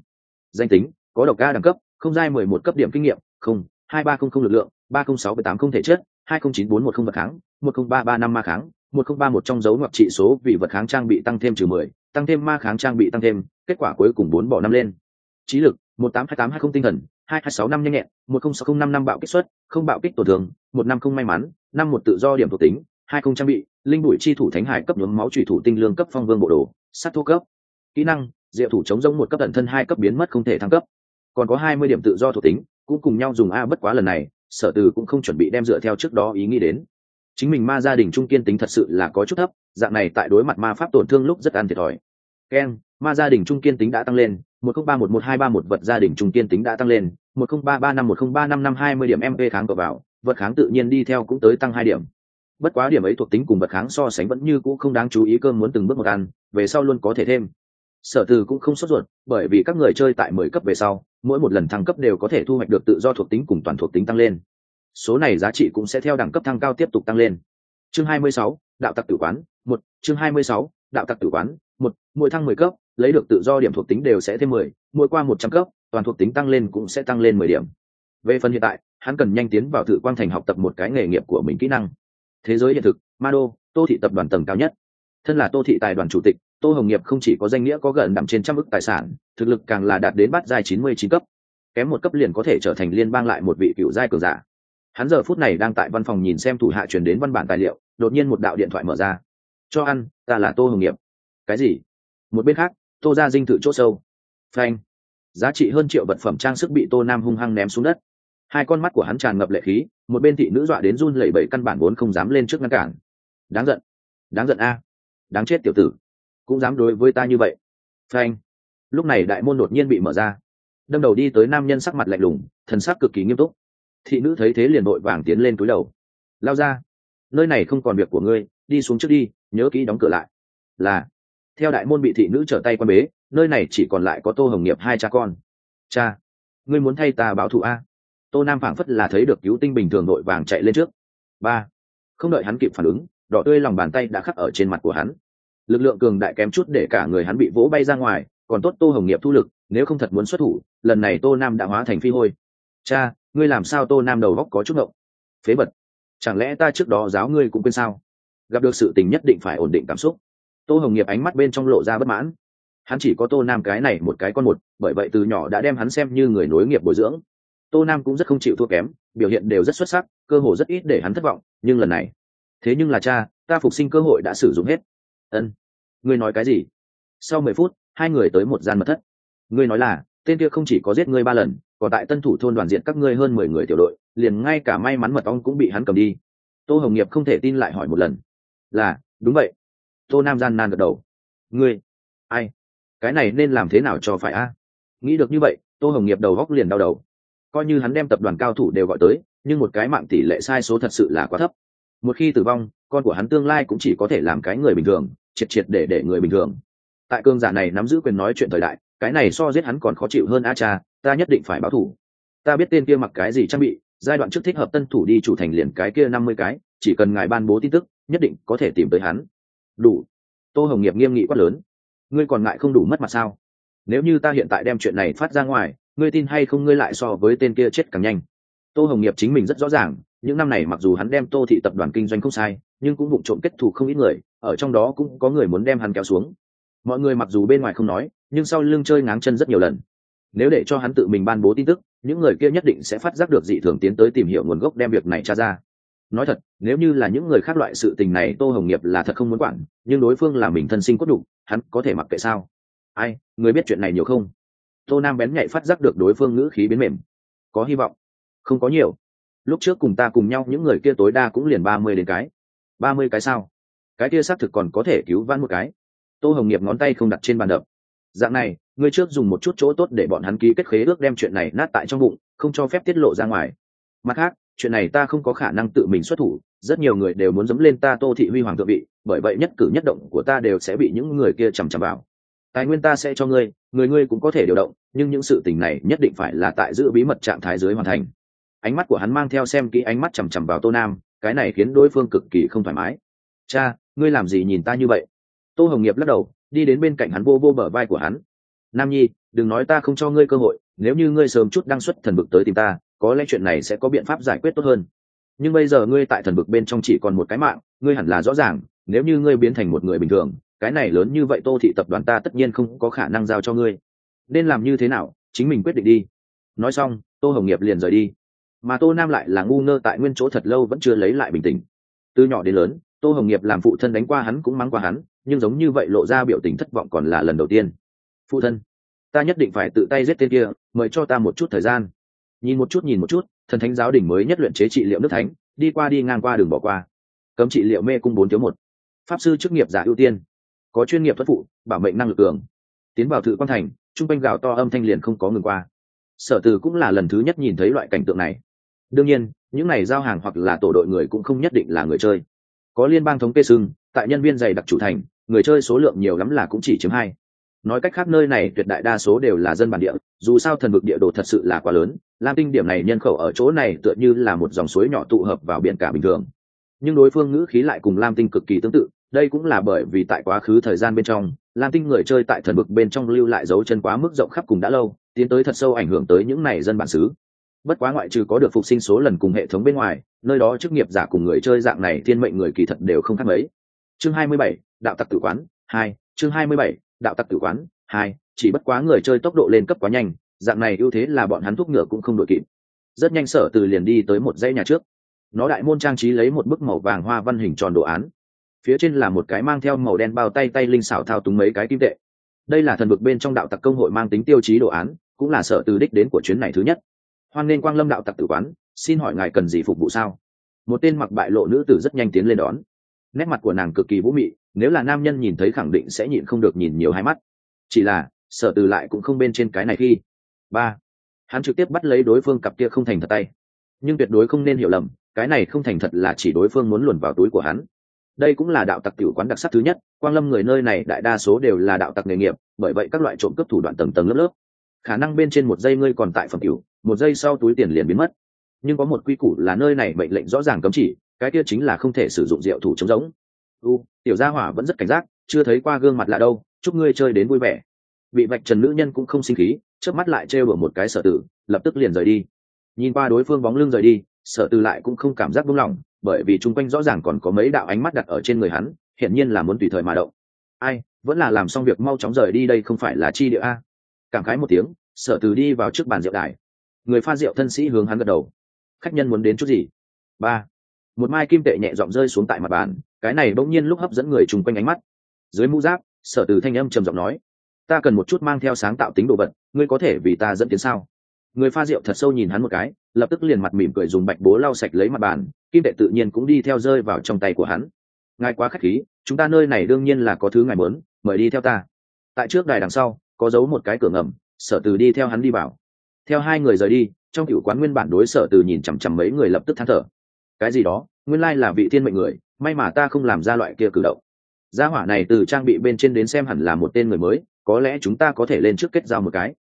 Danh tính, có độc ca đẳng cấp, không giai mười một cấp điểm kinh nghiệm, không, hai ba không không lực lượng, ba không sáu tám không thể chất hai không chín bốn một không vật kháng, một không ba ba năm ma kháng, một không ba một trong dấu ngoặc trị số vì vật kháng trang bị tăng thêm trừ mười, tăng thêm ma kháng trang bị tăng thêm, kết quả cuối cùng bốn bỏ năm lên. Trí lực, một tám hai tám hai không tinh thần, hai hai sáu năm nhanh nhẹn, một không sáu không năm năm bạo kích xuất, không bạo kích tổn thương, một năm không may mắn, năm một tự do điểm thuộc tính, hai không trang bị, linh bụi chi thủ thánh hải cấp nhuốm máu trùy thủ tinh lương cấp phong vương bộ đồ, sát thô cấp. Kỹ năng diệu thủ chống giống một cấp tận thân, hai cấp biến mất không thể thăng cấp. Còn có hai mươi điểm tự do thuộc tính, cũng cùng nhau dùng a bất quá lần này, sở từ cũng không chuẩn bị đem dựa theo trước đó ý nghĩ đến. Chính mình ma gia đình trung kiên tính thật sự là có chút thấp, dạng này tại đối mặt ma pháp tổn thương lúc rất ăn thiệt thòi. Keng ma gia đình trung kiên tính đã tăng lên, một không ba một một hai ba một vật gia đình trung kiên tính đã tăng lên, một không ba ba năm, một không ba năm năm hai mươi điểm mp kháng cờ vào, vật kháng tự nhiên đi theo cũng tới tăng hai điểm. Bất quá điểm ấy thuộc tính cùng vật kháng so sánh vẫn như cũ không đáng chú ý, cơm muốn từng bước một ăn, về sau luôn có thể thêm sở từ cũng không sốt ruột bởi vì các người chơi tại mười cấp về sau mỗi một lần thăng cấp đều có thể thu hoạch được tự do thuộc tính cùng toàn thuộc tính tăng lên. Số này giá trị cũng sẽ theo đẳng cấp thăng cao tiếp tục tăng lên. Chương 26, đạo tặc tử quán một chương 26, đạo tặc tử quán một mỗi thăng mười cấp lấy được tự do điểm thuộc tính đều sẽ thêm mười mỗi qua một trăm cấp toàn thuộc tính tăng lên cũng sẽ tăng lên mười điểm. Về phần hiện tại hắn cần nhanh tiến vào thử quang thành học tập một cái nghề nghiệp của mình kỹ năng. Thế giới hiện thực ma đô tô thị tập đoàn tầng cao nhất thân là tô thị tài đoàn chủ tịch, tô hồng nghiệp không chỉ có danh nghĩa có gần nằm trên trăm ức tài sản, thực lực càng là đạt đến bát giai chín mươi chín cấp. Kém một cấp liền có thể trở thành liên bang lại một vị cựu giai cường giả. Hắn giờ phút này đang tại văn phòng nhìn xem thủ hạ truyền đến văn bản tài liệu, đột nhiên một đạo điện thoại mở ra. Cho ăn, ta là tô hồng nghiệp. Cái gì? Một bên khác, tô ra dinh thự c h ỗ sâu. Phanh. Giá trị hơn triệu vật phẩm trang sức bị tô nam hung hăng ném xuống đất. Hai con mắt của hắn tràn ngập lệ khí, một bên thị nữ dọa đến run lẩy bẩy căn bản vốn không dám lên trước ngăn cản. Đáng giận đáng giận a đáng chết tiểu tử, cũng dám đối với ta như vậy. Phanh. Lúc này đại môn đột nhiên bị mở ra. Đâm đầu đi tới nam nhân sắc mặt lạnh lùng, thần sắc cực kỳ nghiêm túc. Thị nữ thấy thế liền vội vàng tiến lên túi đầu. Lao ra. Nơi này không còn việc của ngươi, đi xuống trước đi, nhớ kỹ đóng cửa lại. Là. Theo đại môn bị thị nữ trở tay quan bế, nơi này chỉ còn lại có tô hồng nghiệp hai cha con. Cha. Ngươi muốn thay ta báo thù a? Tô nam phảng phất là thấy được cứu tinh bình thường nội vàng chạy lên trước. Ba. Không đợi hắn kịp phản ứng đỏ tươi lòng bàn tay đã khắc ở trên mặt của hắn. Lực lượng cường đại kém chút để cả người hắn bị vỗ bay ra ngoài, còn tốt tô hồng nghiệp thu lực, nếu không thật muốn xuất thủ, lần này tô nam đã hóa thành phi hôi. Cha, ngươi làm sao tô nam đầu góc có chút ngộng? Phế bật chẳng lẽ ta trước đó giáo ngươi cũng quên sao? Gặp được sự tình nhất định phải ổn định cảm xúc. Tô hồng nghiệp ánh mắt bên trong lộ ra bất mãn. Hắn chỉ có tô nam cái này một cái con một, bởi vậy từ nhỏ đã đem hắn xem như người nối nghiệp bồi dưỡng. Tô nam cũng rất không chịu thua kém, biểu hiện đều rất xuất sắc, cơ hồ rất ít để hắn thất vọng, nhưng lần này thế nhưng là cha, ta phục sinh cơ hội đã sử dụng hết. Ân. Ngươi nói cái gì? Sau mười phút, hai người tới một gian mật thất. Ngươi nói là, tên kia không chỉ có giết ngươi ba lần, còn tại tân thủ thôn đoàn diện các ngươi hơn mười người tiểu đội, liền ngay cả may mắn mật ong cũng bị hắn cầm đi. Tô hồng nghiệp không thể tin lại hỏi một lần. Là, đúng vậy. Tô nam gian nan gật đầu. Ngươi, ai? Cái này nên làm thế nào cho phải a? Nghĩ được như vậy, tô hồng nghiệp đầu góc liền đau đầu. Coi như hắn đem tập đoàn cao thủ đều gọi tới, nhưng một cái mạng tỷ lệ sai số thật sự là quá thấp một khi tử vong, con của hắn tương lai cũng chỉ có thể làm cái người bình thường, triệt triệt để để người bình thường. Tại cương giả này nắm giữ quyền nói chuyện thời đại, cái này so giết hắn còn khó chịu hơn a cha, ta nhất định phải báo thủ. Ta biết tên kia mặc cái gì trang bị, giai đoạn trước thích hợp tân thủ đi chủ thành liền cái kia năm mươi cái, chỉ cần ngài ban bố tin tức, nhất định có thể tìm tới hắn. Đủ. Tô hồng nghiệp nghiêm nghị quát lớn. Ngươi còn ngại không đủ mất mặt sao? Nếu như ta hiện tại đem chuyện này phát ra ngoài, ngươi tin hay không ngươi lại so với tên kia chết càng nhanh tô hồng nghiệp chính mình rất rõ ràng, những năm này mặc dù hắn đem tô thị tập đoàn kinh doanh không sai, nhưng cũng vụ trộm kết thù không ít người, ở trong đó cũng có người muốn đem hắn kéo xuống. Mọi người mặc dù bên ngoài không nói, nhưng sau lưng chơi ngáng chân rất nhiều lần. Nếu để cho hắn tự mình ban bố tin tức, những người kia nhất định sẽ phát giác được dị thường tiến tới tìm hiểu nguồn gốc đem việc này tra ra. Nói thật, nếu như là những người khác loại sự tình này, tô hồng nghiệp là thật không muốn quản, nhưng đối phương là mình thân sinh cốt đủ, hắn có thể mặc kệ sao? Ai, người biết chuyện này nhiều không? Tô nam bén nhạy phát giác được đối phương ngữ khí biến mềm. Có hy vọng không có nhiều. Lúc trước cùng ta cùng nhau, những người kia tối đa cũng liền ba mươi đến cái. ba mươi cái sao? Cái kia xác thực còn có thể cứu vãn một cái. Tô hồng nghiệp ngón tay không đặt trên bàn đập. Dạng này, ngươi trước dùng một chút chỗ tốt để bọn hắn ký kết khế ước đem chuyện này nát tại trong bụng, không cho phép tiết lộ ra ngoài. Mặt khác, chuyện này ta không có khả năng tự mình xuất thủ, rất nhiều người đều muốn dẫm lên ta tô thị huy hoàng thượng vị, bởi vậy nhất cử nhất động của ta đều sẽ bị những người kia chằm chằm vào. Tài nguyên ta sẽ cho ngươi, người ngươi cũng có thể điều động, nhưng những sự tình này nhất định phải là tại giữ bí mật trạng thái dưới hoàn thành ánh mắt của hắn mang theo xem kỹ ánh mắt chằm chằm vào tô nam, cái này khiến đối phương cực kỳ không thoải mái. Cha, ngươi làm gì nhìn ta như vậy? Tô hồng nghiệp lắc đầu, đi đến bên cạnh hắn vô vô bờ vai của hắn. Nam nhi, đừng nói ta không cho ngươi cơ hội, nếu như ngươi sớm chút đăng xuất thần bực tới tìm ta, có lẽ chuyện này sẽ có biện pháp giải quyết tốt hơn. Nhưng bây giờ ngươi tại thần bực bên trong chỉ còn một cái mạng, ngươi hẳn là rõ ràng, nếu như ngươi biến thành một người bình thường, cái này lớn như vậy tô thị tập đoàn ta tất nhiên không có khả năng giao cho ngươi. Nên làm như thế nào, chính mình quyết định đi. Nói xong, tô hồng nghiệp liền rời đi mà tô nam lại là ngu ngơ tại nguyên chỗ thật lâu vẫn chưa lấy lại bình tĩnh. Từ nhỏ đến lớn, tô hồng nghiệp làm phụ thân đánh qua hắn cũng mắng qua hắn, nhưng giống như vậy lộ ra biểu tình thất vọng còn là lần đầu tiên. Phụ thân, ta nhất định phải tự tay giết tên kia, mời cho ta một chút thời gian. Nhìn một chút, nhìn một chút, thần thánh giáo đỉnh mới nhất luyện chế trị liệu nước thánh, đi qua đi ngang qua đường bỏ qua. Cấm trị liệu mê cung bốn thiếu một. Pháp sư chức nghiệp giả ưu tiên. Có chuyên nghiệp thuất phụ, bảo mệnh năng lực cường. Tiến vào thự quan thành chung quanh gạo to âm thanh liền không có ngừng qua. Sở từ cũng là lần thứ nhất nhìn thấy loại cảnh tượng này đương nhiên, những này giao hàng hoặc là tổ đội người cũng không nhất định là người chơi. Có liên bang thống kê sưng tại nhân viên dày đặc chủ thành, người chơi số lượng nhiều lắm là cũng chỉ chiếm hai. Nói cách khác nơi này tuyệt đại đa số đều là dân bản địa, dù sao thần vực địa đồ thật sự là quá lớn, lam tinh điểm này nhân khẩu ở chỗ này tựa như là một dòng suối nhỏ tụ hợp vào biển cả bình thường. Nhưng đối phương ngữ khí lại cùng lam tinh cực kỳ tương tự, đây cũng là bởi vì tại quá khứ thời gian bên trong, lam tinh người chơi tại thần vực bên trong lưu lại dấu chân quá mức rộng khắp cùng đã lâu, tiến tới thật sâu ảnh hưởng tới những này dân bản xứ bất quá ngoại trừ có được phục sinh số lần cùng hệ thống bên ngoài nơi đó chức nghiệp giả cùng người chơi dạng này thiên mệnh người kỳ thật đều không khác mấy. Chương 27, đạo tặc tử quán hai chương 27, đạo tặc tử quán hai chỉ bất quá người chơi tốc độ lên cấp quá nhanh dạng này ưu thế là bọn hắn thúc ngựa cũng không đội kịp. Rất nhanh sở từ liền đi tới một dãy nhà trước. Nó đại môn trang trí lấy một bức màu vàng hoa văn hình tròn đồ án. Phía trên là một cái mang theo màu đen bao tay tay linh xảo thao túng mấy cái kim tệ. Đây là thần vực bên trong đạo tặc công hội mang tính tiêu chí đồ án cũng là sở từ đích đến của chuyến này thứ nhất hoan nên quang lâm đạo tặc tử quán, xin hỏi ngài cần gì phục vụ sao? Một tên mặc bại lộ nữ tử rất nhanh tiến lên đón. Nét mặt của nàng cực kỳ vũ mị, nếu là nam nhân nhìn thấy khẳng định sẽ nhịn không được nhìn nhiều hai mắt. Chỉ là, sở từ lại cũng không bên trên cái này khi. Ba, hắn trực tiếp bắt lấy đối phương cặp kia không thành thật tay. Nhưng tuyệt đối không nên hiểu lầm, cái này không thành thật là chỉ đối phương muốn luồn vào túi của hắn. Đây cũng là đạo tặc tiểu quán đặc sắc thứ nhất, quang lâm người nơi này đại đa số đều là đạo tặc nghề nghiệp, bởi vậy các loại trộm cướp thủ đoạn tầng tầng lớp lớp khả năng bên trên một giây ngươi còn tại phẩm cửu, một giây sau túi tiền liền biến mất. Nhưng có một quy củ là nơi này mệnh lệnh rõ ràng cấm chỉ, cái kia chính là không thể sử dụng rượu thủ chống giống. U, tiểu gia hỏa vẫn rất cảnh giác, chưa thấy qua gương mặt lạ đâu, chúc ngươi chơi đến vui vẻ. Bị vạch trần nữ nhân cũng không sinh khí trước mắt lại trêu ở một cái sở tử, lập tức liền rời đi. Nhìn qua đối phương bóng lưng rời đi, sở tử lại cũng không cảm giác buông lỏng, bởi vì chung quanh rõ ràng còn có mấy đạo ánh mắt đặt ở trên người hắn, hiển nhiên là muốn tùy thời mà động. Ai, vẫn là làm xong việc mau chóng rời đi đây không phải là chi địa a cảm khái một tiếng, sở từ đi vào trước bàn rượu đài. Người pha rượu thân sĩ hướng hắn gật đầu. Khách nhân muốn đến chút gì? Ba. Một mai kim tệ nhẹ dọn rơi xuống tại mặt bàn, cái này bỗng nhiên lúc hấp dẫn người chung quanh ánh mắt. Dưới mũ giáp, sở từ thanh âm trầm giọng nói, ta cần một chút mang theo sáng tạo tính đồ vật, ngươi có thể vì ta dẫn tiến sao? Người pha rượu thật sâu nhìn hắn một cái, lập tức liền mặt mỉm cười dùng bạch bố lau sạch lấy mặt bàn, kim tệ tự nhiên cũng đi theo rơi vào trong tay của hắn. Ngài quá k h á c h khí, chúng ta nơi này đương nhiên là có thứ ngài muốn, mời đi theo ta. Tại trước đài đằng sau có giấu một cái cửa ngầm, sở từ đi theo hắn đi vào. Theo hai người rời đi, trong cựu quán nguyên bản đối sở từ nhìn chằm chằm mấy người lập tức than thở. Cái gì đó, nguyên lai là vị thiên mệnh người, may mà ta không làm ra loại kia cử động. Gia hỏa này từ trang bị bên trên đến xem hẳn là một tên người mới, có lẽ chúng ta có thể lên trước kết giao một cái.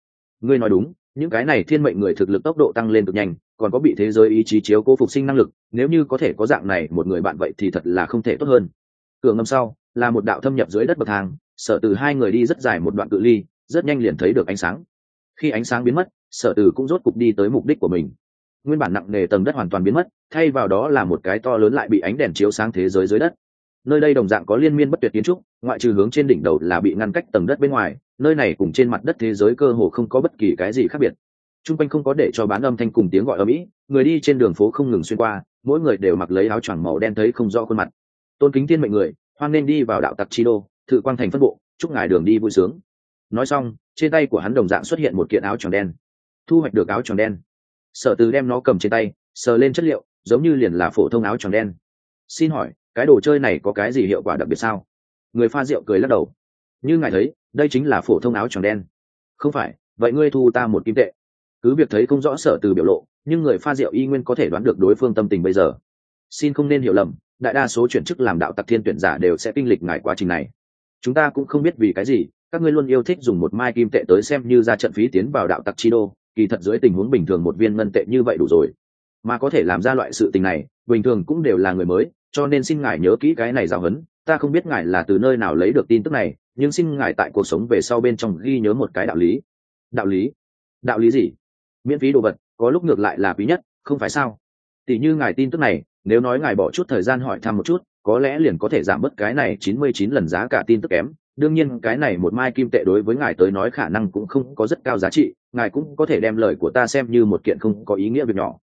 Ngươi nói đúng, những cái này thiên mệnh người thực lực tốc độ tăng lên cực nhanh, còn có bị thế giới ý chí chiếu cố phục sinh năng lực, nếu như có thể có dạng này một người bạn vậy thì thật là không thể tốt hơn. Cửa ngầm sau, là một đạo thâm nhập dưới đất bậc thang, sở từ hai người đi rất dài một đoạn cự ly rất nhanh liền thấy được ánh sáng. Khi ánh sáng biến mất, sở từ cũng rốt cục đi tới mục đích của mình. Nguyên bản nặng nề tầng đất hoàn toàn biến mất, thay vào đó là một cái to lớn lại bị ánh đèn chiếu sáng thế giới dưới đất. Nơi đây đồng dạng có liên miên bất tuyệt kiến trúc, ngoại trừ hướng trên đỉnh đầu là bị ngăn cách tầng đất bên ngoài, nơi này cùng trên mặt đất thế giới cơ hồ không có bất kỳ cái gì khác biệt. T r u n g quanh không có để cho bán âm thanh cùng tiếng gọi ở mỹ người đi trên đường phố không ngừng xuyên qua, mỗi người đều mặc lấy áo choàng màu đen thấy không rõ khuôn mặt. Tôn kính thiên mệnh người, hoan nên đi vào đạo tặc chi đô, thự quang thành phân bộ, chúc ngài đường đi vui sướng nói xong, trên tay của hắn đồng dạng xuất hiện một kiện áo tròn đen. Thu hoạch được áo tròn đen. Sở từ đem nó cầm trên tay, sờ lên chất liệu, giống như liền là phổ thông áo tròn đen. Xin hỏi, cái đồ chơi này có cái gì hiệu quả đặc biệt sao? Người pha rượu cười lắc đầu. Như ngài thấy, đây chính là phổ thông áo tròn đen. Không phải, vậy ngươi thu ta một kim tệ. Cứ việc thấy không rõ sở từ biểu lộ, nhưng người pha rượu y nguyên có thể đoán được đối phương tâm tình bây giờ. Xin không nên hiểu lầm, đại đa số chuyển chức làm đạo tặc thiên tuyển giả đều sẽ kinh lịch ngài quá trình này. Chúng ta cũng không biết vì cái gì các ngươi luôn yêu thích dùng một mai kim tệ tới xem như ra trận phí tiến vào đạo tặc chi đô, kỳ thật dưới tình huống bình thường một viên ngân tệ như vậy đủ rồi. Mà có thể làm ra loại sự tình này, bình thường cũng đều là người mới, cho nên xin ngài nhớ kỹ cái này giáo huấn, ta không biết ngài là từ nơi nào lấy được tin tức này, nhưng xin ngài tại cuộc sống về sau bên trong ghi nhớ một cái đạo lý. Đạo lý? Đạo lý gì? Miễn phí đồ vật, có lúc ngược lại là quý nhất, không phải sao? Tỷ như ngài tin tức này, nếu nói ngài bỏ chút thời gian hỏi thăm một chút, có lẽ liền có thể giảm bớt cái này chín mươi chín lần giá cả tin tức kém đương nhiên, cái này một mai kim tệ đối với ngài tới nói khả năng cũng không có rất cao giá trị, ngài cũng có thể đem lời của ta xem như một kiện không có ý nghĩa việc nhỏ.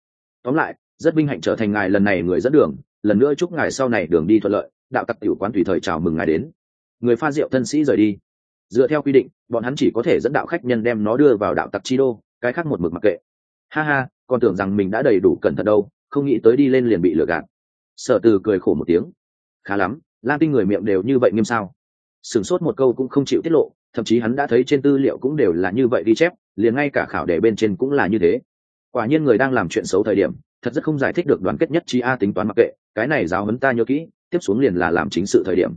Tóm lại, rất vinh hạnh trở thành ngài lần này người dẫn đường, lần nữa chúc ngài sau này đường đi thuận lợi, đạo tặc tiểu quán tùy thời chào mừng ngài đến. Người pha rượu thân sĩ rời đi. Dựa theo quy định, bọn hắn chỉ có thể dẫn đạo khách nhân đem nó đưa vào đạo tặc chi đô, cái khác một mực mặc kệ. Ha ha, còn tưởng rằng mình đã đầy đủ cẩn thận đâu, không nghĩ tới đi lên liền bị lừa gạt. Sở từ cười khổ một tiếng. Khá lắm, lam tinh người miệng đều như vậy nghiêm sao? Sửng sốt một câu cũng không chịu tiết lộ, thậm chí hắn đã thấy trên tư liệu cũng đều là như vậy ghi chép, liền ngay cả khảo đề bên trên cũng là như thế. Quả nhiên người đang làm chuyện xấu thời điểm, thật rất không giải thích được đoàn kết nhất chi a tính toán mặc kệ, cái này giáo huấn ta nhớ kỹ, tiếp xuống liền là làm chính sự thời điểm.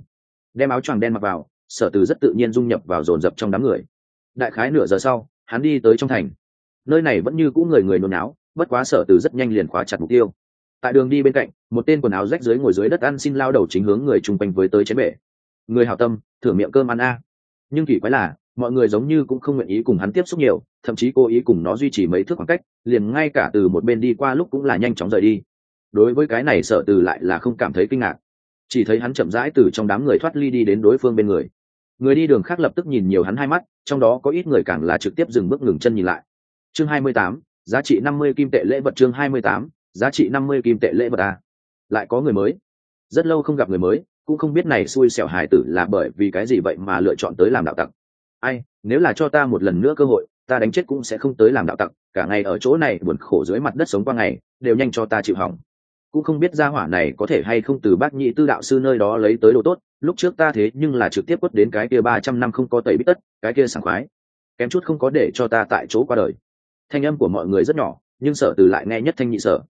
Đem áo choàng đen mặc vào, sở từ rất tự nhiên dung nhập vào dồn dập trong đám người. Đại khái nửa giờ sau, hắn đi tới trong thành. Nơi này vẫn như cũ người người nôn áo bất quá sở từ rất nhanh liền khóa chặt mục tiêu. Tại đường đi bên cạnh, một tên quần áo rách dưới ngồi dưới đất ăn xin lao đầu chính hướng người chung quanh với tới chén bể người hảo tâm, thưởng miệng cơm ăn a. Nhưng kỳ quái là, mọi người giống như cũng không nguyện ý cùng hắn tiếp xúc nhiều, thậm chí cố ý cùng nó duy trì mấy thước khoảng cách, liền ngay cả từ một bên đi qua lúc cũng là nhanh chóng rời đi. Đối với cái này sợ từ lại là không cảm thấy kinh ngạc. Chỉ thấy hắn chậm rãi từ trong đám người thoát ly đi đến đối phương bên người. Người đi đường khác lập tức nhìn nhiều hắn hai mắt, trong đó có ít người càng là trực tiếp dừng bước ngừng chân nhìn lại. Chương hai mươi tám, giá trị năm mươi kim tệ lễ vật chương hai mươi tám, giá trị năm mươi kim tệ lễ vật a. À. lại có người mới. Rất lâu không gặp người mới cũng không biết này xui xẻo hài tử là bởi vì cái gì vậy mà lựa chọn tới làm đạo tặc. Ai, nếu là cho ta một lần nữa cơ hội, ta đánh chết cũng sẽ không tới làm đạo tặc, cả ngày ở chỗ này buồn khổ dưới mặt đất sống qua ngày, đều nhanh cho ta chịu hỏng. Cũng không biết gia hỏa này có thể hay không từ bác nhị tư đạo sư nơi đó lấy tới đồ tốt, lúc trước ta thế nhưng là trực tiếp quất đến cái kia ba trăm năm không có tẩy bít tất, cái kia sảng khoái. Kém chút không có để cho ta tại chỗ qua đời. Thanh âm của mọi người rất nhỏ, nhưng sở từ lại nghe nhất thanh nhị sở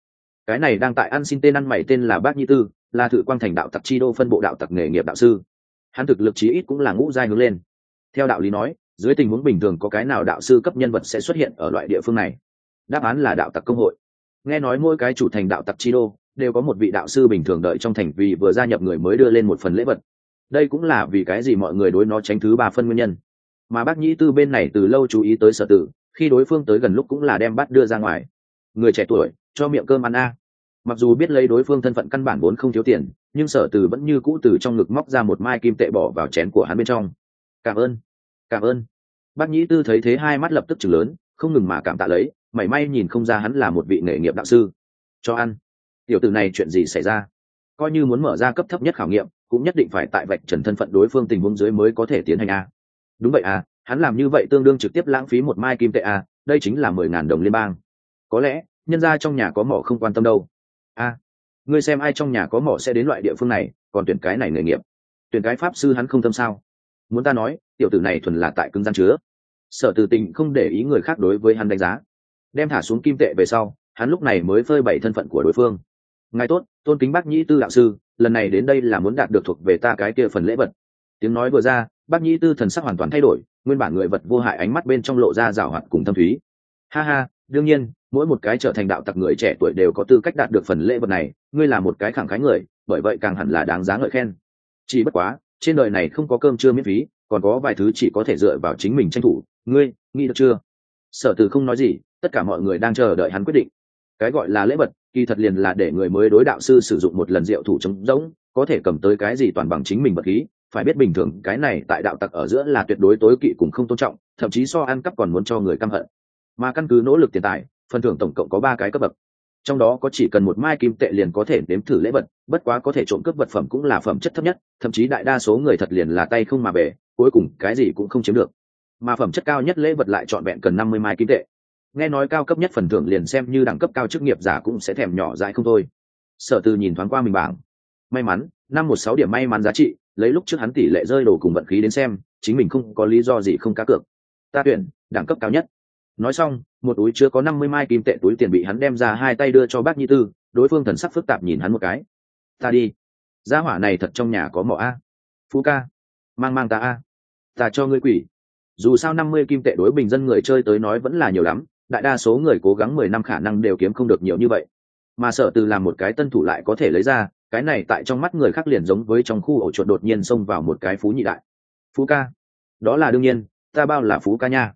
cái này đang tại ăn xin tên ăn mày tên là bác nhị tư là thử quang thành đạo tặc chi đô phân bộ đạo tặc nghề nghiệp đạo sư. Hắn thực lực chí ít cũng là ngũ giai hướng lên. Theo đạo lý nói, dưới tình huống bình thường có cái nào đạo sư cấp nhân vật sẽ xuất hiện ở loại địa phương này? Đáp án là đạo tặc công hội. Nghe nói mỗi cái chủ thành đạo tặc chi đô đều có một vị đạo sư bình thường đợi trong thành vì vừa gia nhập người mới đưa lên một phần lễ vật. Đây cũng là vì cái gì mọi người đối nó tránh thứ ba phân nguyên nhân. Mà bác nhĩ tư bên này từ lâu chú ý tới sở tử, khi đối phương tới gần lúc cũng là đem bắt đưa ra ngoài. Người trẻ tuổi, cho miệng cơm ăn a mặc dù biết lấy đối phương thân phận căn bản vốn không thiếu tiền, nhưng sở từ vẫn như cũ từ trong ngực móc ra một mai kim tệ bỏ vào chén của hắn bên trong. Cảm ơn cảm ơn. Bác nhĩ tư thấy thế hai mắt lập tức chừng lớn, không ngừng mà cảm tạ lấy, mảy may nhìn không ra hắn là một vị nghề nghiệp đạo sư. Cho ăn. Tiểu tử này chuyện gì xảy ra? Coi như muốn mở ra cấp thấp nhất khảo nghiệm, cũng nhất định phải tại vạch trần thân phận đối phương tình huống dưới mới có thể tiến hành a. Đúng vậy à hắn làm như vậy tương đương trực tiếp lãng phí một mai kim tệ a, đây chính là mười ngàn đồng liên bang. Có lẽ, nhân ra trong nhà có mỏ không quan tâm đâu a ngươi xem ai trong nhà có mỏ sẽ đến loại địa phương này, còn tuyển cái này nghề nghiệp. Tuyển cái pháp sư hắn không tâm sao? Muốn ta nói, tiểu tử này thuần là tại cứng gian chứa. Sở tử tình không để ý người khác đối với hắn đánh giá. Đem thả xuống kim tệ về sau, hắn lúc này mới phơi bày thân phận của đối phương. Ngài tốt, tôn kính bác nhĩ tư đạo sư, lần này đến đây là muốn đạt được thuộc về ta cái kia phần lễ vật. Tiếng nói vừa ra, bác nhĩ tư thần sắc hoàn toàn thay đổi, nguyên bản người vật vô hại ánh mắt bên trong lộ ra rào hoạt cùng thâm thúy. Ha ha, đương nhiên mỗi một cái trở thành đạo tặc người trẻ tuổi đều có tư cách đạt được phần lễ vật này, ngươi là một cái khẳng khái người, bởi vậy càng hẳn là đáng giá ngợi khen. Chỉ bất quá, trên đời này không có cơm chưa miễn phí, còn có vài thứ chỉ có thể dựa vào chính mình tranh thủ. Ngươi, nghĩ được chưa? Sở từ không nói gì, tất cả mọi người đang chờ đợi hắn quyết định. Cái gọi là lễ vật, kỳ thật liền là để người mới đối đạo sư sử dụng một lần rượu thủ trống rỗng, có thể cầm tới cái gì toàn bằng chính mình vật khí. Phải biết bình thường, cái này tại đạo tặc ở giữa là tuyệt đối tối kỵ cùng không tôn trọng, thậm chí so ăn cắp còn muốn cho người căm hận. Mà căn cứ nỗ lực tiền tài phần thưởng tổng cộng có ba cái cấp bậc. Trong đó có chỉ cần một mai kim tệ liền có thể nếm thử lễ vật, bất quá có thể trộm cướp vật phẩm cũng là phẩm chất thấp nhất, thậm chí đại đa số người thật liền là tay không mà bể, cuối cùng cái gì cũng không chiếm được. Mà phẩm chất cao nhất lễ vật lại trọn vẹn cần năm mươi mai kim tệ. Nghe nói cao cấp nhất phần thưởng liền xem như đẳng cấp cao chức nghiệp giả cũng sẽ thèm nhỏ dại không thôi. Sở từ nhìn thoáng qua mình bảng. May mắn, năm một sáu điểm may mắn giá trị, lấy lúc trước hắn tỷ lệ rơi đồ cùng vận khí đến xem, chính mình không có lý do gì không cá cược. Ta tuyển, đẳng cấp cao nhất. Nói xong một túi chứa có năm mươi mai kim tệ túi tiền bị hắn đem ra hai tay đưa cho bác nhi tư, đối phương thần sắc phức tạp nhìn hắn một cái. Ta đi. Gia hỏa này thật trong nhà có mỏ a. Phú ca. Mang mang ta a. Ta cho ngươi quỷ. Dù sao năm mươi kim tệ đối bình dân người chơi tới nói vẫn là nhiều lắm, đại đa số người cố gắng mười năm khả năng đều kiếm không được nhiều như vậy. Mà sợ từ làm một cái tân thủ lại có thể lấy ra, cái này tại trong mắt người khác liền giống với trong khu ổ chuột đột nhiên xông vào một cái phú nhị đại. Phú ca. Đó là đương nhiên, ta bao là phú ca nha.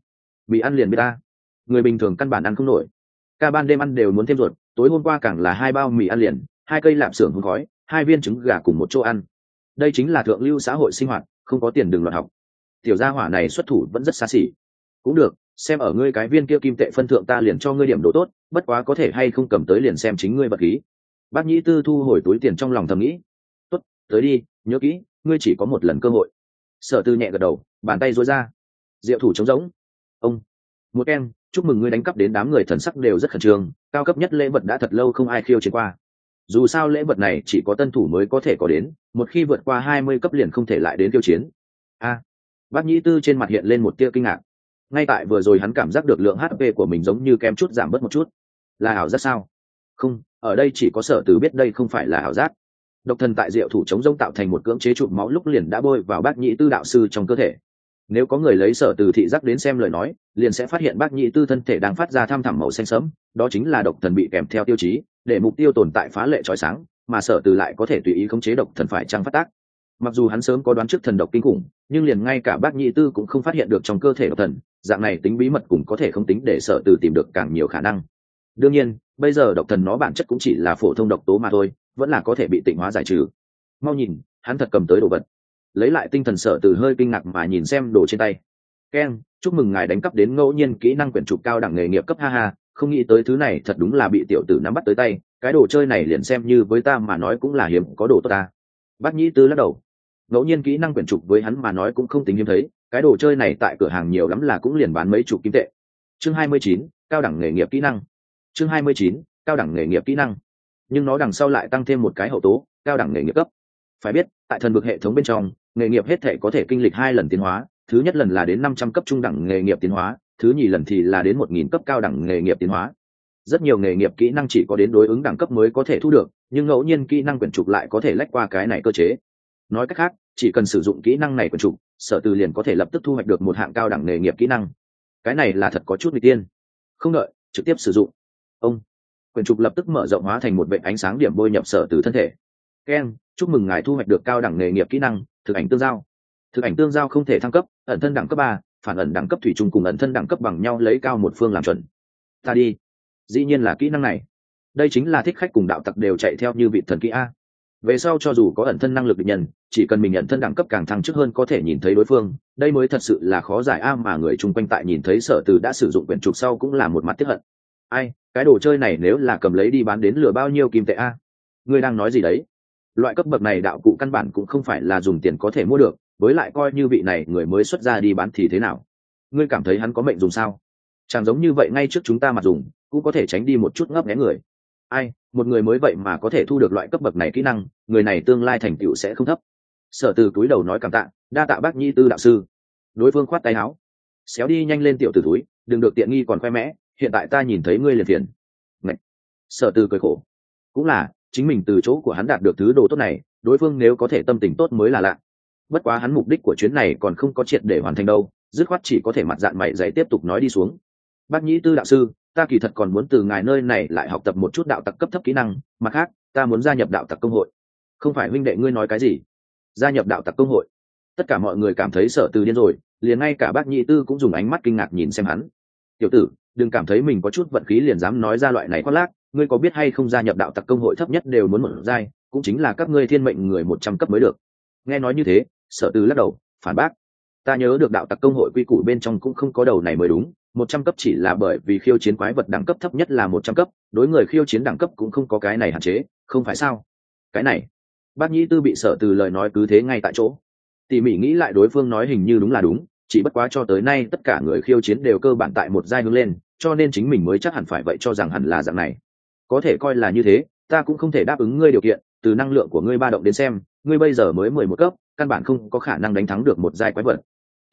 Bị ăn liền với ta người bình thường căn bản ăn không nổi. Ca ban đêm ăn đều muốn thêm ruột, tối hôm qua càng là hai bao mì ăn liền, hai cây lạp xưởng hương khói, hai viên trứng gà cùng một chỗ ăn. Đây chính là thượng lưu xã hội sinh hoạt, không có tiền đừng loạn học. Tiểu gia hỏa này xuất thủ vẫn rất xa xỉ. Cũng được, xem ở ngươi cái viên kia kim tệ phân thượng ta liền cho ngươi điểm đồ tốt, bất quá có thể hay không cầm tới liền xem chính ngươi vật khí. Bác nhĩ tư thu hồi túi tiền trong lòng thầm nghĩ. Tốt, tới đi, nhớ kỹ, ngươi chỉ có một lần cơ hội. Sở tư nhẹ gật đầu, bàn tay dối ra. Diệu thủ trống rỗng. Ông, một em chúc mừng ngươi đánh cắp đến đám người thần sắc đều rất khẩn trương, cao cấp nhất lễ vật đã thật lâu không ai khiêu chiến qua. Dù sao lễ vật này chỉ có tân thủ mới có thể có đến, một khi vượt qua hai mươi cấp liền không thể lại đến khiêu chiến. A. Bác nhĩ tư trên mặt hiện lên một tia kinh ngạc. Ngay tại vừa rồi hắn cảm giác được lượng hp của mình giống như kém chút giảm bớt một chút. Là ảo giác sao? Không, ở đây chỉ có sở tử biết đây không phải là ảo giác. Độc thần tại diệu thủ chống rông tạo thành một cưỡng chế chụp máu lúc liền đã bôi vào bác nhĩ tư đạo sư trong cơ thể nếu có người lấy sở từ thị giác đến xem lời nói, liền sẽ phát hiện bác nhị tư thân thể đang phát ra tham thẳm màu xanh sẫm, đó chính là độc thần bị kèm theo tiêu chí, để mục tiêu tồn tại phá lệ trói sáng, mà sở từ lại có thể tùy ý khống chế độc thần phải trăng phát tác. Mặc dù hắn sớm có đoán trước thần độc kinh khủng, nhưng liền ngay cả bác nhị tư cũng không phát hiện được trong cơ thể độc thần, dạng này tính bí mật cũng có thể không tính để sở từ tìm được càng nhiều khả năng. Đương nhiên, bây giờ độc thần nó bản chất cũng chỉ là phổ thông độc tố mà thôi, vẫn là có thể bị tịnh hóa giải trừ. Mau nhìn, hắn thật cầm tới đồ vật lấy lại tinh thần sở từ hơi kinh ngạc mà nhìn xem đồ trên tay. Keng chúc mừng ngài đánh cắp đến ngẫu nhiên kỹ năng quyển trục cao đẳng nghề nghiệp cấp ha ha không nghĩ tới thứ này thật đúng là bị tiểu tử nắm bắt tới tay cái đồ chơi này liền xem như với ta mà nói cũng là hiếm có đồ tốt ta. Bác nhĩ tư lắc đầu. Ngẫu nhiên kỹ năng quyển trục với hắn mà nói cũng không tính hiếm thấy cái đồ chơi này tại cửa hàng nhiều lắm là cũng liền bán mấy chục kim tệ. Chương 29, cao đẳng nghề nghiệp kỹ năng. Chương 29, cao đẳng nghề nghiệp kỹ năng. Nhưng nó đằng sau lại tăng thêm một cái hậu tố cao đẳng nghề nghiệp cấp. Phải biết tại thần vực hệ thống bên trong nghề nghiệp hết thể có thể kinh lịch hai lần tiến hóa, thứ nhất lần là đến năm trăm cấp trung đẳng nghề nghiệp tiến hóa, thứ nhì lần thì là đến một nghìn cấp cao đẳng nghề nghiệp tiến hóa. Rất nhiều nghề nghiệp kỹ năng chỉ có đến đối ứng đẳng cấp mới có thể thu được, nhưng ngẫu nhiên kỹ năng quyển trục lại có thể lách qua cái này cơ chế. Nói cách khác, chỉ cần sử dụng kỹ năng này quyển trục, sở từ liền có thể lập tức thu hoạch được một hạng cao đẳng nghề nghiệp kỹ năng. Cái này là thật có chút n g tiên. Không đợi, trực tiếp sử dụng. Ông, quyển trục lập tức mở rộng hóa thành một vệ ánh sáng điểm bôi nhập sở từ thân thể. Keng chúc mừng ngài thu hoạch được cao đẳng nghề nghiệp kỹ năng thực ảnh tương giao. Thực ảnh tương giao không thể thăng cấp, ẩn thân đẳng cấp ba, phản ẩn đẳng cấp thủy chung cùng ẩn thân đẳng cấp bằng nhau lấy cao một phương làm chuẩn. Ta đi. Dĩ nhiên là kỹ năng này. Đây chính là thích khách cùng đạo tặc đều chạy theo như vị thần kỹ a. Về sau cho dù có ẩn thân năng lực định nhân, chỉ cần mình nhận thân đẳng cấp càng thăng trước hơn có thể nhìn thấy đối phương, đây mới thật sự là khó giải a mà người chung quanh tại nhìn thấy sở từ đã sử dụng quyển trục sau cũng là một mặt tiếp hận. Ai, cái đồ chơi này nếu là cầm lấy đi bán đến lừa bao nhiêu kim tệ a? Ngươi đang nói gì đấy? Loại cấp bậc này đạo cụ căn bản cũng không phải là dùng tiền có thể mua được, với lại coi như vị này người mới xuất ra đi bán thì thế nào? Ngươi cảm thấy hắn có mệnh dùng sao? Chẳng giống như vậy ngay trước chúng ta mà dùng, cũng có thể tránh đi một chút ngấp nghé người. Ai, một người mới vậy mà có thể thu được loại cấp bậc này kỹ năng, người này tương lai thành tựu sẽ không thấp. Sở từ túi đầu nói cảm tạ, đa tạ bác nhi tư đạo sư. Đối phương khoát tay áo. Xéo đi nhanh lên tiểu từ túi, đừng được tiện nghi còn khoe mẽ, hiện tại ta nhìn thấy ngươi liền phiền. Ngậy. sở từ cười khổ. Cũng là chính mình từ chỗ của hắn đạt được thứ đồ tốt này, đối phương nếu có thể tâm tình tốt mới là lạ. Bất quá hắn mục đích của chuyến này còn không có triệt để hoàn thành đâu, dứt khoát chỉ có thể mặt dạng mày dày tiếp tục nói đi xuống. Bác nhĩ tư đạo sư, ta kỳ thật còn muốn từ ngài nơi này lại học tập một chút đạo tặc cấp thấp kỹ năng, mặt khác, ta muốn gia nhập đạo tặc công hội. Không phải huynh đệ ngươi nói cái gì? Gia nhập đạo tặc công hội. Tất cả mọi người cảm thấy sợ từ điên rồi, liền ngay cả bác nhĩ tư cũng dùng ánh mắt kinh ngạc nhìn xem hắn. Tiểu tử, đừng cảm thấy mình có chút vận khí liền dám nói ra loại này khoác lác ngươi có biết hay không gia nhập đạo tặc công hội thấp nhất đều muốn một giai, cũng chính là các ngươi thiên mệnh người một trăm cấp mới được. Nghe nói như thế, sở từ lắc đầu, phản bác. Ta nhớ được đạo tặc công hội quy củ bên trong cũng không có đầu này mới đúng, một trăm cấp chỉ là bởi vì khiêu chiến quái vật đẳng cấp thấp nhất là một trăm cấp, đối người khiêu chiến đẳng cấp cũng không có cái này hạn chế, không phải sao? Cái này, bác nhĩ tư bị sợ từ lời nói cứ thế ngay tại chỗ. Tỉ mỉ nghĩ lại đối phương nói hình như đúng là đúng, chỉ bất quá cho tới nay tất cả người khiêu chiến đều cơ bản tại một giai hướng lên, cho nên chính mình mới chắc hẳn phải vậy cho rằng hẳn là dạng này có thể coi là như thế, ta cũng không thể đáp ứng ngươi điều kiện, từ năng lượng của ngươi ba động đến xem, ngươi bây giờ mới mười một cấp, căn bản không có khả năng đánh thắng được một giai quái vật.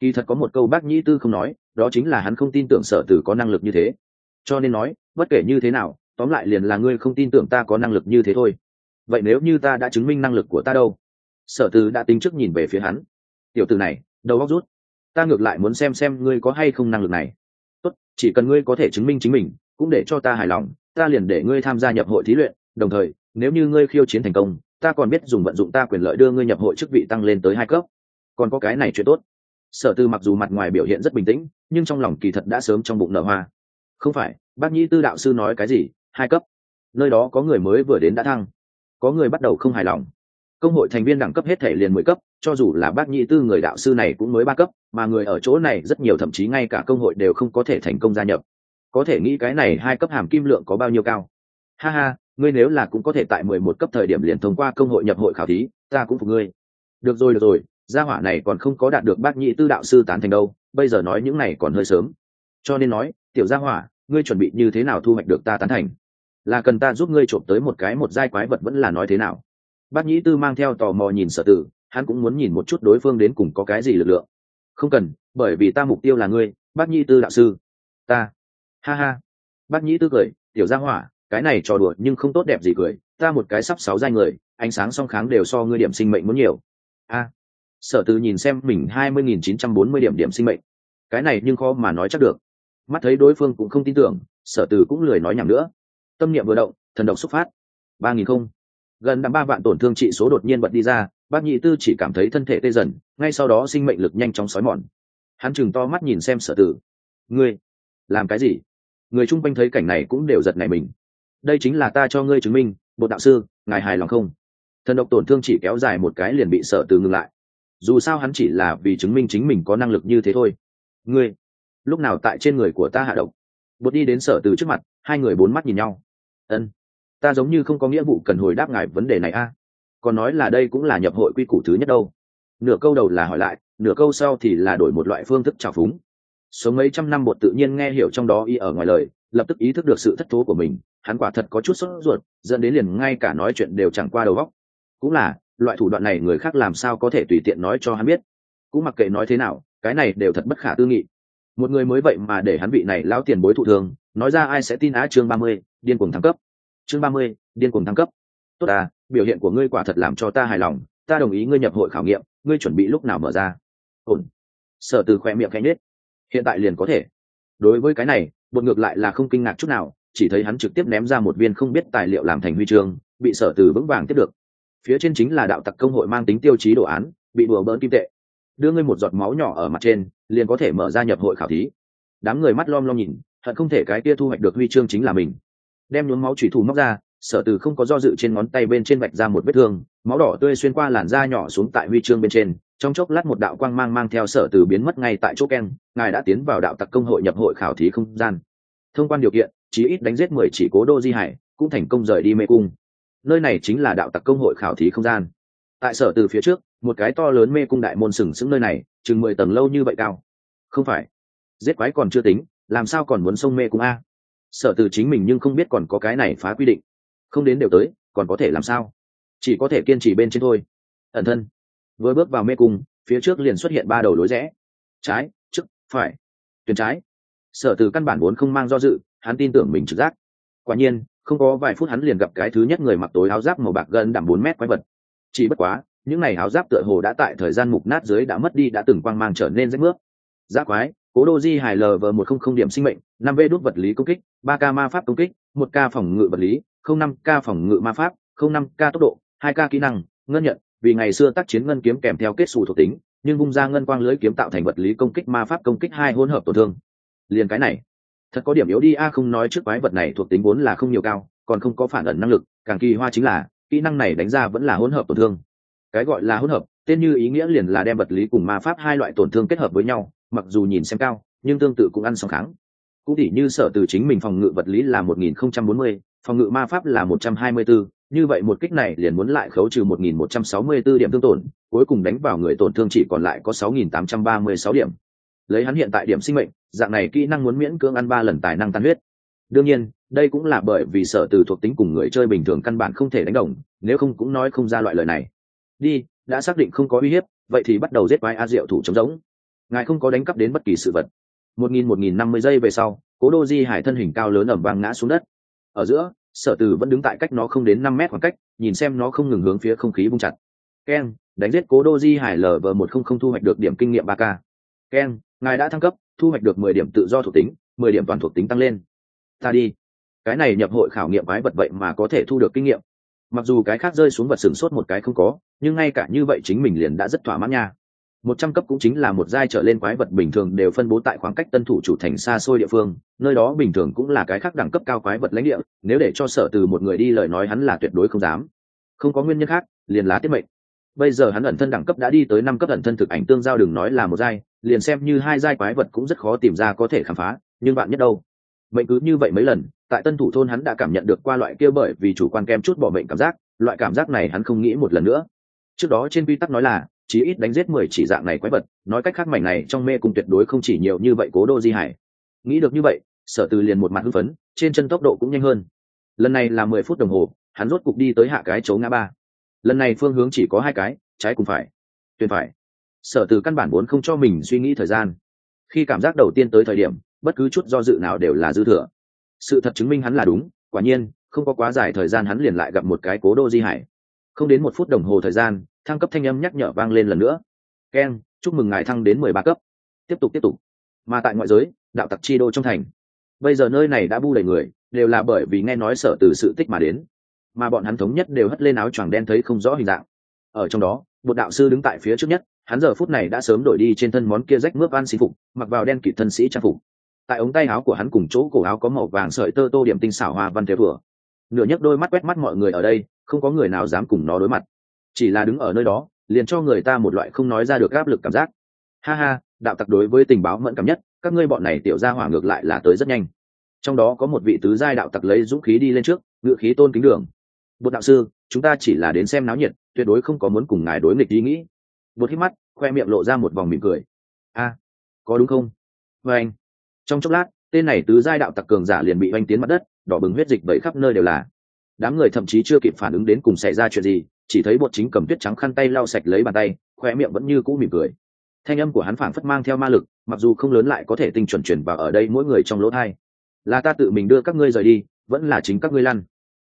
Kỳ thật có một câu bác nhĩ tư không nói, đó chính là hắn không tin tưởng sở tử có năng lực như thế. Cho nên nói, bất kể như thế nào, tóm lại liền là ngươi không tin tưởng ta có năng lực như thế thôi. Vậy nếu như ta đã chứng minh năng lực của ta đâu? Sở tử đã tính trước nhìn về phía hắn. Tiểu tử này, đầu góc rút. Ta ngược lại muốn xem xem ngươi có hay không năng lực này. Tốt, chỉ cần ngươi có thể chứng minh chính mình, cũng để cho ta hài lòng ta liền để ngươi tham gia nhập hội thí luyện, đồng thời, nếu như ngươi khiêu chiến thành công, ta còn biết dùng vận dụng ta quyền lợi đưa ngươi nhập hội chức vị tăng lên tới hai cấp. Còn có cái này chuyện tốt. Sở tư mặc dù mặt ngoài biểu hiện rất bình tĩnh, nhưng trong lòng kỳ thật đã sớm trong bụng nở hoa. Không phải, bác nhĩ tư đạo sư nói cái gì? Hai cấp. Nơi đó có người mới vừa đến đã thăng. Có người bắt đầu không hài lòng. Công hội thành viên đẳng cấp hết thể liền mười cấp, cho dù là bác nhĩ tư người đạo sư này cũng mới ba cấp, mà người ở chỗ này rất nhiều thậm chí ngay cả công hội đều không có thể thành công gia nhập có thể nghĩ cái này hai cấp hàm kim lượng có bao nhiêu cao? Ha ha, ngươi nếu là cũng có thể tại mười một cấp thời điểm liền thông qua công hội nhập hội khảo thí, ta cũng phục ngươi. Được rồi được rồi, gia hỏa này còn không có đạt được bác nhị tư đạo sư tán thành đâu, bây giờ nói những này còn hơi sớm. Cho nên nói, tiểu gia hỏa, ngươi chuẩn bị như thế nào thu hoạch được ta tán thành? Là cần ta giúp ngươi trộm tới một cái một giai quái vật vẫn là nói thế nào? Bác nhĩ tư mang theo tò mò nhìn sở tử, hắn cũng muốn nhìn một chút đối phương đến cùng có cái gì lực lượng. Không cần, bởi vì ta mục tiêu là ngươi, bác nhĩ tư đạo sư. Ta ha ha. Bác nhĩ tư cười, tiểu gia hỏa, cái này trò đùa nhưng không tốt đẹp gì cười, ta một cái sắp sáu giai người, ánh sáng song kháng đều so ngươi điểm sinh mệnh muốn nhiều. A. Sở từ nhìn xem mình hai mươi nghìn chín trăm bốn mươi điểm điểm sinh mệnh. Cái này nhưng khó mà nói chắc được. Mắt thấy đối phương cũng không tin tưởng, sở từ cũng lười nói nhầm nữa. Tâm niệm vừa động, thần độc xúc phát. ba nghìn không. Gần năm ba vạn tổn thương trị số đột nhiên bật đi ra, bác nhị tư chỉ cảm thấy thân thể tê dần, ngay sau đó sinh mệnh lực nhanh chóng xói mòn. Hắn chừng to mắt nhìn xem sở tử ngươi, làm cái gì? Người chung quanh thấy cảnh này cũng đều giật nảy mình. Đây chính là ta cho ngươi chứng minh bột đạo sư, ngài hài lòng không? Thần độc tổn thương chỉ kéo dài một cái liền bị sợ từ ngừng lại. Dù sao hắn chỉ là vì chứng minh chính mình có năng lực như thế thôi. Ngươi, lúc nào tại trên người của ta hạ độc? Bột đi đến sở từ trước mặt, hai người bốn mắt nhìn nhau. Ân, ta giống như không có nghĩa vụ cần hồi đáp ngài vấn đề này a. Còn nói là đây cũng là nhập hội quy củ thứ nhất đâu. Nửa câu đầu là hỏi lại, nửa câu sau thì là đổi một loại phương thức trào phúng số mấy trăm năm bột tự nhiên nghe hiểu trong đó y ở ngoài lời, lập tức ý thức được sự thất thố của mình, hắn quả thật có chút sốt ruột, dẫn đến liền ngay cả nói chuyện đều chẳng qua đầu góc cũng là, loại thủ đoạn này người khác làm sao có thể tùy tiện nói cho hắn biết. Cũng mặc kệ nói thế nào, cái này đều thật bất khả tư nghị. Một người mới vậy mà để hắn vị này lao tiền bối thụ thường, nói ra ai sẽ tin á chương ba mươi, điên cuồng thăng cấp. Chương ba mươi, điên cuồng thăng cấp. Tốt à biểu hiện của ngươi quả thật làm cho ta hài lòng, ta đồng ý ngươi nhập hội khảo nghiệm, ngươi chuẩn bị lúc nào mở ra? Ổn. Sở từ khoe miệng cánh nết hiện tại liền có thể. Đối với cái này, bột ngược lại là không kinh ngạc chút nào, chỉ thấy hắn trực tiếp ném ra một viên không biết tài liệu làm thành huy chương, bị sở từ vững vàng tiếp được. Phía trên chính là đạo tặc công hội mang tính tiêu chí đồ án, bị đùa bỡn kim tệ. Đưa ngươi một giọt máu nhỏ ở mặt trên, liền có thể mở ra nhập hội khảo thí. Đám người mắt lom lom nhìn thật không thể cái kia thu hoạch được huy chương chính là mình. Đem nhuốm máu thủy thủ móc ra, sở từ không có do dự trên ngón tay bên trên vạch ra một vết thương, máu đỏ tươi xuyên qua làn da nhỏ xuống tại huy chương bên trên trong chốc lát một đạo quang mang mang theo sở từ biến mất ngay tại chỗ keng, ngài đã tiến vào đạo tặc công hội nhập hội khảo thí không gian. Thông quan điều kiện, chí ít đánh giết mười chỉ cố đô di hải, cũng thành công rời đi mê cung. Nơi này chính là đạo tặc công hội khảo thí không gian. Tại sở từ phía trước, một cái to lớn mê cung đại môn sừng sững nơi này, chừng mười tầng lâu như vậy cao. Không phải. Giết quái còn chưa tính, làm sao còn muốn sông mê cung a? Sở từ chính mình nhưng không biết còn có cái này phá quy định. Không đến đều tới, còn có thể làm sao? Chỉ có thể kiên trì bên trên thôi. Ẩn thân vừa bước vào mê cung, phía trước liền xuất hiện ba đầu lối rẽ. Trái, trước, phải. Tuyến trái. Sở từ căn bản vốn không mang do dự, hắn tin tưởng mình trực giác. Quả nhiên, không có vài phút hắn liền gặp cái thứ nhất người mặc tối áo giáp màu bạc gần đẳng bốn mét quái vật. Chỉ bất quá, những n à y áo giáp tựa hồ đã tại thời gian mục nát dưới đã mất đi, đã từng quang mang trở nên rách nước giáp quái, cố đô di hài lờ vờ một không không điểm sinh mệnh, năm v đốt vật lý công kích, ba k ma pháp công kích, một k phòng ngự vật lý, không năm k phòng ngự ma pháp, không năm k tốc độ, hai k kỹ năng, ngân nhận vì ngày xưa tác chiến ngân kiếm kèm theo kết xù thuộc tính nhưng vung ra ngân quang lưới kiếm tạo thành vật lý công kích ma pháp công kích hai hỗn hợp tổn thương. Liền cái này thật có điểm yếu đi a không nói trước quái vật này thuộc tính vốn là không nhiều cao còn không có phản ẩn năng lực càng kỳ hoa chính là kỹ năng này đánh ra vẫn là hỗn hợp tổn thương. Cái gọi là hỗn hợp tên như ý nghĩa liền là đem vật lý cùng ma pháp hai loại tổn thương kết hợp với nhau mặc dù nhìn xem cao nhưng tương tự cũng ăn song kháng. Cũng tỉ như sở từ chính mình phòng ngự vật lý là 1040, phòng ngự ma pháp là 124, như vậy một kích này liền muốn lại khấu trừ một nghìn một trăm sáu mươi bốn điểm thương tổn, cuối cùng đánh vào người tổn thương chỉ còn lại có sáu nghìn tám trăm ba mươi sáu điểm. Lấy hắn hiện tại điểm sinh mệnh, dạng này kỹ năng muốn miễn cưỡng ăn ba lần tài năng tan huyết. Đương nhiên, đây cũng là bởi vì sở từ thuộc tính cùng người chơi bình thường căn bản không thể đánh đồng, nếu không cũng nói không ra loại lời này. Đi, đã xác định không có uy hiếp, vậy thì bắt đầu giết quái a diệu thủ chống giống. Ngài không có đánh cắp đến bất kỳ sự vật. Một nghìn một nghìn năm mươi giây về sau, cố đô di hải thân hình cao lớn ầm vang ngã xuống đất. Ở giữa sở từ vẫn đứng tại cách nó không đến năm mét khoảng cách, nhìn xem nó không ngừng hướng phía không khí bung chặt. Keng đánh giết cố đô di hải lv một không không thu hoạch được điểm kinh nghiệm ba k. Keng ngài đã thăng cấp, thu hoạch được mười điểm tự do thuộc tính, mười điểm toàn thuộc tính tăng lên. Ta đi. Cái này nhập hội khảo nghiệm quái vật vậy mà có thể thu được kinh nghiệm. Mặc dù cái khác rơi xuống vật sừng sốt một cái không có, nhưng ngay cả như vậy chính mình liền đã rất thỏa mãn nha một trăm cấp cũng chính là một giai trở lên quái vật bình thường đều phân bố tại khoảng cách tân thủ chủ thành xa xôi địa phương, nơi đó bình thường cũng là cái khác đẳng cấp cao quái vật lãnh địa, nếu để cho sở từ một người đi lời nói hắn là tuyệt đối không dám. Không có nguyên nhân khác, liền lá tiết mệnh. Bây giờ hắn ẩn thân đẳng cấp đã đi tới năm cấp ẩn thân thực ảnh tương giao đừng nói là một giai, liền xem như hai giai quái vật cũng rất khó tìm ra có thể khám phá, nhưng bạn nhất đâu? Mệnh cứ như vậy mấy lần, tại tân thủ thôn hắn đã cảm nhận được qua loại kia bởi vì chủ quan kem chút bỏ mệnh cảm giác, loại cảm giác này hắn không nghĩ một lần nữa. Trước đó trên quy tắc nói là chí ít đánh giết mười chỉ dạng này quái vật, nói cách khác mảnh này trong mê cung tuyệt đối không chỉ nhiều như vậy cố đô di hải. Nghĩ được như vậy, sở từ liền một mặt hưng phấn, trên chân tốc độ cũng nhanh hơn. Lần này là mười phút đồng hồ, hắn rốt cục đi tới hạ cái chỗ ngã ba. Lần này phương hướng chỉ có hai cái, trái cùng phải tuyệt phải. Sở từ căn bản muốn không cho mình suy nghĩ thời gian. Khi cảm giác đầu tiên tới thời điểm, bất cứ chút do dự nào đều là dư thừa. Sự thật chứng minh hắn là đúng, quả nhiên, không có quá dài thời gian hắn liền lại gặp một cái cố đô di hải. Không đến một phút đồng hồ thời gian thăng cấp thanh âm nhắc nhở vang lên lần nữa. Keng chúc mừng ngài thăng đến mười ba cấp. Tiếp tục tiếp tục. Mà tại ngoại giới, đạo tặc chi đô trong thành. Bây giờ nơi này đã bu đầy người, đều là bởi vì nghe nói sợ từ sự tích mà đến. Mà bọn hắn thống nhất đều hất lên áo choàng đen thấy không rõ hình dạng. Ở trong đó, một đạo sư đứng tại phía trước nhất, hắn giờ phút này đã sớm đổi đi trên thân món kia rách mướp ăn xí phục, mặc vào đen kỵ thân sĩ trang phục. Tại ống tay áo của hắn cùng chỗ cổ áo có màu vàng sợi tơ tô điểm tinh xảo hoa văn thế vừa. Nửa nhấc đôi mắt quét mắt mọi người ở đây, không có người nào dám cùng nó đối mặt chỉ là đứng ở nơi đó, liền cho người ta một loại không nói ra được áp lực cảm giác. Ha ha, đạo tặc đối với tình báo mẫn cảm nhất, các ngươi bọn này tiểu ra hỏa ngược lại là tới rất nhanh. Trong đó có một vị tứ giai đạo tặc lấy dũng khí đi lên trước ngựa khí tôn kính đường. Bột đạo sư, chúng ta chỉ là đến xem náo nhiệt, tuyệt đối không có muốn cùng ngài đối nghịch ý nghĩ. Bột hít mắt, khoe miệng lộ ra một vòng mỉm cười. A, có đúng không? Vê anh. Trong chốc lát, tên này tứ giai đạo tặc cường giả liền bị oanh tiến mặt đất, đỏ bừng huyết dịch vẫy khắp nơi đều là. Đám người thậm chí chưa kịp phản ứng đến cùng xảy ra chuyện gì chỉ thấy bột chính cầm tuyết trắng khăn tay lau sạch lấy bàn tay khoe miệng vẫn như cũ mỉm cười. Thanh âm của hắn phảng phất mang theo ma lực, mặc dù không lớn lại có thể tinh chuẩn chuyển vào ở đây mỗi người trong lỗ thai. Là ta tự mình đưa các ngươi rời đi, vẫn là chính các ngươi lăn.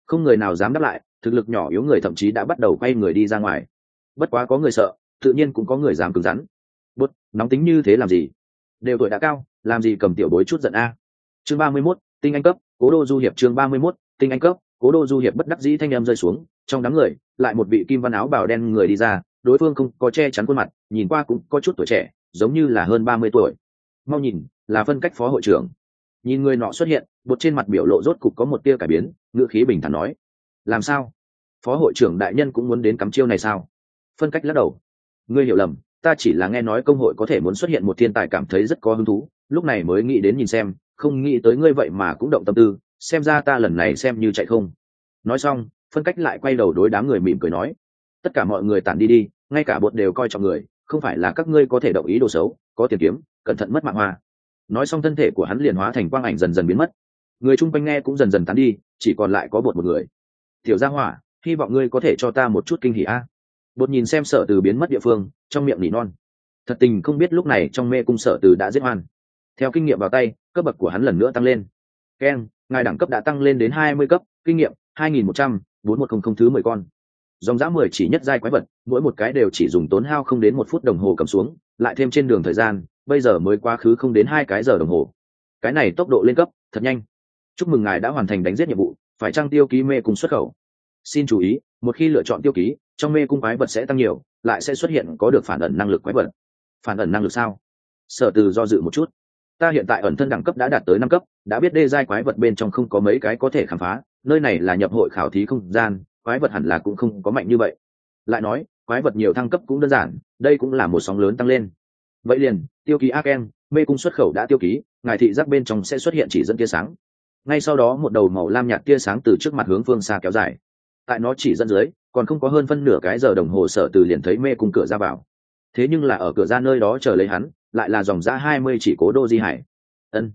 Không người nào dám đáp lại, thực lực nhỏ yếu người thậm chí đã bắt đầu quay người đi ra ngoài. Bất quá có người sợ, tự nhiên cũng có người dám cứng rắn. Bút nóng tính như thế làm gì? Đều tuổi đã cao, làm gì cầm tiểu bối chút giận a? Chương ba mươi mốt, tinh anh cấp, cố đô du hiệp chương ba mươi mốt, tinh anh cấp, cố đô du hiệp bất đắc dĩ thanh em rơi xuống, trong đám người lại một vị kim văn áo bào đen người đi ra, đối phương không có che chắn khuôn mặt, nhìn qua cũng có chút tuổi trẻ, giống như là hơn ba mươi tuổi. Mau nhìn, là phân cách phó hội trưởng. Nhìn người nọ xuất hiện, bột trên mặt biểu lộ rốt cục có một tia cải biến ngựa khí bình thản nói, làm sao? Phó hội trưởng đại nhân cũng muốn đến cắm chiêu này sao? Phân cách lắc đầu, ngươi hiểu lầm, ta chỉ là nghe nói công hội có thể muốn xuất hiện một thiên tài cảm thấy rất có hứng thú, lúc này mới nghĩ đến nhìn xem, không nghĩ tới ngươi vậy mà cũng động tâm tư, xem ra ta lần này xem như chạy không. Nói xong phân cách lại quay đầu đối đám người mỉm cười nói, tất cả mọi người tản đi đi, ngay cả bột đều coi trọng người, không phải là các ngươi có thể động ý đồ xấu, có tiền kiếm, cẩn thận mất mạng hoa. Nói xong thân thể của hắn liền hóa thành quang ảnh dần dần biến mất. Người chung quanh nghe cũng dần dần tán đi, chỉ còn lại có bột một người. Tiểu gia hỏa, hy vọng ngươi có thể cho ta một chút kinh hỉ a. Bột nhìn xem sợ từ biến mất địa phương, trong miệng nỉ non. Thật tình không biết lúc này trong mê cung sợ từ đã giết hoan theo kinh nghiệm vào tay, cấp bậc của hắn lần nữa tăng lên. Keng, ngài đẳng cấp đã tăng lên đến hai mươi cấp, kinh nghiệm hai nghìn một trăm bốn một không không thứ mười con. Dòng dã mười chỉ nhất giai quái vật, mỗi một cái đều chỉ dùng tốn hao không đến một phút đồng hồ cầm xuống, lại thêm trên đường thời gian, bây giờ mới quá khứ không đến hai cái giờ đồng hồ. Cái này tốc độ lên cấp, thật nhanh. Chúc mừng ngài đã hoàn thành đánh giết nhiệm vụ, phải trang tiêu ký mê cung xuất khẩu? Xin chú ý, một khi lựa chọn tiêu ký, trong mê cung quái vật sẽ tăng nhiều, lại sẽ xuất hiện có được phản ẩn năng lực quái vật. Phản ẩn năng lực sao? Sở từ do dự một chút. Ta hiện tại ẩn thân đẳng cấp đã đạt tới năm cấp, đã biết đê giai quái vật bên trong không có mấy cái có thể khám phá nơi này là nhập hội khảo thí không gian, quái vật hẳn là cũng không có mạnh như vậy. Lại nói, quái vật nhiều thăng cấp cũng đơn giản, đây cũng là một sóng lớn tăng lên. Vậy liền, tiêu ký aken mê cung xuất khẩu đã tiêu ký, ngài thị giác bên trong sẽ xuất hiện chỉ dẫn tia sáng. Ngay sau đó một đầu màu lam nhạt tia sáng từ trước mặt hướng phương xa kéo dài. Tại nó chỉ dẫn dưới, còn không có hơn phân nửa cái giờ đồng hồ sở từ liền thấy mê cung cửa ra vào. Thế nhưng là ở cửa ra nơi đó chờ lấy hắn, lại là dòng ra hai mươi chỉ cố đô di hải. Ân,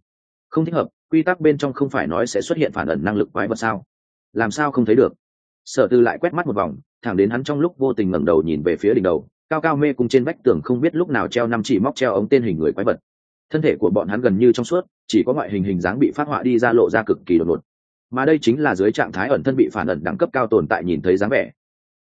không thích hợp quy tắc bên trong không phải nói sẽ xuất hiện phản ẩn năng lực quái vật sao? Làm sao không thấy được? Sở từ lại quét mắt một vòng, thẳng đến hắn trong lúc vô tình ngẩng đầu nhìn về phía đỉnh đầu, cao cao mê cùng trên vách tường không biết lúc nào treo năm chỉ móc treo ống tên hình người quái vật. Thân thể của bọn hắn gần như trong suốt, chỉ có ngoại hình hình dáng bị phát họa đi ra lộ ra cực kỳ đột ngột. Mà đây chính là dưới trạng thái ẩn thân bị phản ẩn đẳng cấp cao tồn tại nhìn thấy dáng vẻ.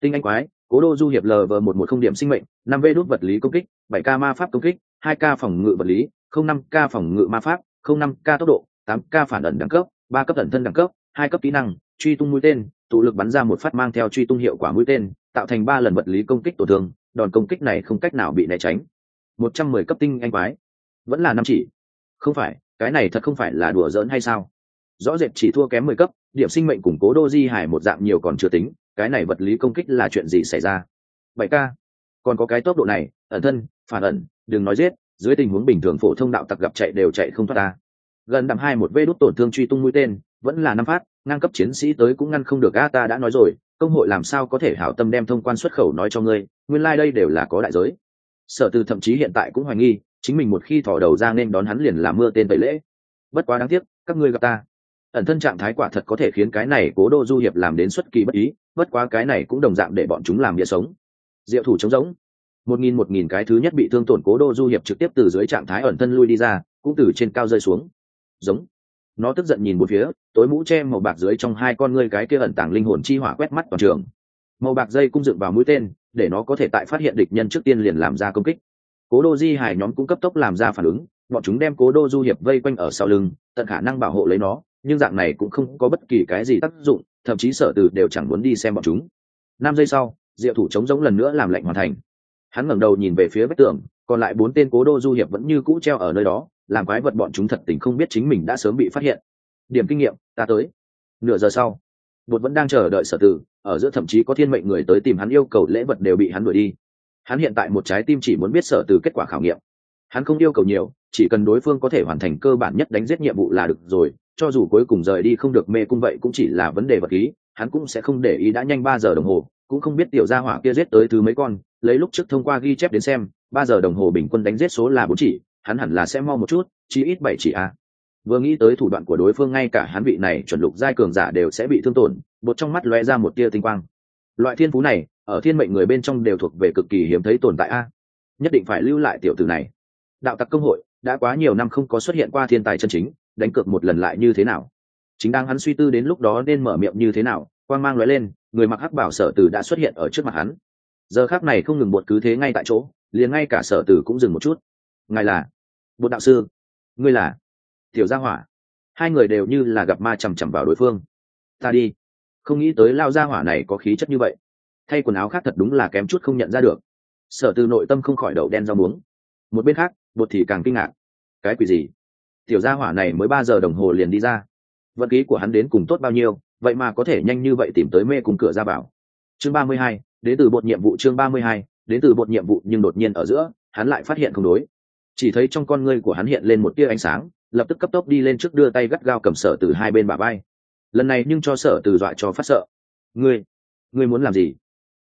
Tinh anh quái, cố đô du hiệp lv một một không điểm sinh mệnh, năm v đốt vật lý công kích, bảy k ma pháp công kích, hai k phòng ngự vật lý, không năm k phòng ngự ma pháp, không năm k tốc độ tám k phản ẩn đẳng cấp, ba cấp ẩn thân đẳng cấp, hai cấp kỹ năng, truy tung mũi tên, tụ lực bắn ra một phát mang theo truy tung hiệu quả mũi tên, tạo thành ba lần vật lý công kích tổn thương, đòn công kích này không cách nào bị né tránh. Một trăm mười cấp tinh anh quái. Vẫn là năm chỉ. Không phải, cái này thật không phải là đùa giỡn hay sao? Rõ rệt chỉ thua kém mười cấp, điểm sinh mệnh củng cố đô di hải một dạng nhiều còn chưa tính, cái này vật lý công kích là chuyện gì xảy ra? Bảy k còn có cái tốc độ này, ẩn thân, phản ẩn, đừng nói giết, dưới tình huống bình thường phổ thông đạo tặc gặp chạy đều chạy không thoát ta gần đằng hai một vê đốt tổn thương truy tung mũi tên, vẫn là năm phát, ngang cấp chiến sĩ tới cũng ngăn không được, a, ta đã nói rồi, công hội làm sao có thể hảo tâm đem thông quan xuất khẩu nói cho ngươi, nguyên lai、like、đây đều là có đại giới. Sở từ thậm chí hiện tại cũng hoài nghi, chính mình một khi thỏ đầu ra nên đón hắn liền làm mưa tên tẩy lễ. Bất quá đáng tiếc, các ngươi gặp ta. Ẩn thân trạng thái quả thật có thể khiến cái này cố đô du hiệp làm đến xuất kỳ bất ý, bất quá cái này cũng đồng dạng để bọn chúng làm địa sống. Diệu thủ chống giống một nghìn một nghìn cái thứ nhất bị thương tổn cố đô du hiệp trực tiếp từ dưới trạng thái ẩn thân lui đi ra, cũng từ trên cao rơi xuống giống. Nó tức giận nhìn một phía, tối mũ che màu bạc dưới trong hai con ngươi cái kia ẩn tàng linh hồn chi hỏa quét mắt toàn trường. Màu bạc dây cung dựng vào mũi tên, để nó có thể tại phát hiện địch nhân trước tiên liền làm ra công kích. Cố đô di hải nhóm cũng cấp tốc làm ra phản ứng, bọn chúng đem cố đô du hiệp vây quanh ở sau lưng, tận khả năng bảo hộ lấy nó, nhưng dạng này cũng không có bất kỳ cái gì tác dụng, thậm chí sở từ đều chẳng muốn đi xem bọn chúng. Năm giây sau, diệu thủ chống giống lần nữa làm lệnh hoàn thành. Hắn ngẩng đầu nhìn về phía vách tường, còn lại bốn tên cố đô du hiệp vẫn như cũ treo ở nơi đó làm quái vật bọn chúng thật tình không biết chính mình đã sớm bị phát hiện. Điểm kinh nghiệm ta tới. Nửa giờ sau bột vẫn đang chờ đợi sở tử ở giữa thậm chí có thiên mệnh người tới tìm hắn yêu cầu lễ vật đều bị hắn đuổi đi. Hắn hiện tại một trái tim chỉ muốn biết sở từ kết quả khảo nghiệm. Hắn không yêu cầu nhiều chỉ cần đối phương có thể hoàn thành cơ bản nhất đánh giết nhiệm vụ là được rồi cho dù cuối cùng rời đi không được mê cung vậy cũng chỉ là vấn đề vật lý, hắn cũng sẽ không để ý đã nhanh ba giờ đồng hồ cũng không biết tiểu gia hỏa kia giết tới thứ mấy con lấy lúc trước thông qua ghi chép đến xem ba giờ đồng hồ bình quân đánh giết số là bốn chỉ hắn hẳn là sẽ mau một chút chi ít bảy chỉ a. Vừa nghĩ tới thủ đoạn của đối phương ngay cả hắn vị này chuẩn lục giai cường giả đều sẽ bị thương tổn, bột trong mắt lóe ra một tia tinh quang. Loại thiên phú này, ở thiên mệnh người bên trong đều thuộc về cực kỳ hiếm thấy tồn tại a. Nhất định phải lưu lại tiểu tử này. Đạo tặc công hội, đã quá nhiều năm không có xuất hiện qua thiên tài chân chính, đánh cược một lần lại như thế nào? Chính đang hắn suy tư đến lúc đó nên mở miệng như thế nào, quang mang lóe lên, người mặc hắc bảo sở tử đã xuất hiện ở trước mặt hắn. Giờ khác này không ngừng bột cứ thế ngay tại chỗ, liền ngay cả sở tử cũng dừng một chút. Ngài là bột đạo sư, ngươi là tiểu gia hỏa. Hai người đều như là gặp ma chằm chằm vào đối phương. Ta đi. Không nghĩ tới lao gia hỏa này có khí chất như vậy. Thay quần áo khác thật đúng là kém chút không nhận ra được. Sở từ nội tâm không khỏi đậu đen rau muống. Một bên khác bột thì càng kinh ngạc. Cái quỷ gì? Tiểu gia hỏa này mới ba giờ đồng hồ liền đi ra. Vận khí của hắn đến cùng tốt bao nhiêu, vậy mà có thể nhanh như vậy tìm tới mê cùng cửa ra bảo chương ba mươi hai, đến từ bột nhiệm vụ chương ba mươi hai, đến từ bột nhiệm vụ nhưng đột nhiên ở giữa, hắn lại phát hiện không đối chỉ thấy trong con ngươi của hắn hiện lên một tia ánh sáng, lập tức cấp tốc đi lên trước đưa tay gắt gao cầm sở từ hai bên bà bay lần này nhưng cho sở từ dọa cho phát sợ. Ngươi ngươi muốn làm gì?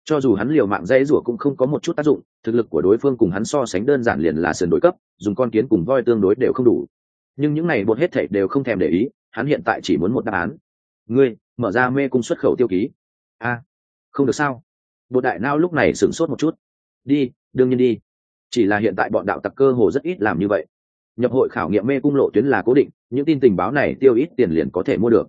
Cho dù hắn liều mạng dãy rủa cũng không có một chút tác dụng, thực lực của đối phương cùng hắn so sánh đơn giản liền là sườn đối cấp, dùng con kiến cùng voi tương đối đều không đủ. Nhưng những này bột hết thảy đều không thèm để ý, hắn hiện tại chỉ muốn một đáp án. Ngươi, mở ra mê cung xuất khẩu tiêu ký. A, không được sao? Bột đại nao lúc này sửng sốt một chút. Đi, đương nhiên đi chỉ là hiện tại bọn đạo tặc cơ hồ rất ít làm như vậy. Nhập hội khảo nghiệm mê cung lộ tuyến là cố định, những tin tình báo này tiêu ít tiền liền có thể mua được.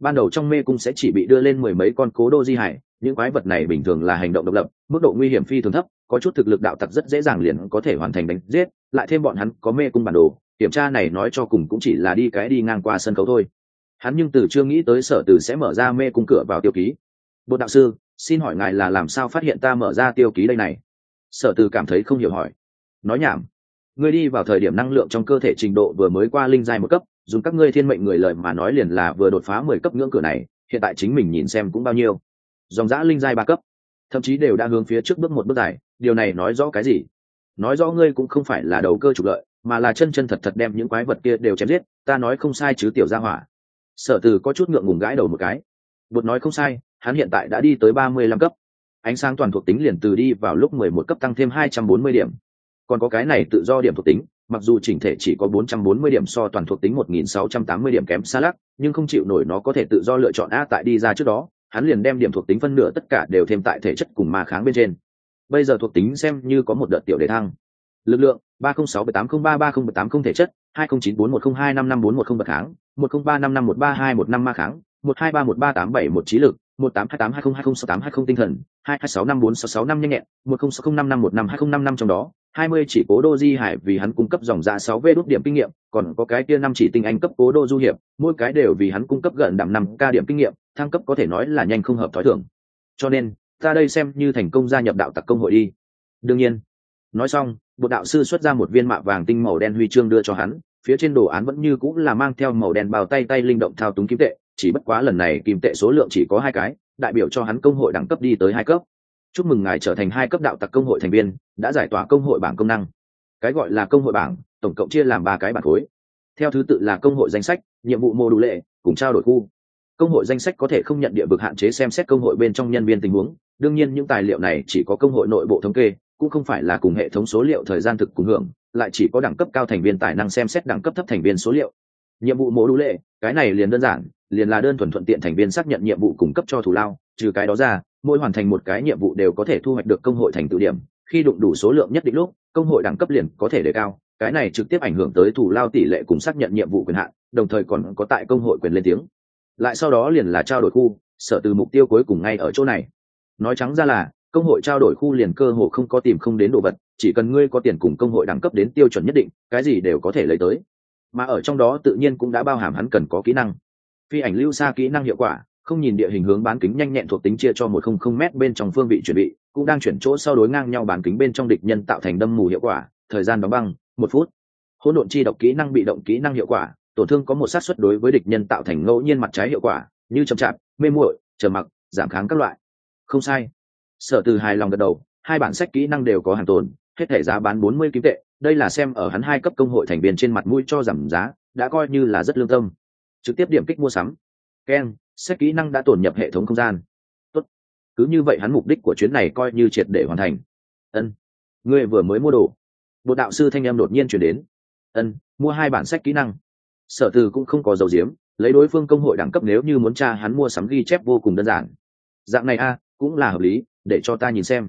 Ban đầu trong mê cung sẽ chỉ bị đưa lên mười mấy con cố đô di hải, những quái vật này bình thường là hành động độc lập, mức độ nguy hiểm phi thường thấp, có chút thực lực đạo tặc rất dễ dàng liền có thể hoàn thành đánh giết, lại thêm bọn hắn có mê cung bản đồ, kiểm tra này nói cho cùng cũng chỉ là đi cái đi ngang qua sân khấu thôi. Hắn nhưng từ chưa nghĩ tới sở từ sẽ mở ra mê cung cửa vào tiêu ký. Bột đạo sư, xin hỏi ngài là làm sao phát hiện ta mở ra tiêu ký đây này? Sở từ cảm thấy không hiểu hỏi nói nhảm. Ngươi đi vào thời điểm năng lượng trong cơ thể trình độ vừa mới qua linh giai một cấp, dùng các ngươi thiên mệnh người lời mà nói liền là vừa đột phá mười cấp ngưỡng cửa này, hiện tại chính mình nhìn xem cũng bao nhiêu. Dòng giã linh giai ba cấp. Thậm chí đều đã hướng phía trước bước một bước dài, điều này nói rõ cái gì? Nói rõ ngươi cũng không phải là đầu cơ trục lợi, mà là chân chân thật thật đem những quái vật kia đều chém giết, ta nói không sai chứ tiểu gia hỏa. Sở từ có chút ngượng ngùng gãi đầu một cái. Bột nói không sai, hắn hiện tại đã đi tới ba mươi lăm cấp. Ánh sáng toàn thuộc tính liền từ đi vào lúc mười một cấp tăng thêm hai trăm bốn mươi điểm còn có cái này tự do điểm thuộc tính mặc dù chỉnh thể chỉ có 440 điểm so toàn thuộc tính 1680 điểm kém xa lắc, nhưng không chịu nổi nó có thể tự do lựa chọn A tại đi ra trước đó, hắn liền đem điểm thuộc tính phân nửa tất cả đều thêm tại thể chất cùng ma kháng bên trên. Bây giờ thuộc tính xem như có một đợt tiểu đề thăng. Lực lượng 30678033080 thể chất, 209410255410 bậc kháng, 1035513215 ma kháng, một hai ba một ba tám bảy một trí lực một tám hai tám hai không hai không sáu tám hai không tinh thần hai hai sáu năm bốn sáu sáu năm nhanh nhẹn một không sáu không năm năm một năm hai không năm năm trong đó hai mươi chỉ cố đô di hải vì hắn cung cấp dòng ra sáu v đốt điểm kinh nghiệm, còn có cái kia năm chỉ tinh anh cấp cố đô du hiệp, mỗi cái đều vì hắn cung cấp gần đạm năm ca điểm kinh nghiệm, thăng cấp có thể nói là nhanh không hợp thói thường. Cho nên, ta đây xem như thành công gia nhập đạo tặc công hội đi. Đương nhiên, nói xong, bộ đạo sư xuất ra một viên mạ vàng tinh màu đen huy chương đưa cho hắn, phía trên đồ án vẫn như cũng là mang theo màu đen bao tay tay linh động thao túng kim tệ, chỉ bất quá lần này kim tệ số lượng chỉ có hai cái, đại biểu cho hắn công hội đẳng cấp đi tới hai cấp chúc mừng ngài trở thành hai cấp đạo tặc công hội thành viên, đã giải tỏa công hội bảng công năng. Cái gọi là công hội bảng, tổng cộng chia làm ba cái bản khối. Theo thứ tự là công hội danh sách, nhiệm vụ mô đủ lệ, cùng trao đổi khu. Công hội danh sách có thể không nhận địa vực hạn chế xem xét công hội bên trong nhân viên tình huống, đương nhiên những tài liệu này chỉ có công hội nội bộ thống kê, cũng không phải là cùng hệ thống số liệu thời gian thực cùng hưởng, lại chỉ có đẳng cấp cao thành viên tài năng xem xét đẳng cấp thấp thành viên số liệu. Nhiệm vụ mô đủ lệ, cái này liền đơn giản, liền là đơn thuần thuận tiện thành viên xác nhận nhiệm vụ cung cấp cho thủ lao, trừ cái đó ra mỗi hoàn thành một cái nhiệm vụ đều có thể thu hoạch được công hội thành tựu điểm, khi đụng đủ số lượng nhất định lúc, công hội đẳng cấp liền có thể đề cao, cái này trực tiếp ảnh hưởng tới thủ lao tỷ lệ cùng xác nhận nhiệm vụ quyền hạn, đồng thời còn có tại công hội quyền lên tiếng. Lại sau đó liền là trao đổi khu, sở từ mục tiêu cuối cùng ngay ở chỗ này. Nói trắng ra là, công hội trao đổi khu liền cơ hồ không có tìm không đến đồ vật, chỉ cần ngươi có tiền cùng công hội đẳng cấp đến tiêu chuẩn nhất định, cái gì đều có thể lấy tới. Mà ở trong đó tự nhiên cũng đã bao hàm hắn cần có kỹ năng. Phi ảnh lưu xa kỹ năng hiệu quả không nhìn địa hình hướng bán kính nhanh nhẹn thuộc tính chia cho một không không m bên trong phương vị chuẩn bị, cũng đang chuyển chỗ sau đối ngang nhau bán kính bên trong địch nhân tạo thành đâm mù hiệu quả, thời gian đóng băng, một phút. Hỗn độn chi độc kỹ năng bị động kỹ năng hiệu quả, tổn thương có một sát suất đối với địch nhân tạo thành ngẫu nhiên mặt trái hiệu quả, như chậm chạp, mê muội, trầm mặc, giảm kháng các loại. Không sai. Sở từ hài lòng gật đầu, hai bản sách kỹ năng đều có hàng tồn, hết thể giá bán bốn mươi kim tệ, đây là xem ở hắn hai cấp công hội thành viên trên mặt mũi cho giảm giá, đã coi như là rất lương tâm. Trực tiếp điểm kích mua sắm. Ken xét kỹ năng đã tổn nhập hệ thống không gian. Tốt. cứ như vậy hắn mục đích của chuyến này coi như triệt để hoàn thành. Ân. Ngươi vừa mới mua đồ. Bộ đạo sư thanh em đột nhiên chuyển đến. Ân, mua hai bản sách kỹ năng. Sở từ cũng không có dầu diếm, lấy đối phương công hội đẳng cấp nếu như muốn tra hắn mua sắm ghi chép vô cùng đơn giản. Dạng này a, cũng là hợp lý, để cho ta nhìn xem.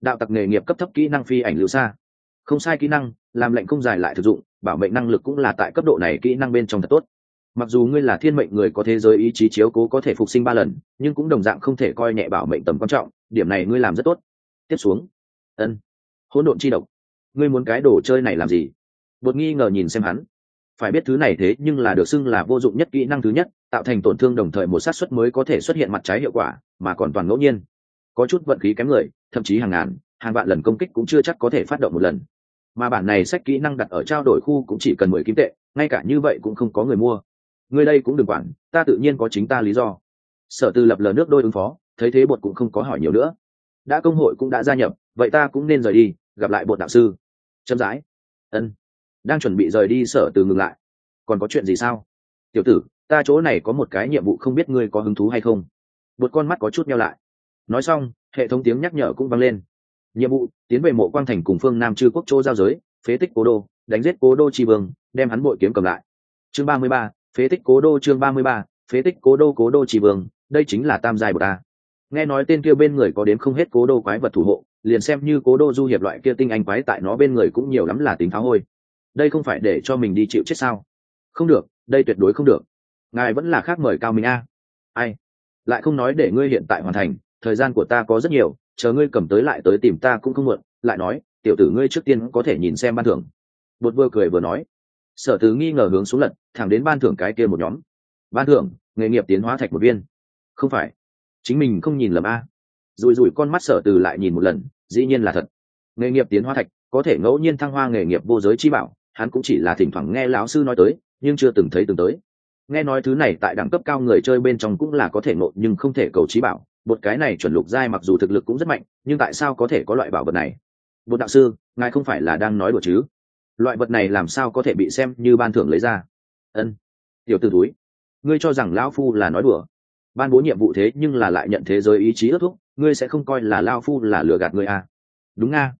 Đạo tặc nghề nghiệp cấp thấp kỹ năng phi ảnh lưu xa. Không sai kỹ năng, làm lệnh không dài lại thực dụng, bảo mệnh năng lực cũng là tại cấp độ này kỹ năng bên trong thật tốt mặc dù ngươi là thiên mệnh người có thế giới ý chí chiếu cố có thể phục sinh ba lần, nhưng cũng đồng dạng không thể coi nhẹ bảo mệnh tầm quan trọng, điểm này ngươi làm rất tốt. Tiếp xuống. Ân. Hỗn độn chi độc. Ngươi muốn cái đồ chơi này làm gì? Bột nghi ngờ nhìn xem hắn. Phải biết thứ này thế nhưng là được xưng là vô dụng nhất kỹ năng thứ nhất, tạo thành tổn thương đồng thời một sát xuất mới có thể xuất hiện mặt trái hiệu quả, mà còn toàn ngẫu nhiên. Có chút vận khí kém người, thậm chí hàng ngàn, hàng vạn lần công kích cũng chưa chắc có thể phát động một lần. Mà bản này sách kỹ năng đặt ở trao đổi khu cũng chỉ cần mười kim tệ, ngay cả như vậy cũng không có người mua ngươi đây cũng đừng quản, ta tự nhiên có chính ta lý do. Sở tư lập lờ nước đôi ứng phó, thấy thế bột cũng không có hỏi nhiều nữa. Đã công hội cũng đã gia nhập, vậy ta cũng nên rời đi, gặp lại bột đạo sư. Chậm rãi. Ân. Đang chuẩn bị rời đi, sở từ ngừng lại. Còn có chuyện gì sao? Tiểu tử, ta chỗ này có một cái nhiệm vụ không biết ngươi có hứng thú hay không. Bột con mắt có chút nhau lại. Nói xong, hệ thống tiếng nhắc nhở cũng vang lên. Nhiệm vụ, tiến về mộ quang thành cùng phương nam chư quốc châu giao giới, phế tích cố đô, đánh giết cố đô tri vương, đem hắn bội kiếm cầm lại. Chương ba mươi ba phế tích cố đô chương ba mươi ba, phế tích cố đô cố đô chỉ vương, đây chính là tam giai của ta nghe nói tên kia bên người có đến không hết cố đô quái vật thủ hộ, liền xem như cố đô du hiệp loại kia tinh anh quái tại nó bên người cũng nhiều lắm là tính phá hôi. Đây không phải để cho mình đi chịu chết sao? Không được, đây tuyệt đối không được. Ngài vẫn là khác mời cao minh a. Ai? Lại không nói để ngươi hiện tại hoàn thành, thời gian của ta có rất nhiều, chờ ngươi cầm tới lại tới tìm ta cũng không muộn, lại nói, tiểu tử ngươi trước tiên có thể nhìn xem ban thưởng. Bột vừa cười vừa nói sở tứ nghi ngờ hướng xuống lật, thẳng đến ban thưởng cái kia một nhóm. Ban thưởng, nghề nghiệp tiến hóa thạch một viên. Không phải. Chính mình không nhìn lầm a. Rùi rùi con mắt sở từ lại nhìn một lần, dĩ nhiên là thật. Nghề nghiệp tiến hóa thạch, có thể ngẫu nhiên thăng hoa nghề nghiệp vô giới chi bảo, hắn cũng chỉ là thỉnh thoảng nghe lão sư nói tới, nhưng chưa từng thấy từng tới. Nghe nói thứ này tại đẳng cấp cao người chơi bên trong cũng là có thể ngộ, nhưng không thể cầu trí bảo. Một cái này chuẩn lục giai mặc dù thực lực cũng rất mạnh, nhưng tại sao có thể có loại bảo vật này? Một đạo sư, ngài không phải là đang nói đùa chứ? Loại vật này làm sao có thể bị xem như ban thưởng lấy ra? Ân, tiểu t ử túi ngươi cho rằng lão phu là nói đùa. Ban bố nhiệm vụ thế nhưng là lại nhận thế giới ý chí ước thúc, ngươi sẽ không coi là lao phu là lừa gạt ngươi à. đúng nga.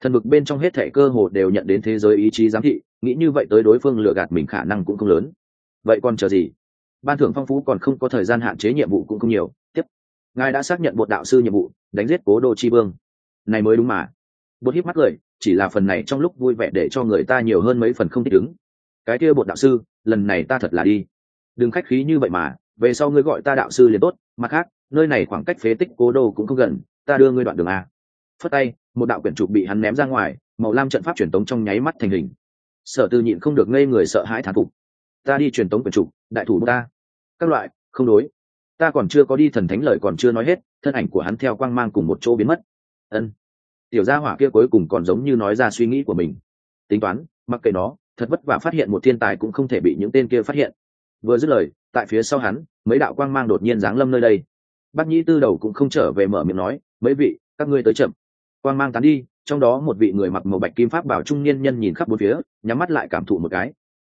Thần vực bên trong hết thẻ cơ hồ đều nhận đến thế giới ý chí giám thị, nghĩ như vậy tới đối phương lừa gạt mình khả năng cũng không lớn. Vậy còn chờ gì? Ban thưởng phong phú còn không có thời gian hạn chế nhiệm vụ cũng không nhiều. Tiếp, ngài đã xác nhận một đạo sư nhiệm vụ, đánh giết cố đô chi vương. Này mới đúng mà bột híp mắt cười, chỉ là phần này trong lúc vui vẻ để cho người ta nhiều hơn mấy phần không thích ứng. Cái kia bột đạo sư, lần này ta thật là đi. Đừng khách khí như vậy mà, về sau ngươi gọi ta đạo sư liền tốt, mặt khác, nơi này khoảng cách phế tích cố đô cũng không gần, ta đưa ngươi đoạn đường a. Phất tay, một đạo quyển trục bị hắn ném ra ngoài, màu lam trận pháp truyền tống trong nháy mắt thành hình. Sở tư nhịn không được ngây người sợ hãi thán phục. Ta đi truyền tống quyển trục, đại thủ ta. Các loại, không đối. Ta còn chưa có đi thần thánh lời còn chưa nói hết, thân ảnh của hắn theo quang mang cùng một chỗ biến mất. Ân tiểu gia hỏa kia cuối cùng còn giống như nói ra suy nghĩ của mình. Tính toán, mặc kệ nó, thật vất vả phát hiện một thiên tài cũng không thể bị những tên kia phát hiện. Vừa dứt lời, tại phía sau hắn, mấy đạo quang mang đột nhiên giáng lâm nơi đây. Bác nhĩ tư đầu cũng không trở về mở miệng nói, mấy vị, các ngươi tới chậm. Quang mang tán đi, trong đó một vị người mặc màu bạch kim pháp bảo trung niên nhân nhìn khắp bốn phía, nhắm mắt lại cảm thụ một cái.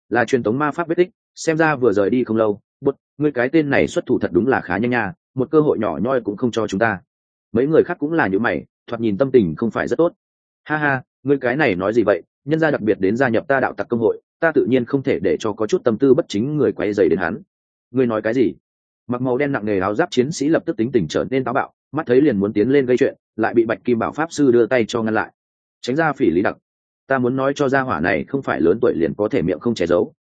Là truyền thống ma pháp vết tích, xem ra vừa rời đi không lâu bút người cái tên này xuất thủ thật đúng là khá nhanh nha, một cơ hội nhỏ nhoi cũng không cho chúng ta. Mấy người khác cũng là như mày thoạt nhìn tâm tình không phải rất tốt. Ha ha, ngươi cái này nói gì vậy? Nhân gia đặc biệt đến gia nhập ta đạo tặc công hội, ta tự nhiên không thể để cho có chút tâm tư bất chính người quay dày đến hắn. Ngươi nói cái gì? Mặc màu đen nặng nề áo giáp chiến sĩ lập tức tính tình trở nên táo bạo, mắt thấy liền muốn tiến lên gây chuyện, lại bị bạch kim bảo pháp sư đưa tay cho ngăn lại. Tránh ra phỉ lý đặc. Ta muốn nói cho gia hỏa này không phải lớn tuổi liền có thể miệng không che giấu.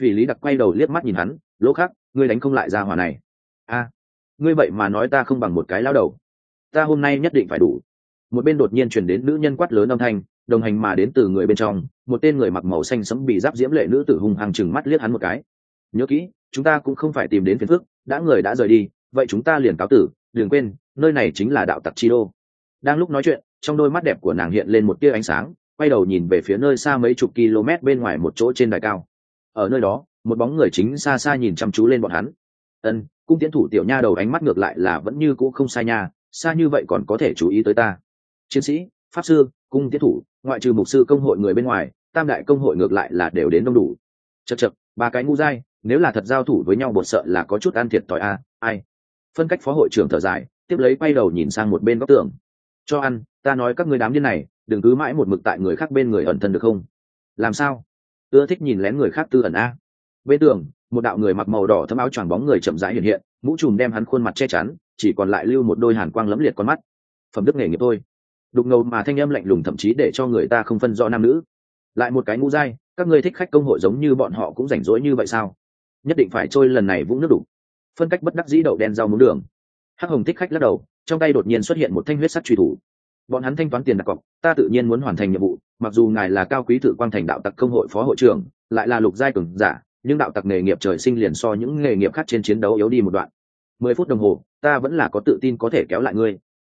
Phỉ lý đặc quay đầu liếc mắt nhìn hắn, lỗ khác ngươi đánh không lại gia hỏa này. A, ngươi vậy mà nói ta không bằng một cái lao đầu. Ta hôm nay nhất định phải đủ một bên đột nhiên chuyển đến nữ nhân quát lớn âm thanh, đồng hành mà đến từ người bên trong, một tên người mặc màu xanh sẫm bị giáp diễm lệ nữ tử hung hăng chừng mắt liếc hắn một cái. Nhớ kỹ, chúng ta cũng không phải tìm đến phiền phức, đã người đã rời đi, vậy chúng ta liền cáo tử, đừng quên, nơi này chính là đạo tặc chi đô. Đang lúc nói chuyện, trong đôi mắt đẹp của nàng hiện lên một tia ánh sáng, quay đầu nhìn về phía nơi xa mấy chục km bên ngoài một chỗ trên đài cao. Ở nơi đó, một bóng người chính xa xa nhìn chăm chú lên bọn hắn. Ân, cung tiến thủ tiểu nha đầu ánh mắt ngược lại là vẫn như cũ không sai nha, xa như vậy còn có thể chú ý tới ta chiến sĩ, pháp sư, cung tiết thủ, ngoại trừ mục sư công hội người bên ngoài, tam đại công hội ngược lại là đều đến đông đủ. Chật chật ba cái ngu dai, nếu là thật giao thủ với nhau bột sợ là có chút ăn thiệt thòi a, ai? Phân cách phó hội trưởng thở dài, tiếp lấy quay đầu nhìn sang một bên góc tường. Cho ăn, ta nói các người đám điên này, đừng cứ mãi một mực tại người khác bên người ẩn thân được không? Làm sao? Ưa thích nhìn lén người khác tư ẩn a. Bên tường, một đạo người mặc màu đỏ thấm áo choàng bóng người chậm rãi hiện hiện, mũ trùm đem hắn khuôn mặt che chắn, chỉ còn lại lưu một đôi hàn quang lẫm liệt con mắt. Phẩm đức nghề nghiệp thôi đục ngầu mà thanh âm lạnh lùng thậm chí để cho người ta không phân rõ nam nữ. Lại một cái ngũ dai, các ngươi thích khách công hội giống như bọn họ cũng rảnh rỗi như vậy sao? Nhất định phải trôi lần này vũng nước đủ. Phân cách bất đắc dĩ đậu đen rau muống đường. Hắc hồng thích khách lắc đầu, trong tay đột nhiên xuất hiện một thanh huyết sắt truy thủ. Bọn hắn thanh toán tiền đặt cọc, ta tự nhiên muốn hoàn thành nhiệm vụ, mặc dù ngài là cao quý tự quang thành đạo tặc công hội phó hội trưởng, lại là lục giai cường giả, nhưng đạo tặc nghề nghiệp trời sinh liền so những nghề nghiệp khác trên chiến đấu yếu đi một đoạn. Mười phút đồng hồ, ta vẫn là có tự tin có thể kéo lại ngươi.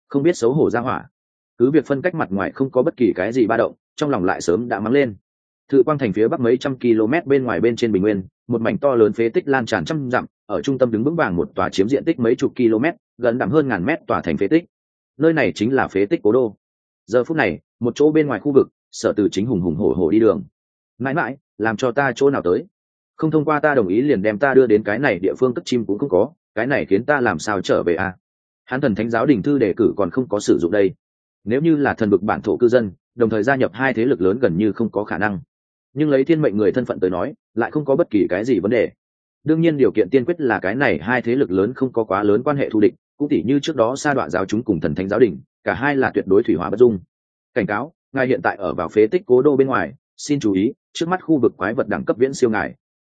Không biết xấu hổ ra hỏa cứ việc phân cách mặt ngoài không có bất kỳ cái gì ba động, trong lòng lại sớm đã mắng lên. Thự quang thành phía bắc mấy trăm km bên ngoài bên trên bình nguyên, một mảnh to lớn phế tích lan tràn trăm dặm, ở trung tâm đứng vững vàng một tòa chiếm diện tích mấy chục km, gần đậm hơn ngàn mét tòa thành phế tích. Nơi này chính là phế tích cố đô. Giờ phút này, một chỗ bên ngoài khu vực, sở từ chính hùng hùng hổ hổ đi đường. Mãi mãi, làm cho ta chỗ nào tới? Không thông qua ta đồng ý liền đem ta đưa đến cái này địa phương cất chim cũng không có, cái này khiến ta làm sao trở về à? hắn thần thánh giáo đình thư đề cử còn không có sử dụng đây nếu như là thần vực bản thổ cư dân, đồng thời gia nhập hai thế lực lớn gần như không có khả năng. Nhưng lấy thiên mệnh người thân phận tới nói, lại không có bất kỳ cái gì vấn đề. Đương nhiên điều kiện tiên quyết là cái này hai thế lực lớn không có quá lớn quan hệ thù địch, cũng tỉ như trước đó sa đoạn giáo chúng cùng thần thánh giáo đình, cả hai là tuyệt đối thủy hóa bất dung. Cảnh cáo, ngài hiện tại ở vào phế tích cố đô bên ngoài, xin chú ý, trước mắt khu vực quái vật đẳng cấp viễn siêu ngài